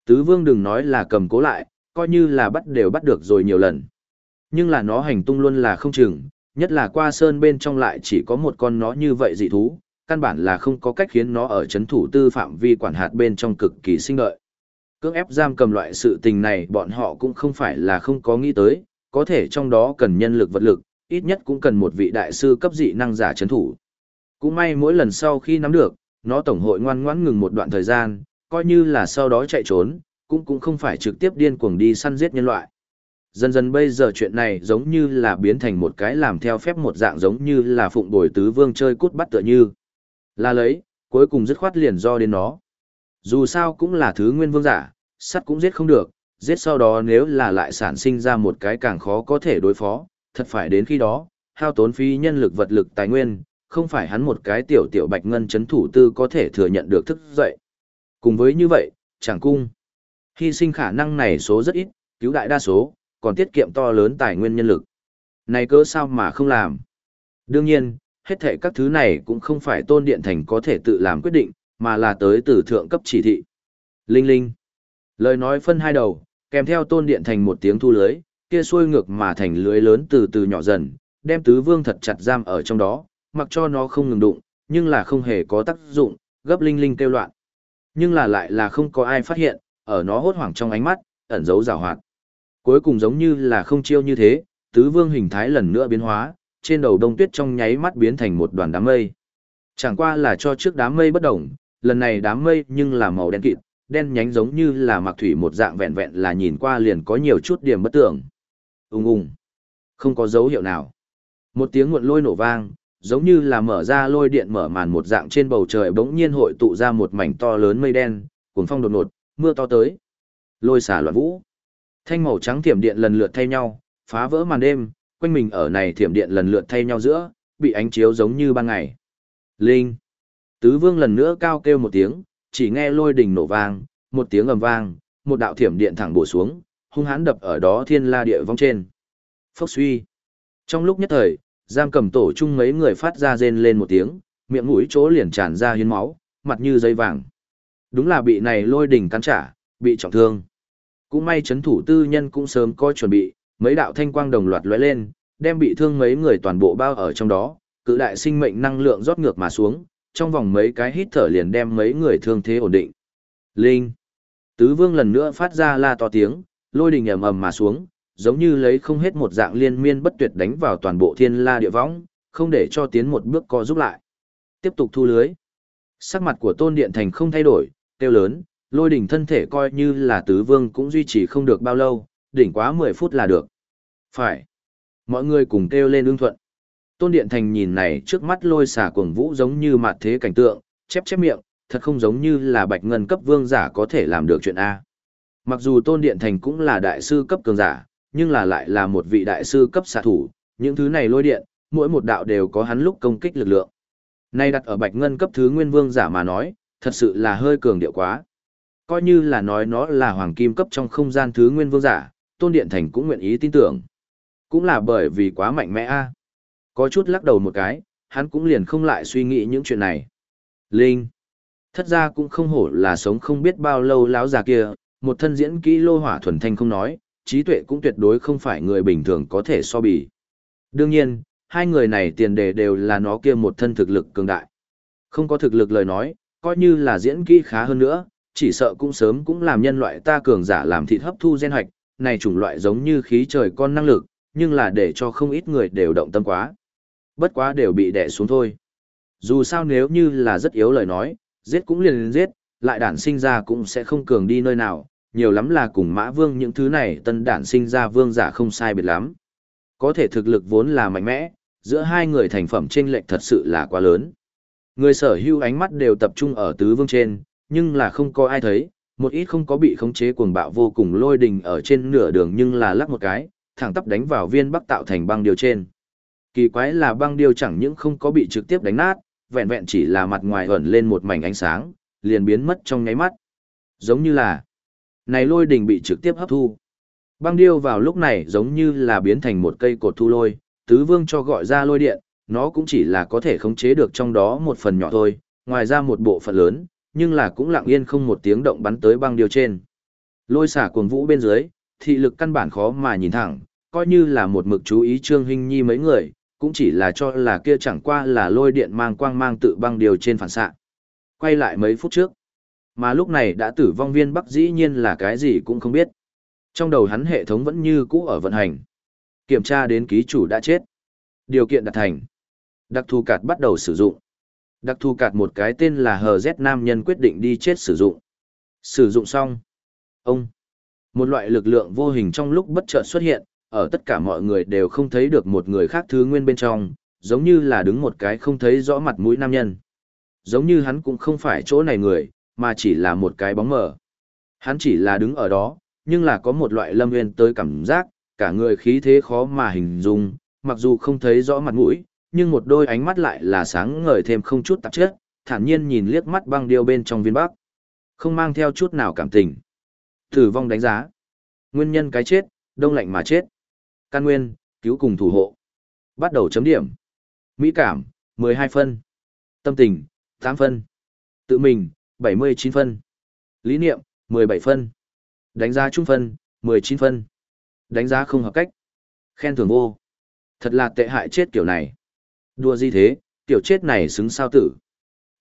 Tứ Vương đừng nói là cầm cố lại, coi như là bắt đều bắt được rồi nhiều lần. Nhưng là nó hành tung luôn là không chừng, nhất là qua sơn bên trong lại chỉ có một con nó như vậy dị thú, căn bản là không có cách khiến nó ở chấn thủ tư phạm vi quản hạt bên trong cực kỳ sinh lợi. Cưỡng ép giam cầm loại sự tình này bọn họ cũng không phải là không có nghĩ tới, có thể trong đó cần nhân lực vật lực, ít nhất cũng cần một vị đại sư cấp dị năng giả chấn thủ. Cũng may mỗi lần sau khi nắm được, nó tổng hội ngoan ngoãn ngừng một đoạn thời gian, coi như là sau đó chạy trốn, cũng cũng không phải trực tiếp điên cuồng đi săn giết nhân loại. Dần dần bây giờ chuyện này giống như là biến thành một cái làm theo phép một dạng giống như là phụng bồi tứ vương chơi cút bắt tựa như. Là lấy, cuối cùng dứt khoát liền do đến nó. Dù sao cũng là thứ nguyên vương giả, sắt cũng giết không được, giết sau đó nếu là lại sản sinh ra một cái càng khó có thể đối phó, thật phải đến khi đó, hao tốn phí nhân lực vật lực tài nguyên, không phải hắn một cái tiểu tiểu bạch ngân chấn thủ tư có thể thừa nhận được thức dậy. Cùng với như vậy, chẳng cung. Hy sinh khả năng này số rất ít, cứu đại đa số, còn tiết kiệm to lớn tài nguyên nhân lực. Này cơ sao mà không làm? Đương nhiên, hết thể các thứ này cũng không phải tôn điện thành có thể tự làm quyết định, mà là tới từ thượng cấp chỉ thị. Linh linh. Lời nói phân hai đầu, kèm theo tôn điện thành một tiếng thu lưới, kia xuôi ngược mà thành lưới lớn từ từ nhỏ dần, đem tứ vương thật chặt giam ở trong đó, mặc cho nó không ngừng đụng, nhưng là không hề có tác dụng, gấp linh linh kêu loạn. Nhưng là lại là không có ai phát hiện, ở nó hốt hoảng trong ánh mắt, ẩn giấu rào hoạt. Cuối cùng giống như là không chiêu như thế, tứ vương hình thái lần nữa biến hóa, trên đầu đông tuyết trong nháy mắt biến thành một đoàn đám mây. Chẳng qua là cho trước đám mây bất động, lần này đám mây nhưng là màu đen kịt, đen nhánh giống như là mặc thủy một dạng vẹn vẹn là nhìn qua liền có nhiều chút điểm bất tưởng. Ung ung. Không có dấu hiệu nào. Một tiếng nguồn lôi nổ vang, giống như là mở ra lôi điện mở màn một dạng trên bầu trời bỗng nhiên hội tụ ra một mảnh to lớn mây đen, cuồng phong đột ngột, mưa to tới. Lôi xả loạn vũ. Thanh màu trắng thiểm điện lần lượt thay nhau, phá vỡ màn đêm, quanh mình ở này thiểm điện lần lượt thay nhau giữa, bị ánh chiếu giống như ban ngày. Linh. Tứ vương lần nữa cao kêu một tiếng, chỉ nghe lôi đình nổ vang, một tiếng ầm vang, một đạo thiểm điện thẳng bổ xuống, hung hãn đập ở đó thiên la địa vong trên. Phốc suy. Trong lúc nhất thời, giam cầm tổ chung mấy người phát ra rên lên một tiếng, miệng mũi chỗ liền tràn ra hiến máu, mặt như dây vàng. Đúng là bị này lôi đỉnh cắn trả, bị trọng thương. Cũng may chấn thủ tư nhân cũng sớm có chuẩn bị, mấy đạo thanh quang đồng loạt lóe lên, đem bị thương mấy người toàn bộ bao ở trong đó, cự đại sinh mệnh năng lượng rót ngược mà xuống, trong vòng mấy cái hít thở liền đem mấy người thương thế ổn định. Linh. Tứ vương lần nữa phát ra la to tiếng, lôi đình ầm ầm mà xuống, giống như lấy không hết một dạng liên miên bất tuyệt đánh vào toàn bộ thiên la địa võng, không để cho tiến một bước co giúp lại. Tiếp tục thu lưới. Sắc mặt của tôn điện thành không thay đổi, tiêu lớn, lôi đỉnh thân thể coi như là tứ vương cũng duy trì không được bao lâu, đỉnh quá 10 phút là được. Phải. Mọi người cùng kêu lên ương thuận. Tôn Điện Thành nhìn này trước mắt lôi xả cuồng vũ giống như mặt thế cảnh tượng, chép chép miệng, thật không giống như là bạch ngân cấp vương giả có thể làm được chuyện A. Mặc dù Tôn Điện Thành cũng là đại sư cấp cường giả, nhưng là lại là một vị đại sư cấp xạ thủ, những thứ này lôi điện, mỗi một đạo đều có hắn lúc công kích lực lượng. Nay đặt ở bạch ngân cấp thứ nguyên vương giả mà nói, thật sự là hơi cường điệu quá. Coi như là nói nó là hoàng kim cấp trong không gian thứ nguyên vương giả, Tôn Điện Thành cũng nguyện ý tin tưởng. Cũng là bởi vì quá mạnh mẽ a. Có chút lắc đầu một cái, hắn cũng liền không lại suy nghĩ những chuyện này. Linh. Thất ra cũng không hổ là sống không biết bao lâu láo già kia, một thân diễn kỹ lô hỏa thuần thanh không nói, trí tuệ cũng tuyệt đối không phải người bình thường có thể so bì. Đương nhiên, hai người này tiền đề đều là nó kia một thân thực lực cường đại. Không có thực lực lời nói, coi như là diễn kỹ khá hơn nữa, chỉ sợ cũng sớm cũng làm nhân loại ta cường giả làm thịt hấp thu gen hoạch, này chủng loại giống như khí trời con năng lực, nhưng là để cho không ít người đều động tâm quá. Bất quá đều bị đè xuống thôi. Dù sao nếu như là rất yếu lời nói, giết cũng liền giết, lại đản sinh ra cũng sẽ không cường đi nơi nào, nhiều lắm là cùng mã vương những thứ này tân đản sinh ra vương giả không sai biệt lắm. Có thể thực lực vốn là mạnh mẽ, giữa hai người thành phẩm chênh lệch thật sự là quá lớn. Người sở hữu ánh mắt đều tập trung ở tứ vương trên, nhưng là không có ai thấy, một ít không có bị khống chế cuồng bạo vô cùng lôi đình ở trên nửa đường nhưng là lắc một cái, thẳng tắp đánh vào viên bắc tạo thành băng điều trên. Kỳ quái là băng điêu chẳng những không có bị trực tiếp đánh nát, vẹn vẹn chỉ là mặt ngoài ẩn lên một mảnh ánh sáng, liền biến mất trong nháy mắt. Giống như là Này lôi đỉnh bị trực tiếp hấp thu. Băng điêu vào lúc này giống như là biến thành một cây cột thu lôi, tứ vương cho gọi ra lôi điện, nó cũng chỉ là có thể khống chế được trong đó một phần nhỏ thôi, ngoài ra một bộ phận lớn, nhưng là cũng lặng yên không một tiếng động bắn tới băng điêu trên. Lôi xả cuồng vũ bên dưới, thị lực căn bản khó mà nhìn thẳng, coi như là một mực chú ý Trương Hinh Nhi mấy người, cũng chỉ là cho là kia chẳng qua là lôi điện mang quang mang tự băng điều trên phản xạ. Quay lại mấy phút trước, mà lúc này đã tử vong viên Bắc dĩ nhiên là cái gì cũng không biết. Trong đầu hắn hệ thống vẫn như cũ ở vận hành. Kiểm tra đến ký chủ đã chết. Điều kiện đạt thành. Đặc thù cạt bắt đầu sử dụng. Đặc thù cạt một cái tên là HZ nam nhân quyết định đi chết sử dụng. Sử dụng xong. Ông. Một loại lực lượng vô hình trong lúc bất chợt xuất hiện, ở tất cả mọi người đều không thấy được một người khác thứ nguyên bên trong, giống như là đứng một cái không thấy rõ mặt mũi nam nhân. Giống như hắn cũng không phải chỗ này người, mà chỉ là một cái bóng mờ. Hắn chỉ là đứng ở đó, nhưng là có một loại lâm nguyên tới cảm giác, cả người khí thế khó mà hình dung, mặc dù không thấy rõ mặt mũi, nhưng một đôi ánh mắt lại là sáng ngời thêm không chút tạp chất, thản nhiên nhìn liếc mắt băng điêu bên trong viên bắc. Không mang theo chút nào cảm tình. Tử vong đánh giá. Nguyên nhân cái chết, đông lạnh mà chết. Căn nguyên, cứu cùng thủ hộ. Bắt đầu chấm điểm. Mỹ cảm, 12 phân. Tâm tình, 8 phân. Tự mình, 79 phân. Lý niệm, 17 phân. Đánh giá trung phân, 19 phân. Đánh giá không hợp cách. Khen thưởng vô. Thật là tệ hại chết kiểu này. Đùa gì thế, tiểu chết này xứng sao tử.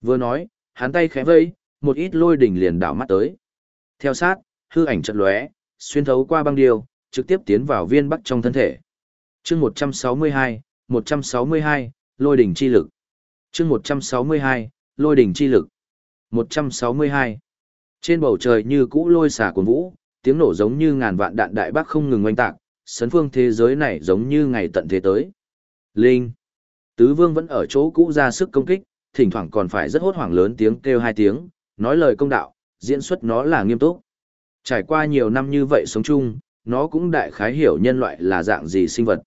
Vừa nói, hắn tay khẽ vây, một ít lôi đỉnh liền đảo mắt tới. Theo sát, hư ảnh chợt lóe, xuyên thấu qua băng điêu, trực tiếp tiến vào viên bắc trong thân thể. Chương 162, 162, lôi đỉnh chi lực. Chương 162, lôi đỉnh chi lực. 162. Trên bầu trời như cũ lôi xả cuồn vũ, tiếng nổ giống như ngàn vạn đạn đại bác không ngừng oanh tạc, sấn phương thế giới này giống như ngày tận thế tới. Linh. Tứ vương vẫn ở chỗ cũ ra sức công kích, thỉnh thoảng còn phải rất hốt hoảng lớn tiếng kêu hai tiếng, nói lời công đạo, diễn xuất nó là nghiêm túc. Trải qua nhiều năm như vậy sống chung, nó cũng đại khái hiểu nhân loại là dạng gì sinh vật.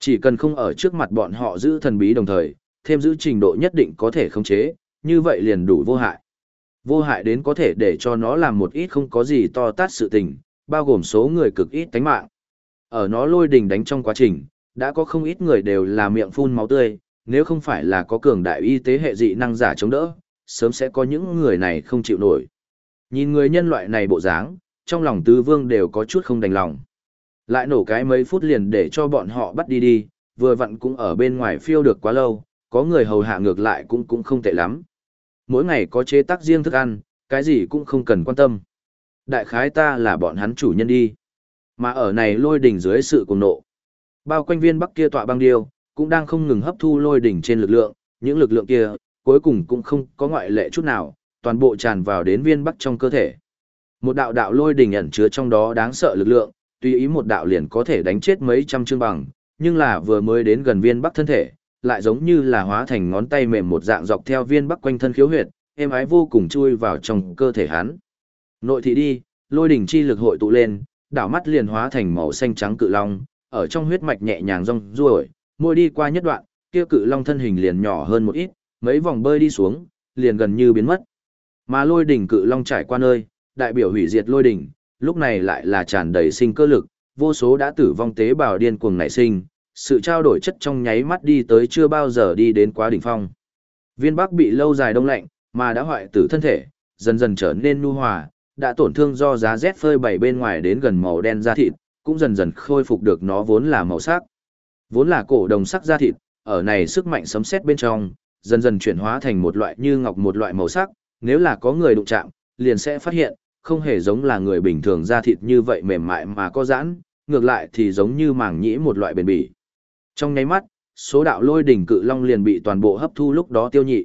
Chỉ cần không ở trước mặt bọn họ giữ thần bí đồng thời, thêm giữ trình độ nhất định có thể khống chế, như vậy liền đủ vô hại. Vô hại đến có thể để cho nó làm một ít không có gì to tát sự tình, bao gồm số người cực ít tánh mạng. Ở nó lôi đình đánh trong quá trình, đã có không ít người đều là miệng phun máu tươi, nếu không phải là có cường đại y tế hệ dị năng giả chống đỡ, sớm sẽ có những người này không chịu nổi. Nhìn người nhân loại này bộ dáng, trong lòng tứ vương đều có chút không đành lòng. Lại nổ cái mấy phút liền để cho bọn họ bắt đi đi, vừa vặn cũng ở bên ngoài phiêu được quá lâu, có người hầu hạ ngược lại cũng cũng không tệ lắm. Mỗi ngày có chế tác riêng thức ăn, cái gì cũng không cần quan tâm. Đại khái ta là bọn hắn chủ nhân đi. Mà ở này lôi đỉnh dưới sự cùng nộ. Bao quanh viên bắc kia tọa băng điêu, cũng đang không ngừng hấp thu lôi đỉnh trên lực lượng, những lực lượng kia, cuối cùng cũng không có ngoại lệ chút nào, toàn bộ tràn vào đến viên bắc trong cơ thể. Một đạo đạo lôi đỉnh ẩn chứa trong đó đáng sợ lực lượng, tùy ý một đạo liền có thể đánh chết mấy trăm chương bằng, nhưng là vừa mới đến gần viên bắc thân thể, lại giống như là hóa thành ngón tay mềm một dạng dọc theo viên bắc quanh thân khiếu huyệt, êm ái vô cùng chui vào trong cơ thể hắn. Nội thị đi, lôi đỉnh chi lực hội tụ lên, đảo mắt liền hóa thành màu xanh trắng cự long, ở trong huyết mạch nhẹ nhàng rong ruổi, môi đi qua nhất đoạn, kia cự long thân hình liền nhỏ hơn một ít, mấy vòng bơi đi xuống, liền gần như biến mất. Mà lôi đỉnh cự long trải qua nơi, đại biểu hủy diệt lôi đỉnh, lúc này lại là tràn đầy sinh cơ lực, vô số đã tử vong tế bào điên cuồng nảy sinh, sự trao đổi chất trong nháy mắt đi tới chưa bao giờ đi đến quá đỉnh phong. Viên Bắc bị lâu dài đông lạnh, mà đã hoại tử thân thể, dần dần trở nên nhu hòa, đã tổn thương do giá rét phơi bày bên ngoài đến gần màu đen da thịt, cũng dần dần khôi phục được nó vốn là màu sắc. Vốn là cổ đồng sắc da thịt, ở này sức mạnh sấm sét bên trong, dần dần chuyển hóa thành một loại như ngọc một loại màu sắc, nếu là có người đụng chạm, liền sẽ phát hiện, không hề giống là người bình thường da thịt như vậy mềm mại mà có giãn, ngược lại thì giống như màng nhĩ một loại bền bỉ. Trong nháy mắt, số đạo lôi đỉnh cự long liền bị toàn bộ hấp thu lúc đó tiêu nhị.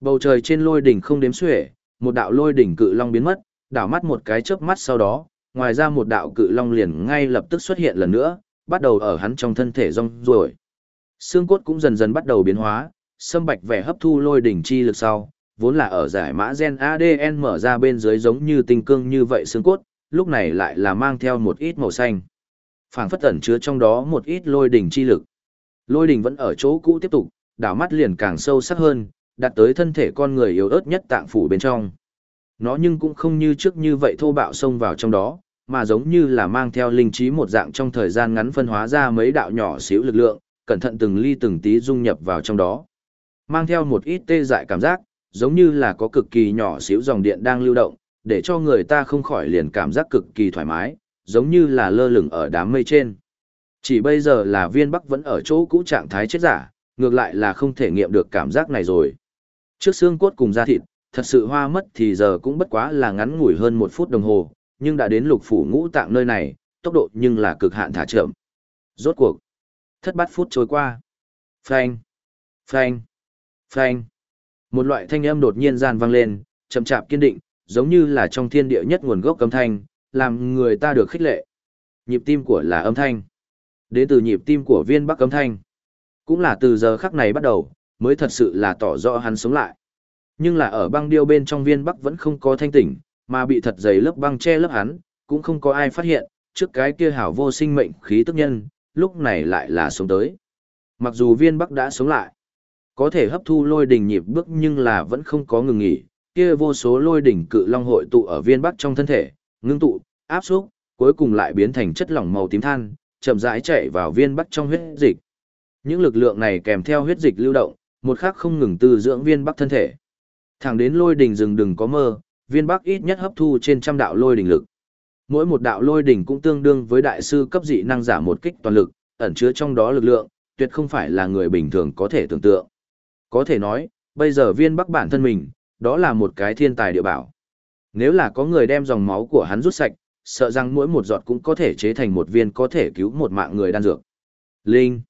Bầu trời trên lôi đỉnh không đếm xuể, một đạo lôi đỉnh cự long biến mất, đảo mắt một cái chớp mắt sau đó, ngoài ra một đạo cự long liền ngay lập tức xuất hiện lần nữa, bắt đầu ở hắn trong thân thể rong ruổi. Xương cốt cũng dần dần bắt đầu biến hóa, sâm bạch vẻ hấp thu lôi đỉnh chi lực sau, vốn là ở giải mã gen ADN mở ra bên dưới giống như tinh cương như vậy xương cốt, lúc này lại là mang theo một ít màu xanh. phảng phất ẩn chứa trong đó một ít lôi đỉnh chi lực. Lôi đỉnh vẫn ở chỗ cũ tiếp tục, đảo mắt liền càng sâu sắc hơn, đặt tới thân thể con người yếu ớt nhất tạng phủ bên trong. Nó nhưng cũng không như trước như vậy thô bạo xông vào trong đó, mà giống như là mang theo linh trí một dạng trong thời gian ngắn phân hóa ra mấy đạo nhỏ xíu lực lượng, cẩn thận từng ly từng tí dung nhập vào trong đó. Mang theo một ít tê dại cảm giác, giống như là có cực kỳ nhỏ xíu dòng điện đang lưu động, để cho người ta không khỏi liền cảm giác cực kỳ thoải mái, giống như là lơ lửng ở đám mây trên. Chỉ bây giờ là viên bắc vẫn ở chỗ cũ trạng thái chết giả, ngược lại là không thể nghiệm được cảm giác này rồi. Trước xương cốt cùng da thịt, thật sự hoa mất thì giờ cũng bất quá là ngắn ngủi hơn một phút đồng hồ, nhưng đã đến lục phủ ngũ tạng nơi này, tốc độ nhưng là cực hạn thả chậm. Rốt cuộc. Thất bát phút trôi qua. Phanh. Phanh. Phanh. Một loại thanh âm đột nhiên gian vang lên, chậm chạp kiên định, giống như là trong thiên địa nhất nguồn gốc âm thanh, làm người ta được khích lệ. Nhịp tim của là âm thanh. Đến từ nhịp tim của viên bắc âm thanh. Cũng là từ giờ khắc này bắt đầu, mới thật sự là tỏ rõ hắn sống lại. Nhưng là ở băng điêu bên trong viên bắc vẫn không có thanh tỉnh, mà bị thật dày lớp băng che lớp hắn, cũng không có ai phát hiện, trước cái kia hảo vô sinh mệnh khí tức nhân, lúc này lại là sống tới. Mặc dù viên bắc đã sống lại, có thể hấp thu lôi đỉnh nhịp bước nhưng là vẫn không có ngừng nghỉ, kia vô số lôi đỉnh cự long hội tụ ở viên bắc trong thân thể, ngưng tụ, áp xúc, cuối cùng lại biến thành chất lỏng màu tím than, chậm rãi chạy vào viên bắc trong huyết dịch. Những lực lượng này kèm theo huyết dịch lưu động, một khắc không ngừng tư dưỡng viên bắc thân thể. Thẳng đến lôi đỉnh rừng đừng có mơ, viên bắc ít nhất hấp thu trên trăm đạo lôi đỉnh lực. Mỗi một đạo lôi đỉnh cũng tương đương với đại sư cấp dị năng giả một kích toàn lực, ẩn chứa trong đó lực lượng, tuyệt không phải là người bình thường có thể tưởng tượng. Có thể nói, bây giờ viên bắc bản thân mình, đó là một cái thiên tài địa bảo. Nếu là có người đem dòng máu của hắn rút sạch, sợ rằng mỗi một giọt cũng có thể chế thành một viên có thể cứu một mạng người đan dược. Linh.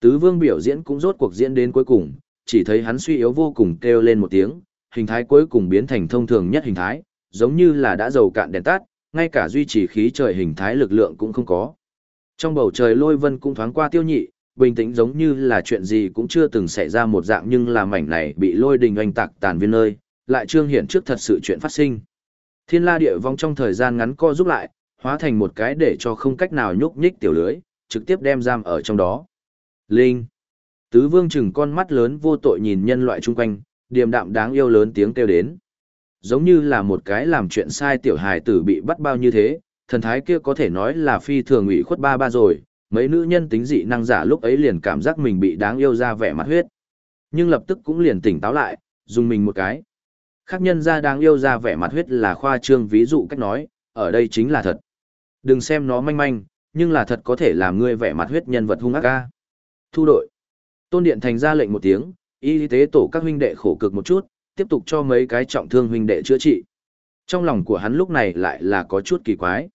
Tứ vương biểu diễn cũng rốt cuộc diễn đến cuối cùng, chỉ thấy hắn suy yếu vô cùng kêu lên một tiếng, hình thái cuối cùng biến thành thông thường nhất hình thái, giống như là đã dầu cạn đèn tắt, ngay cả duy trì khí trời hình thái lực lượng cũng không có. Trong bầu trời lôi vân cũng thoáng qua tiêu nhị, bình tĩnh giống như là chuyện gì cũng chưa từng xảy ra một dạng nhưng là mảnh này bị lôi đình oanh tạc tàn viên nơi, lại trương hiện trước thật sự chuyện phát sinh. Thiên la địa vong trong thời gian ngắn co giúp lại, hóa thành một cái để cho không cách nào nhúc nhích tiểu lưới, trực tiếp đem giam ở trong đó. Linh. Tứ vương chừng con mắt lớn vô tội nhìn nhân loại chung quanh, điềm đạm đáng yêu lớn tiếng kêu đến. Giống như là một cái làm chuyện sai tiểu hài tử bị bắt bao như thế, thần thái kia có thể nói là phi thường ủy khuất ba ba rồi, mấy nữ nhân tính dị năng giả lúc ấy liền cảm giác mình bị đáng yêu ra vẻ mặt huyết. Nhưng lập tức cũng liền tỉnh táo lại, dùng mình một cái. Khác nhân ra đáng yêu ra vẻ mặt huyết là khoa trương ví dụ cách nói, ở đây chính là thật. Đừng xem nó manh manh, nhưng là thật có thể làm ngươi vẻ mặt huyết nhân vật hung ác ca. Thu đội. Tôn Điện Thành ra lệnh một tiếng, y tế tổ các huynh đệ khổ cực một chút, tiếp tục cho mấy cái trọng thương huynh đệ chữa trị. Trong lòng của hắn lúc này lại là có chút kỳ quái.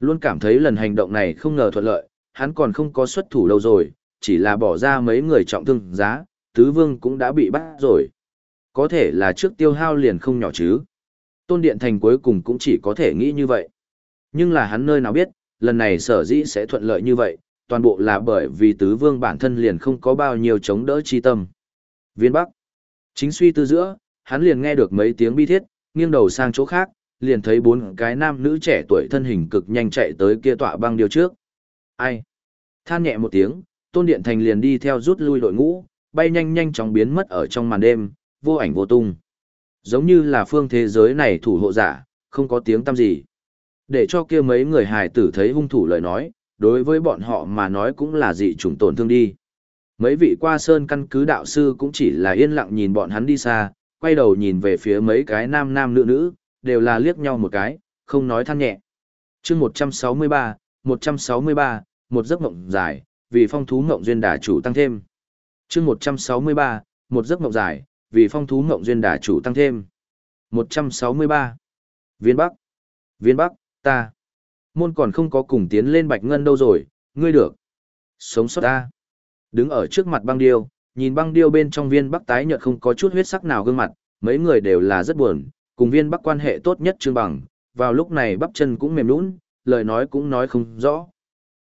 Luôn cảm thấy lần hành động này không ngờ thuận lợi, hắn còn không có xuất thủ lâu rồi, chỉ là bỏ ra mấy người trọng thương giá, tứ vương cũng đã bị bắt rồi. Có thể là trước tiêu hao liền không nhỏ chứ. Tôn Điện Thành cuối cùng cũng chỉ có thể nghĩ như vậy. Nhưng là hắn nơi nào biết, lần này sở dĩ sẽ thuận lợi như vậy, toàn bộ là bởi vì tứ vương bản thân liền không có bao nhiêu chống đỡ chi tâm. Viên Bắc. Chính suy tư giữa, hắn liền nghe được mấy tiếng bi thiết, nghiêng đầu sang chỗ khác, liền thấy bốn cái nam nữ trẻ tuổi thân hình cực nhanh chạy tới kia tọa băng điều trước. Ai? Than nhẹ một tiếng, Tôn Điện Thành liền đi theo rút lui đội ngũ, bay nhanh nhanh chóng biến mất ở trong màn đêm, vô ảnh vô tung. Giống như là phương thế giới này thủ hộ giả, không có tiếng tăm gì. Để cho kia mấy người hài tử thấy hung thủ lời nói, đối với bọn họ mà nói cũng là dị trùng tổn thương đi. Mấy vị qua sơn căn cứ đạo sư cũng chỉ là yên lặng nhìn bọn hắn đi xa, quay đầu nhìn về phía mấy cái nam nam nữ nữ, đều là liếc nhau một cái, không nói than nhẹ. chương 163, 163, một giấc mộng dài, vì phong thú mộng duyên đà chủ tăng thêm. chương 163, một giấc mộng dài, vì phong thú mộng duyên đà chủ tăng thêm. 163. Viên Bắc. Viên Bắc, ta. Môn còn không có cùng tiến lên bạch ngân đâu rồi, ngươi được. Sống sót ta. Đứng ở trước mặt băng điêu, nhìn băng điêu bên trong viên Bắc tái nhợt không có chút huyết sắc nào gương mặt, mấy người đều là rất buồn, cùng viên Bắc quan hệ tốt nhất trương bằng, vào lúc này bắp chân cũng mềm nũng, lời nói cũng nói không rõ.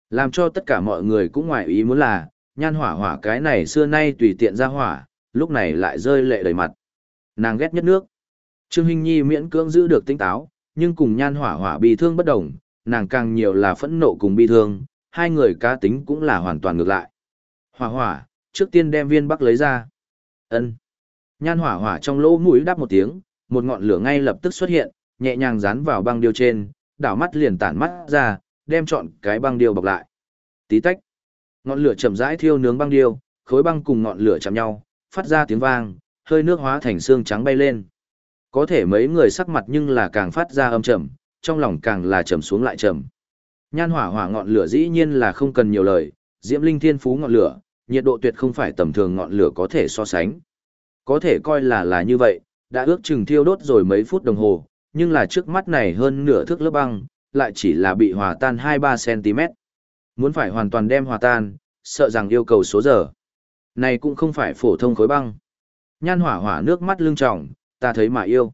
Làm cho tất cả mọi người cũng ngoài ý muốn là, nhan hỏa hỏa cái này xưa nay tùy tiện ra hỏa, lúc này lại rơi lệ đầy mặt. Nàng ghét nhất nước. Trương Hinh Nhi miễn cưỡng giữ được tinh táo, nhưng cùng nhan hỏa hỏa bị thương bất đồng, nàng càng nhiều là phẫn nộ cùng bi thương, hai người cá tính cũng là hoàn toàn ngược lại. Hỏa hỏa, trước tiên đem viên bắc lấy ra. ân Nhan hỏa hỏa trong lỗ mũi đáp một tiếng, một ngọn lửa ngay lập tức xuất hiện, nhẹ nhàng dán vào băng điêu trên, đảo mắt liền tản mắt ra, đem chọn cái băng điêu bọc lại. Tí tách. Ngọn lửa chậm rãi thiêu nướng băng điêu, khối băng cùng ngọn lửa chạm nhau, phát ra tiếng vang, hơi nước hóa thành xương trắng bay lên. Có thể mấy người sắc mặt nhưng là càng phát ra âm trầm, trong lòng càng là trầm xuống lại trầm. Nhan hỏa hỏa ngọn lửa dĩ nhiên là không cần nhiều lời, diễm linh thiên phú ngọn lửa, nhiệt độ tuyệt không phải tầm thường ngọn lửa có thể so sánh. Có thể coi là là như vậy, đã ước chừng thiêu đốt rồi mấy phút đồng hồ, nhưng là trước mắt này hơn nửa thước lớp băng, lại chỉ là bị hòa tan 2-3 cm. Muốn phải hoàn toàn đem hòa tan, sợ rằng yêu cầu số giờ. Này cũng không phải phổ thông khối băng. Nhan hỏa hỏa nước mắt lưng tròng, ta thấy mà yêu.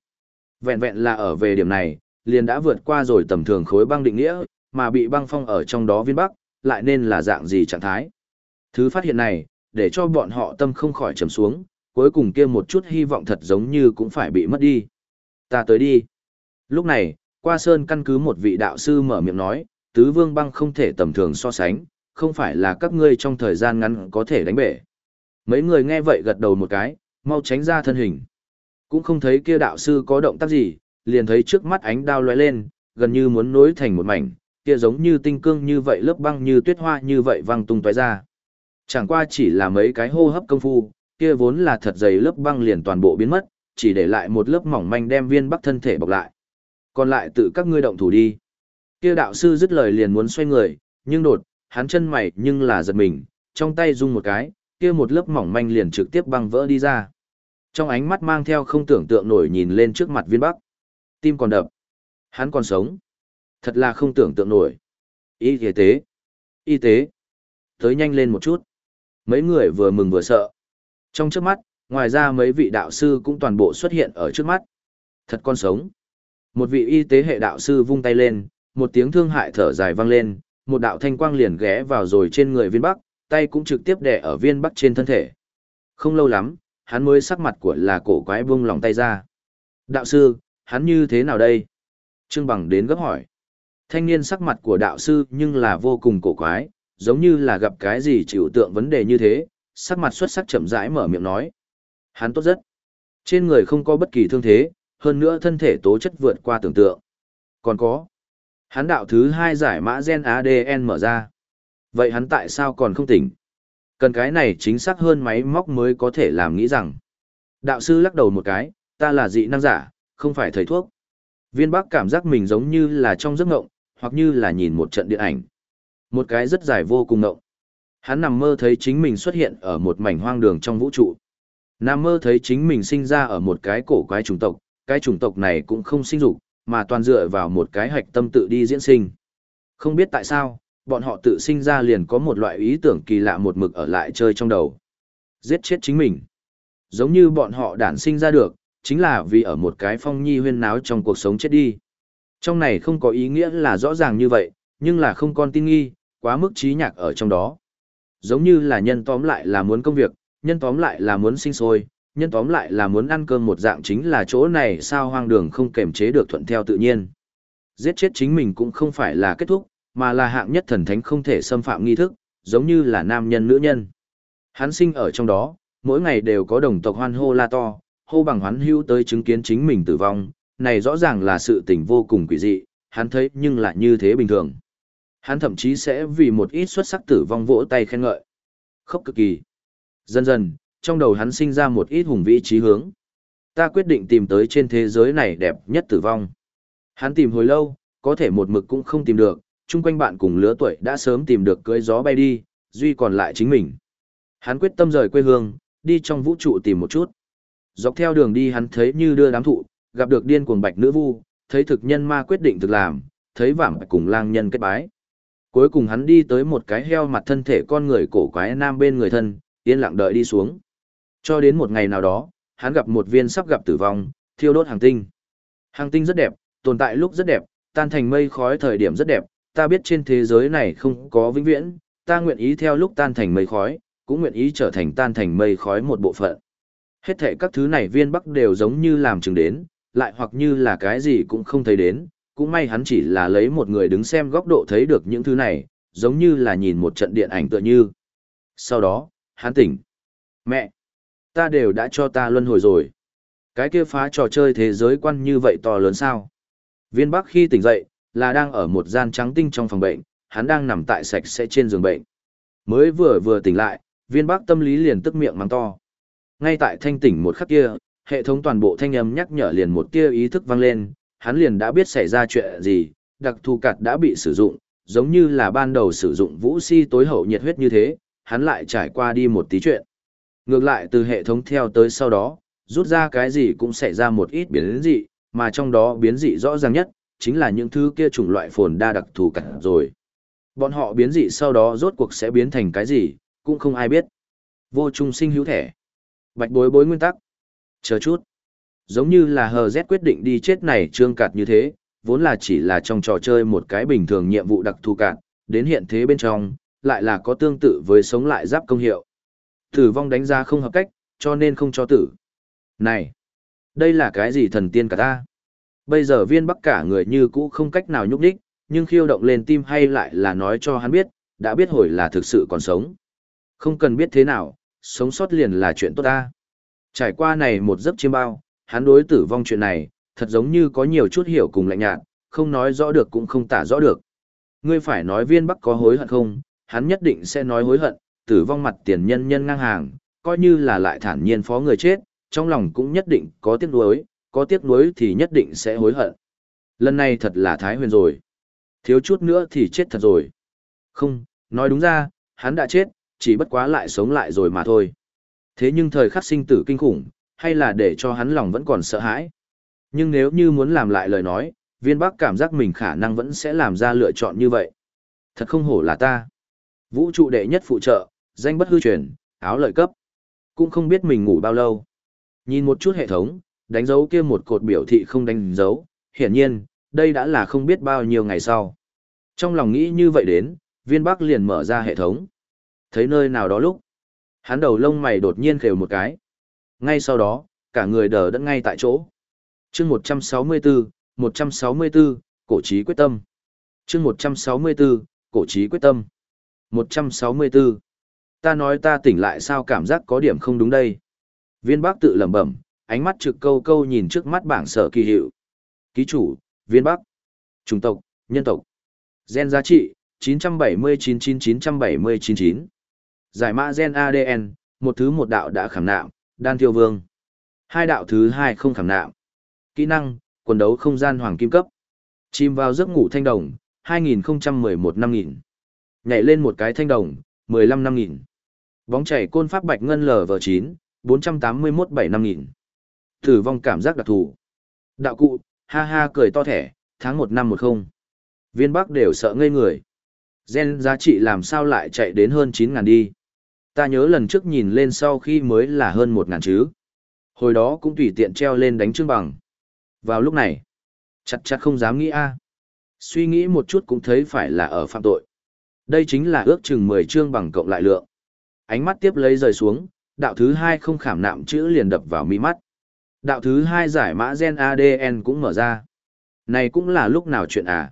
Vẹn vẹn là ở về điểm này, liền đã vượt qua rồi tầm thường khối băng định nghĩa, mà bị băng phong ở trong đó viên bắc, lại nên là dạng gì trạng thái. Thứ phát hiện này, để cho bọn họ tâm không khỏi trầm xuống, cuối cùng kia một chút hy vọng thật giống như cũng phải bị mất đi. Ta tới đi. Lúc này, qua sơn căn cứ một vị đạo sư mở miệng nói, tứ vương băng không thể tầm thường so sánh, không phải là các ngươi trong thời gian ngắn có thể đánh bể. Mấy người nghe vậy gật đầu một cái, mau tránh ra thân hình. Cũng không thấy kia đạo sư có động tác gì, liền thấy trước mắt ánh đao lóe lên, gần như muốn nối thành một mảnh, kia giống như tinh cương như vậy lớp băng như tuyết hoa như vậy văng tung tóe ra. Chẳng qua chỉ là mấy cái hô hấp công phu, kia vốn là thật dày lớp băng liền toàn bộ biến mất, chỉ để lại một lớp mỏng manh đem viên bắc thân thể bọc lại. Còn lại tự các ngươi động thủ đi. Kia đạo sư dứt lời liền muốn xoay người, nhưng đột, hắn chân mày nhưng là giật mình, trong tay rung một cái, kia một lớp mỏng manh liền trực tiếp băng vỡ đi ra. Trong ánh mắt mang theo không tưởng tượng nổi nhìn lên trước mặt viên bắc. Tim còn đập. Hắn còn sống. Thật là không tưởng tượng nổi. Y tế. Y tế. Tới nhanh lên một chút. Mấy người vừa mừng vừa sợ. Trong trước mắt, ngoài ra mấy vị đạo sư cũng toàn bộ xuất hiện ở trước mắt. Thật con sống. Một vị y tế hệ đạo sư vung tay lên, một tiếng thương hại thở dài vang lên, một đạo thanh quang liền ghé vào rồi trên người viên bắc, tay cũng trực tiếp đè ở viên bắc trên thân thể. Không lâu lắm, hắn mới sắc mặt của là cổ quái buông lòng tay ra. Đạo sư, hắn như thế nào đây? Trương Bằng đến gấp hỏi. Thanh niên sắc mặt của đạo sư nhưng là vô cùng cổ quái, giống như là gặp cái gì chịu tượng vấn đề như thế, sắc mặt xuất sắc chậm rãi mở miệng nói. Hắn tốt rất. Trên người không có bất kỳ thương thế, hơn nữa thân thể tố chất vượt qua tưởng tượng. Còn có. Hắn đạo thứ hai giải mã gen ADN mở ra. Vậy hắn tại sao còn không tỉnh? Cần cái này chính xác hơn máy móc mới có thể làm nghĩ rằng. Đạo sư lắc đầu một cái, ta là dị năng giả, không phải thầy thuốc. Viên bác cảm giác mình giống như là trong giấc ngộng, hoặc như là nhìn một trận điện ảnh. Một cái rất dài vô cùng ngộng. Hắn nằm mơ thấy chính mình xuất hiện ở một mảnh hoang đường trong vũ trụ. Nằm mơ thấy chính mình sinh ra ở một cái cổ quái chủng tộc, cái chủng tộc này cũng không sinh dục, mà toàn dựa vào một cái hạch tâm tự đi diễn sinh. Không biết tại sao, bọn họ tự sinh ra liền có một loại ý tưởng kỳ lạ một mực ở lại chơi trong đầu. Giết chết chính mình. Giống như bọn họ đản sinh ra được, chính là vì ở một cái phong nhi huyên náo trong cuộc sống chết đi. Trong này không có ý nghĩa là rõ ràng như vậy, nhưng là không con tin nghi, quá mức trí nhạc ở trong đó. Giống như là nhân tóm lại là muốn công việc, nhân tóm lại là muốn sinh sôi, nhân tóm lại là muốn ăn cơm một dạng chính là chỗ này sao hoang đường không kềm chế được thuận theo tự nhiên. Giết chết chính mình cũng không phải là kết thúc, mà là hạng nhất thần thánh không thể xâm phạm nghi thức, giống như là nam nhân nữ nhân. Hắn sinh ở trong đó, mỗi ngày đều có đồng tộc hoan hô la to, hô bằng hoán hưu tới chứng kiến chính mình tử vong, này rõ ràng là sự tình vô cùng quỷ dị, hắn thấy nhưng lại như thế bình thường. Hắn thậm chí sẽ vì một ít xuất sắc tử vong vỗ tay khen ngợi. Khốc cực kỳ. Dần dần, trong đầu hắn sinh ra một ít hùng vĩ trí hướng. Ta quyết định tìm tới trên thế giới này đẹp nhất tử vong. Hắn tìm hồi lâu, có thể một mực cũng không tìm được, chung quanh bạn cùng lứa tuổi đã sớm tìm được cưới gió bay đi, duy còn lại chính mình. Hắn quyết tâm rời quê hương, đi trong vũ trụ tìm một chút. Dọc theo đường đi hắn thấy như đưa đám thụ, gặp được điên cuồng bạch nữ vu, thấy thực nhân ma quyết định thực làm, thấy vảm cùng lang nhân kết bái. Cuối cùng hắn đi tới một cái heo mặt thân thể con người cổ quái nam bên người thân, yên lặng đợi đi xuống. Cho đến một ngày nào đó, hắn gặp một viên sắp gặp tử vong, thiêu đốt hàng tinh. Hàng tinh rất đẹp, tồn tại lúc rất đẹp, tan thành mây khói thời điểm rất đẹp, ta biết trên thế giới này không có vĩnh viễn, ta nguyện ý theo lúc tan thành mây khói, cũng nguyện ý trở thành tan thành mây khói một bộ phận. Hết thể các thứ này viên bắc đều giống như làm chừng đến, lại hoặc như là cái gì cũng không thấy đến, cũng may hắn chỉ là lấy một người đứng xem góc độ thấy được những thứ này, giống như là nhìn một trận điện ảnh tựa như. Sau đó, hắn tỉnh. Mẹ! Ta đều đã cho ta luân hồi rồi. Cái kia phá trò chơi thế giới quan như vậy to lớn sao? Viên Bắc khi tỉnh dậy, là đang ở một gian trắng tinh trong phòng bệnh, hắn đang nằm tại sạch sẽ trên giường bệnh. Mới vừa vừa tỉnh lại, viên Bắc tâm lý liền tức miệng mắng to. Ngay tại thanh tỉnh một khắc kia, hệ thống toàn bộ thanh âm nhắc nhở liền một tia ý thức vang lên, hắn liền đã biết xảy ra chuyện gì, đặc thù cạt đã bị sử dụng, giống như là ban đầu sử dụng vũ si tối hậu nhiệt huyết như thế, hắn lại trải qua đi một tí chuyện. Ngược lại từ hệ thống theo tới sau đó, rút ra cái gì cũng xảy ra một ít biến dị, mà trong đó biến dị rõ ràng nhất, chính là những thứ kia chủng loại phồn đa đặc thù cả rồi. Bọn họ biến dị sau đó rốt cuộc sẽ biến thành cái gì, cũng không ai biết. Vô trung sinh hữu thể. Bạch bối bối nguyên tắc. Chờ chút. Giống như là hờ Z quyết định đi chết này trương cạt như thế, vốn là chỉ là trong trò chơi một cái bình thường nhiệm vụ đặc thù cạt, đến hiện thế bên trong, lại là có tương tự với sống lại giáp công hiệu. Tử vong đánh giá không hợp cách, cho nên không cho tử. Này, đây là cái gì thần tiên cả ta? Bây giờ viên bắc cả người như cũ không cách nào nhúc đích, nhưng khiêu động lên tim hay lại là nói cho hắn biết, đã biết hồi là thực sự còn sống. Không cần biết thế nào, sống sót liền là chuyện tốt ta. Trải qua này một giấc chiêm bao, hắn đối tử vong chuyện này, thật giống như có nhiều chút hiểu cùng lạnh nhạt, không nói rõ được cũng không tả rõ được. Ngươi phải nói viên bắc có hối hận không, hắn nhất định sẽ nói hối hận, tử vong mặt tiền nhân nhân ngang hàng, coi như là lại thản nhiên phó người chết, trong lòng cũng nhất định có tiếc nuối, có tiếc nuối thì nhất định sẽ hối hận. Lần này thật là thái huyền rồi. Thiếu chút nữa thì chết thật rồi. Không, nói đúng ra, hắn đã chết, chỉ bất quá lại sống lại rồi mà thôi. Thế nhưng thời khắc sinh tử kinh khủng, hay là để cho hắn lòng vẫn còn sợ hãi. Nhưng nếu như muốn làm lại lời nói, viên bắc cảm giác mình khả năng vẫn sẽ làm ra lựa chọn như vậy. Thật không hổ là ta. Vũ trụ đệ nhất phụ trợ, danh bất hư truyền, áo lợi cấp. Cũng không biết mình ngủ bao lâu. Nhìn một chút hệ thống, đánh dấu kia một cột biểu thị không đánh dấu, hiển nhiên, đây đã là không biết bao nhiêu ngày sau. Trong lòng nghĩ như vậy đến, viên bắc liền mở ra hệ thống. Thấy nơi nào đó lúc, hắn đầu lông mày đột nhiên khều một cái. Ngay sau đó, cả người đờ đẫn ngay tại chỗ. chương 164, 164, cổ trí quyết tâm. chương 164, cổ trí quyết tâm. 164. Ta nói ta tỉnh lại sao cảm giác có điểm không đúng đây. Viên bắc tự lẩm bẩm, ánh mắt trực câu câu nhìn trước mắt bảng sở kỳ hiệu. Ký chủ, viên bắc. chủng tộc, nhân tộc. Gen giá trị, 979-999. Giải mã gen ADN, một thứ một đạo đã khảm nạm, đan thiêu vương. Hai đạo thứ hai không khảm nạm. Kỹ năng, quần đấu không gian hoàng kim cấp. Chìm vào giấc ngủ thanh đồng, 2011 năm nghìn. Nhảy lên một cái thanh đồng, 15 năm nghìn. Bóng chảy côn pháp bạch ngân LV9, 481 7 năm nghìn. Vong cảm giác đặc thù. Đạo cụ, ha ha cười to thẻ, tháng 1 năm 10. Viên Bắc đều sợ ngây người. Gen giá trị làm sao lại chạy đến hơn 9 ngàn đi. Ta nhớ lần trước nhìn lên sau khi mới là hơn 1 ngàn chứ. Hồi đó cũng tùy tiện treo lên đánh chương bằng. Vào lúc này, chặt chặt không dám nghĩ a Suy nghĩ một chút cũng thấy phải là ở phạm tội. Đây chính là ước chừng 10 chương bằng cộng lại lượng. Ánh mắt tiếp lấy rời xuống, đạo thứ hai không khảm nạm chữ liền đập vào mi mắt. Đạo thứ hai giải mã gen ADN cũng mở ra. Này cũng là lúc nào chuyện à?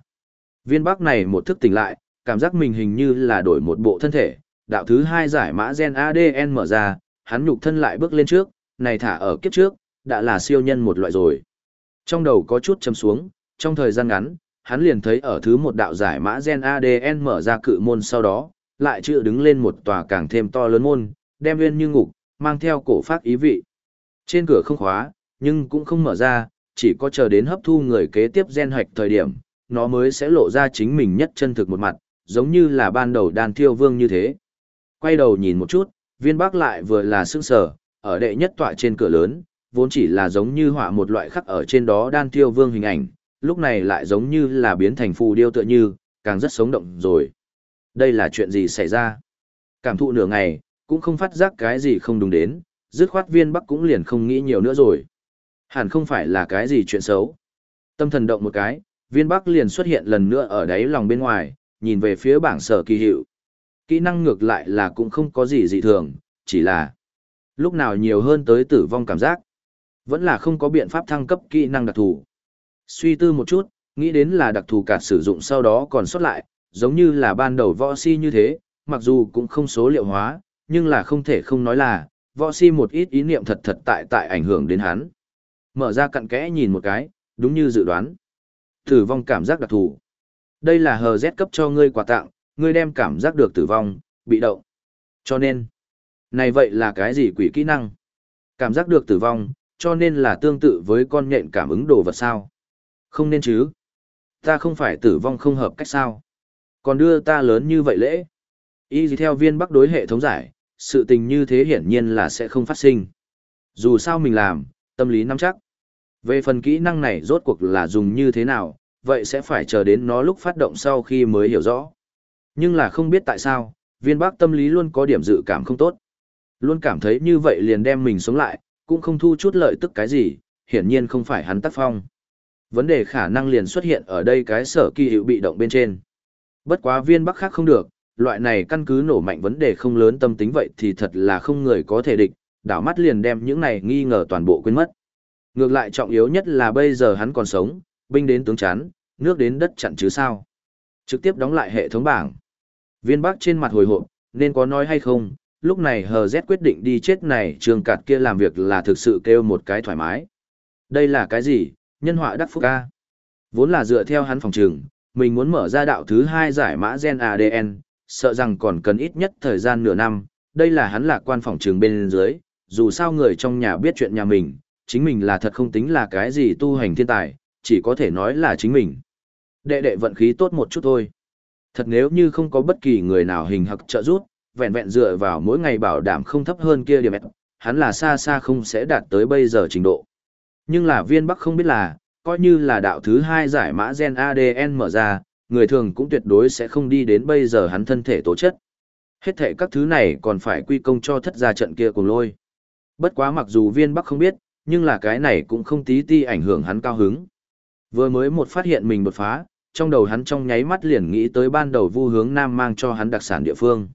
Viên bắc này một thức tỉnh lại, cảm giác mình hình như là đổi một bộ thân thể. Đạo thứ hai giải mã gen ADN mở ra, hắn nhục thân lại bước lên trước, này thả ở kiếp trước, đã là siêu nhân một loại rồi. Trong đầu có chút chấm xuống, trong thời gian ngắn, hắn liền thấy ở thứ một đạo giải mã gen ADN mở ra cự môn sau đó, lại chưa đứng lên một tòa càng thêm to lớn môn, đem viên như ngục, mang theo cổ phát ý vị. Trên cửa không khóa, nhưng cũng không mở ra, chỉ có chờ đến hấp thu người kế tiếp gen hoạch thời điểm, nó mới sẽ lộ ra chính mình nhất chân thực một mặt, giống như là ban đầu đàn thiêu vương như thế. Quay đầu nhìn một chút, viên bác lại vừa là sững sở, ở đệ nhất tọa trên cửa lớn, vốn chỉ là giống như họa một loại khắc ở trên đó đan thiêu vương hình ảnh, lúc này lại giống như là biến thành phù điêu tựa như, càng rất sống động rồi. Đây là chuyện gì xảy ra? Cảm thụ nửa ngày, cũng không phát giác cái gì không đúng đến, dứt khoát viên bắc cũng liền không nghĩ nhiều nữa rồi. Hẳn không phải là cái gì chuyện xấu. Tâm thần động một cái, viên bắc liền xuất hiện lần nữa ở đáy lòng bên ngoài, nhìn về phía bảng sở kỳ hiệu. Kỹ năng ngược lại là cũng không có gì dị thường, chỉ là lúc nào nhiều hơn tới tử vong cảm giác. Vẫn là không có biện pháp thăng cấp kỹ năng đặc thù. Suy tư một chút, nghĩ đến là đặc thù cả sử dụng sau đó còn xuất lại, giống như là ban đầu võ si như thế, mặc dù cũng không số liệu hóa, nhưng là không thể không nói là, võ si một ít ý niệm thật thật tại tại ảnh hưởng đến hắn. Mở ra cặn kẽ nhìn một cái, đúng như dự đoán. Tử vong cảm giác đặc thù. Đây là hờ Z cấp cho ngươi quà tặng, ngươi đem cảm giác được tử vong, bị động. Cho nên, này vậy là cái gì quỷ kỹ năng? Cảm giác được tử vong, cho nên là tương tự với con nhện cảm ứng đồ vật sao? Không nên chứ. Ta không phải tử vong không hợp cách sao? Còn đưa ta lớn như vậy lễ. Y gì theo viên bắc đối hệ thống giải, sự tình như thế hiển nhiên là sẽ không phát sinh. Dù sao mình làm, tâm lý nắm chắc. Về phần kỹ năng này rốt cuộc là dùng như thế nào, vậy sẽ phải chờ đến nó lúc phát động sau khi mới hiểu rõ. Nhưng là không biết tại sao, viên bác tâm lý luôn có điểm dự cảm không tốt. Luôn cảm thấy như vậy liền đem mình sống lại, cũng không thu chút lợi tức cái gì, hiển nhiên không phải hắn tác phong. Vấn đề khả năng liền xuất hiện ở đây cái sở kỳ hiệu bị động bên trên. Bất quá viên bắc khác không được, loại này căn cứ nổ mạnh vấn đề không lớn tâm tính vậy thì thật là không người có thể địch, đảo mắt liền đem những này nghi ngờ toàn bộ quên mất. Ngược lại trọng yếu nhất là bây giờ hắn còn sống, binh đến tướng chán, nước đến đất chặn chứ sao. Trực tiếp đóng lại hệ thống bảng. Viên Bắc trên mặt hồi hộp, nên có nói hay không, lúc này hờ Z quyết định đi chết này trường cạt kia làm việc là thực sự kêu một cái thoải mái. Đây là cái gì, nhân họa đắc phúc ca. Vốn là dựa theo hắn phòng trường, mình muốn mở ra đạo thứ hai giải mã gen ADN, sợ rằng còn cần ít nhất thời gian nửa năm, đây là hắn lạc quan phòng trường bên dưới, dù sao người trong nhà biết chuyện nhà mình, chính mình là thật không tính là cái gì tu hành thiên tài, chỉ có thể nói là chính mình. Đệ đệ vận khí tốt một chút thôi. Thật nếu như không có bất kỳ người nào hình hặc trợ giúp, vẹn vẹn dựa vào mỗi ngày bảo đảm không thấp hơn kia điểm hắn là xa xa không sẽ đạt tới bây giờ trình độ. Nhưng là viên bắc không biết là, coi như là đạo thứ hai giải mã gen ADN mở ra, người thường cũng tuyệt đối sẽ không đi đến bây giờ hắn thân thể tố chất. Hết thể các thứ này còn phải quy công cho thất gia trận kia cùng lôi. Bất quá mặc dù viên bắc không biết, nhưng là cái này cũng không tí ti ảnh hưởng hắn cao hứng. Vừa mới một phát hiện mình đột phá, trong đầu hắn trong nháy mắt liền nghĩ tới ban đầu vu hướng nam mang cho hắn đặc sản địa phương.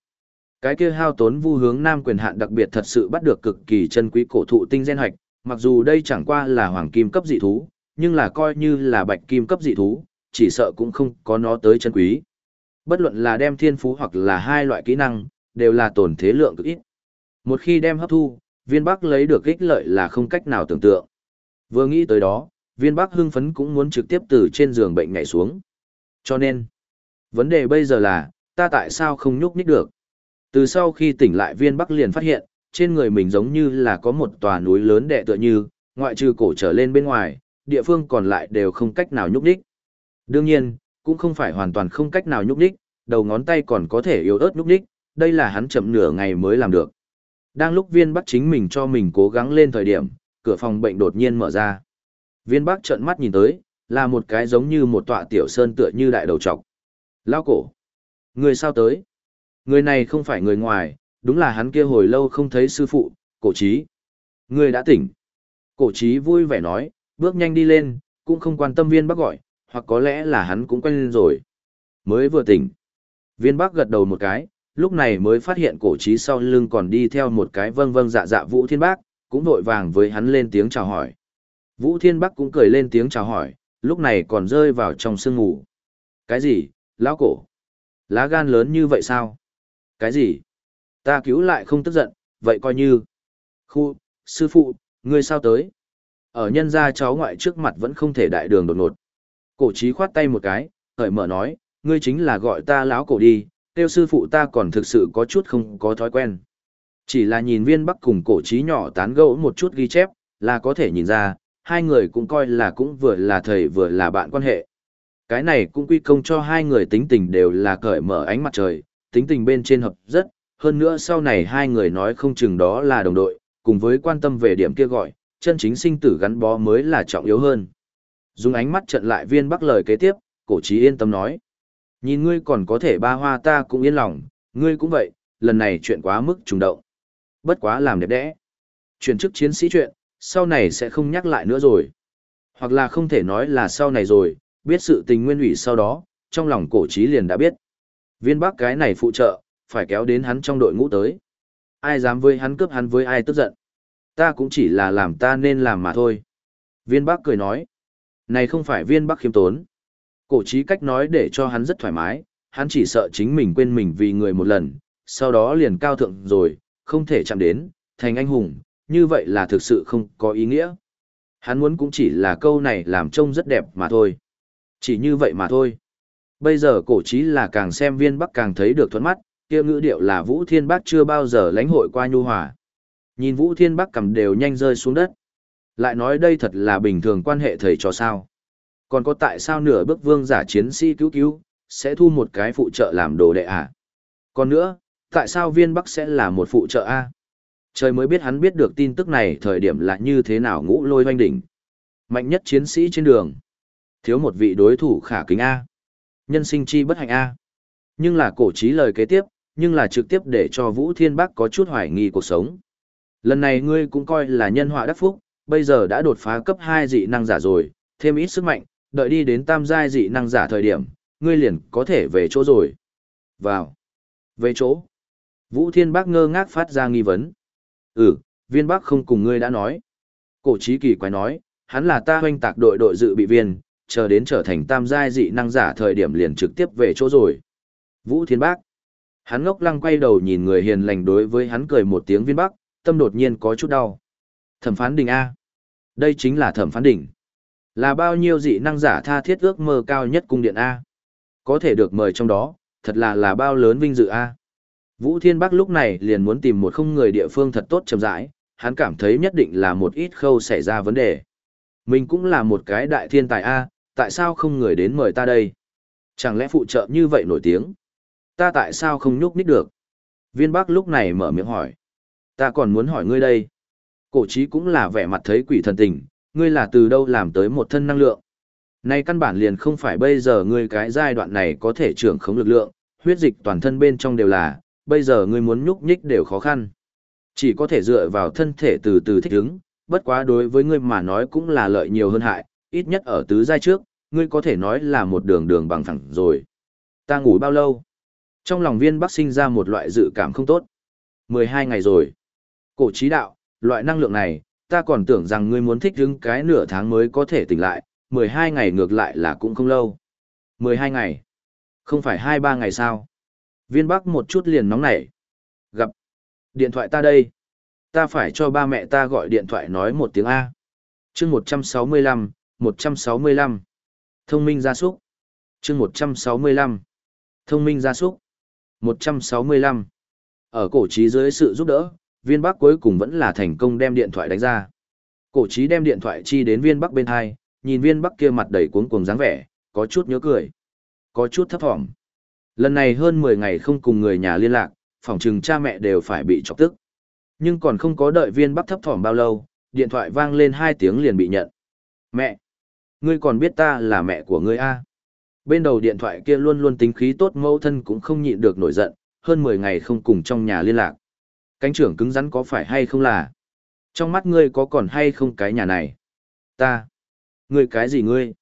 Cái kia hao tốn vu hướng nam quyền hạn đặc biệt thật sự bắt được cực kỳ chân quý cổ thụ tinh gen hoạch, mặc dù đây chẳng qua là hoàng kim cấp dị thú, nhưng là coi như là bạch kim cấp dị thú, chỉ sợ cũng không có nó tới chân quý. Bất luận là đem thiên phú hoặc là hai loại kỹ năng, đều là tổn thế lượng cực ít. Một khi đem hấp thu, viên bắc lấy được ích lợi là không cách nào tưởng tượng. Vừa nghĩ tới đó, viên bắc hưng phấn cũng muốn trực tiếp từ trên giường bệnh nhảy xuống. Cho nên, vấn đề bây giờ là, ta tại sao không nhúc nhích được? Từ sau khi tỉnh lại viên bắc liền phát hiện, trên người mình giống như là có một tòa núi lớn đệ tựa như, ngoại trừ cổ trở lên bên ngoài, địa phương còn lại đều không cách nào nhúc nhích. Đương nhiên, cũng không phải hoàn toàn không cách nào nhúc nhích, đầu ngón tay còn có thể yếu ớt nhúc nhích, đây là hắn chậm nửa ngày mới làm được. Đang lúc viên bắc chính mình cho mình cố gắng lên thời điểm, cửa phòng bệnh đột nhiên mở ra. Viên bắc trợn mắt nhìn tới, là một cái giống như một tọa tiểu sơn tựa như đại đầu trọc. Lao cổ. Người sao tới? Người này không phải người ngoài, đúng là hắn kia hồi lâu không thấy sư phụ, cổ trí. Người đã tỉnh. Cổ trí vui vẻ nói, bước nhanh đi lên, cũng không quan tâm viên bắc gọi, hoặc có lẽ là hắn cũng quen lên rồi. Mới vừa tỉnh. Viên bắc gật đầu một cái, lúc này mới phát hiện cổ trí sau lưng còn đi theo một cái vâng vâng dạ dạ Vũ Thiên Bác, cũng vội vàng với hắn lên tiếng chào hỏi. Vũ Thiên Bắc cũng cười lên tiếng chào hỏi, lúc này còn rơi vào trong sương ngủ. Cái gì, lão cổ? Lá gan lớn như vậy sao? Cái gì? Ta cứu lại không tức giận, vậy coi như. Khu, sư phụ, ngươi sao tới? Ở nhân gia cháu ngoại trước mặt vẫn không thể đại đường đột ngột. Cổ trí khoát tay một cái, hởi mở nói, ngươi chính là gọi ta lão cổ đi, tiêu sư phụ ta còn thực sự có chút không có thói quen. Chỉ là nhìn viên bắc cùng cổ trí nhỏ tán gẫu một chút ghi chép, là có thể nhìn ra, hai người cũng coi là cũng vừa là thầy vừa là bạn quan hệ. Cái này cũng quy công cho hai người tính tình đều là cởi mở ánh mặt trời, tính tình bên trên hợp rất, hơn nữa sau này hai người nói không chừng đó là đồng đội, cùng với quan tâm về điểm kia gọi, chân chính sinh tử gắn bó mới là trọng yếu hơn. Dùng ánh mắt trận lại viên bắc lời kế tiếp, cổ trí yên tâm nói. Nhìn ngươi còn có thể ba hoa ta cũng yên lòng, ngươi cũng vậy, lần này chuyện quá mức trùng động. Bất quá làm đẹp đẽ. Chuyển chức chiến sĩ chuyện, sau này sẽ không nhắc lại nữa rồi. Hoặc là không thể nói là sau này rồi, biết sự tình nguyên ủy sau đó, trong lòng cổ trí liền đã biết. Viên bắc cái này phụ trợ, phải kéo đến hắn trong đội ngũ tới. Ai dám với hắn cướp hắn với ai tức giận. Ta cũng chỉ là làm ta nên làm mà thôi. Viên bắc cười nói. Này không phải viên bắc khiêm tốn. Cổ trí cách nói để cho hắn rất thoải mái, hắn chỉ sợ chính mình quên mình vì người một lần, sau đó liền cao thượng rồi, không thể chạm đến, thành anh hùng, như vậy là thực sự không có ý nghĩa. Hắn muốn cũng chỉ là câu này làm trông rất đẹp mà thôi. Chỉ như vậy mà thôi. Bây giờ cổ trí là càng xem viên bắc càng thấy được thuẫn mắt, kia ngữ điệu là Vũ Thiên Bắc chưa bao giờ lãnh hội qua nhu hòa. Nhìn Vũ Thiên Bắc cầm đều nhanh rơi xuống đất. Lại nói đây thật là bình thường quan hệ thầy trò sao. Còn có tại sao nửa bước vương giả chiến sĩ cứu cứu, sẽ thu một cái phụ trợ làm đồ đệ à? Còn nữa, tại sao viên bắc sẽ là một phụ trợ a? Trời mới biết hắn biết được tin tức này thời điểm là như thế nào ngũ lôi hoanh đỉnh. Mạnh nhất chiến sĩ trên đường. Thiếu một vị đối thủ khả kính A. Nhân sinh chi bất hạnh A. Nhưng là cổ trí lời kế tiếp, nhưng là trực tiếp để cho Vũ Thiên Bắc có chút hoài nghi cuộc sống. Lần này ngươi cũng coi là nhân họa đắc phúc, bây giờ đã đột phá cấp 2 dị năng giả rồi, thêm ít sức mạnh, đợi đi đến tam giai dị năng giả thời điểm, ngươi liền có thể về chỗ rồi. Vào. Về chỗ. Vũ Thiên Bắc ngơ ngác phát ra nghi vấn. Ừ, viên Bắc không cùng ngươi đã nói. Cổ trí kỳ quái nói, hắn là ta hoanh tạc đội đội dự bị viên, chờ đến trở thành tam giai dị năng giả thời điểm liền trực tiếp về chỗ rồi. Vũ Thiên Bắc. Hắn ngốc lăng quay đầu nhìn người hiền lành đối với hắn cười một tiếng viên Bắc, tâm đột nhiên có chút đau. Thẩm phán đỉnh A. Đây chính là thẩm phán đỉnh. Là bao nhiêu dị năng giả tha thiết ước mơ cao nhất cung điện A. Có thể được mời trong đó, thật là là bao lớn vinh dự A. Vũ Thiên Bắc lúc này liền muốn tìm một không người địa phương thật tốt chậm rãi, hắn cảm thấy nhất định là một ít khâu xảy ra vấn đề. Mình cũng là một cái đại thiên tài A, tại sao không người đến mời ta đây? Chẳng lẽ phụ trợ như vậy nổi tiếng? Ta tại sao không nhúc nít được? Viên Bắc lúc này mở miệng hỏi. Ta còn muốn hỏi ngươi đây. Cổ chí cũng là vẻ mặt thấy quỷ thần tình, ngươi là từ đâu làm tới một thân năng lượng. Nay căn bản liền không phải bây giờ ngươi cái giai đoạn này có thể trưởng khống lực lượng, huyết dịch toàn thân bên trong đều là, bây giờ ngươi muốn nhúc nhích đều khó khăn. Chỉ có thể dựa vào thân thể từ từ thích ứng, bất quá đối với ngươi mà nói cũng là lợi nhiều hơn hại, ít nhất ở tứ giai trước, ngươi có thể nói là một đường đường bằng phẳng rồi. Ta ngủ bao lâu? Trong lòng viên bắc sinh ra một loại dự cảm không tốt. 12 ngày rồi. Cổ trí đạo, loại năng lượng này, ta còn tưởng rằng ngươi muốn thích đứng cái nửa tháng mới có thể tỉnh lại, 12 ngày ngược lại là cũng không lâu. 12 ngày. Không phải 2-3 ngày sao? Viên Bắc một chút liền nóng nảy. Gặp. Điện thoại ta đây. Ta phải cho ba mẹ ta gọi điện thoại nói một tiếng A. chương 165, 165. Thông minh gia súc. chương 165. Thông minh gia súc. 165. Ở cổ trí dưới sự giúp đỡ, viên bắc cuối cùng vẫn là thành công đem điện thoại đánh ra. Cổ trí đem điện thoại chi đến viên bắc bên hai, nhìn viên bắc kia mặt đầy cuống cuồng dáng vẻ, có chút nhớ cười. Có chút thấp thỏm. Lần này hơn 10 ngày không cùng người nhà liên lạc, phòng trừng cha mẹ đều phải bị chọc tức. Nhưng còn không có đợi viên bắc thấp thỏm bao lâu, điện thoại vang lên hai tiếng liền bị nhận. Mẹ! Ngươi còn biết ta là mẹ của ngươi a? Bên đầu điện thoại kia luôn luôn tính khí tốt mẫu thân cũng không nhịn được nổi giận, hơn 10 ngày không cùng trong nhà liên lạc. Cánh trưởng cứng rắn có phải hay không là? Trong mắt ngươi có còn hay không cái nhà này? Ta! Ngươi cái gì ngươi?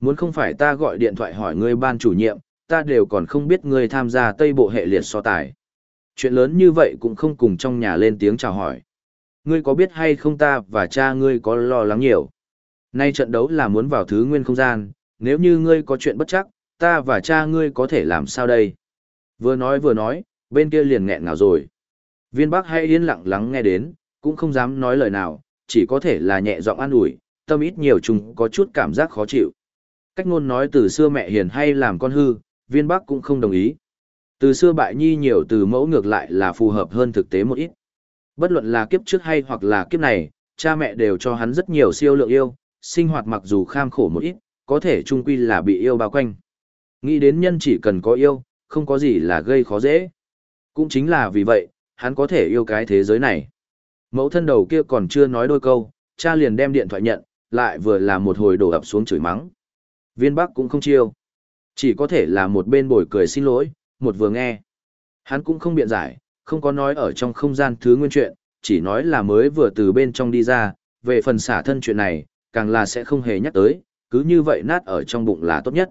Muốn không phải ta gọi điện thoại hỏi ngươi ban chủ nhiệm, ta đều còn không biết ngươi tham gia tây bộ hệ liệt so tài. Chuyện lớn như vậy cũng không cùng trong nhà lên tiếng chào hỏi. Ngươi có biết hay không ta và cha ngươi có lo lắng nhiều. Nay trận đấu là muốn vào thứ nguyên không gian, nếu như ngươi có chuyện bất chắc, ta và cha ngươi có thể làm sao đây? Vừa nói vừa nói, bên kia liền nghẹn ngào rồi. Viên Bắc hay yên lặng lắng nghe đến, cũng không dám nói lời nào, chỉ có thể là nhẹ giọng an ủi, tâm ít nhiều chung có chút cảm giác khó chịu. Cách ngôn nói từ xưa mẹ hiền hay làm con hư, viên bắc cũng không đồng ý. Từ xưa bại nhi nhiều từ mẫu ngược lại là phù hợp hơn thực tế một ít. Bất luận là kiếp trước hay hoặc là kiếp này, cha mẹ đều cho hắn rất nhiều siêu lượng yêu, sinh hoạt mặc dù kham khổ một ít, có thể chung quy là bị yêu bao quanh. Nghĩ đến nhân chỉ cần có yêu, không có gì là gây khó dễ. Cũng chính là vì vậy, hắn có thể yêu cái thế giới này. Mẫu thân đầu kia còn chưa nói đôi câu, cha liền đem điện thoại nhận, lại vừa là một hồi đổ ập xuống chửi mắng. Viên Bắc cũng không chiêu. Chỉ có thể là một bên bồi cười xin lỗi, một vừa nghe. Hắn cũng không biện giải, không có nói ở trong không gian thứ nguyên chuyện, chỉ nói là mới vừa từ bên trong đi ra, về phần xả thân chuyện này, càng là sẽ không hề nhắc tới, cứ như vậy nát ở trong bụng là tốt nhất.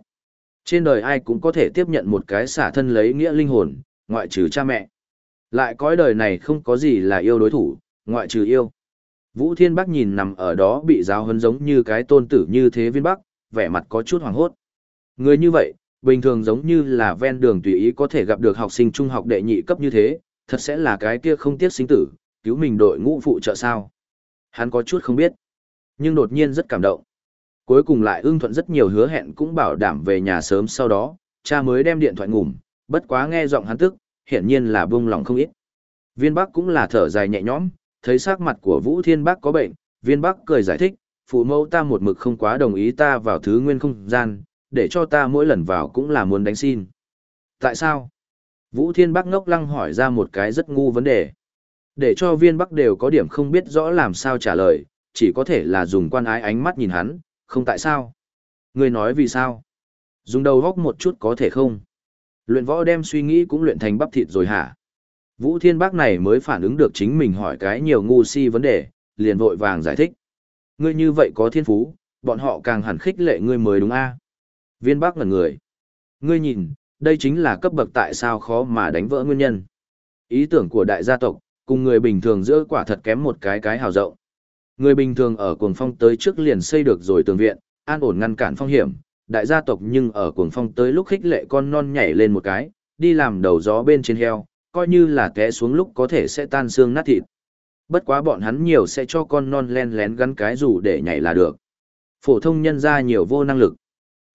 Trên đời ai cũng có thể tiếp nhận một cái xả thân lấy nghĩa linh hồn, ngoại trừ cha mẹ. Lại cõi đời này không có gì là yêu đối thủ, ngoại trừ yêu. Vũ Thiên Bắc nhìn nằm ở đó bị giáo hấn giống như cái tôn tử như thế viên Bắc, vẻ mặt có chút hoàng hốt. Người như vậy, bình thường giống như là ven đường tùy ý có thể gặp được học sinh trung học đệ nhị cấp như thế, thật sẽ là cái kia không tiếc sinh tử, cứu mình đội ngũ phụ trợ sao. Hắn có chút không biết. Nhưng đột nhiên rất cảm động. Cuối cùng lại ưng thuận rất nhiều hứa hẹn cũng bảo đảm về nhà sớm sau đó, cha mới đem điện thoại ngủm, bất quá nghe giọng hắn tức, hiển nhiên là buông lòng không ít. Viên Bắc cũng là thở dài nhẹ nhõm, thấy sắc mặt của Vũ Thiên Bắc có bệnh, Viên Bắc cười giải thích, phụ mẫu ta một mực không quá đồng ý ta vào thứ nguyên không gian, để cho ta mỗi lần vào cũng là muốn đánh xin. Tại sao? Vũ Thiên Bắc ngốc lăng hỏi ra một cái rất ngu vấn đề. Để cho viên Bắc đều có điểm không biết rõ làm sao trả lời, chỉ có thể là dùng quan ái ánh mắt nhìn hắn, không tại sao. Người nói vì sao? Dùng đầu góc một chút có thể không? Luyện võ đem suy nghĩ cũng luyện thành bắp thịt rồi hả? Vũ Thiên Bác này mới phản ứng được chính mình hỏi cái nhiều ngu si vấn đề, liền vội vàng giải thích. Ngươi như vậy có thiên phú, bọn họ càng hẳn khích lệ ngươi mới đúng a. Viên Bác ngẩn người. Ngươi nhìn, đây chính là cấp bậc tại sao khó mà đánh vỡ nguyên nhân. Ý tưởng của đại gia tộc, cùng người bình thường giữa quả thật kém một cái cái hào rộng. Người bình thường ở cuồng phong tới trước liền xây được rồi tường viện, an ổn ngăn cản phong hiểm, đại gia tộc nhưng ở cuồng phong tới lúc khích lệ con non nhảy lên một cái, đi làm đầu gió bên trên heo, coi như là té xuống lúc có thể sẽ tan xương nát thịt. Bất quá bọn hắn nhiều sẽ cho con non len lén gắn cái dù để nhảy là được. Phổ thông nhân ra nhiều vô năng lực.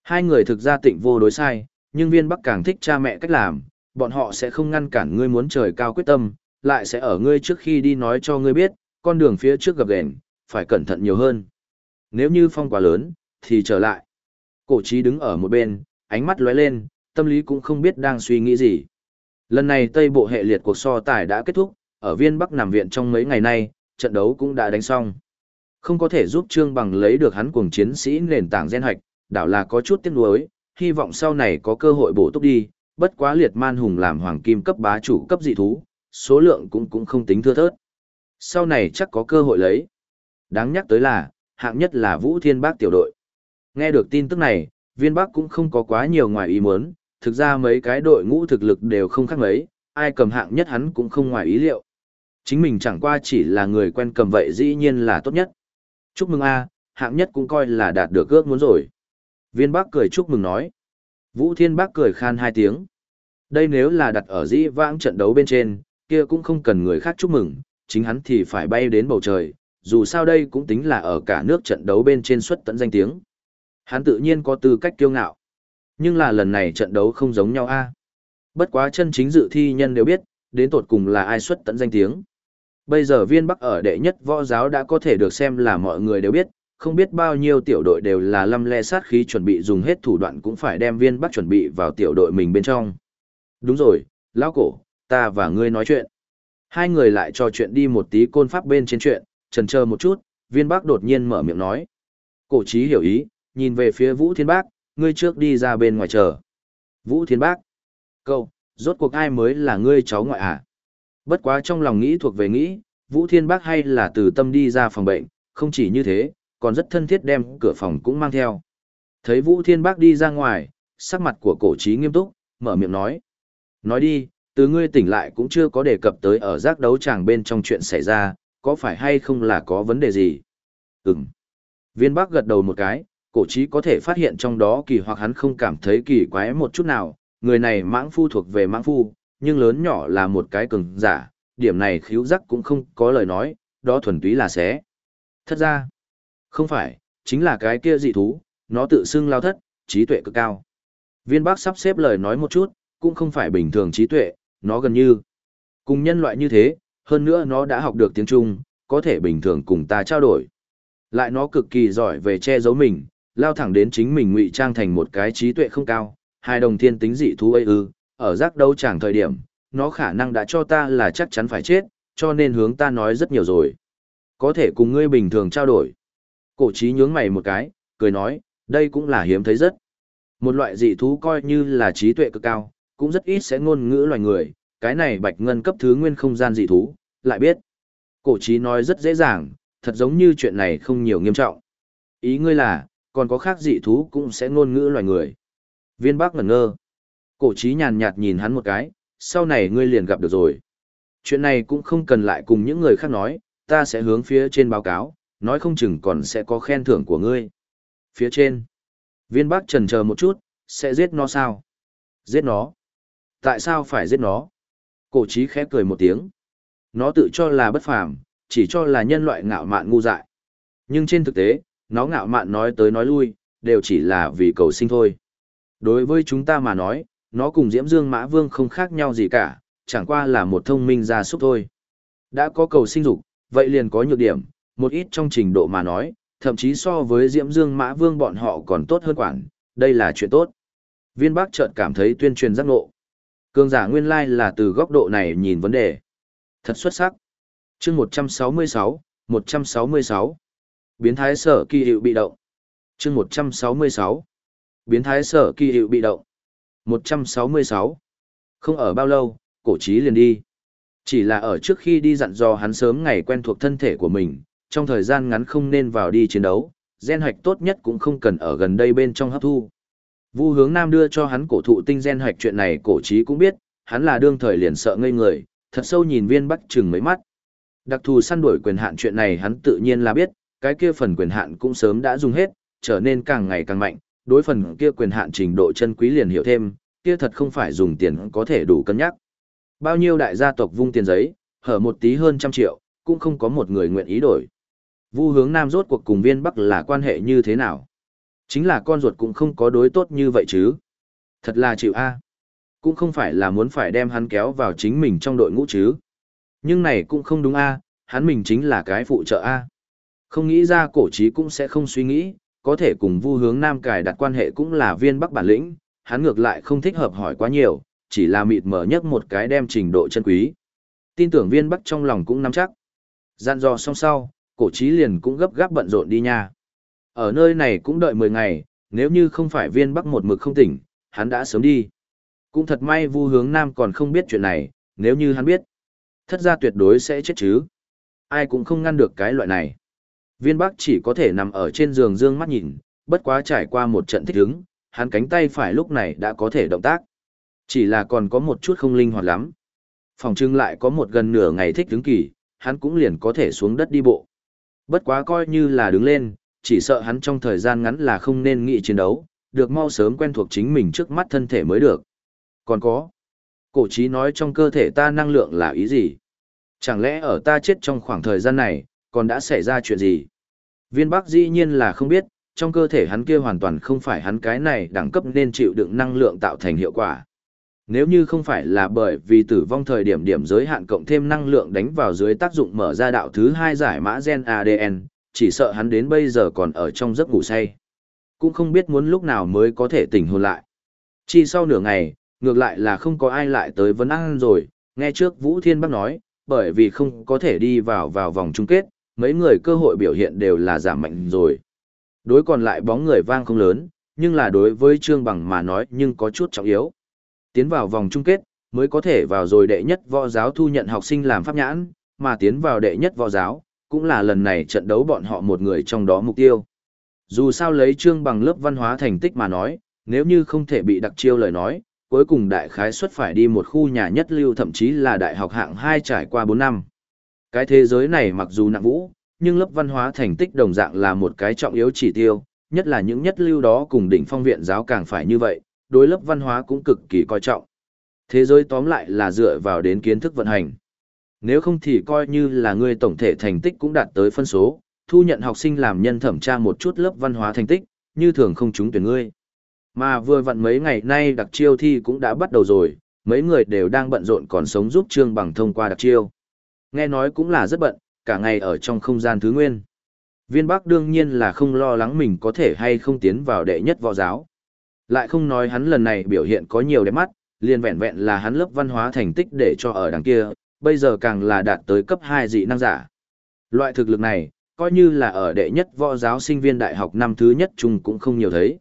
Hai người thực ra tịnh vô đối sai, nhưng viên bắc càng thích cha mẹ cách làm, bọn họ sẽ không ngăn cản ngươi muốn trời cao quyết tâm, lại sẽ ở ngươi trước khi đi nói cho ngươi biết, con đường phía trước gặp gền, phải cẩn thận nhiều hơn. Nếu như phong quá lớn, thì trở lại. Cổ trí đứng ở một bên, ánh mắt lóe lên, tâm lý cũng không biết đang suy nghĩ gì. Lần này Tây Bộ hệ liệt cuộc so tài đã kết thúc, ở viên Bắc nằm viện trong mấy ngày nay, trận đấu cũng đã đánh xong. Không có thể giúp Trương Bằng lấy được hắn cuồng chiến sĩ nền tảng gen hạch, đảo là có chút tiếc nuối, hy vọng sau này có cơ hội bổ túc đi, bất quá liệt man hùng làm hoàng kim cấp bá chủ cấp dị thú, số lượng cũng cũng không tính thưa thớt. Sau này chắc có cơ hội lấy. Đáng nhắc tới là, hạng nhất là Vũ Thiên Bác tiểu đội. Nghe được tin tức này, viên Bắc cũng không có quá nhiều ngoài ý muốn, thực ra mấy cái đội ngũ thực lực đều không khác mấy, ai cầm hạng nhất hắn cũng không ngoài ý liệu. Chính mình chẳng qua chỉ là người quen cầm vậy dĩ nhiên là tốt nhất. Chúc mừng a, hạng nhất cũng coi là đạt được ước muốn rồi. Viên Bắc cười chúc mừng nói. Vũ Thiên Bắc cười khan hai tiếng. Đây nếu là đặt ở dĩ vãng trận đấu bên trên, kia cũng không cần người khác chúc mừng, chính hắn thì phải bay đến bầu trời, dù sao đây cũng tính là ở cả nước trận đấu bên trên xuất tận danh tiếng. Hắn tự nhiên có tư cách kiêu ngạo. Nhưng là lần này trận đấu không giống nhau a. Bất quá chân chính dự thi nhân đều biết, đến tột cùng là ai xuất tận danh tiếng. Bây giờ viên Bắc ở đệ nhất võ giáo đã có thể được xem là mọi người đều biết, không biết bao nhiêu tiểu đội đều là lâm le sát khí chuẩn bị dùng hết thủ đoạn cũng phải đem viên Bắc chuẩn bị vào tiểu đội mình bên trong. Đúng rồi, lão cổ, ta và ngươi nói chuyện. Hai người lại trò chuyện đi một tí côn pháp bên trên chuyện, trần chờ một chút, viên Bắc đột nhiên mở miệng nói. Cổ trí hiểu ý, nhìn về phía Vũ Thiên Bác, ngươi trước đi ra bên ngoài chờ. Vũ Thiên Bác. Cậu, rốt cuộc ai mới là ngươi cháu ngoại à? Bất quá trong lòng nghĩ thuộc về nghĩ, Vũ Thiên Bác hay là từ tâm đi ra phòng bệnh, không chỉ như thế, còn rất thân thiết đem cửa phòng cũng mang theo. Thấy Vũ Thiên Bác đi ra ngoài, sắc mặt của cổ trí nghiêm túc, mở miệng nói. Nói đi, từ ngươi tỉnh lại cũng chưa có đề cập tới ở giác đấu tràng bên trong chuyện xảy ra, có phải hay không là có vấn đề gì? Ừm. Viên Bác gật đầu một cái, cổ trí có thể phát hiện trong đó kỳ hoặc hắn không cảm thấy kỳ quái một chút nào, người này mãng phu thuộc về mãng phu, nhưng lớn nhỏ là một cái cường giả, điểm này khiếu giác cũng không có lời nói, đó thuần túy là xé. Thật ra, không phải, chính là cái kia dị thú, nó tự xưng lao thất, trí tuệ cực cao. Viên bác sắp xếp lời nói một chút, cũng không phải bình thường trí tuệ, nó gần như cùng nhân loại như thế, hơn nữa nó đã học được tiếng Trung, có thể bình thường cùng ta trao đổi. Lại nó cực kỳ giỏi về che giấu mình, lao thẳng đến chính mình ngụy trang thành một cái trí tuệ không cao, hai đồng thiên tính dị thú ấy ư, ở giác đấu chẳng thời điểm, nó khả năng đã cho ta là chắc chắn phải chết, cho nên hướng ta nói rất nhiều rồi. Có thể cùng ngươi bình thường trao đổi. Cổ trí nhướng mày một cái, cười nói, đây cũng là hiếm thấy rất. Một loại dị thú coi như là trí tuệ cực cao, cũng rất ít sẽ ngôn ngữ loài người, cái này bạch ngân cấp thứ nguyên không gian dị thú, lại biết. Cổ trí nói rất dễ dàng, thật giống như chuyện này không nhiều nghiêm trọng. Ý ngươi là, còn có khác dị thú cũng sẽ ngôn ngữ loài người. Viên bác ngẩn ngơ. Cổ trí nhàn nhạt nhìn hắn một cái, sau này ngươi liền gặp được rồi. Chuyện này cũng không cần lại cùng những người khác nói, ta sẽ hướng phía trên báo cáo, nói không chừng còn sẽ có khen thưởng của ngươi. Phía trên. Viên bác trần chờ một chút, sẽ giết nó sao? Giết nó. Tại sao phải giết nó? Cổ trí khẽ cười một tiếng. Nó tự cho là bất phàm, chỉ cho là nhân loại ngạo mạn ngu dại. Nhưng trên thực tế, nó ngạo mạn nói tới nói lui, đều chỉ là vì cầu sinh thôi. Đối với chúng ta mà nói, nó cùng Diễm Dương Mã Vương không khác nhau gì cả, chẳng qua là một thông minh gia súc thôi. Đã có cầu sinh dục, vậy liền có nhược điểm, một ít trong trình độ mà nói, thậm chí so với Diễm Dương Mã Vương bọn họ còn tốt hơn quản, đây là chuyện tốt. Viên Bắc chợt cảm thấy tuyên truyền giác ngộ. Cường giả nguyên lai là từ góc độ này nhìn vấn đề. Thật xuất sắc. chương 166, 166. Biến thái sở kỳ hiệu bị động. chương 166. Biến thái sở kỳ hiệu bị động. 166. Không ở bao lâu, cổ trí liền đi. Chỉ là ở trước khi đi dặn dò hắn sớm ngày quen thuộc thân thể của mình, trong thời gian ngắn không nên vào đi chiến đấu, gen hạch tốt nhất cũng không cần ở gần đây bên trong hấp thu. Vu hướng Nam đưa cho hắn cổ thụ tinh gen hạch chuyện này cổ trí cũng biết, hắn là đương thời liền sợ ngây người, thật sâu nhìn viên bắc chừng mấy mắt. Đặc thù săn đuổi quyền hạn chuyện này hắn tự nhiên là biết, cái kia phần quyền hạn cũng sớm đã dùng hết, trở nên càng ngày càng mạnh, đối phần kia quyền hạn trình độ chân quý liền hiểu thêm, kia thật không phải dùng tiền có thể đủ cân nhắc. Bao nhiêu đại gia tộc vung tiền giấy, hở một tí hơn trăm triệu, cũng không có một người nguyện ý đổi. Vu hướng Nam rốt cuộc cùng viên Bắc là quan hệ như thế nào? Chính là con ruột cũng không có đối tốt như vậy chứ. Thật là chịu A. À. Cũng không phải là muốn phải đem hắn kéo vào chính mình trong đội ngũ chứ. Nhưng này cũng không đúng A, hắn mình chính là cái phụ trợ A. Không nghĩ ra cổ trí cũng sẽ không suy nghĩ, có thể cùng vu hướng Nam cài đặt quan hệ cũng là viên Bắc bản lĩnh, hắn ngược lại không thích hợp hỏi quá nhiều, chỉ là mịt mở nhất một cái đem trình độ chân quý. Tin tưởng viên Bắc trong lòng cũng nắm chắc. Gian dò xong sau, cổ trí liền cũng gấp gáp bận rộn đi nha. Ở nơi này cũng đợi 10 ngày, nếu như không phải viên bắc một mực không tỉnh, hắn đã sớm đi. Cũng thật may vu hướng nam còn không biết chuyện này, nếu như hắn biết, thất ra tuyệt đối sẽ chết chứ. Ai cũng không ngăn được cái loại này. Viên bắc chỉ có thể nằm ở trên giường dương mắt nhìn, bất quá trải qua một trận thích ứng, hắn cánh tay phải lúc này đã có thể động tác. Chỉ là còn có một chút không linh hoạt lắm. Phòng trưng lại có một gần nửa ngày thích ứng kỳ, hắn cũng liền có thể xuống đất đi bộ. Bất quá coi như là đứng lên, chỉ sợ hắn trong thời gian ngắn là không nên nghị chiến đấu, được mau sớm quen thuộc chính mình trước mắt thân thể mới được. Còn có, cổ trí nói trong cơ thể ta năng lượng là ý gì? Chẳng lẽ ở ta chết trong khoảng thời gian này, còn đã xảy ra chuyện gì? Viên Bắc dĩ nhiên là không biết, trong cơ thể hắn kia hoàn toàn không phải hắn cái này đẳng cấp nên chịu đựng năng lượng tạo thành hiệu quả. Nếu như không phải là bởi vì tử vong thời điểm điểm giới hạn cộng thêm năng lượng đánh vào dưới tác dụng mở ra đạo thứ hai giải mã gen ADN, chỉ sợ hắn đến bây giờ còn ở trong giấc ngủ say. Cũng không biết muốn lúc nào mới có thể tỉnh hồn lại. Chỉ sau nửa ngày, ngược lại là không có ai lại tới vấn ăn rồi, nghe trước Vũ Thiên Bắc nói, bởi vì không có thể đi vào vào vòng chung kết, mấy người cơ hội biểu hiện đều là giảm mạnh rồi. Đối còn lại bóng người vang không lớn, nhưng là đối với Trương Bằng mà nói nhưng có chút trọng yếu. Tiến vào vòng chung kết, mới có thể vào rồi đệ nhất võ giáo thu nhận học sinh làm pháp nhãn, mà tiến vào đệ nhất võ giáo, cũng là lần này trận đấu bọn họ một người trong đó mục tiêu. Dù sao lấy trương bằng lớp văn hóa thành tích mà nói, nếu như không thể bị đặc chiêu lời nói, cuối cùng đại khái xuất phải đi một khu nhà nhất lưu thậm chí là đại học hạng 2 trải qua 4 năm. Cái thế giới này mặc dù nặng vũ, nhưng lớp văn hóa thành tích đồng dạng là một cái trọng yếu chỉ tiêu, nhất là những nhất lưu đó cùng đỉnh phong viện giáo càng phải như vậy, đối lớp văn hóa cũng cực kỳ coi trọng. Thế giới tóm lại là dựa vào đến kiến thức vận hành. Nếu không thì coi như là ngươi tổng thể thành tích cũng đạt tới phân số, thu nhận học sinh làm nhân thẩm tra một chút lớp văn hóa thành tích, như thường không trúng tuyển ngươi. Mà vừa vặn mấy ngày nay đặc chiêu thi cũng đã bắt đầu rồi, mấy người đều đang bận rộn còn sống giúp Trương Bằng thông qua đặc chiêu. Nghe nói cũng là rất bận, cả ngày ở trong không gian thứ nguyên. Viên Bắc đương nhiên là không lo lắng mình có thể hay không tiến vào đệ nhất võ giáo. Lại không nói hắn lần này biểu hiện có nhiều đẹp mắt, liền vẹn vẹn là hắn lớp văn hóa thành tích để cho ở đằng kia, bây giờ càng là đạt tới cấp 2 dị năng giả. Loại thực lực này, coi như là ở đệ nhất võ giáo sinh viên đại học năm thứ nhất chung cũng không nhiều thấy.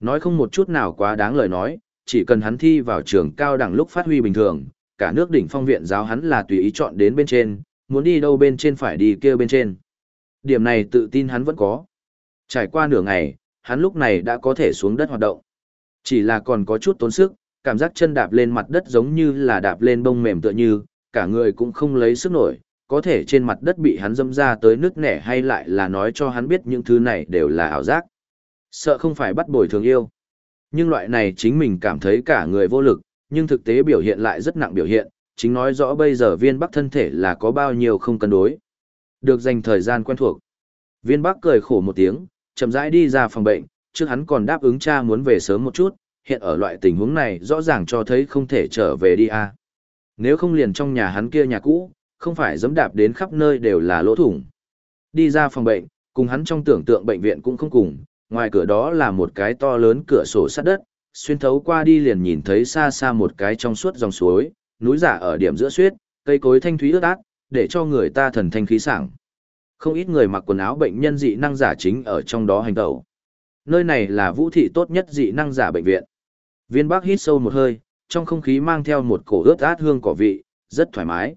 Nói không một chút nào quá đáng lời nói, chỉ cần hắn thi vào trường cao đẳng lúc phát huy bình thường, cả nước đỉnh phong viện giáo hắn là tùy ý chọn đến bên trên, muốn đi đâu bên trên phải đi kia bên trên. Điểm này tự tin hắn vẫn có. Trải qua nửa ngày, hắn lúc này đã có thể xuống đất hoạt động. Chỉ là còn có chút tốn sức, cảm giác chân đạp lên mặt đất giống như là đạp lên bông mềm tựa như, cả người cũng không lấy sức nổi, có thể trên mặt đất bị hắn dâm ra tới nước nẻ hay lại là nói cho hắn biết những thứ này đều là ảo giác. Sợ không phải bắt bồi thường yêu. Nhưng loại này chính mình cảm thấy cả người vô lực, nhưng thực tế biểu hiện lại rất nặng biểu hiện, chính nói rõ bây giờ viên bắc thân thể là có bao nhiêu không cân đối. Được dành thời gian quen thuộc. Viên Bắc cười khổ một tiếng, chậm rãi đi ra phòng bệnh, trước hắn còn đáp ứng cha muốn về sớm một chút, hiện ở loại tình huống này rõ ràng cho thấy không thể trở về đi a. Nếu không liền trong nhà hắn kia nhà cũ, không phải dẫm đạp đến khắp nơi đều là lỗ thủng. Đi ra phòng bệnh, cùng hắn trong tưởng tượng bệnh viện cũng không cùng, ngoài cửa đó là một cái to lớn cửa sổ sắt đất, xuyên thấu qua đi liền nhìn thấy xa xa một cái trong suốt dòng suối, núi giả ở điểm giữa suyết, cây cối thanh thúy ướt át, để cho người ta thần thanh khí sảng. Không ít người mặc quần áo bệnh nhân dị năng giả chính ở trong đó hành tẩu. Nơi này là vũ thị tốt nhất dị năng giả bệnh viện. Viên Bắc hít sâu một hơi, trong không khí mang theo một cổ ướt át hương cỏ vị, rất thoải mái.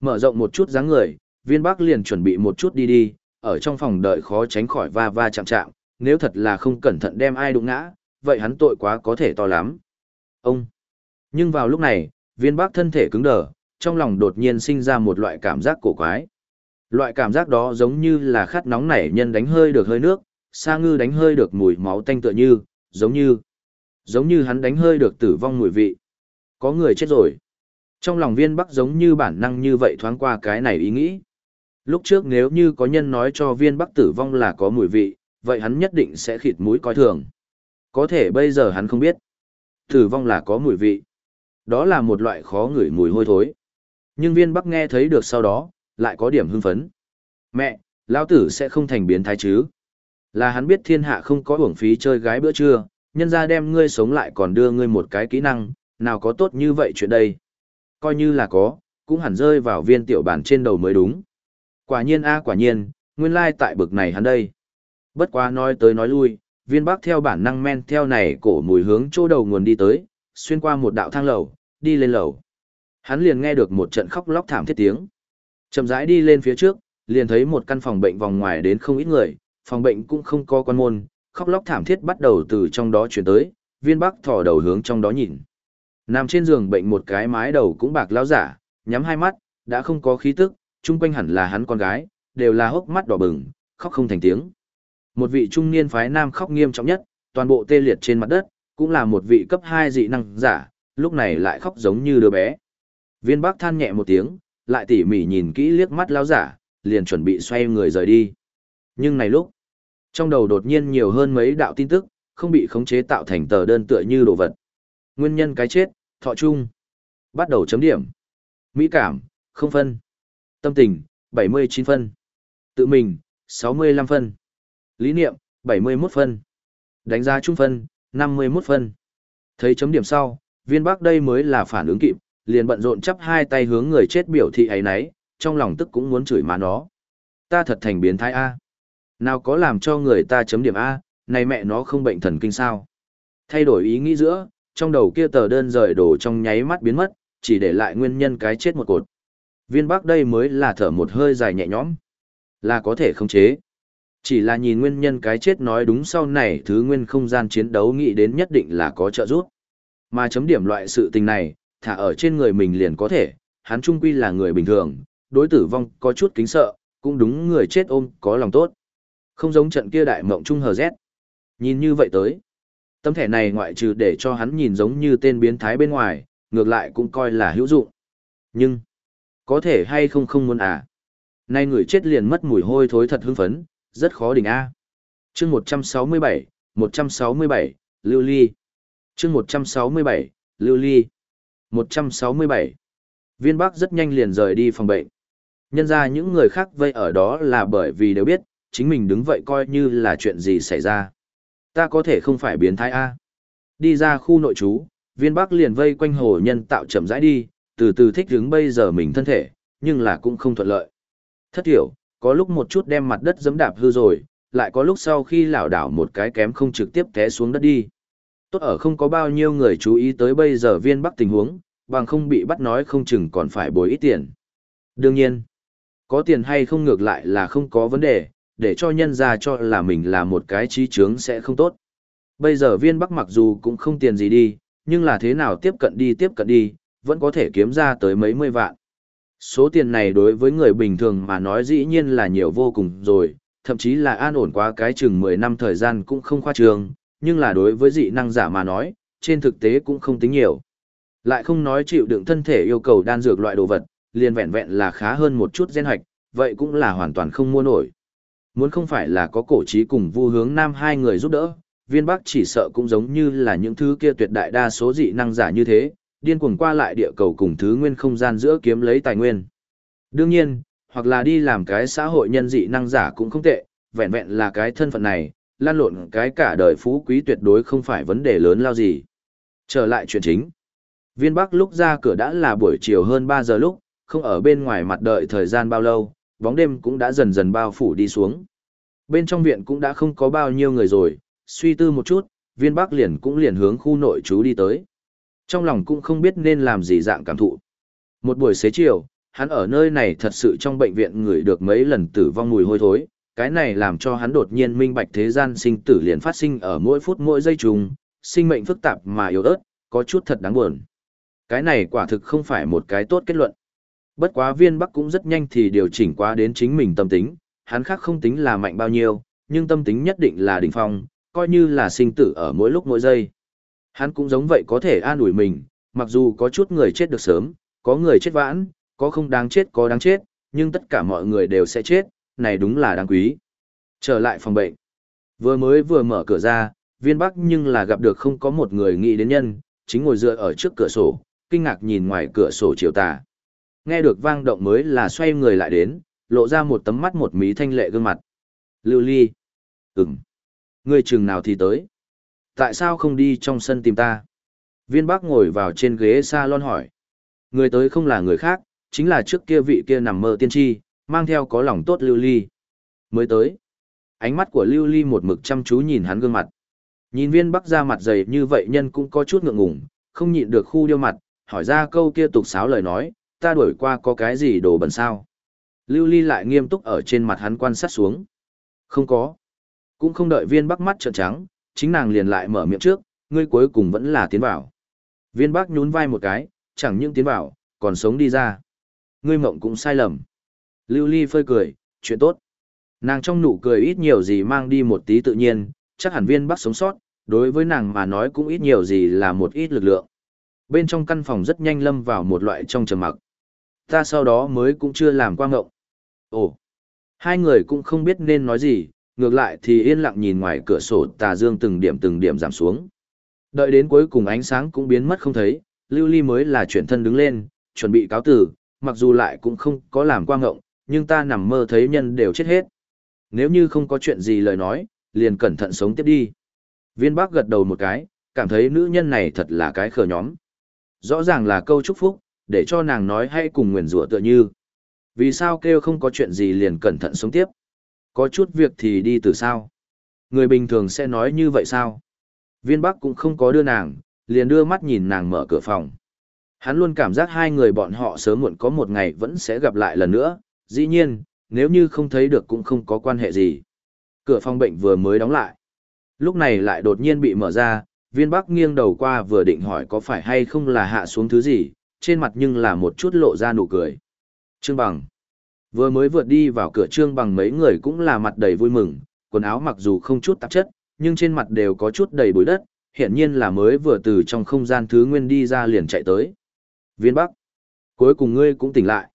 Mở rộng một chút dáng người, Viên Bắc liền chuẩn bị một chút đi đi, ở trong phòng đợi khó tránh khỏi va va chạm chạm, nếu thật là không cẩn thận đem ai đụng ngã, vậy hắn tội quá có thể to lắm. Ông! Nhưng vào lúc này, viên bác thân thể cứng đờ, trong lòng đột nhiên sinh ra một loại cảm giác cổ quái. Loại cảm giác đó giống như là khát nóng nảy nhân đánh hơi được hơi nước, sa ngư đánh hơi được mùi máu tanh tựa như, giống như, giống như hắn đánh hơi được tử vong mùi vị. Có người chết rồi. Trong lòng viên bắc giống như bản năng như vậy thoáng qua cái này ý nghĩ. Lúc trước nếu như có nhân nói cho viên bắc tử vong là có mùi vị, vậy hắn nhất định sẽ khịt mũi coi thường. Có thể bây giờ hắn không biết. Tử vong là có mùi vị. Đó là một loại khó ngửi mùi hôi thối. Nhưng viên bắc nghe thấy được sau đó, lại có điểm hưng phấn. Mẹ, lão tử sẽ không thành biến thái chứ. Là hắn biết thiên hạ không có uổng phí chơi gái bữa trưa, nhân ra đem ngươi sống lại còn đưa ngươi một cái kỹ năng, nào có tốt như vậy chuyện đây. Coi như là có, cũng hẳn rơi vào viên tiểu bản trên đầu mới đúng. Quả nhiên a quả nhiên, nguyên lai tại bực này hắn đây. Bất quá nói tới nói lui, viên bắc theo bản năng men theo này cổ mùi hướng chỗ đầu nguồn đi tới, xuyên qua một đạo thang lầu, đi lên lầu. Hắn liền nghe được một trận khóc lóc thảm thiết tiếng. Chậm rãi đi lên phía trước, liền thấy một căn phòng bệnh vòng ngoài đến không ít người, phòng bệnh cũng không có quan môn, khóc lóc thảm thiết bắt đầu từ trong đó truyền tới, viên bắc thò đầu hướng trong đó nhìn. Nằm trên giường bệnh một cái mái đầu cũng bạc lão giả, nhắm hai mắt, đã không có khí tức, chung quanh hẳn là hắn con gái, đều là hốc mắt đỏ bừng, khóc không thành tiếng. Một vị trung niên phái nam khóc nghiêm trọng nhất, toàn bộ tê liệt trên mặt đất, cũng là một vị cấp 2 dị năng giả, lúc này lại khóc giống như đứa bé. Viên Bắc than nhẹ một tiếng, lại tỉ mỉ nhìn kỹ liếc mắt lão giả, liền chuẩn bị xoay người rời đi. Nhưng này lúc, trong đầu đột nhiên nhiều hơn mấy đạo tin tức, không bị khống chế tạo thành tờ đơn tựa như đồ vật. Nguyên nhân cái chết, thọ chung. Bắt đầu chấm điểm. Mỹ cảm, không phân. Tâm tình, 79 phân. Tự mình, 65 phân. Lý niệm, 71 phân. Đánh giá trung phân, 51 phân. Thấy chấm điểm sau, viên bắc đây mới là phản ứng kịp, liền bận rộn chắp hai tay hướng người chết biểu thị ấy nấy, trong lòng tức cũng muốn chửi má nó. Ta thật thành biến thái A. Nào có làm cho người ta chấm điểm A, này mẹ nó không bệnh thần kinh sao. Thay đổi ý nghĩ giữa, trong đầu kia tờ đơn rời đổ trong nháy mắt biến mất, chỉ để lại nguyên nhân cái chết một cột. Viên bắc đây mới là thở một hơi dài nhẹ nhõm. Là có thể khống chế. Chỉ là nhìn nguyên nhân cái chết nói đúng sau này thứ nguyên không gian chiến đấu nghĩ đến nhất định là có trợ giúp. Mà chấm điểm loại sự tình này, thả ở trên người mình liền có thể, hắn trung quy là người bình thường, đối tử vong có chút kính sợ, cũng đúng người chết ôm có lòng tốt. Không giống trận kia đại mộng trung hờ rét. Nhìn như vậy tới. Tấm thẻ này ngoại trừ để cho hắn nhìn giống như tên biến thái bên ngoài, ngược lại cũng coi là hữu dụng. Nhưng, có thể hay không không muốn à. Nay người chết liền mất mùi hôi thối thật hưng phấn, rất khó đỉnh A. chương 167, 167, Lưu Ly. chương 167, Lưu Ly. 167. Viên Bắc rất nhanh liền rời đi phòng bệnh. Nhân ra những người khác vây ở đó là bởi vì đều biết, chính mình đứng vậy coi như là chuyện gì xảy ra. Ta có thể không phải biến thái A. Đi ra khu nội trú, viên Bắc liền vây quanh hồ nhân tạo chậm rãi đi, từ từ thích đứng bây giờ mình thân thể, nhưng là cũng không thuận lợi. Thất hiểu, có lúc một chút đem mặt đất giẫm đạp hư rồi, lại có lúc sau khi lảo đảo một cái kém không trực tiếp té xuống đất đi. Tốt ở không có bao nhiêu người chú ý tới bây giờ viên bắc tình huống, bằng không bị bắt nói không chừng còn phải bồi ít tiền. Đương nhiên, có tiền hay không ngược lại là không có vấn đề, để cho nhân ra cho là mình là một cái trí trướng sẽ không tốt. Bây giờ viên bắc mặc dù cũng không tiền gì đi, nhưng là thế nào tiếp cận đi tiếp cận đi, vẫn có thể kiếm ra tới mấy mươi vạn. Số tiền này đối với người bình thường mà nói dĩ nhiên là nhiều vô cùng rồi, thậm chí là an ổn quá cái chừng 10 năm thời gian cũng không khoa trường, nhưng là đối với dị năng giả mà nói, trên thực tế cũng không tính nhiều. Lại không nói chịu đựng thân thể yêu cầu đan dược loại đồ vật, liền vẹn vẹn là khá hơn một chút gen hoạch, vậy cũng là hoàn toàn không mua nổi. Muốn không phải là có cổ trí cùng vu hướng nam hai người giúp đỡ, viên bắc chỉ sợ cũng giống như là những thứ kia tuyệt đại đa số dị năng giả như thế, điên cuồng qua lại địa cầu cùng thứ nguyên không gian giữa kiếm lấy tài nguyên. Đương nhiên, hoặc là đi làm cái xã hội nhân dị năng giả cũng không tệ, vẹn vẹn là cái thân phận này, lan lộn cái cả đời phú quý tuyệt đối không phải vấn đề lớn lao gì. Trở lại chuyện chính. Viên Bắc lúc ra cửa đã là buổi chiều hơn 3 giờ lúc, không ở bên ngoài mặt đợi thời gian bao lâu, bóng đêm cũng đã dần dần bao phủ đi xuống. Bên trong viện cũng đã không có bao nhiêu người rồi, suy tư một chút, viên Bắc liền cũng liền hướng khu nội trú đi tới. Trong lòng cũng không biết nên làm gì dạng cảm thụ. Một buổi xế chiều, hắn ở nơi này thật sự trong bệnh viện ngửi được mấy lần tử vong mùi hôi thối, cái này làm cho hắn đột nhiên minh bạch thế gian sinh tử liền phát sinh ở mỗi phút mỗi giây trùng, sinh mệnh phức tạp mà yếu ớt, có chút thật đáng buồn. Cái này quả thực không phải một cái tốt kết luận. Bất quá viên bắc cũng rất nhanh thì điều chỉnh qua đến chính mình tâm tính, hắn khác không tính là mạnh bao nhiêu, nhưng tâm tính nhất định là đỉnh phong, coi như là sinh tử ở mỗi lúc mỗi giây. Hắn cũng giống vậy có thể an ủi mình, mặc dù có chút người chết được sớm, có người chết vãn, có không đáng chết có đáng chết, nhưng tất cả mọi người đều sẽ chết, này đúng là đáng quý. Trở lại phòng bệnh. Vừa mới vừa mở cửa ra, viên bắc nhưng là gặp được không có một người nghĩ đến nhân, chính ngồi dựa ở trước cửa sổ, kinh ngạc nhìn ngoài cửa sổ chiều tà. Nghe được vang động mới là xoay người lại đến, lộ ra một tấm mắt một mí thanh lệ gương mặt. Lưu ly. Ừm. Người chừng nào thì tới. Tại sao không đi trong sân tìm ta? Viên Bắc ngồi vào trên ghế salon hỏi. Người tới không là người khác, chính là trước kia vị kia nằm mơ tiên tri, mang theo có lòng tốt lưu ly. Mới tới. Ánh mắt của lưu ly một mực chăm chú nhìn hắn gương mặt. Nhìn viên Bắc ra mặt dày như vậy nhân cũng có chút ngượng ngùng, không nhịn được khu điêu mặt, hỏi ra câu kia tục sáo lời nói, ta đuổi qua có cái gì đồ bẩn sao. Lưu ly lại nghiêm túc ở trên mặt hắn quan sát xuống. Không có. Cũng không đợi viên Bắc mắt trợn trắng, chính nàng liền lại mở miệng trước, ngươi cuối cùng vẫn là tiến vào. Viên bác nhún vai một cái, chẳng những tiến vào, còn sống đi ra. Ngươi mộng cũng sai lầm. Lưu Ly phơi cười, chuyện tốt. Nàng trong nụ cười ít nhiều gì mang đi một tí tự nhiên, chắc hẳn viên bác sống sót, đối với nàng mà nói cũng ít nhiều gì là một ít lực lượng. Bên trong căn phòng rất nhanh lâm vào một loại trong trầm mặc. Ta sau đó mới cũng chưa làm qua ngộng. Ồ, hai người cũng không biết nên nói gì, ngược lại thì yên lặng nhìn ngoài cửa sổ tà dương từng điểm từng điểm giảm xuống. Đợi đến cuối cùng ánh sáng cũng biến mất không thấy, Lưu Ly mới là chuyển thân đứng lên, chuẩn bị cáo tử, mặc dù lại cũng không có làm quang ngộng, nhưng ta nằm mơ thấy nhân đều chết hết. Nếu như không có chuyện gì lời nói, liền cẩn thận sống tiếp đi. Viên bác gật đầu một cái, cảm thấy nữ nhân này thật là cái khờ nhóm. Rõ ràng là câu chúc phúc, để cho nàng nói hay cùng nguyền rủa tựa như. Vì sao kêu không có chuyện gì liền cẩn thận sống tiếp? Có chút việc thì đi từ sao? Người bình thường sẽ nói như vậy sao? Viên Bắc cũng không có đưa nàng, liền đưa mắt nhìn nàng mở cửa phòng. Hắn luôn cảm giác hai người bọn họ sớm muộn có một ngày vẫn sẽ gặp lại lần nữa, dĩ nhiên, nếu như không thấy được cũng không có quan hệ gì. Cửa phòng bệnh vừa mới đóng lại. Lúc này lại đột nhiên bị mở ra, viên bắc nghiêng đầu qua vừa định hỏi có phải hay không là hạ xuống thứ gì, trên mặt nhưng là một chút lộ ra nụ cười. Trương Bằng. Vừa mới vượt đi vào cửa Trương Bằng mấy người cũng là mặt đầy vui mừng, quần áo mặc dù không chút tạp chất, nhưng trên mặt đều có chút đầy bụi đất, hiện nhiên là mới vừa từ trong không gian thứ nguyên đi ra liền chạy tới. Viên Bắc. Cuối cùng ngươi cũng tỉnh lại.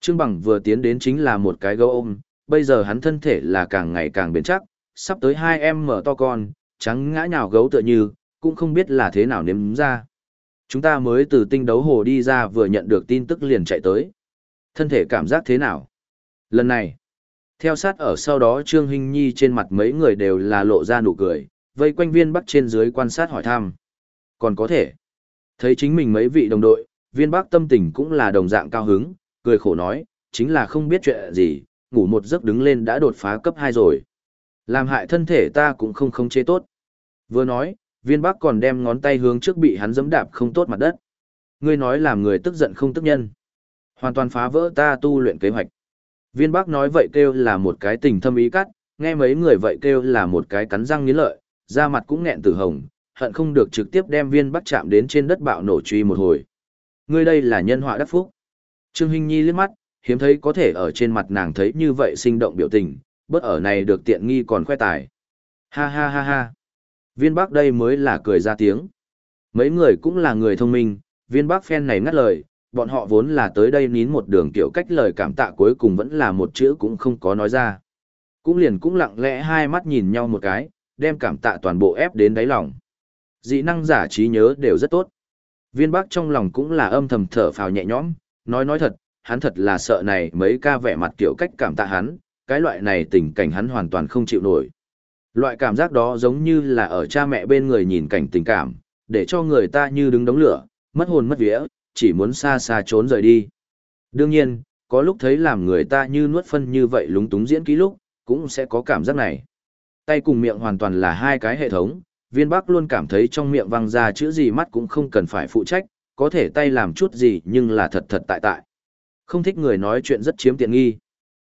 Trương Bằng vừa tiến đến chính là một cái gấu ôm, bây giờ hắn thân thể là càng ngày càng biến chắc, sắp tới hai em mở to con, trắng ngã nhào gấu tựa như, cũng không biết là thế nào nếm ra. Chúng ta mới từ tinh đấu hồ đi ra vừa nhận được tin tức liền chạy tới. Thân thể cảm giác thế nào? Lần này, theo sát ở sau đó Trương Hinh Nhi trên mặt mấy người đều là lộ ra nụ cười, vây quanh viên bắc trên dưới quan sát hỏi thăm. Còn có thể, thấy chính mình mấy vị đồng đội, viên bắc tâm tình cũng là đồng dạng cao hứng, cười khổ nói, chính là không biết chuyện gì, ngủ một giấc đứng lên đã đột phá cấp 2 rồi. Làm hại thân thể ta cũng không không chế tốt. Vừa nói, viên bắc còn đem ngón tay hướng trước bị hắn giẫm đạp không tốt mặt đất. Ngươi nói làm người tức giận không tức nhân. Hoàn toàn phá vỡ ta tu luyện kế hoạch. Viên Bắc nói vậy kêu là một cái tình thâm ý cắt, nghe mấy người vậy kêu là một cái cắn răng nghiến lợi, da mặt cũng nghẹn tử hồng, hận không được trực tiếp đem viên bác chạm đến trên đất bạo nổ truy một hồi. Ngươi đây là nhân họa đắc phúc. Trương Hinh Nhi liếc mắt, hiếm thấy có thể ở trên mặt nàng thấy như vậy sinh động biểu tình, bất ở này được tiện nghi còn khoe tài. Ha ha ha ha. Viên Bắc đây mới là cười ra tiếng. Mấy người cũng là người thông minh, viên Bắc phen này ngắt lời, bọn họ vốn là tới đây nín một đường kiểu cách lời cảm tạ cuối cùng vẫn là một chữ cũng không có nói ra. Cũng liền cũng lặng lẽ hai mắt nhìn nhau một cái, đem cảm tạ toàn bộ ép đến đáy lòng. Dị năng giả trí nhớ đều rất tốt. Viên Bắc trong lòng cũng là âm thầm thở phào nhẹ nhõm, nói nói thật, hắn thật là sợ này mấy ca vẻ mặt kiểu cách cảm tạ hắn, cái loại này tình cảnh hắn hoàn toàn không chịu nổi. Loại cảm giác đó giống như là ở cha mẹ bên người nhìn cảnh tình cảm, để cho người ta như đứng đống lửa, mất hồn mất vía, chỉ muốn xa xa trốn rời đi. Đương nhiên, có lúc thấy làm người ta như nuốt phân như vậy lúng túng diễn ký lúc, cũng sẽ có cảm giác này. Tay cùng miệng hoàn toàn là hai cái hệ thống, viên bắc luôn cảm thấy trong miệng văng ra chữ gì mắt cũng không cần phải phụ trách, có thể tay làm chút gì nhưng là thật thật tại tại. Không thích người nói chuyện rất chiếm tiện nghi.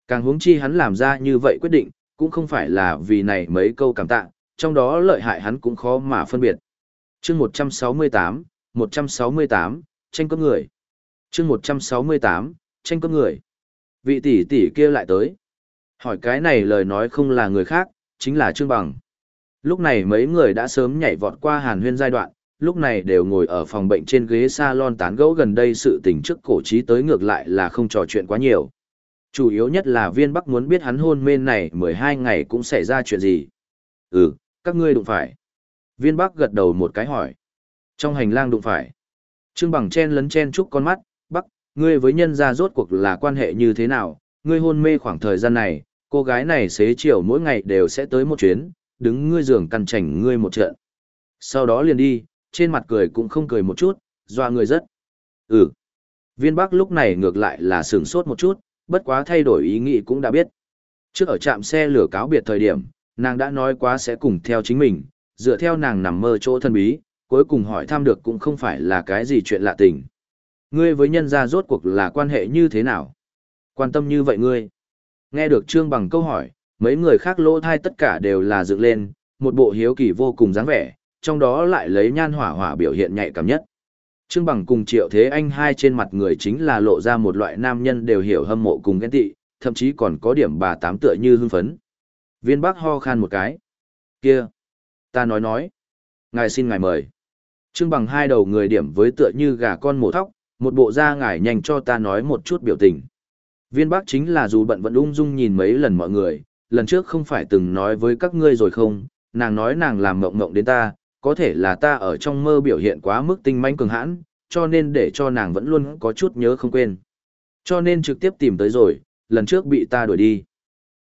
Càng huống chi hắn làm ra như vậy quyết định, cũng không phải là vì này mấy câu cảm tạ, trong đó lợi hại hắn cũng khó mà phân biệt. chương 168, 168, tranh cướp người. chương 168, tranh cướp người. Vị tỷ tỷ kia lại tới. Hỏi cái này lời nói không là người khác, chính là Trương Bằng. Lúc này mấy người đã sớm nhảy vọt qua hàn huyên giai đoạn, lúc này đều ngồi ở phòng bệnh trên ghế salon tán gẫu gần đây sự tình trước cổ trí tới ngược lại là không trò chuyện quá nhiều. Chủ yếu nhất là viên bắc muốn biết hắn hôn mê này 12 ngày cũng xảy ra chuyện gì. Ừ, các ngươi đụng phải. Viên bắc gật đầu một cái hỏi. Trong hành lang đụng phải. Trương bằng chen lấn chen chúc con mắt, bắc, ngươi với nhân gia rốt cuộc là quan hệ như thế nào, ngươi hôn mê khoảng thời gian này, cô gái này xế chiều mỗi ngày đều sẽ tới một chuyến, đứng ngươi giường căn chảnh ngươi một trận. Sau đó liền đi, trên mặt cười cũng không cười một chút, doa người rất. Ừ. Viên Bắc lúc này ngược lại là sửng sốt một chút, bất quá thay đổi ý nghĩ cũng đã biết. Trước ở trạm xe lửa cáo biệt thời điểm, nàng đã nói quá sẽ cùng theo chính mình, dựa theo nàng nằm mơ chỗ thân bí, cuối cùng hỏi thăm được cũng không phải là cái gì chuyện lạ tình. Ngươi với nhân gia rốt cuộc là quan hệ như thế nào? Quan tâm như vậy ngươi. Nghe được Trương bằng câu hỏi, mấy người khác lỗ thai tất cả đều là dựng lên, một bộ hiếu kỳ vô cùng dáng vẻ, trong đó lại lấy nhan hỏa hỏa biểu hiện nhạy cảm nhất. Trương Bằng cùng Triệu Thế Anh hai trên mặt người chính là lộ ra một loại nam nhân đều hiểu hâm mộ cùng ghen tị, thậm chí còn có điểm bà tám tựa như hưng phấn. Viên Bắc ho khan một cái. Kia! Ta nói nói. Ngài xin ngài mời. Trương Bằng hai đầu người điểm với tựa như gà con mổ thóc, một bộ da ngải nhanh cho ta nói một chút biểu tình. Viên bác chính là dù bận vẫn ung dung nhìn mấy lần mọi người, lần trước không phải từng nói với các ngươi rồi không, nàng nói nàng làm mộng mộng đến ta, có thể là ta ở trong mơ biểu hiện quá mức tinh manh cường hãn, cho nên để cho nàng vẫn luôn có chút nhớ không quên. Cho nên trực tiếp tìm tới rồi, lần trước bị ta đuổi đi.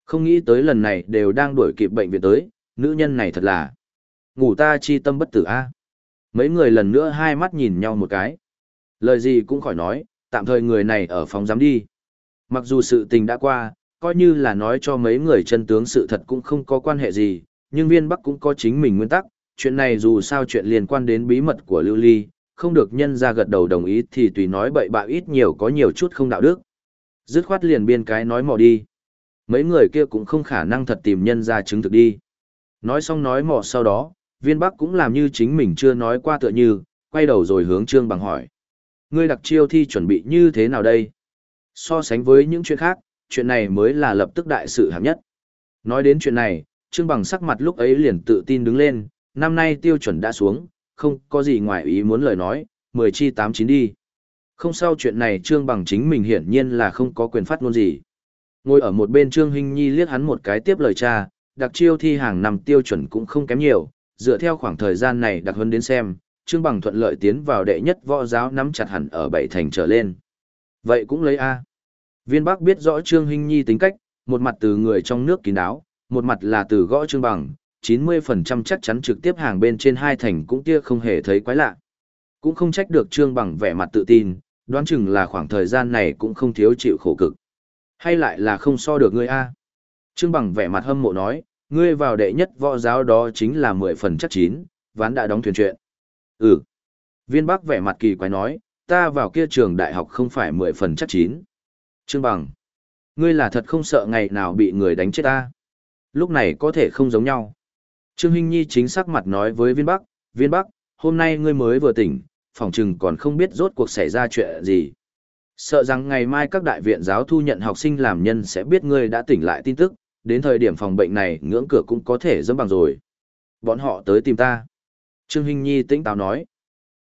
Không nghĩ tới lần này đều đang đuổi kịp bệnh viện tới, nữ nhân này thật là ngủ ta chi tâm bất tử a. Mấy người lần nữa hai mắt nhìn nhau một cái. Lời gì cũng khỏi nói, tạm thời người này ở phòng giám đi. Mặc dù sự tình đã qua, coi như là nói cho mấy người chân tướng sự thật cũng không có quan hệ gì, nhưng viên bắc cũng có chính mình nguyên tắc, chuyện này dù sao chuyện liên quan đến bí mật của Lưu Ly, không được nhân ra gật đầu đồng ý thì tùy nói bậy bạ ít nhiều có nhiều chút không đạo đức. Dứt khoát liền biên cái nói mò đi. Mấy người kia cũng không khả năng thật tìm nhân ra chứng thực đi. Nói xong nói mò sau đó, viên bắc cũng làm như chính mình chưa nói qua tựa như, quay đầu rồi hướng trương bằng hỏi. Ngươi đặc chiêu thi chuẩn bị như thế nào đây? So sánh với những chuyện khác, chuyện này mới là lập tức đại sự hạng nhất. Nói đến chuyện này, Trương Bằng sắc mặt lúc ấy liền tự tin đứng lên, năm nay tiêu chuẩn đã xuống, không có gì ngoài ý muốn lời nói, 10 chi 8 chín đi. Không sao chuyện này Trương Bằng chính mình hiển nhiên là không có quyền phát ngôn gì. Ngồi ở một bên Trương Hinh Nhi liếc hắn một cái tiếp lời cha, đặc chiêu thi hàng năm tiêu chuẩn cũng không kém nhiều, dựa theo khoảng thời gian này đặc hơn đến xem, Trương Bằng thuận lợi tiến vào đệ nhất võ giáo nắm chặt hẳn ở bảy thành trở lên. Vậy cũng lấy A. Viên Bắc biết rõ Trương Hinh Nhi tính cách, một mặt từ người trong nước kín đáo, một mặt là từ gõ Trương Bằng, 90% chắc chắn trực tiếp hàng bên trên hai thành cũng tia không hề thấy quái lạ. Cũng không trách được Trương Bằng vẻ mặt tự tin, đoán chừng là khoảng thời gian này cũng không thiếu chịu khổ cực. Hay lại là không so được ngươi a? Trương Bằng vẻ mặt hâm mộ nói, ngươi vào đệ nhất võ giáo đó chính là 10 phần chắc chín, ván đã đóng thuyền chuyện. Ừ. Viên Bắc vẻ mặt kỳ quái nói, ta vào kia trường đại học không phải 10 phần chắc chín. Trương Bằng, ngươi là thật không sợ ngày nào bị người đánh chết ta. Lúc này có thể không giống nhau. Trương Hinh Nhi chính sắc mặt nói với Viên Bắc, Viên Bắc, hôm nay ngươi mới vừa tỉnh, phòng trừng còn không biết rốt cuộc xảy ra chuyện gì. Sợ rằng ngày mai các đại viện giáo thu nhận học sinh làm nhân sẽ biết ngươi đã tỉnh lại tin tức, đến thời điểm phòng bệnh này ngưỡng cửa cũng có thể dẫm bằng rồi. Bọn họ tới tìm ta. Trương Hinh Nhi tĩnh táo nói.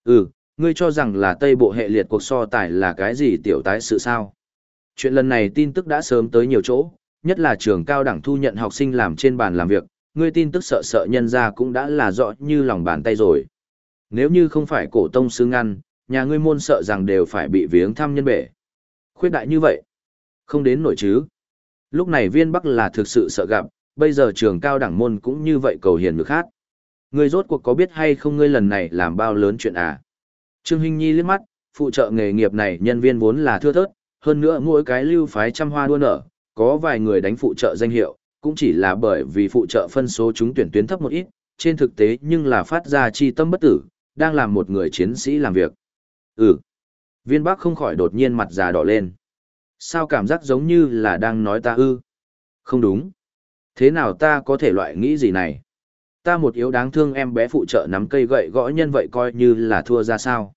Ừ, ngươi cho rằng là Tây Bộ hệ liệt cuộc so tài là cái gì tiểu tái sự sao? Chuyện lần này tin tức đã sớm tới nhiều chỗ, nhất là trường cao đẳng thu nhận học sinh làm trên bàn làm việc, ngươi tin tức sợ sợ nhân ra cũng đã là rõ như lòng bàn tay rồi. Nếu như không phải cổ tông sư ngăn, nhà ngươi môn sợ rằng đều phải bị viếng thăm nhân bể. Khuyết đại như vậy, không đến nổi chứ. Lúc này viên bắc là thực sự sợ gặp, bây giờ trường cao đẳng môn cũng như vậy cầu hiền được khác. Ngươi rốt cuộc có biết hay không ngươi lần này làm bao lớn chuyện à? Trương Hinh Nhi liếc mắt, phụ trợ nghề nghiệp này nhân viên vốn là thưa thớt, hơn nữa mỗi cái lưu phái trăm hoa đua nở, có vài người đánh phụ trợ danh hiệu, cũng chỉ là bởi vì phụ trợ phân số chúng tuyển tuyến thấp một ít, trên thực tế nhưng là phát ra chi tâm bất tử, đang làm một người chiến sĩ làm việc. Ừ. Viên Bắc không khỏi đột nhiên mặt già đỏ lên. Sao cảm giác giống như là đang nói ta ư? Không đúng. Thế nào ta có thể loại nghĩ gì này? Ta một yếu đáng thương em bé phụ trợ nắm cây gậy gõ nhân vậy coi như là thua ra sao?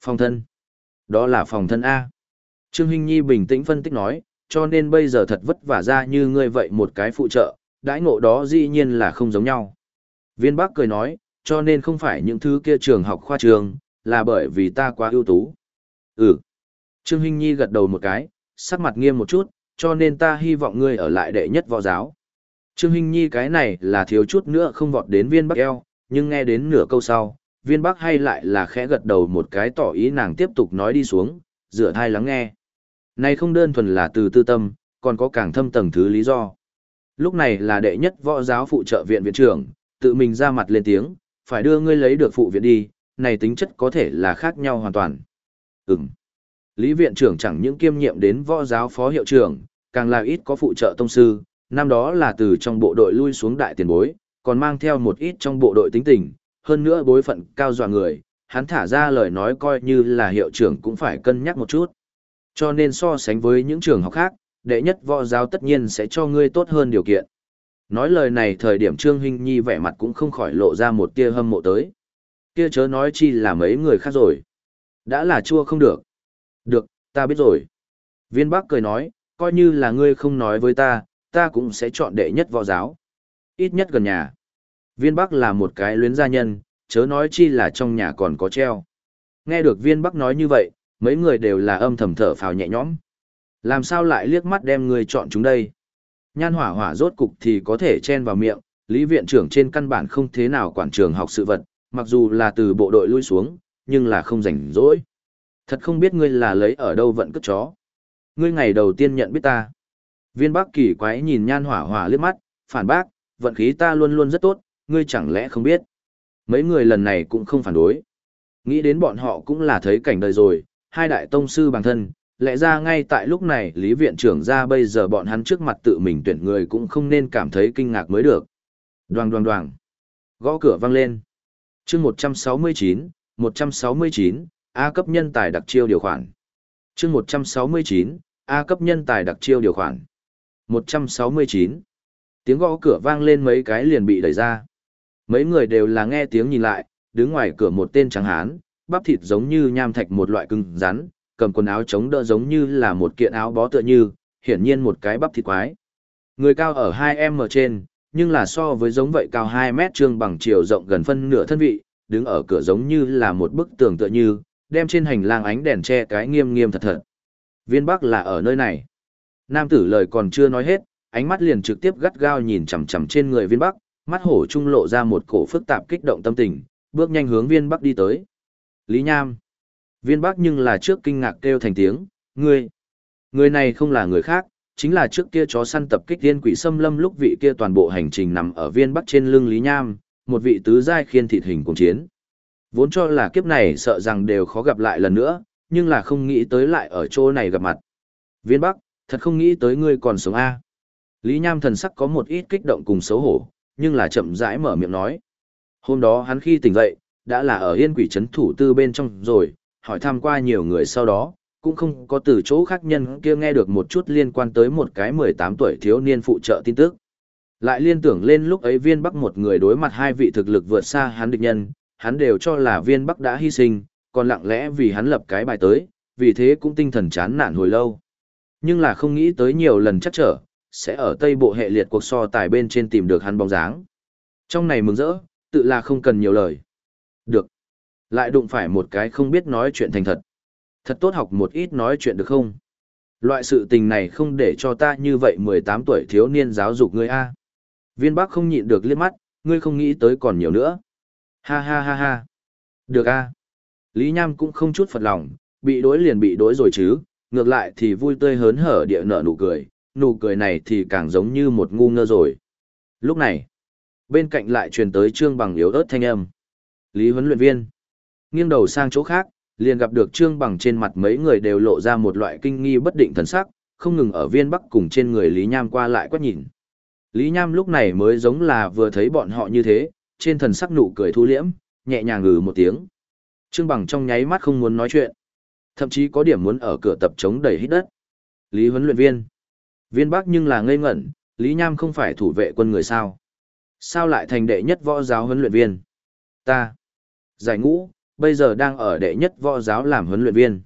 Phòng thân. Đó là phòng thân A. Trương Hinh Nhi bình tĩnh phân tích nói, cho nên bây giờ thật vất vả ra như ngươi vậy một cái phụ trợ, đãi ngộ đó dĩ nhiên là không giống nhau. Viên Bắc cười nói, cho nên không phải những thứ kia trường học khoa trường, là bởi vì ta quá ưu tú. Ừ. Trương Hinh Nhi gật đầu một cái, sắc mặt nghiêm một chút, cho nên ta hy vọng ngươi ở lại đệ nhất võ giáo. Trương Hinh Nhi cái này là thiếu chút nữa không vọt đến viên bắc eo, nhưng nghe đến nửa câu sau, viên bắc hay lại là khẽ gật đầu một cái tỏ ý nàng tiếp tục nói đi xuống, rửa thai lắng nghe. Này không đơn thuần là từ tư tâm, còn có càng thâm tầng thứ lý do. Lúc này là đệ nhất võ giáo phụ trợ viện viện trưởng, tự mình ra mặt lên tiếng, phải đưa ngươi lấy được phụ viện đi, này tính chất có thể là khác nhau hoàn toàn. Ừm. Lý viện trưởng chẳng những kiêm nhiệm đến võ giáo phó hiệu trưởng, càng là ít có phụ trợ tông sư, năm đó là từ trong bộ đội lui xuống đại tiền bối, còn mang theo một ít trong bộ đội tính tình, hơn nữa bối phận cao dọa người, hắn thả ra lời nói coi như là hiệu trưởng cũng phải cân nhắc một chút. Cho nên so sánh với những trường học khác, đệ nhất võ giáo tất nhiên sẽ cho ngươi tốt hơn điều kiện. Nói lời này thời điểm Trương Hinh Nhi vẻ mặt cũng không khỏi lộ ra một tia hâm mộ tới. Kia chớ nói chi là mấy người khác rồi. Đã là chua không được. Được, ta biết rồi. Viên Bắc cười nói, coi như là ngươi không nói với ta, ta cũng sẽ chọn đệ nhất võ giáo. Ít nhất gần nhà. Viên Bắc là một cái luyến gia nhân, chớ nói chi là trong nhà còn có treo. Nghe được viên Bắc nói như vậy, mấy người đều là âm thầm thở phào nhẹ nhõm. Làm sao lại liếc mắt đem người chọn chúng đây? Nhan hỏa hỏa rốt cục thì có thể chen vào miệng, lý viện trưởng trên căn bản không thế nào quản trường học sự vật, mặc dù là từ bộ đội lui xuống, nhưng là không rảnh rỗi. Thật không biết ngươi là lấy ở đâu vận cất chó. Ngươi ngày đầu tiên nhận biết ta. Viên bác kỳ quái nhìn nhan hỏa hỏa liếc mắt, phản bác, vận khí ta luôn luôn rất tốt, ngươi chẳng lẽ không biết. Mấy người lần này cũng không phản đối. Nghĩ đến bọn họ cũng là thấy cảnh đời rồi, hai đại tông sư bằng thân, lẽ ra ngay tại lúc này Lý Viện trưởng ra bây giờ bọn hắn trước mặt tự mình tuyển người cũng không nên cảm thấy kinh ngạc mới được. Đoàng đoàng đoàng. Gõ cửa vang lên. chương 169, 169, A cấp nhân tài đặc chiêu điều khoản. chương 169, A cấp nhân tài đặc chiêu điều khoản. 169. Tiếng gõ cửa vang lên mấy cái liền bị đẩy ra. Mấy người đều là nghe tiếng nhìn lại, đứng ngoài cửa một tên trắng hán, bắp thịt giống như nham thạch một loại cứng rắn, cầm quần áo chống đỡ giống như là một kiện áo bó tựa như, hiển nhiên một cái bắp thịt quái. Người cao ở 2m trên, nhưng là so với giống vậy cao 2 mét trương bằng chiều rộng gần phân nửa thân vị, đứng ở cửa giống như là một bức tường tựa như, đem trên hành lang ánh đèn che cái nghiêm nghiêm thật thật. Viên Bắc là ở nơi này. Nam tử lời còn chưa nói hết, ánh mắt liền trực tiếp gắt gao nhìn chằm chằm trên người Viên Bắc, mắt hổ trung lộ ra một cổ phức tạp kích động tâm tình, bước nhanh hướng Viên Bắc đi tới. Lý Nham. Viên Bắc nhưng là trước kinh ngạc kêu thành tiếng, ngươi. Người này không là người khác, chính là trước kia chó săn tập kích tiên quỷ xâm lâm lúc vị kia toàn bộ hành trình nằm ở viên bắc trên lưng Lý Nham, một vị tứ giai khiên thịt hình cùng chiến. Vốn cho là kiếp này sợ rằng đều khó gặp lại lần nữa, nhưng là không nghĩ tới lại ở chỗ này gặp mặt. Viên Bắc, thật không nghĩ tới ngươi còn sống A. Lý Nham thần sắc có một ít kích động cùng xấu hổ, nhưng là chậm rãi mở miệng nói. Hôm đó hắn khi tỉnh dậy, đã là ở yên quỷ trấn thủ tư bên trong rồi, hỏi thăm qua nhiều người sau đó, cũng không có từ chỗ khác nhân kia nghe được một chút liên quan tới một cái 18 tuổi thiếu niên phụ trợ tin tức. Lại liên tưởng lên lúc ấy viên bắc một người đối mặt hai vị thực lực vượt xa hắn địch nhân, hắn đều cho là viên bắc đã hy sinh, còn lặng lẽ vì hắn lập cái bài tới, vì thế cũng tinh thần chán nản hồi lâu. Nhưng là không nghĩ tới nhiều lần chắc trở, sẽ ở tây bộ hệ liệt cuộc so tài bên trên tìm được hắn bóng dáng. Trong này mừng rỡ, tự là không cần nhiều lời. Được. Lại đụng phải một cái không biết nói chuyện thành thật. Thật tốt học một ít nói chuyện được không? Loại sự tình này không để cho ta như vậy 18 tuổi thiếu niên giáo dục ngươi a. Viên Bắc không nhịn được liếc mắt, ngươi không nghĩ tới còn nhiều nữa. Ha ha ha ha. Được a. Lý Nham cũng không chút phật lòng, bị đối liền bị đối rồi chứ, ngược lại thì vui tươi hớn hở địa nở nụ cười, nụ cười này thì càng giống như một ngu ngơ rồi. Lúc này, bên cạnh lại truyền tới trương bằng yếu ớt thanh âm. Lý huấn luyện viên, nghiêng đầu sang chỗ khác, liền gặp được trương bằng trên mặt mấy người đều lộ ra một loại kinh nghi bất định thần sắc, không ngừng ở viên bắc cùng trên người Lý Nham qua lại quét nhìn. Lý Nham lúc này mới giống là vừa thấy bọn họ như thế, trên thần sắc nụ cười thu liễm, nhẹ nhàng ngừ một tiếng. Trương bằng trong nháy mắt không muốn nói chuyện. Thậm chí có điểm muốn ở cửa tập chống đẩy hít đất. Lý huấn luyện viên. Viên Bắc nhưng là ngây ngẩn, Lý Nham không phải thủ vệ quân người sao. Sao lại thành đệ nhất võ giáo huấn luyện viên? Ta. Giải ngũ, bây giờ đang ở đệ nhất võ giáo làm huấn luyện viên.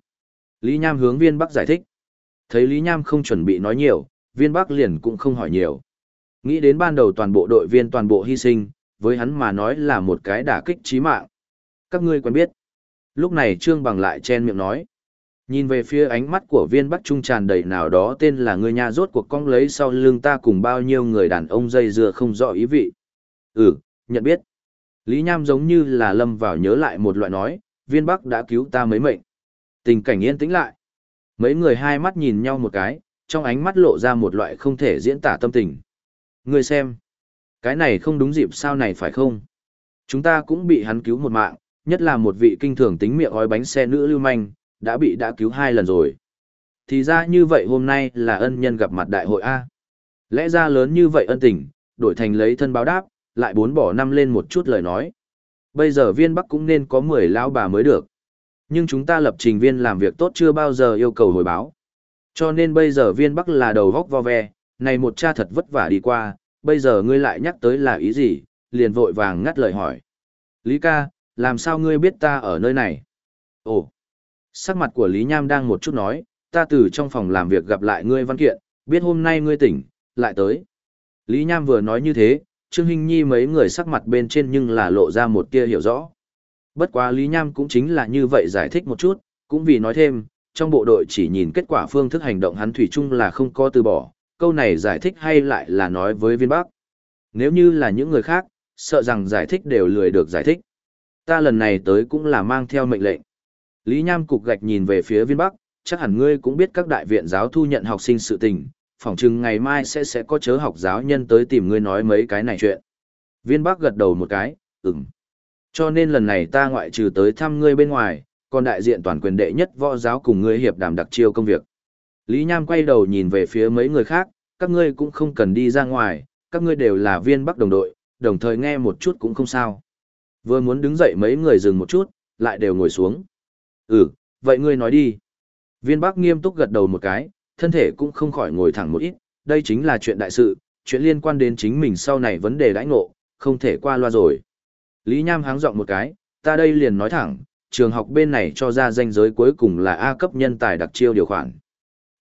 Lý Nham hướng viên Bắc giải thích. Thấy Lý Nham không chuẩn bị nói nhiều, viên Bắc liền cũng không hỏi nhiều. Nghĩ đến ban đầu toàn bộ đội viên toàn bộ hy sinh, với hắn mà nói là một cái đả kích chí mạng. Các ngươi quen biết. Lúc này Trương Bằng lại chen miệng nói. Nhìn về phía ánh mắt của viên bắc trung tràn đầy nào đó tên là người nhà rốt cuộc cong lấy sau lưng ta cùng bao nhiêu người đàn ông dây dưa không rõ ý vị. Ừ, nhận biết. Lý Nham giống như là lâm vào nhớ lại một loại nói, viên bắc đã cứu ta mấy mệnh. Tình cảnh yên tĩnh lại. Mấy người hai mắt nhìn nhau một cái, trong ánh mắt lộ ra một loại không thể diễn tả tâm tình. Ngươi xem, cái này không đúng dịp sao này phải không? Chúng ta cũng bị hắn cứu một mạng, nhất là một vị kinh thường tính miệng ói bánh xe nữ lưu manh, đã bị đã cứu hai lần rồi. Thì ra như vậy hôm nay là ân nhân gặp mặt đại hội A. Lẽ ra lớn như vậy ân tình, đổi thành lấy thân báo đáp, lại bốn bỏ năm lên một chút lời nói. Bây giờ viên bắc cũng nên có 10 lão bà mới được. Nhưng chúng ta lập trình viên làm việc tốt chưa bao giờ yêu cầu hồi báo. Cho nên bây giờ viên bắc là đầu góc vo ve, này một cha thật vất vả đi qua, bây giờ ngươi lại nhắc tới là ý gì, liền vội vàng ngắt lời hỏi. Lý ca, làm sao ngươi biết ta ở nơi này? Ồ, Sắc mặt của Lý Nham đang một chút nói, ta từ trong phòng làm việc gặp lại ngươi văn kiện, biết hôm nay ngươi tỉnh, lại tới. Lý Nham vừa nói như thế, Trương Hinh Nhi mấy người sắc mặt bên trên nhưng là lộ ra một tia hiểu rõ. Bất quá Lý Nham cũng chính là như vậy giải thích một chút, cũng vì nói thêm, trong bộ đội chỉ nhìn kết quả phương thức hành động hắn thủy chung là không có từ bỏ, câu này giải thích hay lại là nói với viên bắc. Nếu như là những người khác, sợ rằng giải thích đều lười được giải thích. Ta lần này tới cũng là mang theo mệnh lệnh. Lý Nham cục gạch nhìn về phía viên bắc, chắc hẳn ngươi cũng biết các đại viện giáo thu nhận học sinh sự tình, phỏng chừng ngày mai sẽ sẽ có chớ học giáo nhân tới tìm ngươi nói mấy cái này chuyện. Viên bắc gật đầu một cái, ừm. Cho nên lần này ta ngoại trừ tới thăm ngươi bên ngoài, còn đại diện toàn quyền đệ nhất võ giáo cùng ngươi hiệp đàm đặc chiêu công việc. Lý Nham quay đầu nhìn về phía mấy người khác, các ngươi cũng không cần đi ra ngoài, các ngươi đều là viên bắc đồng đội, đồng thời nghe một chút cũng không sao. Vừa muốn đứng dậy mấy người dừng một chút, lại đều ngồi xuống. Ừ, vậy ngươi nói đi. Viên Bắc nghiêm túc gật đầu một cái, thân thể cũng không khỏi ngồi thẳng một ít, đây chính là chuyện đại sự, chuyện liên quan đến chính mình sau này vấn đề đãi ngộ, không thể qua loa rồi. Lý Nham háng giọng một cái, ta đây liền nói thẳng, trường học bên này cho ra danh giới cuối cùng là A cấp nhân tài đặc chiêu điều khoản.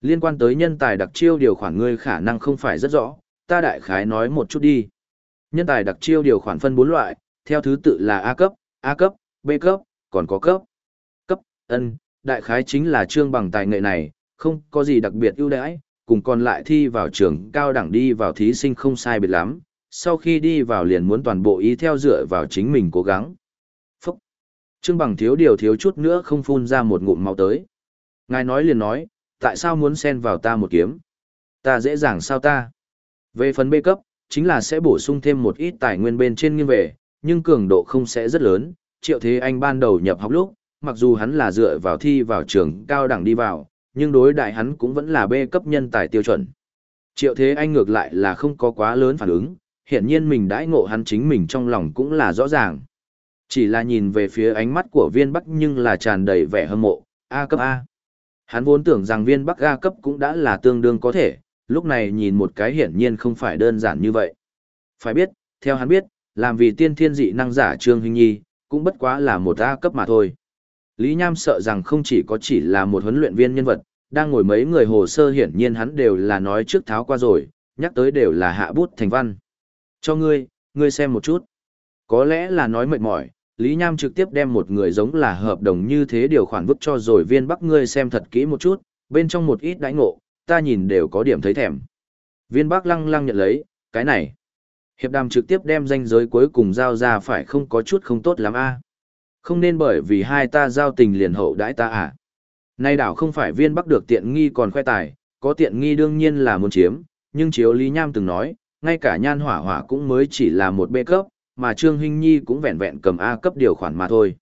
Liên quan tới nhân tài đặc chiêu điều khoản ngươi khả năng không phải rất rõ, ta đại khái nói một chút đi. Nhân tài đặc chiêu điều khoản phân bốn loại, theo thứ tự là A cấp, A cấp, B cấp, còn có cấp. cấp, Ân, đại khái chính là trương bằng tài nghệ này, không có gì đặc biệt ưu đãi, cùng còn lại thi vào trường cao đẳng đi vào thí sinh không sai biệt lắm, sau khi đi vào liền muốn toàn bộ ý theo dựa vào chính mình cố gắng. Phúc! Trương bằng thiếu điều thiếu chút nữa không phun ra một ngụm máu tới. Ngài nói liền nói, tại sao muốn xen vào ta một kiếm? Ta dễ dàng sao ta? Về phần B cấp, chính là sẽ bổ sung thêm một ít tài nguyên bên trên nghiêng về, nhưng cường độ không sẽ rất lớn. Triệu Thế Anh ban đầu nhập học lúc, mặc dù hắn là dựa vào thi vào trường cao đẳng đi vào, nhưng đối đại hắn cũng vẫn là B cấp nhân tài tiêu chuẩn. Triệu Thế Anh ngược lại là không có quá lớn phản ứng, hiện nhiên mình đãi ngộ hắn chính mình trong lòng cũng là rõ ràng. Chỉ là nhìn về phía ánh mắt của viên Bắc nhưng là tràn đầy vẻ hâm mộ, A cấp A. Hắn vốn tưởng rằng viên Bắc ga cấp cũng đã là tương đương có thể, lúc này nhìn một cái hiển nhiên không phải đơn giản như vậy. Phải biết, theo hắn biết, làm vì tiên thiên dị năng giả Trương Hình Nhi, cũng bất quá là một A cấp mà thôi. Lý Nham sợ rằng không chỉ có chỉ là một huấn luyện viên nhân vật, đang ngồi mấy người hồ sơ hiển nhiên hắn đều là nói trước tháo qua rồi, nhắc tới đều là hạ bút thành văn. Cho ngươi, ngươi xem một chút. Có lẽ là nói mệt mỏi, Lý Nham trực tiếp đem một người giống là hợp đồng như thế điều khoản vứt cho rồi viên bắc ngươi xem thật kỹ một chút, bên trong một ít đãi ngộ, ta nhìn đều có điểm thấy thèm. Viên Bắc lăng lăng nhận lấy, cái này. Hiệp đàm trực tiếp đem danh giới cuối cùng giao ra phải không có chút không tốt lắm a Không nên bởi vì hai ta giao tình liền hậu đãi ta à. Nay đảo không phải viên Bắc được tiện nghi còn khoe tài, có tiện nghi đương nhiên là muốn chiếm, nhưng chiếu Lý Nham từng nói, ngay cả nhan hỏa hỏa cũng mới chỉ là một bê cấp, mà Trương Hinh Nhi cũng vẹn vẹn cầm A cấp điều khoản mà thôi.